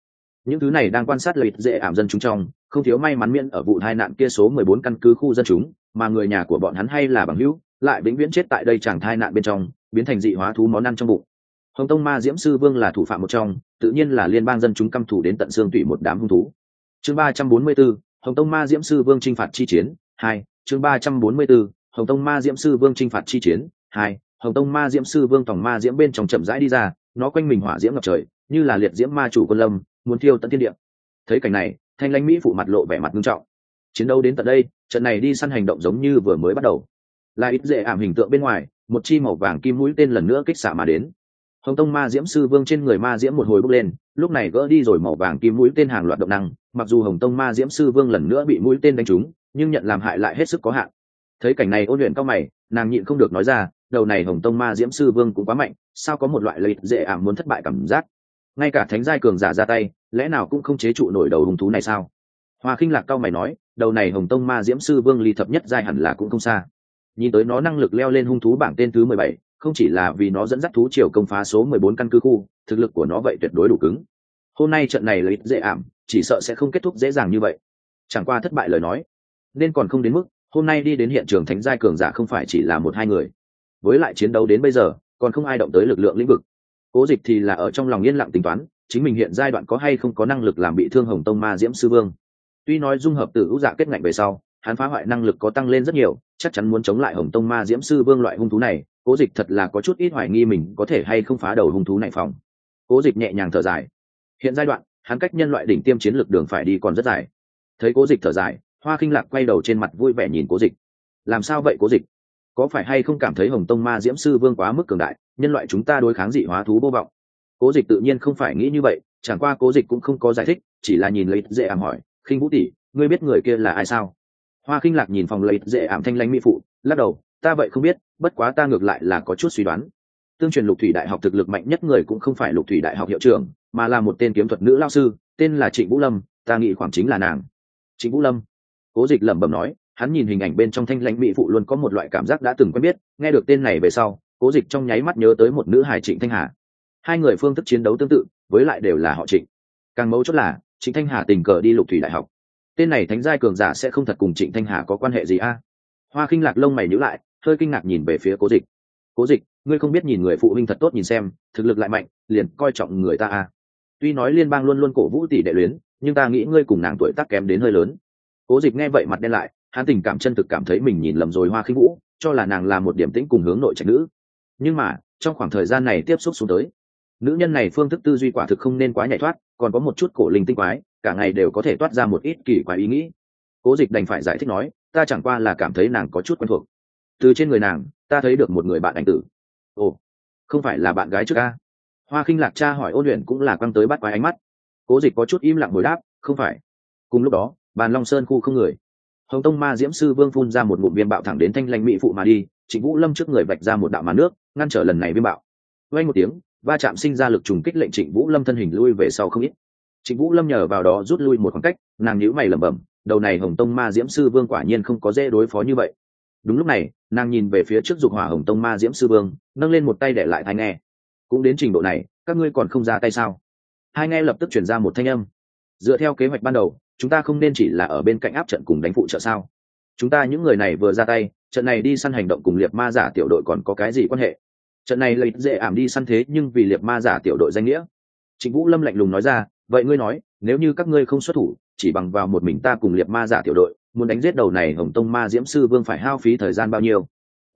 Những thứ này đang quan sát lợi dễ ảm dân chúng trong, không thiếu may mắn miễn ở vụ tai nạn kia số mười bốn căn cứ khu dân chúng, mà người nhà của bọn hắn hay là bằng hữu lại vĩnh viễn chết tại đây chẳng thai nạn bên trong, biến thành dị hóa thú món ăn trong bụng. Hồng tông ma diễm sư vương là thủ phạm một trong, tự nhiên là liên bang dân chúng căm thủ đến tận xương tủy một đám hung thú. Chương ba trăm bốn mươi b ố hồng tông ma diễm sư vương t r i n h phạt chi chiến, hai, chương ba trăm bốn mươi b ố hồng tông ma diễm sư vương t r i n h phạt chi chiến, hai, hồng tông ma diễm sư vương tòng ma diễm bên trong chậm rãi đi ra, nó quanh mình hỏa diễm ngập trời, như là liệt diễm ma chủ quân lâm, muốn thiêu tận thiên địa. Thấy cảnh này, thanh lãnh mỹ phụ mặt lộ vẻ mặt nghiêm trọng. Chiến đấu đến tận đây, trận này đi săn hành động giống như vừa mới bắt đầu là ít dễ ảm hình tượng bên ngoài, một chi màu vàng kim mũi tên lần nữa kích xạ mà đến. Hồng tông ma diễm sư vương trên người ma diễm một hồi bốc lên, lúc này gỡ đi rồi màu vàng kim mũi tên hàng loạt động năng, mặc dù hồng tông ma diễm sư vương lần nữa bị mũi tên đánh trúng, nhưng nhận làm hại lại hết sức có hạn. Thấy cảnh này ôn luyện cao mày, nàng nhịn không được nói ra, đầu này hồng tông ma diễm sư vương cũng quá mạnh, sao có một loại lợi dễ ảm muốn thất bại cảm giác? Ngay cả thánh giai cường giả ra tay, lẽ nào cũng không chế trụ nổi đầu hung thú này sao? Hoa khinh lạc cao mày nói, đầu này hồng tông ma diễm sư vương ly thập nhất giai hẳn là cũng không xa nhìn tới nó năng lực leo lên hung thú bảng tên thứ mười bảy không chỉ là vì nó dẫn dắt thú triều công phá số 14 căn cứ khu, thực lực của nó vậy tuyệt đối đủ cứng. Hôm nay trận này lấy dễ ảm, chỉ sợ sẽ không kết thúc dễ dàng như vậy. Chẳng qua thất bại lời nói, nên còn không đến mức, hôm nay đi đến hiện trường thánh giai cường giả không phải chỉ là một hai người. Với lại chiến đấu đến bây giờ, còn không ai động tới lực lượng lĩnh vực. Cố Dịch thì là ở trong lòng yên lặng tính toán, chính mình hiện giai đoạn có hay không có năng lực làm bị thương Hồng Tông Ma Diễm sư vương. Tuy nói dung hợp tử ưu dạ kết ngạnh về sau, hắn phá hoại năng lực có tăng lên rất nhiều, chắc chắn muốn chống lại Hồng Tông Ma Diễm sư vương loại hung thú này, cố dịch thật là có chút ít hoài nghi mình có thể hay không phá đầu hung thú này phòng. Cố dịch nhẹ nhàng thở dài. Hiện giai đoạn hắn cách nhân loại đỉnh tiêm chiến lược đường phải đi còn rất dài. Thấy cố dịch thở dài hoa khinh lạc quay đầu trên mặt vui vẻ nhìn cố dịch. Làm sao vậy cố dịch? Có phải hay không cảm thấy hồng tông ma diễm sư vương quá mức cường đại nhân loại chúng ta đối kháng dị hóa thú vô vọng? Cố dịch tự nhiên không phải nghĩ như vậy chẳng qua cố dịch cũng không có giải thích chỉ là nhìn lấy dễ ảm hỏi khinh vũ tỷ ngươi biết người kia là ai sao? Hoa khinh lạc nhìn phòng lấy dễ ảm thanh lãnh mỹ phụ, lắc đầu, ta vậy không biết, bất quá ta ngược lại là có chút suy đoán. Tương truyền lục thủy đại học thực lực mạnh nhất người cũng không phải lục thủy đại học hiệu trưởng, mà là một tên kiếm thuật nữ lao sư, tên là trịnh vũ lâm, ta nghĩ khoảng chính là nàng. Trịnh vũ lâm. Cố dịch lẩm bẩm nói, hắn nhìn hình ảnh bên trong thanh lãnh mỹ phụ luôn có một loại cảm giác đã từng quen biết, nghe được tên này về sau, cố dịch trong nháy mắt nhớ tới một nữ hài trịnh thanh hà. Hai người phương thức chiến đấu tương tự, với lại đều là họ trịnh. Càng mấu chốt là, trịnh thanh hà tình cờ đi lục thủy đại học tên này thánh giai cường giả sẽ không thật cùng trịnh thanh hà có quan hệ gì a? Hoa khinh lạc lông mày nhữ lại, hơi kinh ngạc nhìn về phía cố dịch. Cố dịch, ngươi không biết nhìn người phụ huynh thật tốt nhìn xem, thực lực lại mạnh, liền coi trọng người ta a. Tuy nói liên bang luôn luôn cổ vũ tỷ đệ luyến, nhưng ta nghĩ ngươi cùng nàng tuổi tác kém đến hơi lớn. Cố dịch nghe vậy mặt đen lại, hắn tình cảm chân thực cảm thấy mình nhìn lầm rồi hoa khinh vũ, cho là nàng là một điểm tĩnh cùng hướng nội trạch nữ. Nhưng mà, trong khoảng thời gian này tiếp xúc xuống tới nữ nhân này phương thức tư duy quả thực không nên quá nhảy thoát, còn có một chút cổ linh tinh quái, cả ngày đều có thể toát ra một ít kỳ quái ý nghĩ. Cố dịch đành phải giải thích nói, ta chẳng qua là cảm thấy nàng có chút quen thuộc. Từ trên người nàng, ta thấy được một người bạn ảnh tử. Ồ, không phải là bạn gái trước ca hoa khinh lạc cha hỏi ôn luyện cũng là quăng tới bắt quái ánh mắt. Cố dịch có chút im lặng hồi đáp, không phải. Cùng lúc đó, bàn long sơn khu không người. Hồng tông ma diễm sư vương phun ra một ngụm viêm bạo thẳng đến thanh lanh mỹ phụ mà đi, trịnh vũ lâm trước người vạch ra một đạo màn nước, ngăn trở lần này viêm bạo. Vay một tiếng va chạm sinh ra lực trùng kích lệnh trịnh vũ lâm thân hình lui về sau không ít. Trịnh vũ lâm nhờ vào đó rút lui một khoảng cách, nàng nhíu mày lẩm bẩm, đầu này hồng tông ma diễm sư vương quả nhiên không có dễ đối phó như vậy. Đúng lúc này, nàng nhìn về phía trước dục hỏa hồng tông ma diễm sư vương, nâng lên một tay để lại thai nghe. Cũng đến trình độ này, các ngươi còn không ra tay sao? Hai nghe lập tức chuyển ra một thanh âm. Dựa theo kế hoạch ban đầu, chúng ta không nên chỉ là ở bên cạnh áp trận cùng đánh phụ trợ sao? Chúng ta những người này vừa ra tay, trận này đi săn hành động cùng liệt ma giả tiểu đội còn có cái gì quan hệ? Trận này lấy dễ ảm đi săn thế nhưng vì liệt ma giả tiểu đội danh nghĩa. Trịnh vũ lâm lạnh lùng nói ra, vậy ngươi nói, nếu như các ngươi không xuất thủ, chỉ bằng vào một mình ta cùng liệt ma giả tiểu đội, muốn đánh giết đầu này hồng tông ma diễm sư vương phải hao phí thời gian bao nhiêu?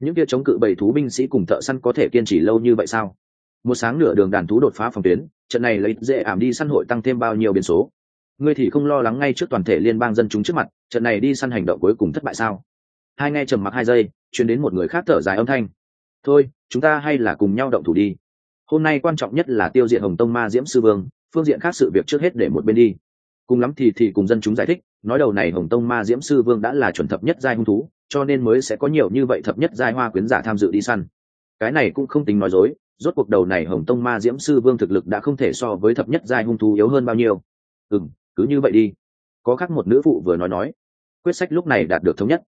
Những kia chống cự bầy thú binh sĩ cùng thợ săn có thể kiên trì lâu như vậy sao? Một sáng nửa đường đàn thú đột phá phòng tuyến, trận này lấy dễ ảm đi săn hội tăng thêm bao nhiêu biến số? Ngươi thì không lo lắng ngay trước toàn thể liên bang dân chúng trước mặt, trận này đi săn hành động cuối cùng thất bại sao? Hai nghe trầm mặc hai giây chuyển đến một người khác thở dài âm thanh thôi, chúng ta hay là cùng nhau động thủ đi. Hôm nay quan trọng nhất là tiêu diệt hồng tông ma diễm sư vương, phương diện khác sự việc trước hết để một bên đi. Cùng lắm thì thì cùng dân chúng giải thích, nói đầu này hồng tông ma diễm sư vương đã là chuẩn thập nhất giai hung thú, cho nên mới sẽ có nhiều như vậy thập nhất giai hoa quyến giả tham dự đi săn. Cái này cũng không tính nói dối, rốt cuộc đầu này hồng tông ma diễm sư vương thực lực đã không thể so với thập nhất giai hung thú yếu hơn bao nhiêu. Ừ cứ như vậy đi. Có khác một nữ phụ vừa nói nói. Quyết sách lúc này đạt được thống nhất.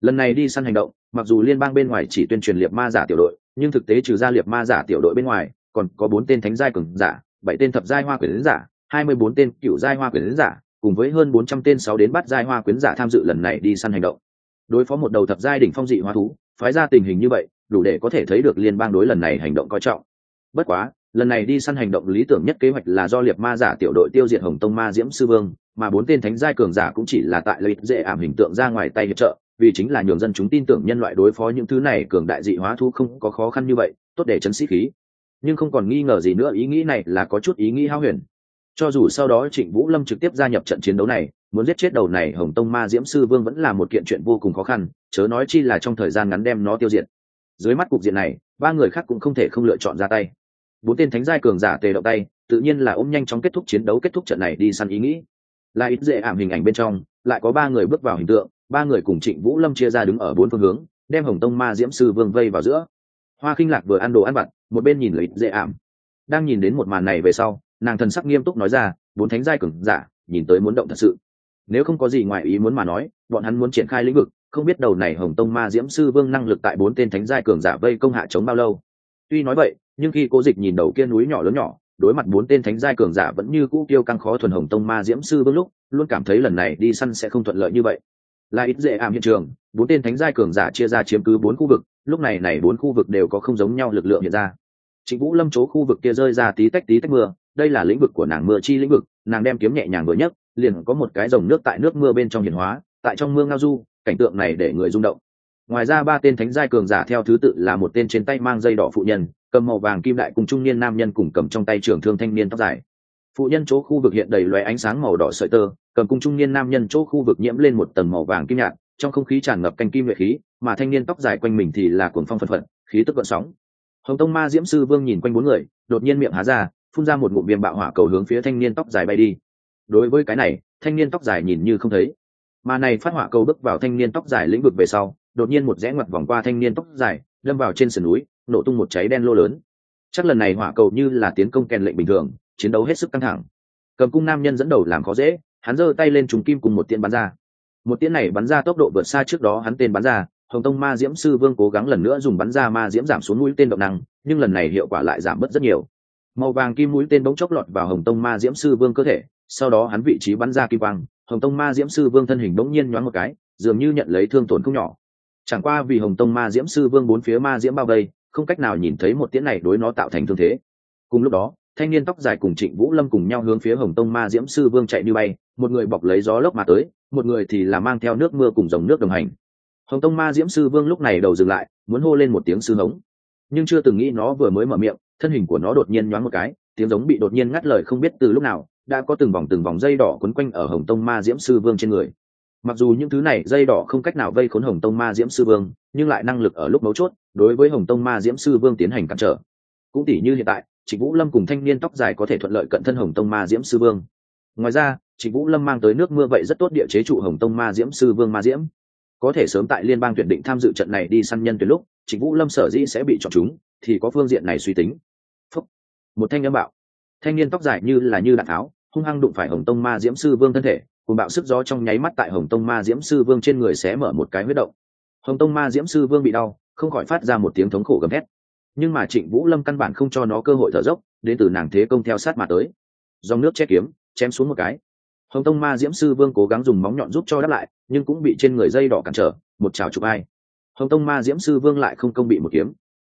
Lần này đi săn hành động mặc dù liên bang bên ngoài chỉ tuyên truyền liệt ma giả tiểu đội, nhưng thực tế trừ ra liệt ma giả tiểu đội bên ngoài, còn có bốn tên thánh giai cường giả, bảy tên thập giai hoa quyển giả, hai mươi bốn tên cựu giai hoa quyển giả, cùng với hơn bốn trăm tên sáu đến bắt giai hoa quyến giả tham dự lần này đi săn hành động. Đối phó một đầu thập giai đỉnh phong dị hoa thú, phái ra tình hình như vậy, đủ để có thể thấy được liên bang đối lần này hành động coi trọng. Bất quá, lần này đi săn hành động lý tưởng nhất kế hoạch là do liệt ma giả tiểu đội tiêu diệt hồng tông ma diễm sư vương, mà bốn tên thánh giai cường giả cũng chỉ là tại lợi dễ ảm hình tượng ra ngoài tay hiệp trợ vì chính là nhường dân chúng tin tưởng nhân loại đối phó những thứ này cường đại dị hóa thu không có khó khăn như vậy, tốt để chấn sĩ khí. Nhưng không còn nghi ngờ gì nữa, ý nghĩ này là có chút ý nghĩ hao huyền. Cho dù sau đó trịnh vũ lâm trực tiếp gia nhập trận chiến đấu này, muốn giết chết đầu này hồng tông ma diễm sư vương vẫn là một kiện chuyện vô cùng khó khăn, chớ nói chi là trong thời gian ngắn đem nó tiêu diệt. Dưới mắt cục diện này, ba người khác cũng không thể không lựa chọn ra tay. Bốn tên thánh giai cường giả tề động tay, tự nhiên là ôm nhanh chóng kết thúc chiến đấu, kết thúc trận này đi săn ý nghĩ. Là ít dễ ảm hình ảnh bên trong, lại có ba người bước vào hình tượng ba người cùng trịnh vũ lâm chia ra đứng ở bốn phương hướng, đem hồng tông ma diễm sư vương vây vào giữa. Hoa khinh lạc vừa ăn đồ ăn vặt, một bên nhìn lấy dễ ảm. Đang nhìn đến một màn này về sau, nàng thần sắc nghiêm túc nói ra, bốn thánh giai cường giả, nhìn tới muốn động thật sự. Nếu không có gì ngoài ý muốn mà nói, bọn hắn muốn triển khai lĩnh vực, không biết đầu này hồng tông ma diễm sư vương năng lực tại bốn tên thánh giai cường giả vây công hạ chống bao lâu. Tuy nói vậy, nhưng khi cố dịch nhìn đầu kia núi nhỏ lớn nhỏ, đối mặt bốn tên thánh giai cường giả vẫn như cũ tiêu căng khó thuần hồng tông ma diễm sư vương lúc, luôn cảm thấy lần này đi săn sẽ không thuận lợi như vậy là ít dễ ảm hiện trường, bốn tên thánh giai cường giả chia ra chiếm cứ bốn khu vực, lúc này này bốn khu vực đều có không giống nhau lực lượng hiện ra. Trịnh vũ lâm chỗ khu vực kia rơi ra tí tách tí tách mưa, đây là lĩnh vực của nàng mưa chi lĩnh vực, nàng đem kiếm nhẹ nhàng vừa nhất liền có một cái dòng nước tại nước mưa bên trong hiển hóa, tại trong mương ngao du, cảnh tượng này để người rung động. Ngoài ra ba tên thánh giai cường giả theo thứ tự là một tên trên tay mang dây đỏ phụ nhân, cầm màu vàng kim đại cùng trung niên nam nhân cùng cầm trong tay trường thương thanh niên tóc dài phụ nhân chỗ khu vực hiện đầy loé ánh sáng màu đỏ sợi tơ, cầm cung trung niên nam nhân chỗ khu vực nhiễm lên một tầng màu vàng kim nhạt, trong không khí tràn ngập canh kim lệ khí, mà thanh niên tóc dài quanh mình thì là cuồng phong phân phận khí tức gợn sóng. Hồng tông ma diễm sư vương nhìn quanh bốn người, đột nhiên miệng há ra, phun ra một ngụm viêm bạo hỏa cầu hướng phía thanh niên tóc dài bay đi. Đối với cái này, thanh niên tóc dài nhìn như không thấy. Mà này phát hỏa cầu bước vào thanh niên tóc dài lĩnh vực về sau, đột nhiên một rẽ ngoặt vòng qua thanh niên tóc dài đâm vào trên sườn núi, nổ tung một cháy đen lô lớn. Chắc lần này hỏa cầu như là tiến công kèn lệnh bình thường chiến đấu hết sức căng thẳng. Cầm cung nam nhân dẫn đầu làm khó dễ, hắn giơ tay lên trùng kim cùng một tiễn bắn ra. Một tiễn này bắn ra tốc độ vượt xa trước đó hắn tên bắn ra, hồng tông ma diễm sư vương cố gắng lần nữa dùng bắn ra ma diễm giảm xuống mũi tên động năng, nhưng lần này hiệu quả lại giảm bớt rất nhiều. Màu vàng kim mũi tên bỗng chốc lọt vào hồng tông ma diễm sư vương cơ thể, sau đó hắn vị trí bắn ra kim quang, hồng tông ma diễm sư vương thân hình bỗng nhiên nhoáng một cái, dường như nhận lấy thương tổn không nhỏ. Chẳng qua vì hồng tông ma diễm sư vương bốn phía ma diễm bao vây, không cách nào nhìn thấy một tiễn này đối nó tạo thành thương thế. Cùng lúc đó thanh niên tóc dài cùng trịnh vũ lâm cùng nhau hướng phía hồng tông ma diễm sư vương chạy như bay, một người bọc lấy gió lốc mà tới, một người thì là mang theo nước mưa cùng dòng nước đồng hành. Hồng tông ma diễm sư vương lúc này đầu dừng lại, muốn hô lên một tiếng sư hống. Nhưng chưa từng nghĩ nó vừa mới mở miệng, thân hình của nó đột nhiên nhoáng một cái, tiếng giống bị đột nhiên ngắt lời không biết từ lúc nào, đã có từng vòng từng vòng dây đỏ quấn quanh ở hồng tông ma diễm sư vương trên người. Mặc dù những thứ này dây đỏ không cách nào vây khốn hồng tông ma diễm sư vương, nhưng lại năng lực ở lúc mấu chốt, đối với hồng tông ma diễm sư vương tiến hành cản trở cũng tỷ như hiện tại, trịnh vũ lâm cùng thanh niên tóc dài có thể thuận lợi cận thân hồng tông ma diễm sư vương. Ngoài ra, trịnh vũ lâm mang tới nước mưa vậy rất tốt địa chế trụ hồng tông ma diễm sư vương ma diễm. Có thể sớm tại liên bang tuyển định tham dự trận này đi săn nhân tuyển lúc, trịnh vũ lâm sở dĩ sẽ bị chọn chúng, thì có phương diện này suy tính. Phúc. một thanh âm bạo. Thanh niên tóc dài như là như đạn tháo, hung hăng đụng phải hồng tông ma diễm sư vương thân thể, cùng bạo sức gió trong nháy mắt tại hồng tông ma diễm sư vương trên người xé mở một cái huyết động. Hồng tông ma diễm sư vương bị đau, không khỏi phát ra một tiếng thống khổ gầm hét nhưng mà trịnh vũ lâm căn bản không cho nó cơ hội thở dốc, đến từ nàng thế công theo sát mà tới. Dòng nước che kiếm, chém xuống một cái. Hồng tông ma diễm sư vương cố gắng dùng móng nhọn giúp cho đáp lại, nhưng cũng bị trên người dây đỏ cản trở, một chảo chụp ai hồng tông ma diễm sư vương lại không công bị một kiếm.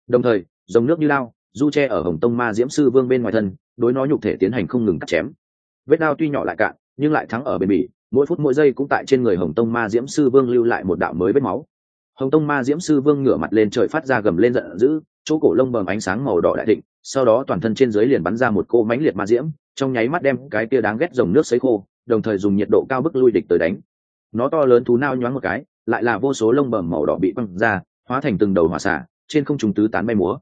Đồng thời, dòng nước như lao, du che ở hồng tông ma diễm sư vương bên ngoài thân, đối nó nhục thể tiến hành không ngừng cắt chém. Vết đao tuy nhỏ lại cạn, nhưng lại thắng ở bền bỉ, mỗi phút mỗi giây cũng tại trên người hồng tông ma diễm sư vương lưu lại một đạo mới vết máu. Hồng tông ma diễm sư vương ngửa mặt lên trời phát ra gầm lên giận dữ chỗ cổ lông bầm ánh sáng màu đỏ đại thịnh, sau đó toàn thân trên dưới liền bắn ra một cô mánh liệt ma diễm, trong nháy mắt đem cái tia đáng ghét dòng nước sấy khô, đồng thời dùng nhiệt độ cao bức lui địch tới đánh. Nó to lớn thú nao nhoáng một cái, lại là vô số lông bầm màu đỏ bị quăng ra, hóa thành từng đầu hỏa xả trên không trung tứ tán bay múa.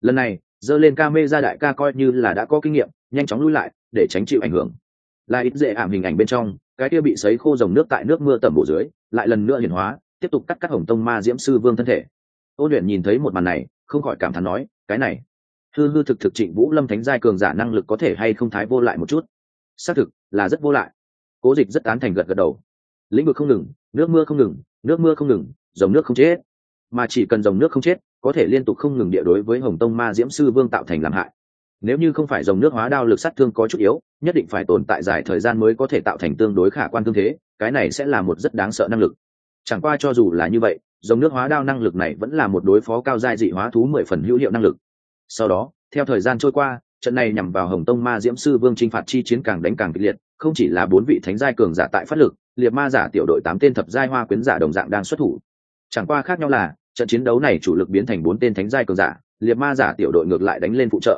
Lần này dơ lên ca mê ra đại ca coi như là đã có kinh nghiệm, nhanh chóng lui lại, để tránh chịu ảnh hưởng. Là ít dễ ảm hình ảnh bên trong, cái kia bị sấy khô dòng nước tại nước mưa tẩm bổ dưới, lại lần nữa hiển hóa, tiếp tục cắt cắt hồng tông ma diễm sư vương thân thể. Ôn luyện nhìn thấy một màn này không khỏi cảm thán nói, cái này, hư hư thực thực trịnh vũ lâm thánh giai cường giả năng lực có thể hay không thái vô lại một chút? Xác thực, là rất vô lại. Cố dịch rất tán thành gật gật đầu. Lĩnh vực không ngừng, nước mưa không ngừng, nước mưa không ngừng, dòng nước không chết. Mà chỉ cần dòng nước không chết, có thể liên tục không ngừng địa đối với hồng tông ma diễm sư vương tạo thành làm hại. Nếu như không phải dòng nước hóa đao lực sát thương có chút yếu, nhất định phải tồn tại dài thời gian mới có thể tạo thành tương đối khả quan tương thế, cái này sẽ là một rất đáng sợ năng lực chẳng qua cho dù là như vậy, dòng nước hóa đao năng lực này vẫn là một đối phó cao giai dị hóa thú mười phần hữu hiệu năng lực. Sau đó, theo thời gian trôi qua, trận này nhằm vào hồng tông ma diễm sư vương t r i n h phạt chi chiến càng đánh càng kịch liệt, không chỉ là bốn vị thánh giai cường giả tại phát lực, liệt ma giả tiểu đội tám tên thập giai hoa quyến giả đồng dạng đang xuất thủ. Chẳng qua khác nhau là, trận chiến đấu này chủ lực biến thành bốn tên thánh giai cường giả, liệt ma giả tiểu đội ngược lại đánh lên phụ trợ.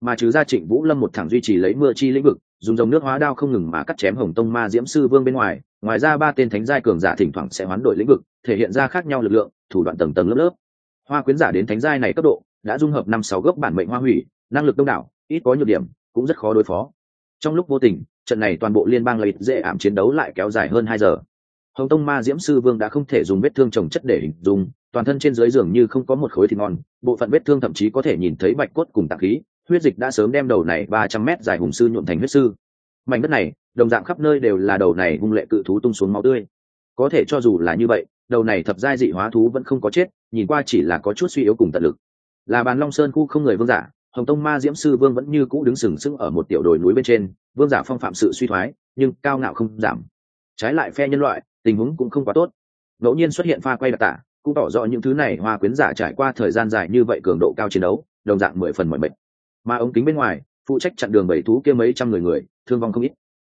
Mà trừ ra trịnh vũ lâm một thẳng duy trì lấy mưa chi lĩnh vực, dùng dòng nước hóa đao không ngừng mà cắt chém hồng tông ma diễm sư vương bên ngoài ngoài ra ba tên thánh giai cường giả thỉnh thoảng sẽ hoán đổi lĩnh vực, thể hiện ra khác nhau lực lượng, thủ đoạn tầng tầng lớp lớp. Hoa quyến giả đến thánh giai này cấp độ, đã dung hợp năm sáu gốc bản mệnh hoa hủy, năng lực đông đảo, ít có nhược điểm, cũng rất khó đối phó. Trong lúc vô tình, trận này toàn bộ liên bang lợi dễ ảm chiến đấu lại kéo dài hơn hai giờ. Hồng tông ma diễm sư vương đã không thể dùng vết thương trồng chất để hình dung, toàn thân trên dưới giường như không có một khối thịt ngon, bộ phận vết thương thậm chí có thể nhìn thấy bạch cốt cùng tạc khí, huyết dịch đã sớm đem đầu này ba trăm mét dài hùng sư nhuộm thành huyết sư mảnh đất này, đồng dạng khắp nơi đều là đầu này hung lệ cự thú tung xuống máu tươi. Có thể cho dù là như vậy, đầu này thập giai dị hóa thú vẫn không có chết, nhìn qua chỉ là có chút suy yếu cùng tận lực. Là bàn long sơn khu không người vương giả, hồng tông ma diễm sư vương vẫn như cũ đứng sừng sững ở một tiểu đồi núi bên trên, vương giả phong phạm sự suy thoái, nhưng cao ngạo không giảm. Trái lại phe nhân loại, tình huống cũng không quá tốt. Ngẫu nhiên xuất hiện pha quay đặc tả, cũng tỏ rõ những thứ này hoa quyến giả trải qua thời gian dài như vậy cường độ cao chiến đấu, đồng dạng mười phần mọi mệnh mà ống kính bên ngoài, phụ trách chặn đường bảy thú kia mấy trăm người người thương vong không ít.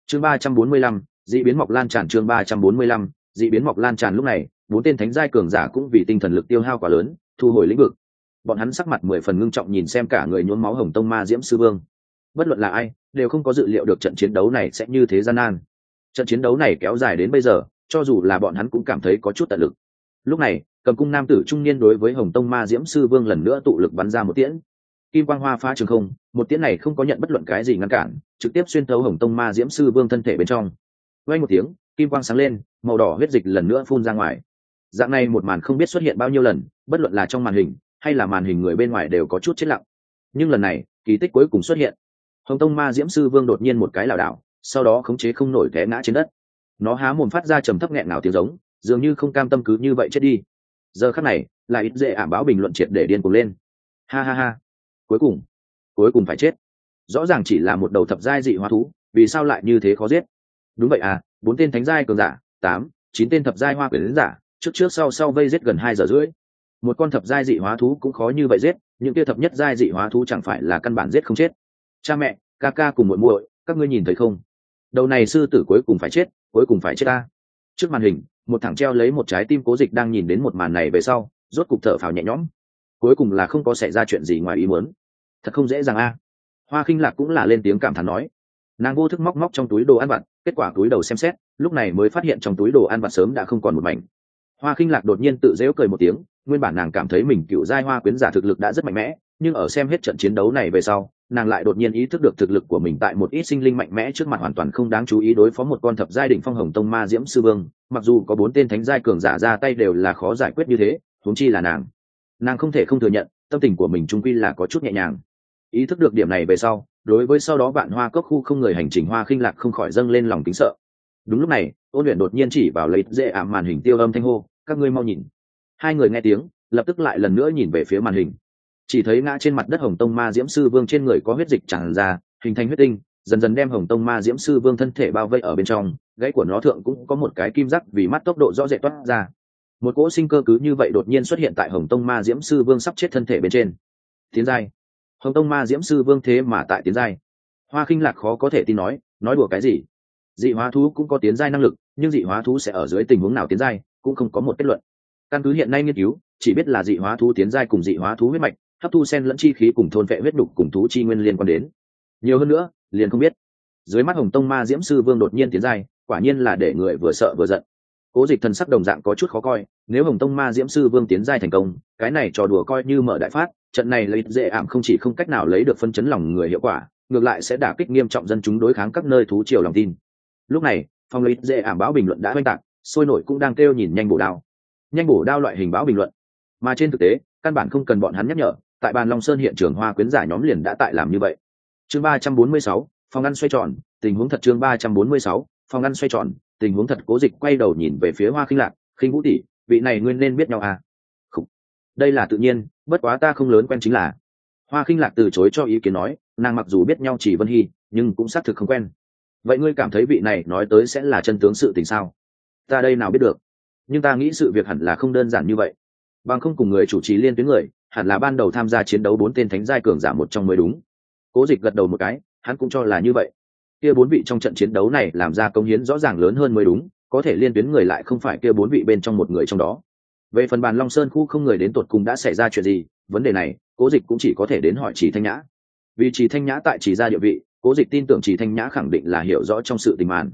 Chương ba trăm bốn mươi lăm d ị biến mọc lan tràn chương ba trăm bốn mươi lăm d ị biến mọc lan tràn lúc này, bốn tên thánh giai cường giả cũng vì tinh thần lực tiêu hao quá lớn, thu hồi lĩnh vực. Bọn hắn sắc mặt mười phần ngưng trọng nhìn xem cả người nhuốm máu hồng tông ma diễm sư vương. Bất luận là ai, đều không có dự liệu được trận chiến đấu này sẽ như thế gian nan. Trận chiến đấu này kéo dài đến bây giờ, cho dù là bọn hắn cũng cảm thấy có chút tận lực. Lúc này, cầm cung nam tử trung niên đối với hồng tông ma diễm sư vương lần nữa tụ lực bắn ra một tiễn kim quang hoa phá trường không, một tiễn này không có nhận bất luận cái gì ngăn cản, trực tiếp xuyên thấu hồng tông ma diễm sư vương thân thể bên trong. Quay một tiếng, kim quang sáng lên, màu đỏ huyết dịch lần nữa phun ra ngoài. Dạng này một màn không biết xuất hiện bao nhiêu lần, bất luận là trong màn hình, hay là màn hình người bên ngoài đều có chút chết lặng. Nhưng lần này, kỳ tích cuối cùng xuất hiện. Hồng tông ma diễm sư vương đột nhiên một cái lảo đảo, sau đó khống chế không nổi té ngã trên đất. Nó há mồm phát ra trầm thấp nghẹn nào tiếng giống, dường như không cam tâm cứ như vậy chết đi. Giờ khắc này là ít dễ ảm báo bình luận triệt để điên cuồng lên. Ha ha ha cuối cùng cuối cùng phải chết. Rõ ràng chỉ là một đầu thập giai dị hóa thú, vì sao lại như thế khó giết? Đúng vậy à bốn tên thánh giai cường giả, tám, chín tên thập giai hoa quyển giả, trước trước sau sau vây giết gần hai giờ rưỡi. Một con thập giai dị hóa thú cũng khó như vậy giết, những kia thập nhất giai dị hóa thú chẳng phải là căn bản giết không chết. Cha mẹ, ca ca cùng muội muội, các ngươi nhìn thấy không? Đầu này sư tử cuối cùng phải chết, cuối cùng phải chết ta. Trước màn hình, một thằng treo lấy một trái tim cố dịch đang nhìn đến một màn này về sau, rốt cục thở phào nhẹ nhõm cuối cùng là không có xảy ra chuyện gì ngoài ý muốn. Thật không dễ dàng a. Hoa khinh lạc cũng là lên tiếng cảm thán nói. Nàng vô thức móc móc trong túi đồ ăn vặt, kết quả túi đầu xem xét, lúc này mới phát hiện trong túi đồ ăn vặt sớm đã không còn một mảnh. Hoa khinh lạc đột nhiên tự dễu cười một tiếng, nguyên bản nàng cảm thấy mình cựu giai hoa quyến giả thực lực đã rất mạnh mẽ, nhưng ở xem hết trận chiến đấu này về sau, nàng lại đột nhiên ý thức được thực lực của mình tại một ít sinh linh mạnh mẽ trước mặt hoàn toàn không đáng chú ý đối phó một con thập giai đỉnh phong hồng tông ma diễm sư vương, mặc dù có bốn tên thánh giai cường giả ra tay đều là khó giải quyết như thế, huống chi là nàng nàng không thể không thừa nhận, tâm tình của mình trung quy là có chút nhẹ nhàng. Ý thức được điểm này về sau, đối với sau đó bạn hoa cốc khu không người hành trình hoa khinh lạc không khỏi dâng lên lòng kính sợ. Đúng lúc này, ôn luyện đột nhiên chỉ vào lấy dễ ảm màn hình tiêu âm thanh hô, các ngươi mau nhìn. Hai người nghe tiếng, lập tức lại lần nữa nhìn về phía màn hình. Chỉ thấy ngã trên mặt đất hồng tông ma diễm sư vương trên người có huyết dịch tràn ra, hình thành huyết tinh, dần dần đem hồng tông ma diễm sư vương thân thể bao vây ở bên trong gãy của nó thượng cũng có một cái kim giác vì mắt tốc độ rõ rệt toát ra một cỗ sinh cơ cứ như vậy đột nhiên xuất hiện tại hồng tông ma diễm sư vương sắp chết thân thể bên trên. Tiến giai. Hồng tông ma diễm sư vương thế mà tại tiến giai. Hoa khinh lạc khó có thể tin nói nói đùa cái gì? Dị hóa thú cũng có tiến giai năng lực, nhưng dị hóa thú sẽ ở dưới tình huống nào tiến giai, cũng không có một kết luận. Căn cứ hiện nay nghiên cứu, chỉ biết là dị hóa thú tiến giai cùng dị hóa thú huyết mạch, hấp thu sen lẫn chi khí cùng thôn vệ huyết đục cùng thú chi nguyên liên quan đến. Nhiều hơn nữa, liền không biết. Dưới mắt hồng tông ma diễm sư vương đột nhiên tiến giai, quả nhiên là để người vừa sợ vừa giận cố dịch thần sắc đồng dạng có chút khó coi, nếu hồng tông ma diễm sư vương tiến giai thành công, cái này trò đùa coi như mở đại phát, trận này lấy dễ ảm không chỉ không cách nào lấy được phân chấn lòng người hiệu quả, ngược lại sẽ đả kích nghiêm trọng dân chúng đối kháng các nơi thú triều lòng tin. Lúc này phong lấy dễ ảm báo bình luận đã oanh tạc, sôi nổi cũng đang kêu nhìn nhanh bổ đao. Nhanh bổ đao loại hình báo bình luận. Mà trên thực tế, căn bản không cần bọn hắn nhắc nhở, tại bàn long sơn hiện trường hoa quyến giả nhóm liền đã tại làm như vậy. Chương ba trăm bốn mươi sáu, phòng ăn xoay tròn, tình huống thật chương ba trăm bốn mươi sáu, phòng ăn xoay tròn tình huống thật cố dịch quay đầu nhìn về phía hoa khinh lạc, khinh vũ tỷ, vị này nguyên nên biết nhau à? Không. đây là tự nhiên, bất quá ta không lớn quen chính là. Hoa khinh lạc từ chối cho ý kiến nói, nàng mặc dù biết nhau chỉ vân hy, nhưng cũng xác thực không quen. Vậy ngươi cảm thấy vị này nói tới sẽ là chân tướng sự tình sao? Ta đây nào biết được? Nhưng ta nghĩ sự việc hẳn là không đơn giản như vậy. Bằng không cùng người chủ trì liên tuyến người, hẳn là ban đầu tham gia chiến đấu bốn tên thánh giai cường giả một trong mới đúng. Cố dịch gật đầu một cái, hắn cũng cho là như vậy kia bốn vị trong trận chiến đấu này làm ra công hiến rõ ràng lớn hơn mới đúng, có thể liên tuyến người lại không phải kia bốn vị bên trong một người trong đó. Về phần bàn long sơn khu không người đến tột cùng đã xảy ra chuyện gì, vấn đề này, cố dịch cũng chỉ có thể đến hỏi chỉ thanh nhã. Vì chỉ thanh nhã tại chỉ ra địa vị, cố dịch tin tưởng chỉ thanh nhã khẳng định là hiểu rõ trong sự tình màn.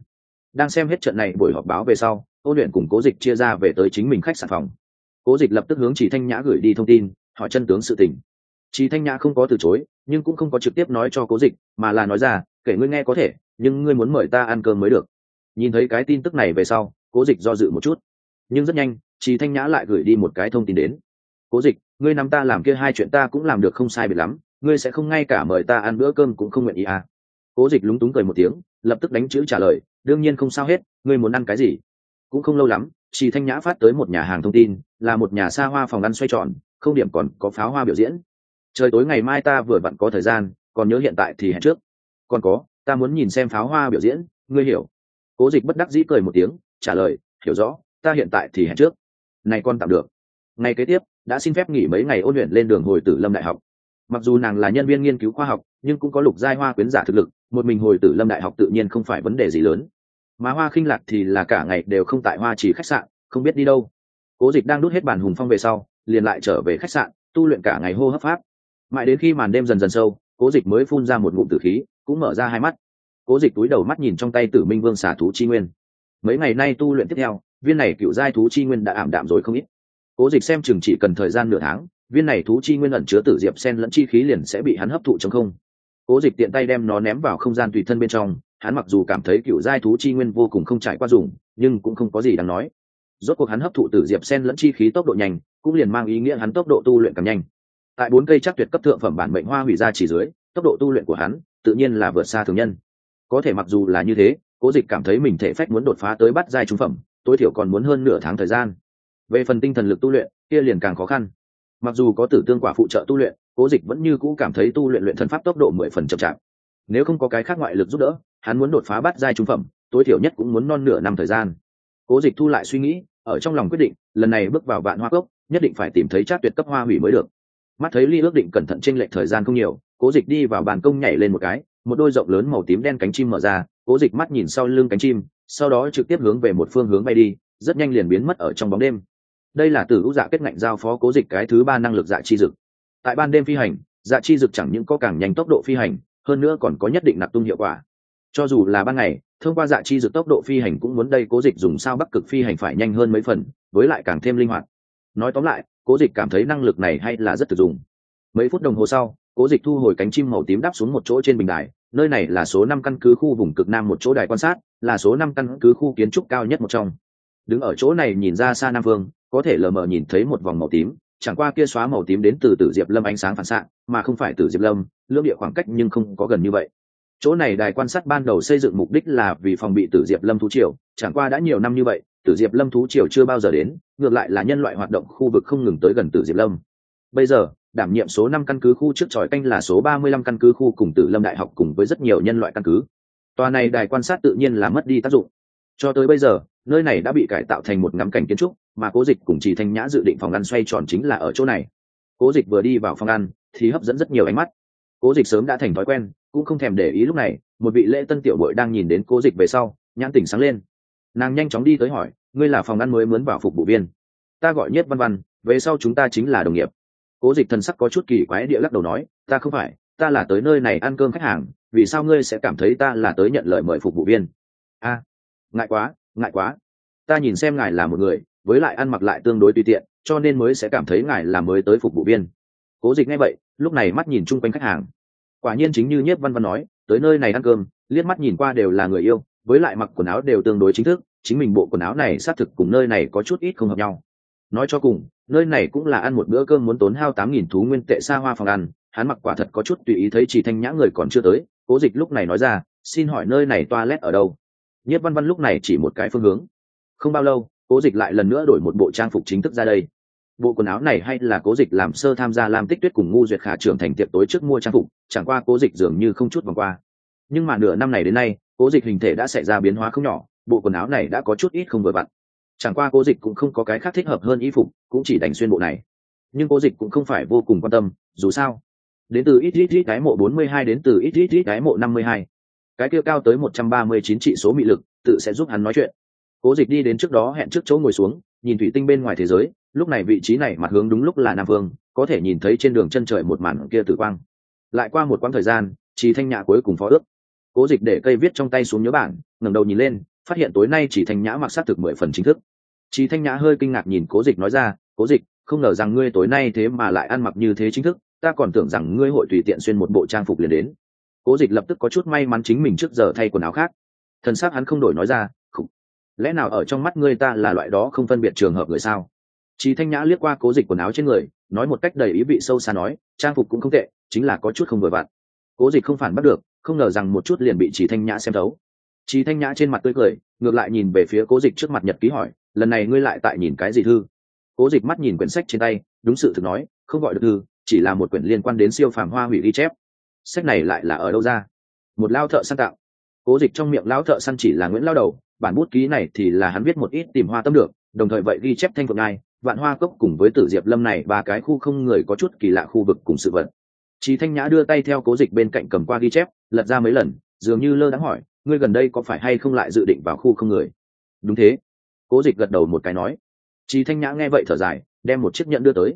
Đang xem hết trận này buổi họp báo về sau, ôn luyện cùng cố dịch chia ra về tới chính mình khách sạn phòng. Cố dịch lập tức hướng chỉ thanh nhã gửi đi thông tin, hỏi chân tướng sự tình. Chỉ thanh nhã không có từ chối, nhưng cũng không có trực tiếp nói cho cố dịch, mà là nói ra kể ngươi nghe có thể, nhưng ngươi muốn mời ta ăn cơm mới được. Nhìn thấy cái tin tức này về sau, cố dịch do dự một chút. Nhưng rất nhanh chị thanh nhã lại gửi đi một cái thông tin đến. Cố dịch, ngươi nắm ta làm kia hai chuyện ta cũng làm được không sai biệt lắm, ngươi sẽ không ngay cả mời ta ăn bữa cơm cũng không nguyện ý à? Cố dịch lúng túng cười một tiếng, lập tức đánh chữ trả lời, đương nhiên không sao hết, ngươi muốn ăn cái gì? Cũng không lâu lắm chị thanh nhã phát tới một nhà hàng thông tin, là một nhà xa hoa phòng ăn xoay tròn, không điểm còn có pháo hoa biểu diễn. Trời tối ngày mai ta vừa vặn có thời gian, còn nhớ hiện tại thì hẹn trước còn có, ta muốn nhìn xem pháo hoa biểu diễn, ngươi hiểu. Cố dịch bất đắc dĩ cười một tiếng, trả lời, hiểu rõ, ta hiện tại thì hẹn trước. Này con tạm được. Ngày kế tiếp, đã xin phép nghỉ mấy ngày ôn luyện lên đường hồi tử lâm đại học. Mặc dù nàng là nhân viên nghiên cứu khoa học, nhưng cũng có lục giai hoa quyến giả thực lực, một mình hồi tử lâm đại học tự nhiên không phải vấn đề gì lớn. Mà hoa khinh lạc thì là cả ngày đều không tại hoa chỉ khách sạn, không biết đi đâu. Cố dịch đang đút hết bàn hùng phong về sau, liền lại trở về khách sạn, tu luyện cả ngày hô hấp pháp. Mãi đến khi màn đêm dần dần sâu, cố dịch mới phun ra một ngụm tử khí cũng mở ra hai mắt. Cố dịch túi đầu mắt nhìn trong tay tử minh vương xả thú chi nguyên. Mấy ngày nay tu luyện tiếp theo, viên này cựu giai thú chi nguyên đã ảm đạm rồi không ít. Cố dịch xem chừng chỉ cần thời gian nửa tháng, viên này thú chi nguyên ẩn chứa tử diệp sen lẫn chi khí liền sẽ bị hắn hấp thụ trong không. Cố dịch tiện tay đem nó ném vào không gian tùy thân bên trong, hắn mặc dù cảm thấy cựu giai thú chi nguyên vô cùng không trải qua dùng, nhưng cũng không có gì đáng nói. Rốt cuộc hắn hấp thụ tử diệp sen lẫn chi khí tốc độ nhanh, cũng liền mang ý nghĩa hắn tốc độ tu luyện càng nhanh. Tại bốn cây chắc tuyệt cấp thượng phẩm bản mệnh hoa hủy ra chỉ dưới, tốc độ tu luyện của hắn tự nhiên là vượt xa thường nhân. Có thể mặc dù là như thế, cố dịch cảm thấy mình thể phách muốn đột phá tới bắt giai trung phẩm, tối thiểu còn muốn hơn nửa tháng thời gian. Về phần tinh thần lực tu luyện, kia liền càng khó khăn. Mặc dù có tử tương quả phụ trợ tu luyện, cố dịch vẫn như cũ cảm thấy tu luyện luyện thần pháp tốc độ mười phần chậm chạp. Nếu không có cái khác ngoại lực giúp đỡ, hắn muốn đột phá bắt giai trung phẩm, tối thiểu nhất cũng muốn non nửa năm thời gian. Cố dịch thu lại suy nghĩ, ở trong lòng quyết định, lần này bước vào vạn hoa cốc, nhất định phải tìm thấy chát tuyệt cấp hoa hủy mới được mắt thấy ly ước định cẩn thận trên lệch thời gian không nhiều, cố dịch đi vào bàn công nhảy lên một cái, một đôi rộng lớn màu tím đen cánh chim mở ra, cố dịch mắt nhìn sau lưng cánh chim, sau đó trực tiếp hướng về một phương hướng bay đi, rất nhanh liền biến mất ở trong bóng đêm. Đây là từ ưu dạ kết ngạnh giao phó cố dịch cái thứ ba năng lực dạ chi dực. Tại ban đêm phi hành dạ chi dực chẳng những có càng nhanh tốc độ phi hành, hơn nữa còn có nhất định nạp tung hiệu quả. Cho dù là ban ngày, thông qua dạ chi dực tốc độ phi hành cũng muốn đây cố dịch dùng sao bắc cực phi hành phải nhanh hơn mấy phần, với lại càng thêm linh hoạt. Nói tóm lại cố dịch cảm thấy năng lực này hay là rất thực dụng. Mấy phút đồng hồ sau, cố dịch thu hồi cánh chim màu tím đáp xuống một chỗ trên bình đài, nơi này là số năm căn cứ khu vùng cực nam một chỗ đài quan sát, là số năm căn cứ khu kiến trúc cao nhất một trong. Đứng ở chỗ này nhìn ra xa nam vương có thể lờ mờ nhìn thấy một vòng màu tím, chẳng qua kia xóa màu tím đến từ tử diệp lâm ánh sáng phản xạ, mà không phải tử diệp lâm, lưỡng địa khoảng cách nhưng không có gần như vậy. Chỗ này đài quan sát ban đầu xây dựng mục đích là vì phòng bị tử diệp lâm thú triều, chẳng qua đã nhiều năm như vậy tử diệp lâm thú triều chưa bao giờ đến, ngược lại là nhân loại hoạt động khu vực không ngừng tới gần tử diệp lâm. Bây giờ, đảm nhiệm số năm căn cứ khu trước tròi canh là số ba mươi lăm căn cứ khu cùng tử lâm đại học cùng với rất nhiều nhân loại căn cứ. Tòa này đài quan sát tự nhiên là mất đi tác dụng. Cho tới bây giờ, nơi này đã bị cải tạo thành một ngắm cảnh kiến trúc, mà cố dịch cùng trì thanh nhã dự định phòng ăn xoay tròn chính là ở chỗ này. Cố dịch vừa đi vào phòng ăn thì hấp dẫn rất nhiều ánh mắt. Cố dịch sớm đã thành thói quen, cũng không thèm để ý lúc này, một vị lễ tân tiểu bội đang nhìn đến cố dịch về sau, nhãn tỉnh sáng lên nàng nhanh chóng đi tới hỏi, ngươi là phòng ăn mới mướn vào phục vụ viên? Ta gọi nhất văn văn, về sau chúng ta chính là đồng nghiệp. Cố dịch thần sắc có chút kỳ quái địa lắc đầu nói, ta không phải, ta là tới nơi này ăn cơm khách hàng, vì sao ngươi sẽ cảm thấy ta là tới nhận lời mời phục vụ viên? A, ngại quá ngại quá. Ta nhìn xem ngài là một người, với lại ăn mặc lại tương đối tùy tiện, cho nên mới sẽ cảm thấy ngài là mới tới phục vụ viên. Cố dịch nghe vậy, lúc này mắt nhìn chung quanh khách hàng. Quả nhiên chính như nhiếp văn văn nói, tới nơi này ăn cơm, liếc mắt nhìn qua đều là người yêu với lại mặc quần áo đều tương đối chính thức, chính mình bộ quần áo này xác thực cùng nơi này có chút ít không hợp nhau. Nói cho cùng, nơi này cũng là ăn một bữa cơm muốn tốn hao tám nghìn thú nguyên tệ xa hoa phòng ăn, hắn mặc quả thật có chút tùy ý thấy chỉ thanh nhã người còn chưa tới, cố dịch lúc này nói ra, xin hỏi nơi này toilet ở đâu? Nhất văn văn lúc này chỉ một cái phương hướng. Không bao lâu, cố dịch lại lần nữa đổi một bộ trang phục chính thức ra đây. Bộ quần áo này hay là cố dịch làm sơ tham gia làm tích tuyết cùng ngu duyệt khả trưởng thành tiệc tối trước mua trang phục, chẳng qua cố dịch dường như không chút vòng qua. Nhưng mà nửa năm này đến nay cố dịch hình thể đã xảy ra biến hóa không nhỏ, bộ quần áo này đã có chút ít không vừa vặn. Chẳng qua cố dịch cũng không có cái khác thích hợp hơn y phục, cũng chỉ đành xuyên bộ này. Nhưng cố dịch cũng không phải vô cùng quan tâm, dù sao, đến từ ít ít ít cái mộ bốn mươi hai đến từ ít ít ít cái mộ năm mươi hai. Cái kia cao tới một trăm ba mươi chín trị số mị lực, tự sẽ giúp hắn nói chuyện. Cố dịch đi đến trước đó hẹn trước chỗ ngồi xuống, nhìn thủy tinh bên ngoài thế giới, lúc này vị trí này mặt hướng đúng lúc là nam phương có thể nhìn thấy trên đường chân trời một màn kia tử quang. Lại qua một quãng thời gian, trì thanh nhã cuối cùng phó ước cố dịch để cây viết trong tay xuống nhớ bản, ngẩng đầu nhìn lên, phát hiện tối nay chỉ thanh nhã mặc sát thực mười phần chính thức. Chỉ thanh nhã hơi kinh ngạc nhìn cố dịch nói ra, cố dịch, không ngờ rằng ngươi tối nay thế mà lại ăn mặc như thế chính thức, ta còn tưởng rằng ngươi hội tùy tiện xuyên một bộ trang phục liền đến. Cố dịch lập tức có chút may mắn chính mình trước giờ thay quần áo khác. Thần s hắn không đổi nói ra, khục, lẽ nào ở trong mắt ngươi ta là loại đó không phân biệt trường hợp người sao? Chị thanh nhã liếc qua cố dịch quần áo trên người, nói một cách đầy ý vị sâu xa nói, trang phục cũng không tệ, chính là có chút không vừa vặn. Cố dịch không phản bắt được không ngờ rằng một chút liền bị chỉ thanh nhã xem thấu. Chỉ thanh nhã trên mặt tươi cười, ngược lại nhìn về phía cố dịch trước mặt nhật ký hỏi, lần này ngươi lại tại nhìn cái gì thư? Cố dịch mắt nhìn quyển sách trên tay, đúng sự thực nói, không gọi được thư, chỉ là một quyển liên quan đến siêu phàm hoa hủy ghi chép. Sách này lại là ở đâu ra? Một lao thợ săn tạo. Cố dịch trong miệng lao thợ săn chỉ là nguyễn lao đầu, bản bút ký này thì là hắn viết một ít tìm hoa tâm được, đồng thời vậy ghi chép thanh phượng ngai, vạn hoa cốc cùng với tử diệp lâm này ba cái khu không người có chút kỳ lạ khu vực cùng sự vật. Chí Thanh Nhã đưa tay theo Cố Dịch bên cạnh cầm qua ghi chép, lật ra mấy lần, dường như lơ đãng hỏi, ngươi gần đây có phải hay không lại dự định vào khu không người? Đúng thế. Cố Dịch gật đầu một cái nói. Chí Thanh Nhã nghe vậy thở dài, đem một chiếc nhẫn đưa tới.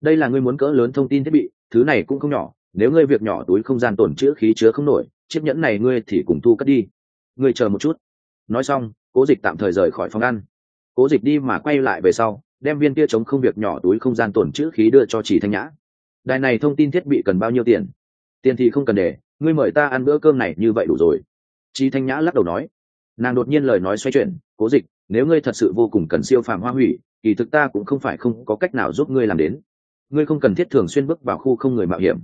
Đây là ngươi muốn cỡ lớn thông tin thiết bị, thứ này cũng không nhỏ, nếu ngươi việc nhỏ túi không gian tổn chứa khí chứa không nổi, chiếc nhẫn này ngươi thì cùng thu cất đi. Ngươi chờ một chút. Nói xong, Cố Dịch tạm thời rời khỏi phòng ăn. Cố Dịch đi mà quay lại về sau, đem viên kia chống không việc nhỏ túi không gian tổn chứa khí đưa cho Chỉ Thanh Nhã đài này thông tin thiết bị cần bao nhiêu tiền? Tiền thì không cần để, ngươi mời ta ăn bữa cơm này như vậy đủ rồi. Chi thanh nhã lắc đầu nói. Nàng đột nhiên lời nói xoay chuyển, cố dịch, nếu ngươi thật sự vô cùng cần siêu phàm hoa hủy, kỳ thực ta cũng không phải không có cách nào giúp ngươi làm đến. Ngươi không cần thiết thường xuyên bước vào khu không người mạo hiểm.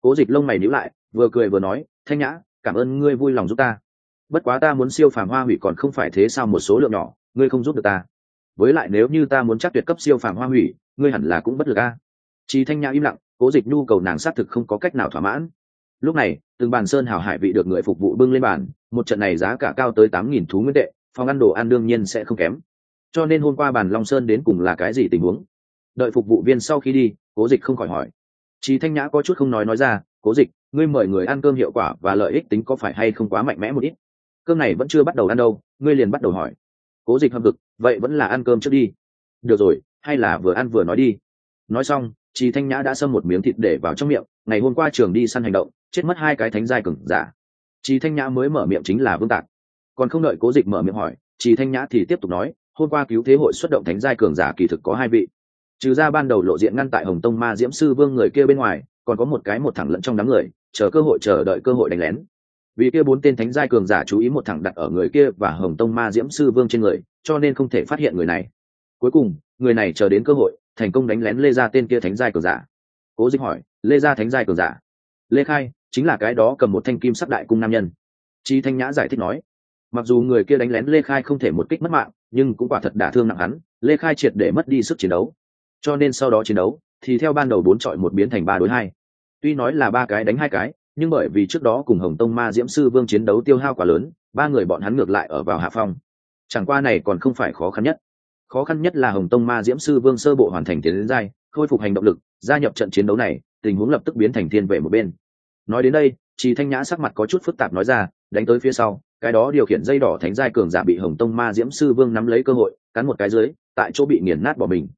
Cố dịch lông mày nhíu lại, vừa cười vừa nói, thanh nhã, cảm ơn ngươi vui lòng giúp ta. Bất quá ta muốn siêu phàm hoa hủy còn không phải thế sao một số lượng nhỏ, ngươi không giúp được ta. Với lại nếu như ta muốn chắc tuyệt cấp siêu phàm hoa hủy, ngươi hẳn là cũng bất lực a. Chi thanh nhã im lặng cố dịch nhu cầu nàng xác thực không có cách nào thỏa mãn. Lúc này, từng bàn sơn hào hải vị được người phục vụ bưng lên bàn, một trận này giá cả cao tới tám nghìn thú nguyên tệ, phòng ăn đồ ăn đương nhiên sẽ không kém. Cho nên hôm qua bàn long sơn đến cùng là cái gì tình huống? Đợi phục vụ viên sau khi đi, cố dịch không khỏi hỏi. Chị thanh nhã có chút không nói nói ra, cố dịch, ngươi mời người ăn cơm hiệu quả và lợi ích tính có phải hay không quá mạnh mẽ một ít? Cơm này vẫn chưa bắt đầu ăn đâu, ngươi liền bắt đầu hỏi. Cố dịch hâm cực vậy vẫn là ăn cơm trước đi. Được rồi, hay là vừa ăn vừa nói đi. Nói xong Trì thanh nhã đã xâm một miếng thịt để vào trong miệng, ngày hôm qua trường đi săn hành động, chết mất hai cái thánh giai Cường giả. Trì thanh nhã mới mở miệng chính là vương tạc. Còn không đợi cố dịch mở miệng hỏi, Trì thanh nhã thì tiếp tục nói, hôm qua cứu thế hội xuất động thánh giai cường giả kỳ thực có hai vị. Trừ ra ban đầu lộ diện ngăn tại hồng tông ma diễm sư vương người kia bên ngoài, còn có một cái một thẳng lẫn trong đám người, chờ cơ hội chờ đợi cơ hội đánh lén. Vì kia bốn tên thánh giai cường giả chú ý một thẳng đặt ở người kia và hồng tông ma diễm sư vương trên người, cho nên không thể phát hiện người này. Cuối cùng, người này chờ đến cơ hội thành công đánh lén lê ra tên kia thánh giai cường giả. Cố dịch hỏi, lê ra thánh giai cường giả? Lê khai, chính là cái đó cầm một thanh kim sắc đại cung nam nhân. Chi thanh nhã giải thích nói, mặc dù người kia đánh lén lê khai không thể một kích mất mạng, nhưng cũng quả thật đả thương nặng hắn, lê khai triệt để mất đi sức chiến đấu. Cho nên sau đó chiến đấu, thì theo ban đầu bốn chọi một biến thành ba đối hai. Tuy nói là ba cái đánh hai cái, nhưng bởi vì trước đó cùng hồng tông ma diễm sư vương chiến đấu tiêu hao quá lớn, ba người bọn hắn ngược lại ở vào hạ phong. Chẳng qua này còn không phải khó khăn nhất khó khăn nhất là hồng tông ma diễm sư vương sơ bộ hoàn thành tiến đến giai, khôi phục hành động lực, gia nhập trận chiến đấu này, tình huống lập tức biến thành thiên vệ một bên. Nói đến đây chị thanh nhã sắc mặt có chút phức tạp nói ra, đánh tới phía sau, cái đó điều khiển dây đỏ thánh giai cường giả bị hồng tông ma diễm sư vương nắm lấy cơ hội, cắn một cái dưới, tại chỗ bị nghiền nát bỏ mình.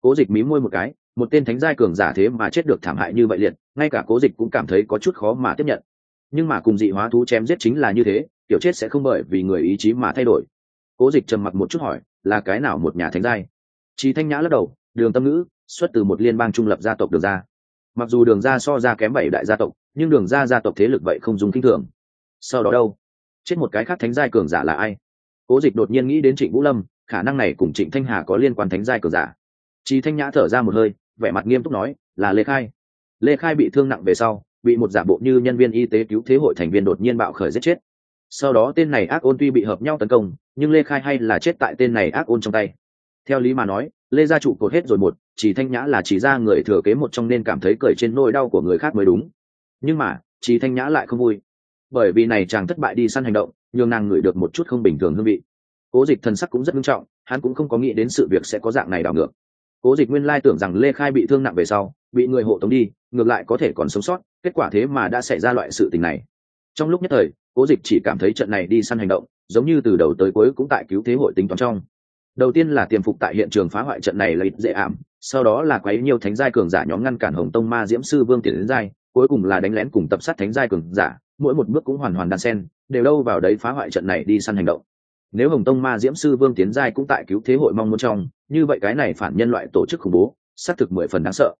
Cố dịch mí môi một cái, một tên thánh giai cường giả thế mà chết được thảm hại như vậy liệt, ngay cả cố dịch cũng cảm thấy có chút khó mà tiếp nhận. Nhưng mà cùng dị hóa thú chém giết chính là như thế, kiểu chết sẽ không bởi vì người ý chí mà thay đổi. Cố dịch trầm mặc một chút hỏi là cái nào một nhà thánh giai? Chị thanh nhã lắc đầu, đường tâm ngữ, xuất từ một liên bang trung lập gia tộc đường ra mặc dù đường ra so ra kém bảy đại gia tộc, nhưng đường ra gia tộc thế lực vậy không dùng kinh thường. Sau đó đâu? Chết một cái khác thánh giai cường giả là ai? Cố dịch đột nhiên nghĩ đến trịnh vũ lâm, khả năng này cùng trịnh thanh hà có liên quan thánh giai cường giả. Chị thanh nhã thở ra một hơi, vẻ mặt nghiêm túc nói, là lê khai. Lê khai bị thương nặng về sau, bị một giả bộ như nhân viên y tế cứu thế hội thành viên đột nhiên bạo khởi giết chết. Sau đó tên này ác ôn tuy bị hợp nhau tấn công nhưng lê khai hay là chết tại tên này ác ôn trong tay. Theo lý mà nói, lê gia trụ cột hết rồi một, chỉ thanh nhã là chỉ ra người thừa kế một trong nên cảm thấy cười trên nỗi đau của người khác mới đúng. Nhưng mà, chỉ thanh nhã lại không vui. Bởi vì này chàng thất bại đi săn hành động, nhường nàng ngửi được một chút không bình thường hương vị. Cố dịch thần sắc cũng rất nghiêm trọng, hắn cũng không có nghĩ đến sự việc sẽ có dạng này đảo ngược. Cố dịch nguyên lai tưởng rằng lê khai bị thương nặng về sau, bị người hộ tống đi, ngược lại có thể còn sống sót, kết quả thế mà đã xảy ra loại sự tình này. Trong lúc nhất thời cố dịch chỉ cảm thấy trận này đi săn hành động, giống như từ đầu tới cuối cũng tại cứu thế hội tính toán trong. Đầu tiên là tiềm phục tại hiện trường phá hoại trận này lấy dễ ảm, sau đó là quấy nhiều thánh giai cường giả nhóm ngăn cản hồng tông ma diễm sư vương tiền đến giai, cuối cùng là đánh lén cùng tập sát thánh giai cường giả, mỗi một bước cũng hoàn hoàn đan sen, đều đâu vào đấy phá hoại trận này đi săn hành động. Nếu hồng tông ma diễm sư vương tiến giai cũng tại cứu thế hội mong muốn trong, như vậy cái này phản nhân loại tổ chức khủng bố, xác thực mười phần đáng sợ.